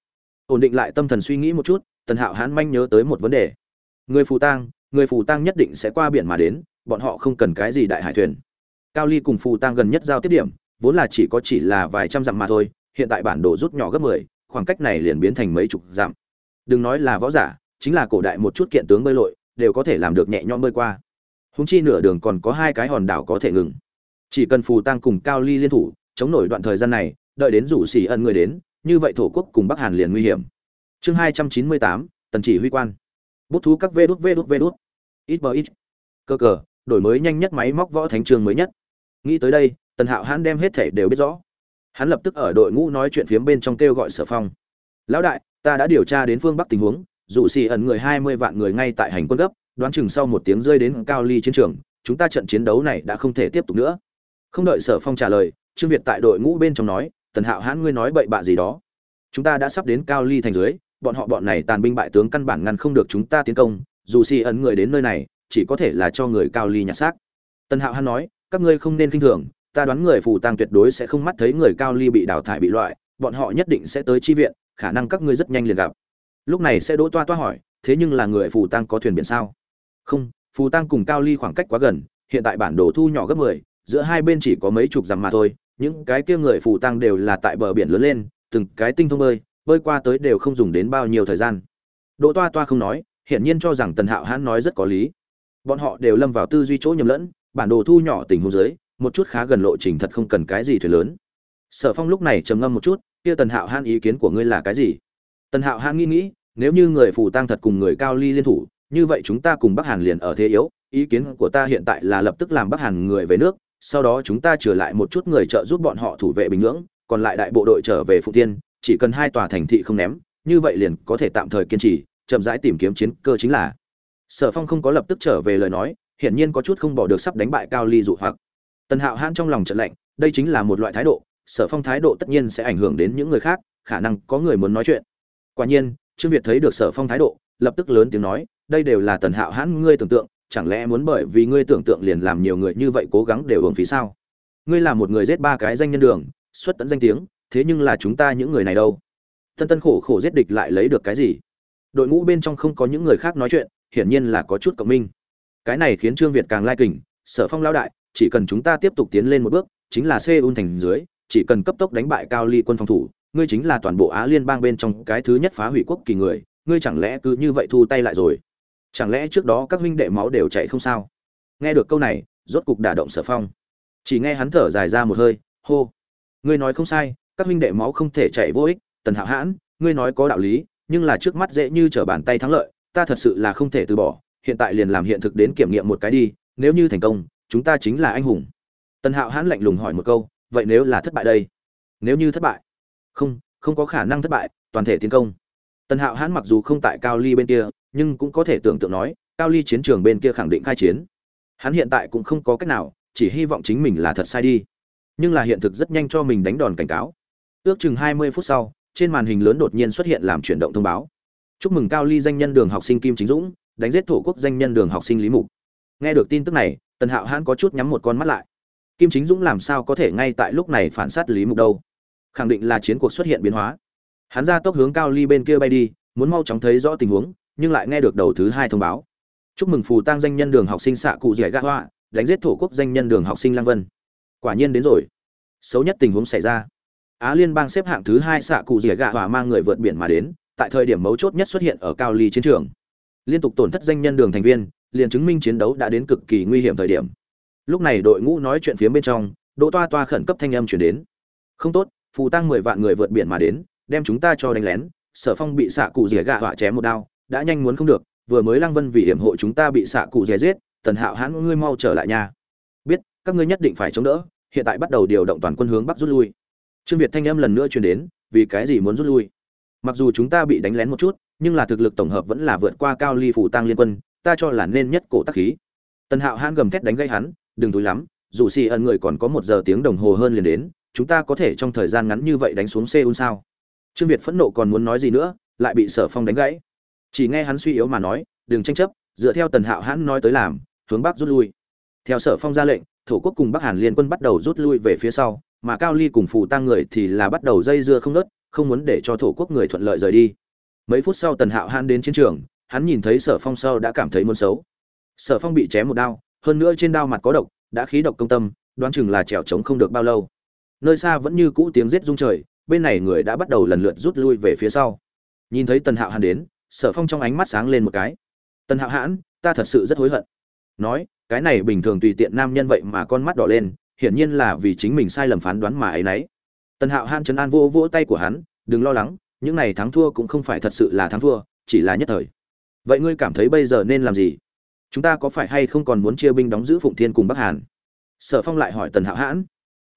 Ổn định lại tâm thần suy nghĩ một chút, tần hạo hãn manh nhớ tới một vấn đề. Người phù tang, người phù tang nhất định sẽ qua biển mà đến, bọn họ không cần cái gì đại hải thuyền. Cao ly cùng phù tang gần nhất giao tiếp điểm, vốn là chỉ có chỉ là vài trăm dặm mà thôi, hiện tại bản đồ rút nhỏ gấp mười, khoảng cách này liền biến thành mấy chục dặm. Đừng nói là võ giả, chính là cổ đại một chút kiện tướng bơi lội đều có thể làm được nhẹ nhõm bơi qua. Húng chi nửa đường còn có hai cái hòn đảo có thể ngừng. Chỉ cần phù tăng cùng cao ly liên thủ, chống nổi đoạn thời gian này, đợi đến rủ xỉ ẩn người đến, như vậy thổ quốc cùng bắc hàn liền nguy hiểm. Chương hai trăm chín mươi tám, tần chỉ huy quan. Bút thú các vê đút vê đút vê đút. Ít bờ ít. Cơ cờ, đổi mới nhanh nhất máy móc võ thánh trường mới nhất. Nghĩ tới đây, tần hạo hãn đem hết thể đều biết rõ. Hắn lập tức ở đội ngũ nói chuyện phiếm bên trong kêu gọi sở phong. Lão đại, ta đã điều tra đến phương bắc tình huống dù xì ẩn người hai mươi vạn người ngay tại hành quân gấp, đoán chừng sau một tiếng rơi đến cao ly chiến trường, chúng ta trận chiến đấu này đã không thể tiếp tục nữa. Không đợi sở phong trả lời, trương việt tại đội ngũ bên trong nói, tần hạo hãn ngươi nói bậy bạ gì đó? Chúng ta đã sắp đến cao ly thành dưới, bọn họ bọn này tàn binh bại tướng căn bản ngăn không được chúng ta tiến công, dù xì ẩn người đến nơi này, chỉ có thể là cho người cao ly nhặt xác. Tần hạo hãn nói, các ngươi không nên k i n h thường, ta đoán người phù tang tuyệt đối sẽ không mắt thấy người cao ly bị đào thải bị loại, bọn họ nhất định sẽ tới chi viện, khả năng các ngươi rất nhanh liền gặp lúc này sẽ đỗ toa toa hỏi, thế nhưng là người phù tăng có thuyền biển sao? Không, phù tăng cùng cao ly khoảng cách quá gần, hiện tại bản đồ thu nhỏ gấp mười, giữa hai bên chỉ có mấy chục dặm mà thôi, những cái kia người phù tăng đều là tại bờ biển lớn lên, từng cái tinh thông bơi bơi qua tới đều không dùng đến bao nhiêu thời gian. Đỗ toa toa không nói, hiển nhiên cho rằng tần hạo hãn nói rất có lý. Bọn họ đều lâm vào tư duy chỗ nhầm lẫn, bản đồ thu nhỏ tình huống dưới, một chút khá gần lộ trình thật không cần cái gì thuyền lớn. Sở phong lúc này trầm ngâm một chút, kia tần hạo hãn ý kiến của ngươi là cái gì? Tần hạo hãn nghĩ nghĩ nếu như người phù tăng thật cùng người cao ly liên thủ như vậy chúng ta cùng Bắc Hàn liền ở thế yếu, ý kiến của ta hiện tại là lập tức làm Bắc Hàn người về nước, sau đó chúng ta trở lại một chút người trợ giúp bọn họ thủ vệ Bình Nhưỡng, còn lại đại bộ đội trở về Phụ Tiên, chỉ cần hai tòa thành thị không ném, như vậy liền có thể tạm thời kiên trì, chậm rãi tìm kiếm chiến cơ chính là. Sở Phong không có lập tức trở về lời nói, hiển nhiên có chút không bỏ được sắp đánh bại Cao Ly dụ hoặc. Tần Hạo Hãn trong lòng trận lạnh, đây chính là một loại thái độ, Sở Phong thái độ tất nhiên sẽ ảnh hưởng đến những người khác, khả năng có người muốn nói chuyện. Quả nhiên, Trương Việt thấy được Sở Phong thái độ, lập tức lớn tiếng nói, đây đều là tần hạo hãn ngươi tưởng tượng chẳng lẽ muốn bởi vì ngươi tưởng tượng liền làm nhiều người như vậy cố gắng đều hưởng phí sao? Ngươi là một người giết ba cái danh nhân đường xuất tận danh tiếng thế nhưng là chúng ta những người này đâu? Thân tân khổ khổ giết địch lại lấy được cái gì? Đội ngũ bên trong không có những người khác nói chuyện hiển nhiên là có chút cộng minh. Cái này khiến trương việt càng lai kình sở phong lao đại chỉ cần chúng ta tiếp tục tiến lên một bước chính là seoul thành dưới chỉ cần cấp tốc đánh bại cao ly quân phòng thủ ngươi chính là toàn bộ á liên bang bên trong cái thứ nhất phá hủy quốc kỳ người, ngươi chẳng lẽ cứ như vậy thu tay lại rồi? Chẳng lẽ trước đó các huynh đệ máu đều chạy không sao? Nghe được câu này, rốt cục đả động sở phong. Chỉ nghe hắn thở dài ra một hơi, hô. Ngươi nói không sai, các huynh đệ máu không thể chạy vô ích, tần hạo hãn, ngươi nói có đạo lý, nhưng là trước mắt dễ như trở bàn tay thắng lợi, ta thật sự là không thể từ bỏ, hiện tại liền làm hiện thực đến kiểm nghiệm một cái đi, nếu như thành công, chúng ta chính là anh hùng. Tần hạo hãn lạnh lùng hỏi một câu, vậy nếu là thất bại đây? Nếu như thất bại không không có khả năng thất bại, toàn thể tiến công. Tần hạo hãn mặc dù không tại cao ly bên kia, nhưng cũng có thể tưởng tượng nói, cao ly chiến trường bên kia khẳng định khai chiến. Hắn hiện tại cũng không có cách nào, chỉ hy vọng chính mình là thật sai đi. Nhưng là hiện thực rất nhanh cho mình đánh đòn cảnh cáo. Ước chừng hai mươi phút sau, trên màn hình lớn đột nhiên xuất hiện làm chuyển động thông báo. Chúc mừng cao ly danh nhân đường học sinh kim chính dũng, đánh giết thổ quốc danh nhân đường học sinh lý mục. Nghe được tin tức này, tần hạo hãn có chút nhắm một con mắt lại. Kim chính dũng làm sao có thể ngay tại lúc này phản sát lý mục đâu? Khẳng định là chiến cuộc xuất hiện biến hóa. Hắn ra tốc hướng cao ly bên kia bay đi, muốn mau chóng thấy rõ tình huống, nhưng lại nghe được đầu thứ hai thông báo. Chúc mừng phù tăng danh nhân đường học sinh xạ cụ rẻ gã hoa, đánh giết thổ quốc danh nhân đường học sinh lang vân. Quả nhiên đến rồi. Xấu nhất tình huống xảy ra. Á liên bang xếp hạng thứ hai xạ cụ rẻ gạ hỏa mang người vượt biển mà đến, tại thời điểm mấu chốt nhất xuất hiện ở cao ly chiến trường. Liên tục tổn thất danh nhân đường thành viên, liền chứng minh chiến đấu đã đến cực kỳ nguy hiểm thời điểm. Lúc này đội ngũ nói chuyện phía bên trong, đỗ toa toa khẩn cấp thanh âm chuyển đến. Không tốt phù tăng mười vạn người vượt biển mà đến, đem chúng ta cho đánh lén, sở phong bị xạ cụ rỉa gạ họa chém một đao, đã nhanh muốn không được, vừa mới lăng vân vì hiểm hộ chúng ta bị xạ cụ dẻ giết, tần hạo hãn, ngươi mau trở lại nhà. Biết, các ngươi nhất định phải chống đỡ, hiện tại bắt đầu điều động toàn quân hướng bắc rút lui. Trương việt thanh âm lần nữa truyền đến, vì cái gì muốn rút lui? Mặc dù chúng ta bị đánh lén một chút, nhưng là thực lực tổng hợp vẫn là vượt qua cao ly phủ tăng liên quân, ta cho là nên nhất cổ tắc khí. Tần hạo hãn gầm thét đánh gây hắn, đừng túi lắm, dù xì ẩn người còn có một giờ tiếng đồng hồ hơn liền đến chúng ta có thể trong thời gian ngắn như vậy đánh xuống seoul sao? Trương việt phẫn nộ còn muốn nói gì nữa lại bị sở phong đánh gãy. Chỉ nghe hắn suy yếu mà nói đừng tranh chấp dựa theo tần hạo hãn nói tới làm hướng bắc rút lui. Theo sở phong ra lệnh thổ quốc cùng bắc hàn liên quân bắt đầu rút lui về phía sau mà cao ly cùng phù tăng người thì là bắt đầu dây dưa không ngớt, không muốn để cho thổ quốc người thuận lợi rời đi. Mấy phút sau tần hạo hãn đến chiến trường hắn nhìn thấy sở phong sau đã cảm thấy muốn xấu. Sở phong bị chém một đao hơn nữa trên đao mặt có độc đã khí độc công tâm đoán chừng là trèo chống không được bao lâu nơi xa vẫn như cũ tiếng rít rung trời, bên này người đã bắt đầu lần lượt rút lui về phía sau. Nhìn thấy tần hạo hãn đến, sở phong trong ánh mắt sáng lên một cái. Tần hạo hãn, ta thật sự rất hối hận. Nói, cái này bình thường tùy tiện nam nhân vậy mà con mắt đỏ lên, hiển nhiên là vì chính mình sai lầm phán đoán mà ấy nấy. Tần hạo hãn chấn an vô vỗ tay của hắn, đừng lo lắng, những này thắng thua cũng không phải thật sự là thắng thua, chỉ là nhất thời. Vậy ngươi cảm thấy bây giờ nên làm gì? Chúng ta có phải hay không còn muốn chia binh đóng giữ phụng thiên cùng bắc hàn? Sở phong lại hỏi tần hạo hãn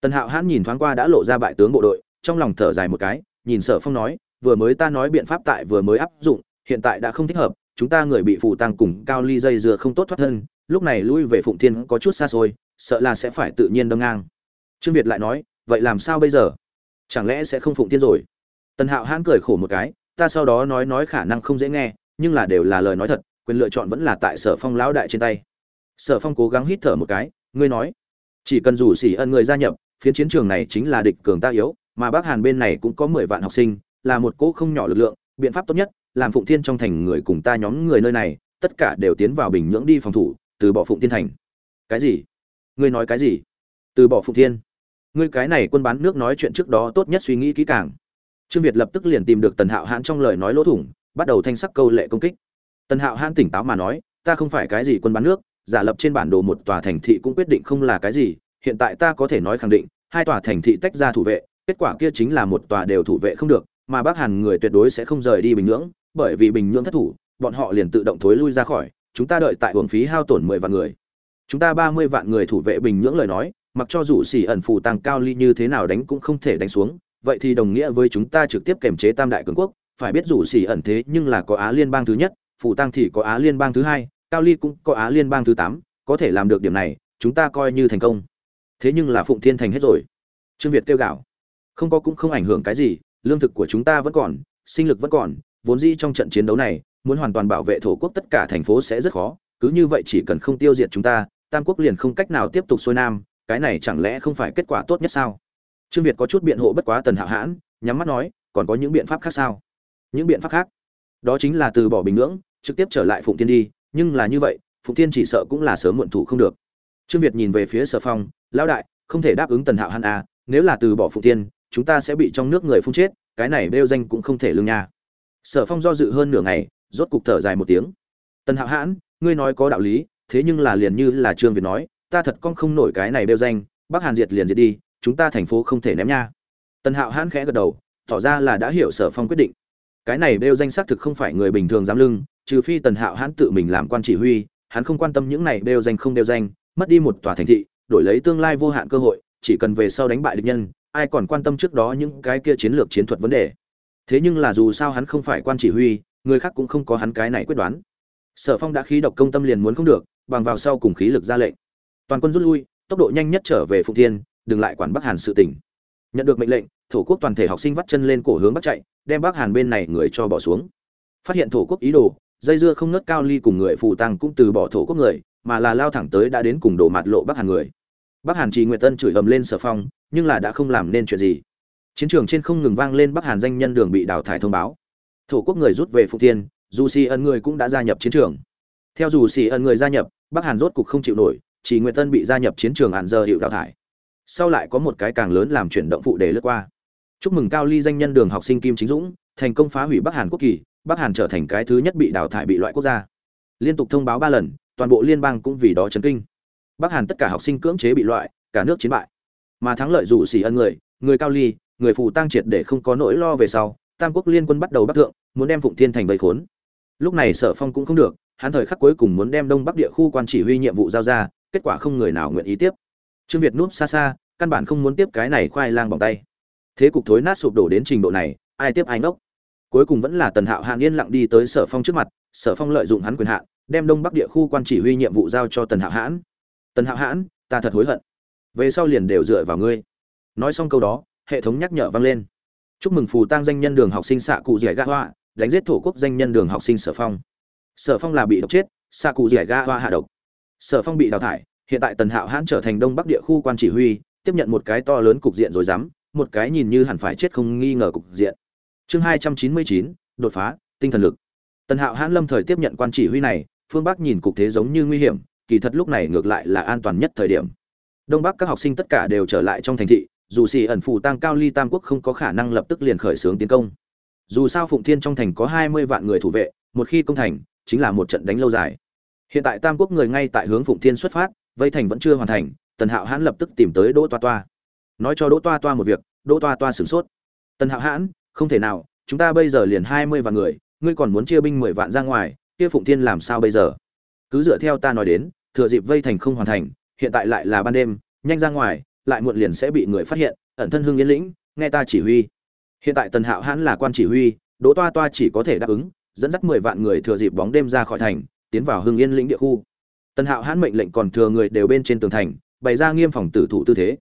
tần hạo hãn nhìn thoáng qua đã lộ ra bại tướng bộ đội, trong lòng thở dài một cái, nhìn sở phong nói, vừa mới ta nói biện pháp tại vừa mới áp dụng, hiện tại đã không thích hợp, chúng ta người bị phù tăng cùng cao ly dây dừa không tốt thoát thân, lúc này lui về phụng thiên có chút xa xôi, sợ là sẽ phải tự nhiên đâm ngang. Trương việt lại nói, vậy làm sao bây giờ? Chẳng lẽ sẽ không phụng thiên rồi? Tần hạo hãn cười khổ một cái, ta sau đó nói nói khả năng không dễ nghe, nhưng là đều là lời nói thật, quyền lựa chọn vẫn là tại sở phong lão đại trên tay. Sở phong cố gắng hít thở một cái, ngươi nói, chỉ cần rủ xỉ ân người gia nhập phiến chiến trường này chính là địch cường ta yếu, mà bắc hàn bên này cũng có mười vạn học sinh, là một cỗ không nhỏ lực lượng, biện pháp tốt nhất, làm phụng thiên trong thành người cùng ta nhóm người nơi này, tất cả đều tiến vào bình nhưỡng đi phòng thủ, từ bỏ phụng thiên thành. Cái gì? Ngươi nói cái gì? Từ bỏ phụng thiên. Ngươi cái này quân bán nước nói chuyện trước đó tốt nhất suy nghĩ kỹ càng. Trương việt lập tức liền tìm được tần hạo hãn trong lời nói lỗ thủng, bắt đầu thanh sắc câu lệ công kích. Tần hạo hãn tỉnh táo mà nói, ta không phải cái gì quân bán nước, giả lập trên bản đồ một tòa thành thị cũng quyết định không là cái gì hiện tại ta có thể nói khẳng định, hai tòa thành thị tách ra thủ vệ, kết quả kia chính là một tòa đều thủ vệ không được, mà bắc hàn người tuyệt đối sẽ không rời đi bình nhưỡng, bởi vì bình nhưỡng thất thủ, bọn họ liền tự động thối lui ra khỏi, chúng ta đợi tại uổng phí hao tổn mười vạn người. Chúng ta ba mươi vạn người thủ vệ bình nhưỡng lời nói, mặc cho dù xỉ ẩn phù tăng cao ly như thế nào đánh cũng không thể đánh xuống, vậy thì đồng nghĩa với chúng ta trực tiếp kềm chế tam đại cường quốc, phải biết dù xỉ ẩn thế nhưng là có á liên bang thứ nhất, phù tăng thì có á liên bang thứ hai, cao ly cũng có á liên bang thứ tám, có thể làm được điểm này, chúng ta coi như thành công thế nhưng là phụng thiên thành hết rồi. Trương việt kêu gạo không có cũng không ảnh hưởng cái gì, lương thực của chúng ta vẫn còn, sinh lực vẫn còn, vốn dĩ trong trận chiến đấu này, muốn hoàn toàn bảo vệ thổ quốc tất cả thành phố sẽ rất khó, cứ như vậy chỉ cần không tiêu diệt chúng ta, tam quốc liền không cách nào tiếp tục xuôi nam, cái này chẳng lẽ không phải kết quả tốt nhất sao? Trương việt có chút biện hộ bất quá tần hạo hãn, nhắm mắt nói, còn có những biện pháp khác sao? Những biện pháp khác? Đó chính là từ bỏ bình ngưỡng, trực tiếp trở lại phụng thiên đi, nhưng là như vậy, phụng thiên chỉ sợ cũng là sớm muộn thủ không được trương việt nhìn về phía sở phong, lão đại, không thể đáp ứng tần hạo hãn à nếu là từ bỏ phụ tiên, chúng ta sẽ bị trong nước người phun chết, cái này đeo danh cũng không thể lương nha. Sở phong do dự hơn nửa ngày, rốt cục thở dài một tiếng. Tần hạo hãn, ngươi nói có đạo lý, thế nhưng là liền như là trương việt nói, ta thật con không nổi cái này đeo danh, bắc hàn diệt liền diệt đi, chúng ta thành phố không thể ném nha. Tần hạo hãn khẽ gật đầu, tỏ ra là đã hiểu sở phong quyết định. Cái này đeo danh xác thực không phải người bình thường dám lưng, trừ phi tần hạo hãn tự mình làm quan chỉ huy, hắn không quan tâm những này đeo danh không đeo danh mất đi một tòa thành thị, đổi lấy tương lai vô hạn cơ hội, chỉ cần về sau đánh bại địch nhân, ai còn quan tâm trước đó những cái kia chiến lược chiến thuật vấn đề. Thế nhưng là dù sao hắn không phải quan chỉ huy, người khác cũng không có hắn cái này quyết đoán. Sở phong đã khí độc công tâm liền muốn không được, bằng vào sau cùng khí lực ra lệnh. Toàn quân rút lui, tốc độ nhanh nhất trở về phụng thiên, đừng lại quản bắc hàn sự tỉnh nhận được mệnh lệnh, thổ quốc toàn thể học sinh vắt chân lên cổ hướng bắc chạy, đem bắc hàn bên này người cho bỏ xuống. Phát hiện thổ quốc ý đồ, dây dưa không nớt cao ly cùng người phù tăng cũng từ bỏ thổ quốc người mà là lao thẳng tới đã đến cùng đổ mặt lộ bắc hàn người. Bắc hàn trì nguyệt tân chửi ầm lên sở phong, nhưng là đã không làm nên chuyện gì. Chiến trường trên không ngừng vang lên bắc hàn danh nhân đường bị đào thải thông báo. Thổ quốc người rút về phụ tiên dù xì ẩn người cũng đã gia nhập chiến trường. Theo dù xì ẩn người gia nhập, bắc hàn rốt cục không chịu nổi, chỉ nguyệt tân bị gia nhập chiến trường hạn giờ hiệu đào thải. Sau lại có một cái càng lớn làm chuyển động phụ đề lướt qua. Chúc mừng cao ly danh nhân đường học sinh kim chính dũng, thành công phá hủy bắc hàn quốc kỳ, bắc hàn trở thành cái thứ nhất bị đào thải bị loại quốc gia. Liên tục thông báo ba lần toàn bộ liên bang cũng vì đó chấn kinh. Bắc hàn tất cả học sinh cưỡng chế bị loại, cả nước chiến bại. Mà thắng lợi rủ xỉ ân người người cao ly, người phù tăng triệt để không có nỗi lo về sau, tam quốc liên quân bắt đầu bắc thượng, muốn đem phụng thiên thành vây khốn. Lúc này sở phong cũng không được, hắn thời khắc cuối cùng muốn đem đông bắc địa khu quan chỉ huy nhiệm vụ giao ra, kết quả không người nào nguyện ý tiếp. Trương việt núp xa xa, căn bản không muốn tiếp cái này khoai lang bằng tay. Thế cục thối nát sụp đổ đến trình độ này, ai tiếp ai ngốc? Cuối cùng vẫn là tần hạo hàn yên lặng đi tới sở phong trước mặt, sở phong lợi dụng hắn quyền hạn đem đông bắc địa khu quan chỉ huy nhiệm vụ giao cho tần hạo hãn. Tần hạo hãn, ta thật hối hận. Về sau liền đều dựa vào ngươi. Nói xong câu đó, hệ thống nhắc nhở vang lên. Chúc mừng phù tăng danh nhân đường học sinh xạ cụ dẻ ga hoa, đánh giết thổ quốc danh nhân đường học sinh sở phong. Sở phong là bị độc chết xạ cụ dẻ ga hoa hạ độc. Sở phong bị đào thải, hiện tại tần hạo hãn trở thành đông bắc địa khu quan chỉ huy, tiếp nhận một cái to lớn cục diện rồi dám, một cái nhìn như hẳn phải chết không nghi ngờ cục diện. Chương hai trăm chín mươi chín, đột phá, tinh thần lực. Tần hạo hãn lâm thời tiếp nhận quan chỉ huy này phương bắc nhìn cục thế giống như nguy hiểm, kỳ thật lúc này ngược lại là an toàn nhất thời điểm. Đông bắc các học sinh tất cả đều trở lại trong thành thị, dù xì ẩn phù tăng cao ly tam quốc không có khả năng lập tức liền khởi xướng tiến công. Dù sao phụng thiên trong thành có hai mươi vạn người thủ vệ, một khi công thành, chính là một trận đánh lâu dài. Hiện tại tam quốc người ngay tại hướng phụng thiên xuất phát, vây thành vẫn chưa hoàn thành, tần hạo hãn lập tức tìm tới đỗ toa toa. Nói cho đỗ toa toa một việc, đỗ toa toa sửng sốt. Tần hạo hãn, không thể nào, chúng ta bây giờ liền hai mươi vạn người, ngươi còn muốn chia binh mười vạn ra ngoài kia phụng thiên làm sao bây giờ? Cứ dựa theo ta nói đến, thừa dịp vây thành không hoàn thành, hiện tại lại là ban đêm, nhanh ra ngoài, lại muộn liền sẽ bị người phát hiện, ẩn thân hưng yên lĩnh, nghe ta chỉ huy. Hiện tại tần hạo hãn là quan chỉ huy, đỗ toa toa chỉ có thể đáp ứng, dẫn dắt mười vạn người thừa dịp bóng đêm ra khỏi thành, tiến vào hưng yên lĩnh địa khu. Tần hạo hãn mệnh lệnh còn thừa người đều bên trên tường thành, bày ra nghiêm phòng tử thủ tư thế.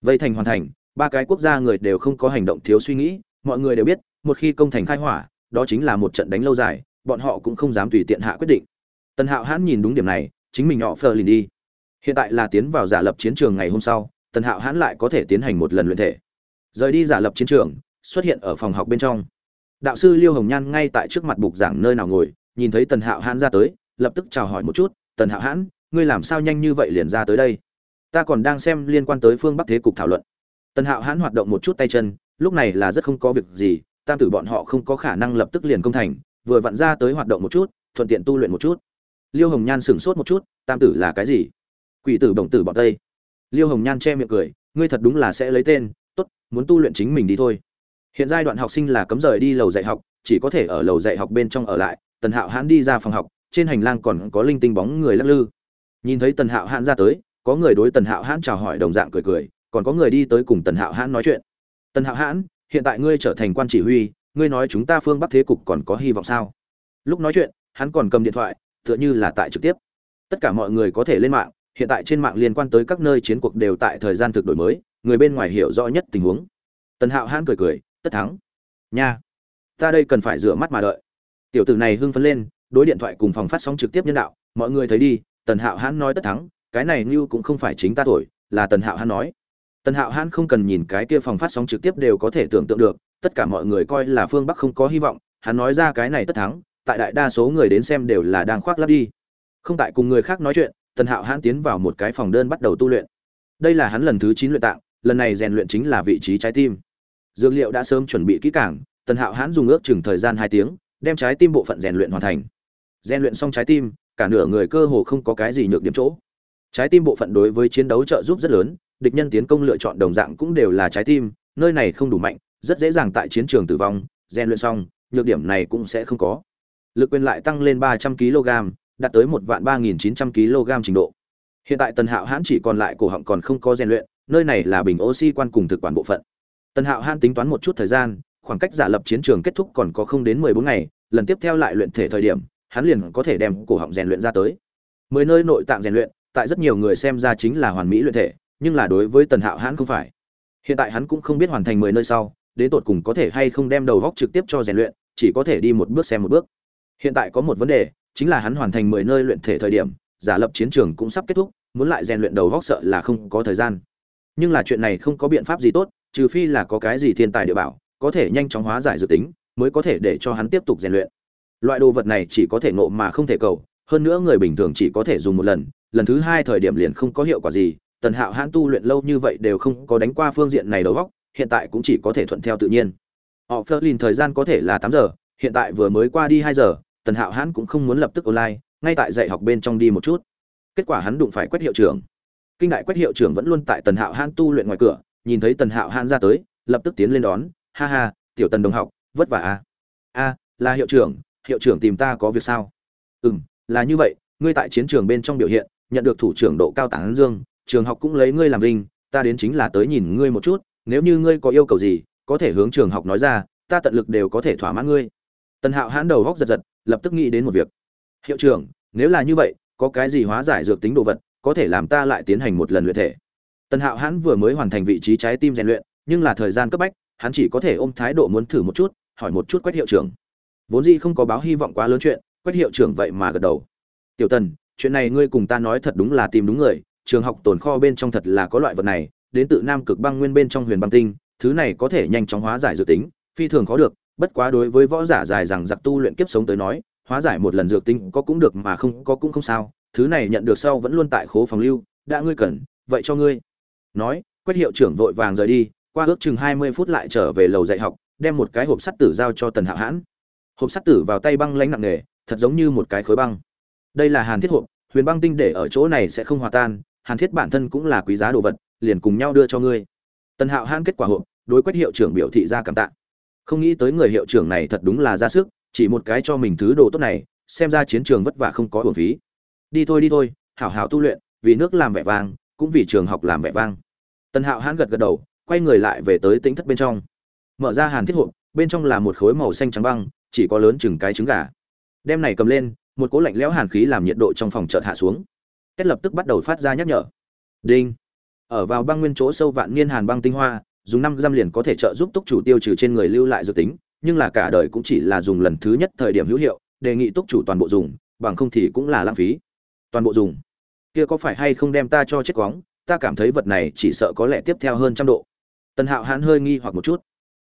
Vây thành hoàn thành, ba cái quốc gia người đều không có hành động thiếu suy nghĩ, mọi người đều biết, một khi công thành khai hỏa, đó chính là một trận đánh lâu dài bọn họ cũng không dám tùy tiện hạ quyết định. Tần hạo hãn nhìn đúng điểm này, chính mình họ phờ lìn đi. Hiện tại là tiến vào giả lập chiến trường ngày hôm sau, tần hạo hãn lại có thể tiến hành một lần luyện thể. Rời đi giả lập chiến trường, xuất hiện ở phòng học bên trong. Đạo sư liêu hồng nhan ngay tại trước mặt bục giảng nơi nào ngồi, nhìn thấy tần hạo hãn ra tới, lập tức chào hỏi một chút, tần hạo hãn, ngươi làm sao nhanh như vậy liền ra tới đây? Ta còn đang xem liên quan tới phương bắc thế cục thảo luận. Tần hạo hãn hoạt động một chút tay chân, lúc này là rất không có việc gì, tam tử bọn họ không có khả năng lập tức liền công thành vừa vặn ra tới hoạt động một chút, thuận tiện tu luyện một chút. Liêu hồng nhan sửng sốt một chút, tam tử là cái gì? Quỷ tử bổng tử bọn tây. Liêu hồng nhan che miệng cười, ngươi thật đúng là sẽ lấy tên, tốt, muốn tu luyện chính mình đi thôi. Hiện giai đoạn học sinh là cấm rời đi lầu dạy học, chỉ có thể ở lầu dạy học bên trong ở lại, tần hạo hãn đi ra phòng học, trên hành lang còn có linh tinh bóng người lắc lư. Nhìn thấy tần hạo hãn ra tới, có người đối tần hạo hãn chào hỏi đồng dạng cười cười, còn có người đi tới cùng tần hạo hãn nói chuyện. Tần hạo hãn, hiện tại ngươi trở thành quan chỉ huy ngươi nói chúng ta phương bắc thế cục còn có hy vọng sao? Lúc nói chuyện, hắn còn cầm điện thoại, tựa như là tại trực tiếp. Tất cả mọi người có thể lên mạng, hiện tại trên mạng liên quan tới các nơi chiến cuộc đều tại thời gian thực đổi mới, người bên ngoài hiểu rõ nhất tình huống. Tần hạo hãn cười cười, tất thắng. Nha, ta đây cần phải rửa mắt mà đợi. Tiểu tử này hưng phấn lên, đối điện thoại cùng phòng phát sóng trực tiếp nhân đạo, mọi người thấy đi, tần hạo hãn nói tất thắng, cái này như cũng không phải chính ta thổi, là tần hạo hãn nói. Tần hạo hãn không cần nhìn cái kia phòng phát sóng trực tiếp đều có thể tưởng tượng được tất cả mọi người coi là phương bắc không có hy vọng, hắn nói ra cái này tất thắng, tại đại đa số người đến xem đều là đang khoác lắp đi. Không tại cùng người khác nói chuyện, tần hạo hãn tiến vào một cái phòng đơn bắt đầu tu luyện. Đây là hắn lần thứ chín luyện tạng, lần này rèn luyện chính là vị trí trái tim. Dược liệu đã sớm chuẩn bị kỹ càng, tần hạo hãn dùng ước chừng thời gian hai tiếng, đem trái tim bộ phận rèn luyện hoàn thành. Rèn luyện xong trái tim, cả nửa người cơ hồ không có cái gì nhược điểm chỗ. Trái tim bộ phận đối với chiến đấu trợ giúp rất lớn, địch nhân tiến công lựa chọn đồng dạng cũng đều là trái tim, nơi này không đủ mạnh rất dễ dàng tại chiến trường tử vong, rèn luyện xong, nhược điểm này cũng sẽ không có. Lực quyền lại tăng lên ba trăm kg, đạt tới một vạn ba nghìn chín trăm kg trình độ. Hiện tại tần hạo hãn chỉ còn lại cổ họng còn không có rèn luyện, nơi này là bình oxy quan cùng thực quản bộ phận. Tần hạo hãn tính toán một chút thời gian, khoảng cách giả lập chiến trường kết thúc còn có không đến mười bốn ngày, lần tiếp theo lại luyện thể thời điểm, hắn liền có thể đem cổ họng rèn luyện ra tới. Mười nơi nội tạng rèn luyện, tại rất nhiều người xem ra chính là hoàn mỹ luyện thể, nhưng là đối với tần hạo hãn không phải. Hiện tại hắn cũng không biết hoàn thành mười nơi sau đến tột cùng có thể hay không đem đầu góc trực tiếp cho rèn luyện, chỉ có thể đi một bước xem một bước. Hiện tại có một vấn đề, chính là hắn hoàn thành mười nơi luyện thể thời điểm, giả lập chiến trường cũng sắp kết thúc, muốn lại rèn luyện đầu góc sợ là không có thời gian. Nhưng là chuyện này không có biện pháp gì tốt, trừ phi là có cái gì thiên tài địa bảo, có thể nhanh chóng hóa giải dự tính, mới có thể để cho hắn tiếp tục rèn luyện. Loại đồ vật này chỉ có thể nộ mà không thể cầu, hơn nữa người bình thường chỉ có thể dùng một lần lần thứ hai thời điểm liền không có hiệu quả gì, tần hạo hãn tu luyện lâu như vậy đều không có đánh qua phương diện này đầu góc hiện tại cũng chỉ có thể thuận theo tự nhiên. Họ phơ lìn thời gian có thể là tám giờ, hiện tại vừa mới qua đi hai giờ, tần hạo hãn cũng không muốn lập tức online, ngay tại dạy học bên trong đi một chút. Kết quả hắn đụng phải quét hiệu trưởng. Kinh đại quét hiệu trưởng vẫn luôn tại tần hạo hãn tu luyện ngoài cửa, nhìn thấy tần hạo hãn ra tới, lập tức tiến lên đón, ha ha, tiểu tần đồng học, vất vả à? A, là hiệu trưởng hiệu trưởng tìm ta có việc sao? Ừ m là như vậy, ngươi tại chiến trường bên trong biểu hiện, nhận được thủ trưởng độ cao tản dương, trường học cũng lấy ngươi làm vinh, ta đến chính là tới nhìn ngươi một chút nếu như ngươi có yêu cầu gì, có thể hướng trường học nói ra, ta tận lực đều có thể thỏa mãn ngươi. Tần hạo hãn đầu góc giật giật, lập tức nghĩ đến một việc. Hiệu trưởng, nếu là như vậy, có cái gì hóa giải dược tính đồ vật, có thể làm ta lại tiến hành một lần luyện thể. Tần hạo hãn vừa mới hoàn thành vị trí trái tim rèn luyện, nhưng là thời gian cấp bách, hắn chỉ có thể ôm thái độ muốn thử một chút, hỏi một chút quét hiệu trưởng. Vốn dĩ không có báo hy vọng quá lớn chuyện quét hiệu trưởng vậy mà gật đầu. Tiểu tần, chuyện này ngươi cùng ta nói thật đúng là tìm đúng người, trường học tồn kho bên trong thật là có loại vật này đến từ nam cực băng nguyên bên trong huyền băng tinh, thứ này có thể nhanh chóng hóa giải dược tính, phi thường khó được, bất quá đối với võ giả dài rằng giặc tu luyện kiếp sống tới nói, hóa giải một lần dược tinh có cũng được mà không có cũng không sao, thứ này nhận được sau vẫn luôn tại khố phòng lưu, đã ngươi cần, vậy cho ngươi. Nói quét hiệu trưởng vội vàng rời đi, qua ước chừng hai mươi phút lại trở về lầu dạy học, đem một cái hộp sắt tử giao cho tần hạo hãn. Hộp sắt tử vào tay băng lánh nặng nề, thật giống như một cái khối băng. Đây là hàn thiết hộp, huyền băng tinh để ở chỗ này sẽ không hòa tan, hàn thiết bản thân cũng là quý giá đồ vật liền cùng nhau đưa cho ngươi. Tần hạo hãn kết quả hộp, đối quét hiệu trưởng biểu thị ra cảm tạ. Không nghĩ tới người hiệu trưởng này thật đúng là ra sức, chỉ một cái cho mình thứ đồ tốt này, xem ra chiến trường vất vả không có hồn phí. Đi thôi đi thôi, hảo hảo tu luyện, vì nước làm vẻ vang, cũng vì trường học làm vẻ vang. Tần hạo hãn gật gật đầu, quay người lại về tới tính thất bên trong. Mở ra hàn thiết hộp, bên trong là một khối màu xanh trắng băng, chỉ có lớn chừng cái trứng gà. Đem này cầm lên, một cỗ lạnh lẽo hàn khí làm nhiệt độ trong phòng chợt hạ xuống. Kết lập tức bắt đầu phát ra nhắc nhở. Đinh ở vào băng nguyên chỗ sâu vạn niên hàn băng tinh hoa, dùng năm giam liền có thể trợ giúp túc chủ tiêu trừ trên người lưu lại dự tính, nhưng là cả đời cũng chỉ là dùng lần thứ nhất thời điểm hữu hiệu, đề nghị túc chủ toàn bộ dùng, bằng không thì cũng là lãng phí. Toàn bộ dùng. Kia có phải hay không đem ta cho chết quóng, ta cảm thấy vật này chỉ sợ có lẽ tiếp theo hơn trăm độ. Tần hạo hãn hơi nghi hoặc một chút.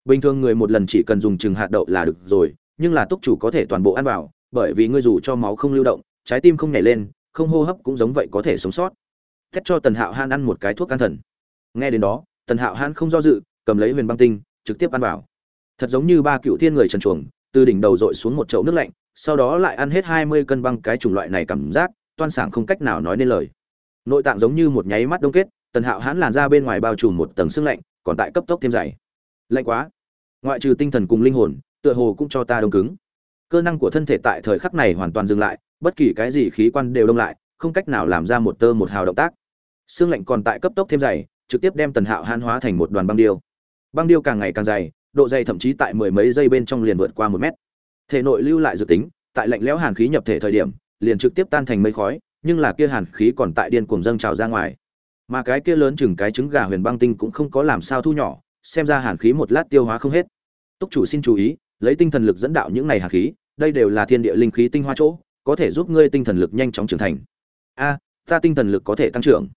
Bình thường người một lần chỉ cần dùng chừng hạt đậu là được rồi, nhưng là túc chủ có thể toàn bộ ăn vào, bởi vì ngươi dù cho máu không lưu động, trái tim không nhảy lên, không hô hấp cũng giống vậy có thể sống sót thét cho tần hạo han ăn một cái thuốc an thần. Nghe đến đó, tần hạo han không do dự, cầm lấy huyền băng tinh, trực tiếp ăn vào. Thật giống như ba cựu thiên người trần chuồng, từ đỉnh đầu dội xuống một chậu nước lạnh, sau đó lại ăn hết hai mươi cân băng cái chủng loại này cảm giác, toan sảng không cách nào nói nên lời. Nội tạng giống như một nháy mắt đông kết, tần hạo hãn làn ra bên ngoài bao trùm một tầng xương lạnh, còn tại cấp tốc thêm dày. Lạnh quá. Ngoại trừ tinh thần cùng linh hồn, tựa hồ cũng cho ta đông cứng. Cơ năng của thân thể tại thời khắc này hoàn toàn dừng lại, bất kỳ cái gì khí quan đều đông lại, không cách nào làm ra một tơ một hào động tác xương lạnh còn tại cấp tốc thêm dày, trực tiếp đem tần hạo hãn hóa thành một đoàn băng điêu. Băng điêu càng ngày càng dày, độ dày thậm chí tại mười mấy giây bên trong liền vượt qua một mét. Thể nội lưu lại dự tính, tại lạnh lẽo hàn khí nhập thể thời điểm, liền trực tiếp tan thành mây khói, nhưng là kia hàn khí còn tại điên cuồng dâng trào ra ngoài. Mà cái kia lớn chừng cái trứng gà huyền băng tinh cũng không có làm sao thu nhỏ, xem ra hàn khí một lát tiêu hóa không hết. Túc chủ xin chú ý, lấy tinh thần lực dẫn đạo những này hàn khí, đây đều là thiên địa linh khí tinh hoa chỗ, có thể giúp ngươi tinh thần lực nhanh chóng trưởng thành. A, ta tinh thần lực có thể tăng trưởng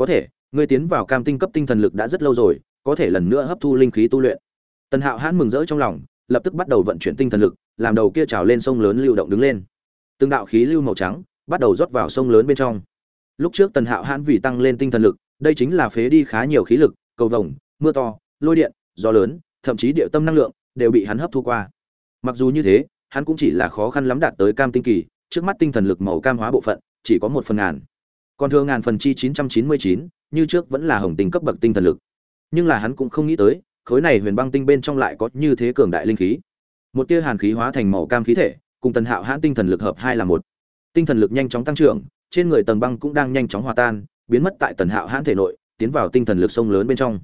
có thể, ngươi tiến vào cam tinh cấp tinh thần lực đã rất lâu rồi, có thể lần nữa hấp thu linh khí tu luyện. Tần hạo hãn mừng rỡ trong lòng, lập tức bắt đầu vận chuyển tinh thần lực, làm đầu kia trào lên sông lớn lưu động đứng lên. Từng đạo khí lưu màu trắng bắt đầu rót vào sông lớn bên trong. Lúc trước tần hạo hãn vì tăng lên tinh thần lực, đây chính là phế đi khá nhiều khí lực, cầu vồng, mưa to, lôi điện, gió lớn, thậm chí địa tâm năng lượng đều bị hắn hấp thu qua. Mặc dù như thế, hắn cũng chỉ là khó khăn lắm đạt tới cam tinh kỳ, trước mắt tinh thần lực màu cam hóa bộ phận, chỉ có một phần ngàn còn thừa ngàn phần chi chín trăm chín mươi chín, như trước vẫn là hồng tinh cấp bậc tinh thần lực. Nhưng là hắn cũng không nghĩ tới, khối này huyền băng tinh bên trong lại có như thế cường đại linh khí. Một tia hàn khí hóa thành màu cam khí thể, cùng tần hạo hãn tinh thần lực hợp hai là một. Tinh thần lực nhanh chóng tăng trưởng, trên người tầng băng cũng đang nhanh chóng hòa tan, biến mất tại tần hạo hãn thể nội, tiến vào tinh thần lực sông lớn bên trong.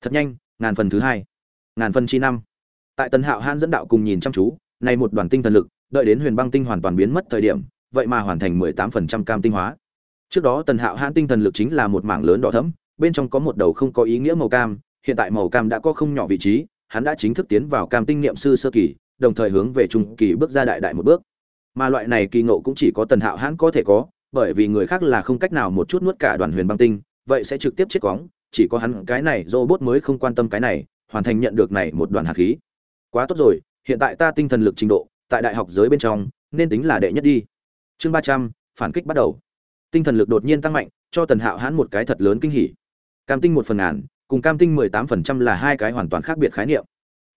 Thật nhanh, ngàn phần thứ hai, ngàn phần chi năm. Tại tần hạo hãn dẫn đạo cùng nhìn chăm chú, này một đoàn tinh thần lực, đợi đến huyền băng tinh hoàn toàn biến mất thời điểm, vậy mà hoàn thành mười tám phần trăm cam tinh hóa trước đó tần hạo hãn tinh thần lực chính là một mảng lớn đỏ thẫm, bên trong có một đầu không có ý nghĩa màu cam, hiện tại màu cam đã có không nhỏ vị trí, hắn đã chính thức tiến vào cam tinh niệm sư sơ kỳ, đồng thời hướng về trung kỳ bước ra đại đại một bước. Mà loại này kỳ ngộ cũng chỉ có tần hạo hãn có thể có, bởi vì người khác là không cách nào một chút nuốt cả đoàn huyền băng tinh, vậy sẽ trực tiếp chết cóng, chỉ có hắn cái này robot mới không quan tâm cái này, hoàn thành nhận được này một đoàn hạt khí. Quá tốt rồi, hiện tại ta tinh thần lực trình độ, tại đại học giới bên trong, nên tính là đệ nhất đi. Chương ba trăm, phản kích bắt đầu tinh thần lực đột nhiên tăng mạnh, cho tần hạo hãn một cái thật lớn kinh hỉ. Cam tinh một phần ngàn, cùng cam tinh mười tám phần trăm là hai cái hoàn toàn khác biệt khái niệm.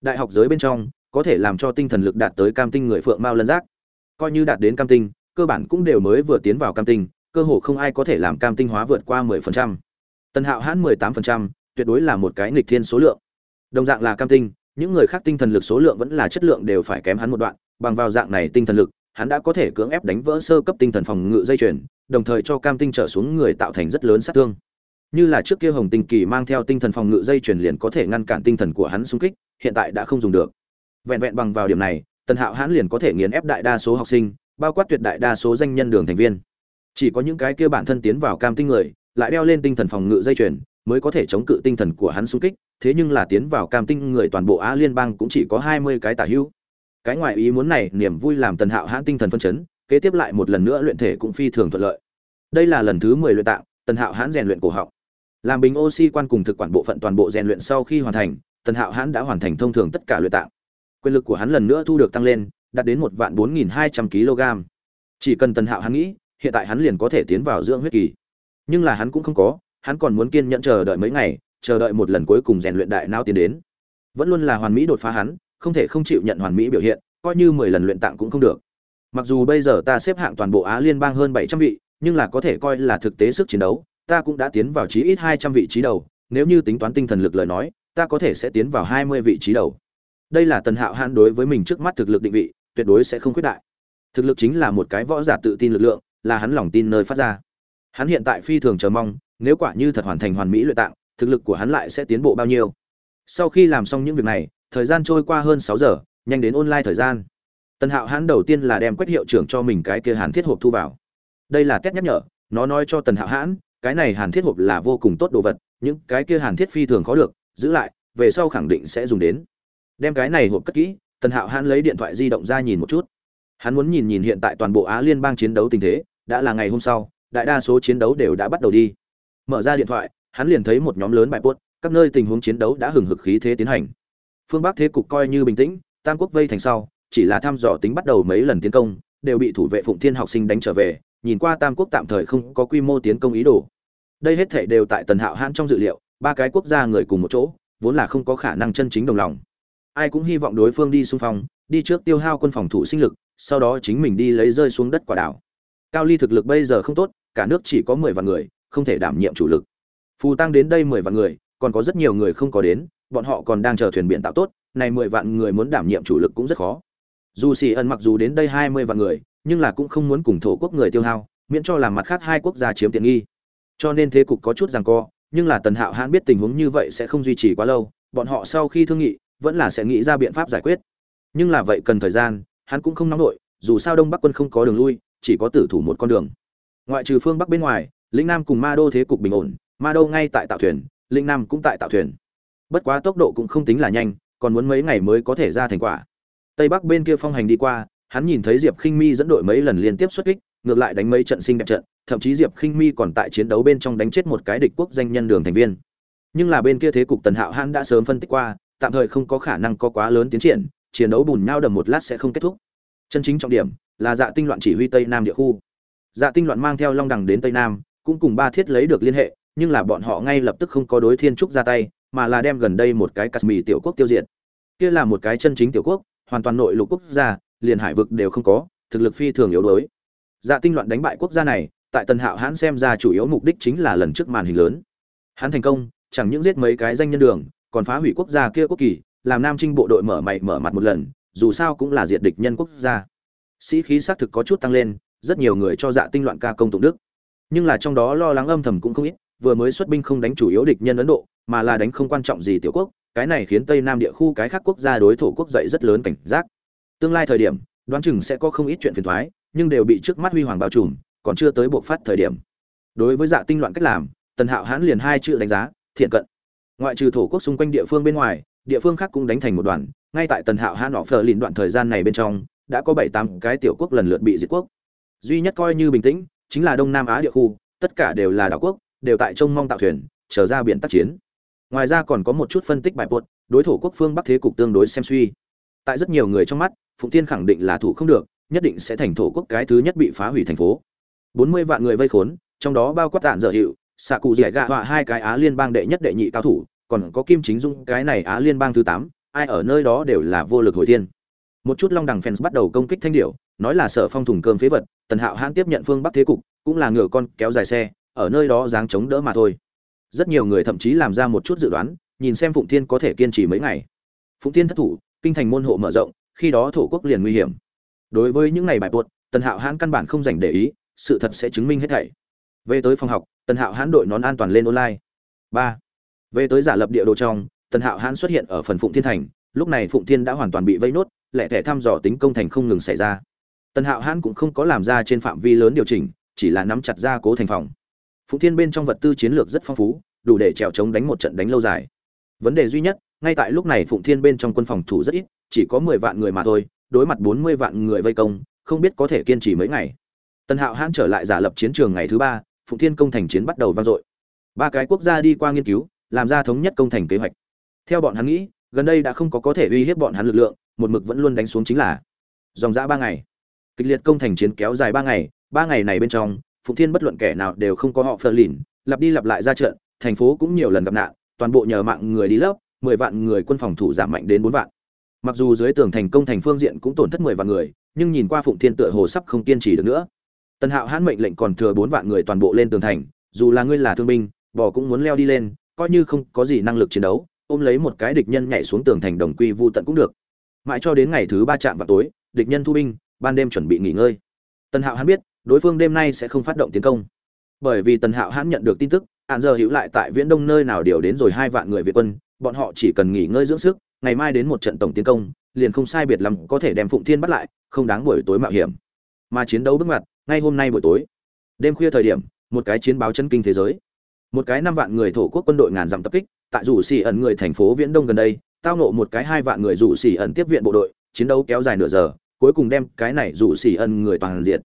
Đại học giới bên trong, có thể làm cho tinh thần lực đạt tới cam tinh người phượng mao lân giác. Coi như đạt đến cam tinh, cơ bản cũng đều mới vừa tiến vào cam tinh, cơ hồ không ai có thể làm cam tinh hóa vượt qua mười phần trăm. Tần hạo hãn mười tám phần trăm, tuyệt đối là một cái nghịch thiên số lượng. Đồng dạng là cam tinh, những người khác tinh thần lực số lượng vẫn là chất lượng đều phải kém hắn một đoạn, bằng vào dạng này tinh thần lực hắn đã có thể cưỡng ép đánh vỡ sơ cấp tinh thần phòng ngự dây chuyền, đồng thời cho cam tinh trở xuống người tạo thành rất lớn sát thương. Như là trước kia hồng tinh kỳ mang theo tinh thần phòng ngự dây chuyền liền có thể ngăn cản tinh thần của hắn xung kích, hiện tại đã không dùng được. Vẹn vẹn bằng vào điểm này, tần hạo hắn liền có thể nghiền ép đại đa số học sinh, bao quát tuyệt đại đa số danh nhân đường thành viên. Chỉ có những cái kia bản thân tiến vào cam tinh người, lại đeo lên tinh thần phòng ngự dây chuyền, mới có thể chống cự tinh thần của hắn xung kích, thế nhưng là tiến vào cam tinh người toàn bộ á liên bang cũng chỉ có hai mươi cái tả hữu cái ngoại ý muốn này, niềm vui làm tần hạo hãn tinh thần phân chấn, kế tiếp lại một lần nữa luyện thể cũng phi thường thuận lợi. Đây là lần thứ mười luyện tạng, tần hạo hãn rèn luyện cổ họng. Làm bình oxy quan cùng thực quản bộ phận toàn bộ rèn luyện sau khi hoàn thành, tần hạo hãn đã hoàn thành thông thường tất cả luyện tạng. Quyền lực của hắn lần nữa thu được tăng lên, đạt đến một vạn bốn nghìn hai trăm kg. Chỉ cần tần hạo hắn nghĩ, hiện tại hắn liền có thể tiến vào dưỡng huyết kỳ. Nhưng là hắn cũng không có, hắn còn muốn kiên nhẫn chờ đợi mấy ngày, chờ đợi một lần cuối cùng rèn luyện đại não tiến đến. Vẫn luôn là hoàn mỹ đột phá hắn không thể không chịu nhận hoàn mỹ biểu hiện, coi như mười lần luyện tạng cũng không được. Mặc dù bây giờ ta xếp hạng toàn bộ á liên bang hơn bảy trăm vị, nhưng là có thể coi là thực tế sức chiến đấu, ta cũng đã tiến vào chí ít hai trăm vị trí đầu. Nếu như tính toán tinh thần lực lời nói, ta có thể sẽ tiến vào hai mươi vị trí đầu. Đây là tần hạo hãn đối với mình trước mắt thực lực định vị, tuyệt đối sẽ không khuyết đại. Thực lực chính là một cái võ giả tự tin lực lượng, là hắn lòng tin nơi phát ra. Hắn hiện tại phi thường chờ mong, nếu quả như thật hoàn thành hoàn mỹ luyện tạng, thực lực của hắn lại sẽ tiến bộ bao nhiêu. Sau khi làm xong những việc này thời gian trôi qua hơn sáu giờ, nhanh đến online thời gian. Tần hạo Hán đầu tiên là đem quét hiệu trưởng cho mình cái kia hàn thiết hộp thu vào. Đây là test nhắc nhở, nó nói cho tần hạo hãn, cái này hàn thiết hộp là vô cùng tốt đồ vật, những cái kia hàn thiết phi thường khó được, giữ lại, về sau khẳng định sẽ dùng đến. Đem cái này hộp cất kỹ, tần hạo hãn lấy điện thoại di động ra nhìn một chút. Hắn muốn nhìn nhìn hiện tại toàn bộ á liên bang chiến đấu tình thế, đã là ngày hôm sau, đại đa số chiến đấu đều đã bắt đầu đi. Mở ra điện thoại, hắn liền thấy một nhóm lớn bài buốt các nơi tình huống chiến đấu đã hừng hực khí thế tiến hành phương bắc thế cục coi như bình tĩnh, tam quốc vây thành sau, chỉ là thăm dò tính bắt đầu mấy lần tiến công, đều bị thủ vệ phụng thiên học sinh đánh trở về, nhìn qua tam quốc tạm thời không có quy mô tiến công ý đồ. Đây hết thể đều tại tần hạo hãn trong dự liệu, ba cái quốc gia người cùng một chỗ, vốn là không có khả năng chân chính đồng lòng. Ai cũng hy vọng đối phương đi xung phong, đi trước tiêu hao quân phòng thủ sinh lực, sau đó chính mình đi lấy rơi xuống đất quả đảo. Cao ly thực lực bây giờ không tốt, cả nước chỉ có mười vạn người, không thể đảm nhiệm chủ lực. Phù tăng đến đây mười vạn người, còn có rất nhiều người không có đến bọn họ còn đang chờ thuyền biển tạo tốt, này mười vạn người muốn đảm nhiệm chủ lực cũng rất khó. Dù xì ẩn mặc dù đến đây hai mươi vạn người, nhưng là cũng không muốn cùng thổ quốc người tiêu hao, miễn cho làm mặt khác hai quốc gia chiếm tiện nghi. Cho nên thế cục có chút rằng co, nhưng là tần hạo hãn biết tình huống như vậy sẽ không duy trì quá lâu, bọn họ sau khi thương nghị, vẫn là sẽ nghĩ ra biện pháp giải quyết. Nhưng là vậy cần thời gian, hắn cũng không nóng nổi, dù sao đông bắc quân không có đường lui, chỉ có tử thủ một con đường. Ngoại trừ phương bắc bên ngoài, lĩnh nam cùng ma đô thế cục bình ổn, ma đô ngay tại tạo thuyền, lĩnh nam cũng tại tạo thuyền bất quá tốc độ cũng không tính là nhanh, còn muốn mấy ngày mới có thể ra thành quả. Tây bắc bên kia phong hành đi qua, hắn nhìn thấy diệp khinh mi dẫn đội mấy lần liên tiếp xuất kích, ngược lại đánh mấy trận sinh đẹp trận, thậm chí diệp khinh mi còn tại chiến đấu bên trong đánh chết một cái địch quốc danh nhân đường thành viên. Nhưng là bên kia thế cục tần hạo hắn đã sớm phân tích qua, tạm thời không có khả năng có quá lớn tiến triển, chiến đấu bùn nhau đầm một lát sẽ không kết thúc. Chân chính trọng điểm là dạ tinh loạn chỉ huy tây nam địa khu. Dạ tinh loạn mang theo long đằng đến tây nam, cũng cùng ba thiết lấy được liên hệ, nhưng là bọn họ ngay lập tức không có đối thiên trúc ra tay mà là đem gần đây một cái Kashmir tiểu quốc tiêu diệt. Kia là một cái chân chính tiểu quốc, hoàn toàn nội lục quốc gia, liền hải vực đều không có, thực lực phi thường yếu đuối. Dạ tinh loạn đánh bại quốc gia này, tại Tần Hạo Hãn xem ra chủ yếu mục đích chính là lần trước màn hình lớn. Hắn thành công, chẳng những giết mấy cái danh nhân đường, còn phá hủy quốc gia kia quốc kỳ, làm Nam Trinh bộ đội mở mày mở mặt một lần, dù sao cũng là diệt địch nhân quốc gia. Sĩ khí xác thực có chút tăng lên, rất nhiều người cho Dạ tinh loạn ca công tụng đức. Nhưng là trong đó lo lắng âm thầm cũng không ít, vừa mới xuất binh không đánh chủ yếu địch nhân Ấn Độ, mà là đánh không quan trọng gì tiểu quốc, cái này khiến Tây Nam địa khu cái khác quốc gia đối thủ quốc dậy rất lớn cảnh giác. Tương lai thời điểm, đoán chừng sẽ có không ít chuyện phiền toái, nhưng đều bị trước mắt huy hoàng bao trùm, còn chưa tới buộc phát thời điểm. Đối với dạ tinh loạn cách làm, Tần Hạo hãn liền hai chữ đánh giá, thiện cận. Ngoại trừ thổ quốc xung quanh địa phương bên ngoài, địa phương khác cũng đánh thành một đoàn, ngay tại Tần Hạo hãn nọ phở lìn đoạn thời gian này bên trong, đã có bảy tám cái tiểu quốc lần lượt bị diệt quốc. Duy nhất coi như bình tĩnh, chính là Đông Nam Á địa khu, tất cả đều là đảo quốc, đều tại trông mong tạo thuyền, chờ ra biển tác chiến. Ngoài ra còn có một chút phân tích bài buột đối thủ quốc phương bắc thế cục tương đối xem suy. Tại rất nhiều người trong mắt phụng tiên khẳng định là thủ không được nhất định sẽ thành thổ quốc cái thứ nhất bị phá hủy thành phố. Bốn mươi vạn người vây khốn trong đó bao quát tạn dở hiệu xạ cụ rẻ gạ họa hai cái á liên bang đệ nhất đệ nhị cao thủ còn có kim chính dung cái này á liên bang thứ tám ai ở nơi đó đều là vô lực hồi tiên. một chút long đằng fans bắt đầu công kích thanh điểu nói là sợ phong thùng cơm phế vật tần hạo hãn tiếp nhận phương bắc thế cục cũng là ngựa con kéo dài xe ở nơi đó dáng chống đỡ mà thôi. Rất nhiều người thậm chí làm ra một chút dự đoán, nhìn xem phụng thiên có thể kiên trì mấy ngày. Phụng thiên thất thủ, kinh thành môn hộ mở rộng, khi đó thổ quốc liền nguy hiểm. Đối với những ngày bài buột tần hạo hãn căn bản không dành để ý, sự thật sẽ chứng minh hết thảy. Về tới phòng học, tần hạo hãn đội nón an toàn lên online. Ba. Về tới giả lập địa đồ trong, tần hạo hãn xuất hiện ở phần phụng thiên thành, lúc này phụng thiên đã hoàn toàn bị vây nốt, lẻ tẻ thăm dò tính công thành không ngừng xảy ra. Tần hạo hãn cũng không có làm ra trên phạm vi lớn điều chỉnh, chỉ là nắm chặt ra cố thành phòng phụng thiên bên trong vật tư chiến lược rất phong phú, đủ để trèo chống đánh một trận đánh lâu dài. Vấn đề duy nhất, ngay tại lúc này phụng thiên bên trong quân phòng thủ rất ít, chỉ có mười vạn người mà thôi, đối mặt bốn mươi vạn người vây công, không biết có thể kiên trì mấy ngày. Tần hạo hãn trở lại giả lập chiến trường ngày thứ ba, phụng thiên công thành chiến bắt đầu vang dội. Ba cái quốc gia đi qua nghiên cứu, làm ra thống nhất công thành kế hoạch. Theo bọn hắn nghĩ, gần đây đã không có có thể uy hiếp bọn hắn lực lượng, một mực vẫn luôn đánh xuống chính là dòng dã ba ngày. Kịch liệt công thành chiến kéo dài ba ngày ba ngày này bên trong phụng thiên bất luận kẻ nào đều không có họ phờ lìn, lặp đi lặp lại ra trận, thành phố cũng nhiều lần gặp nạn, toàn bộ nhờ mạng người đi lấp mười vạn người quân phòng thủ giảm mạnh đến bốn vạn. Mặc dù dưới tường thành công thành phương diện cũng tổn thất mười vạn người, nhưng nhìn qua phụng thiên tựa hồ sắp không kiên trì được nữa. Tần hạo hãn mệnh lệnh còn thừa bốn vạn người toàn bộ lên tường thành, dù là ngươi là thương binh, bò cũng muốn leo đi lên, coi như không có gì năng lực chiến đấu, ôm lấy một cái địch nhân nhảy xuống tường thành đồng quy vu tận cũng được. Mãi cho đến ngày thứ ba chạm vào tối, địch nhân thu binh, ban đêm chuẩn bị nghỉ ngơi. Tần hạo hãn biết đối phương đêm nay sẽ không phát động tiến công. Bởi vì tần hạo hãn nhận được tin tức hạn giờ hữu lại tại viễn đông nơi nào điều đến rồi hai vạn người việt quân, bọn họ chỉ cần nghỉ ngơi dưỡng sức, ngày mai đến một trận tổng tiến công, liền không sai biệt lắm có thể đem phụng thiên bắt lại, không đáng buổi tối mạo hiểm. Mà chiến đấu bước ngoặt, ngay hôm nay buổi tối, đêm khuya thời điểm, một cái chiến báo chân kinh thế giới. Một cái năm vạn người thổ quốc quân đội ngàn dặm tập kích, tại rủ xì ẩn người thành phố viễn đông gần đây, tao nộ một cái hai vạn người rủ xì ẩn tiếp viện bộ đội, chiến đấu kéo dài nửa giờ, cuối cùng đem cái này rủ xì ẩn người toàn diện.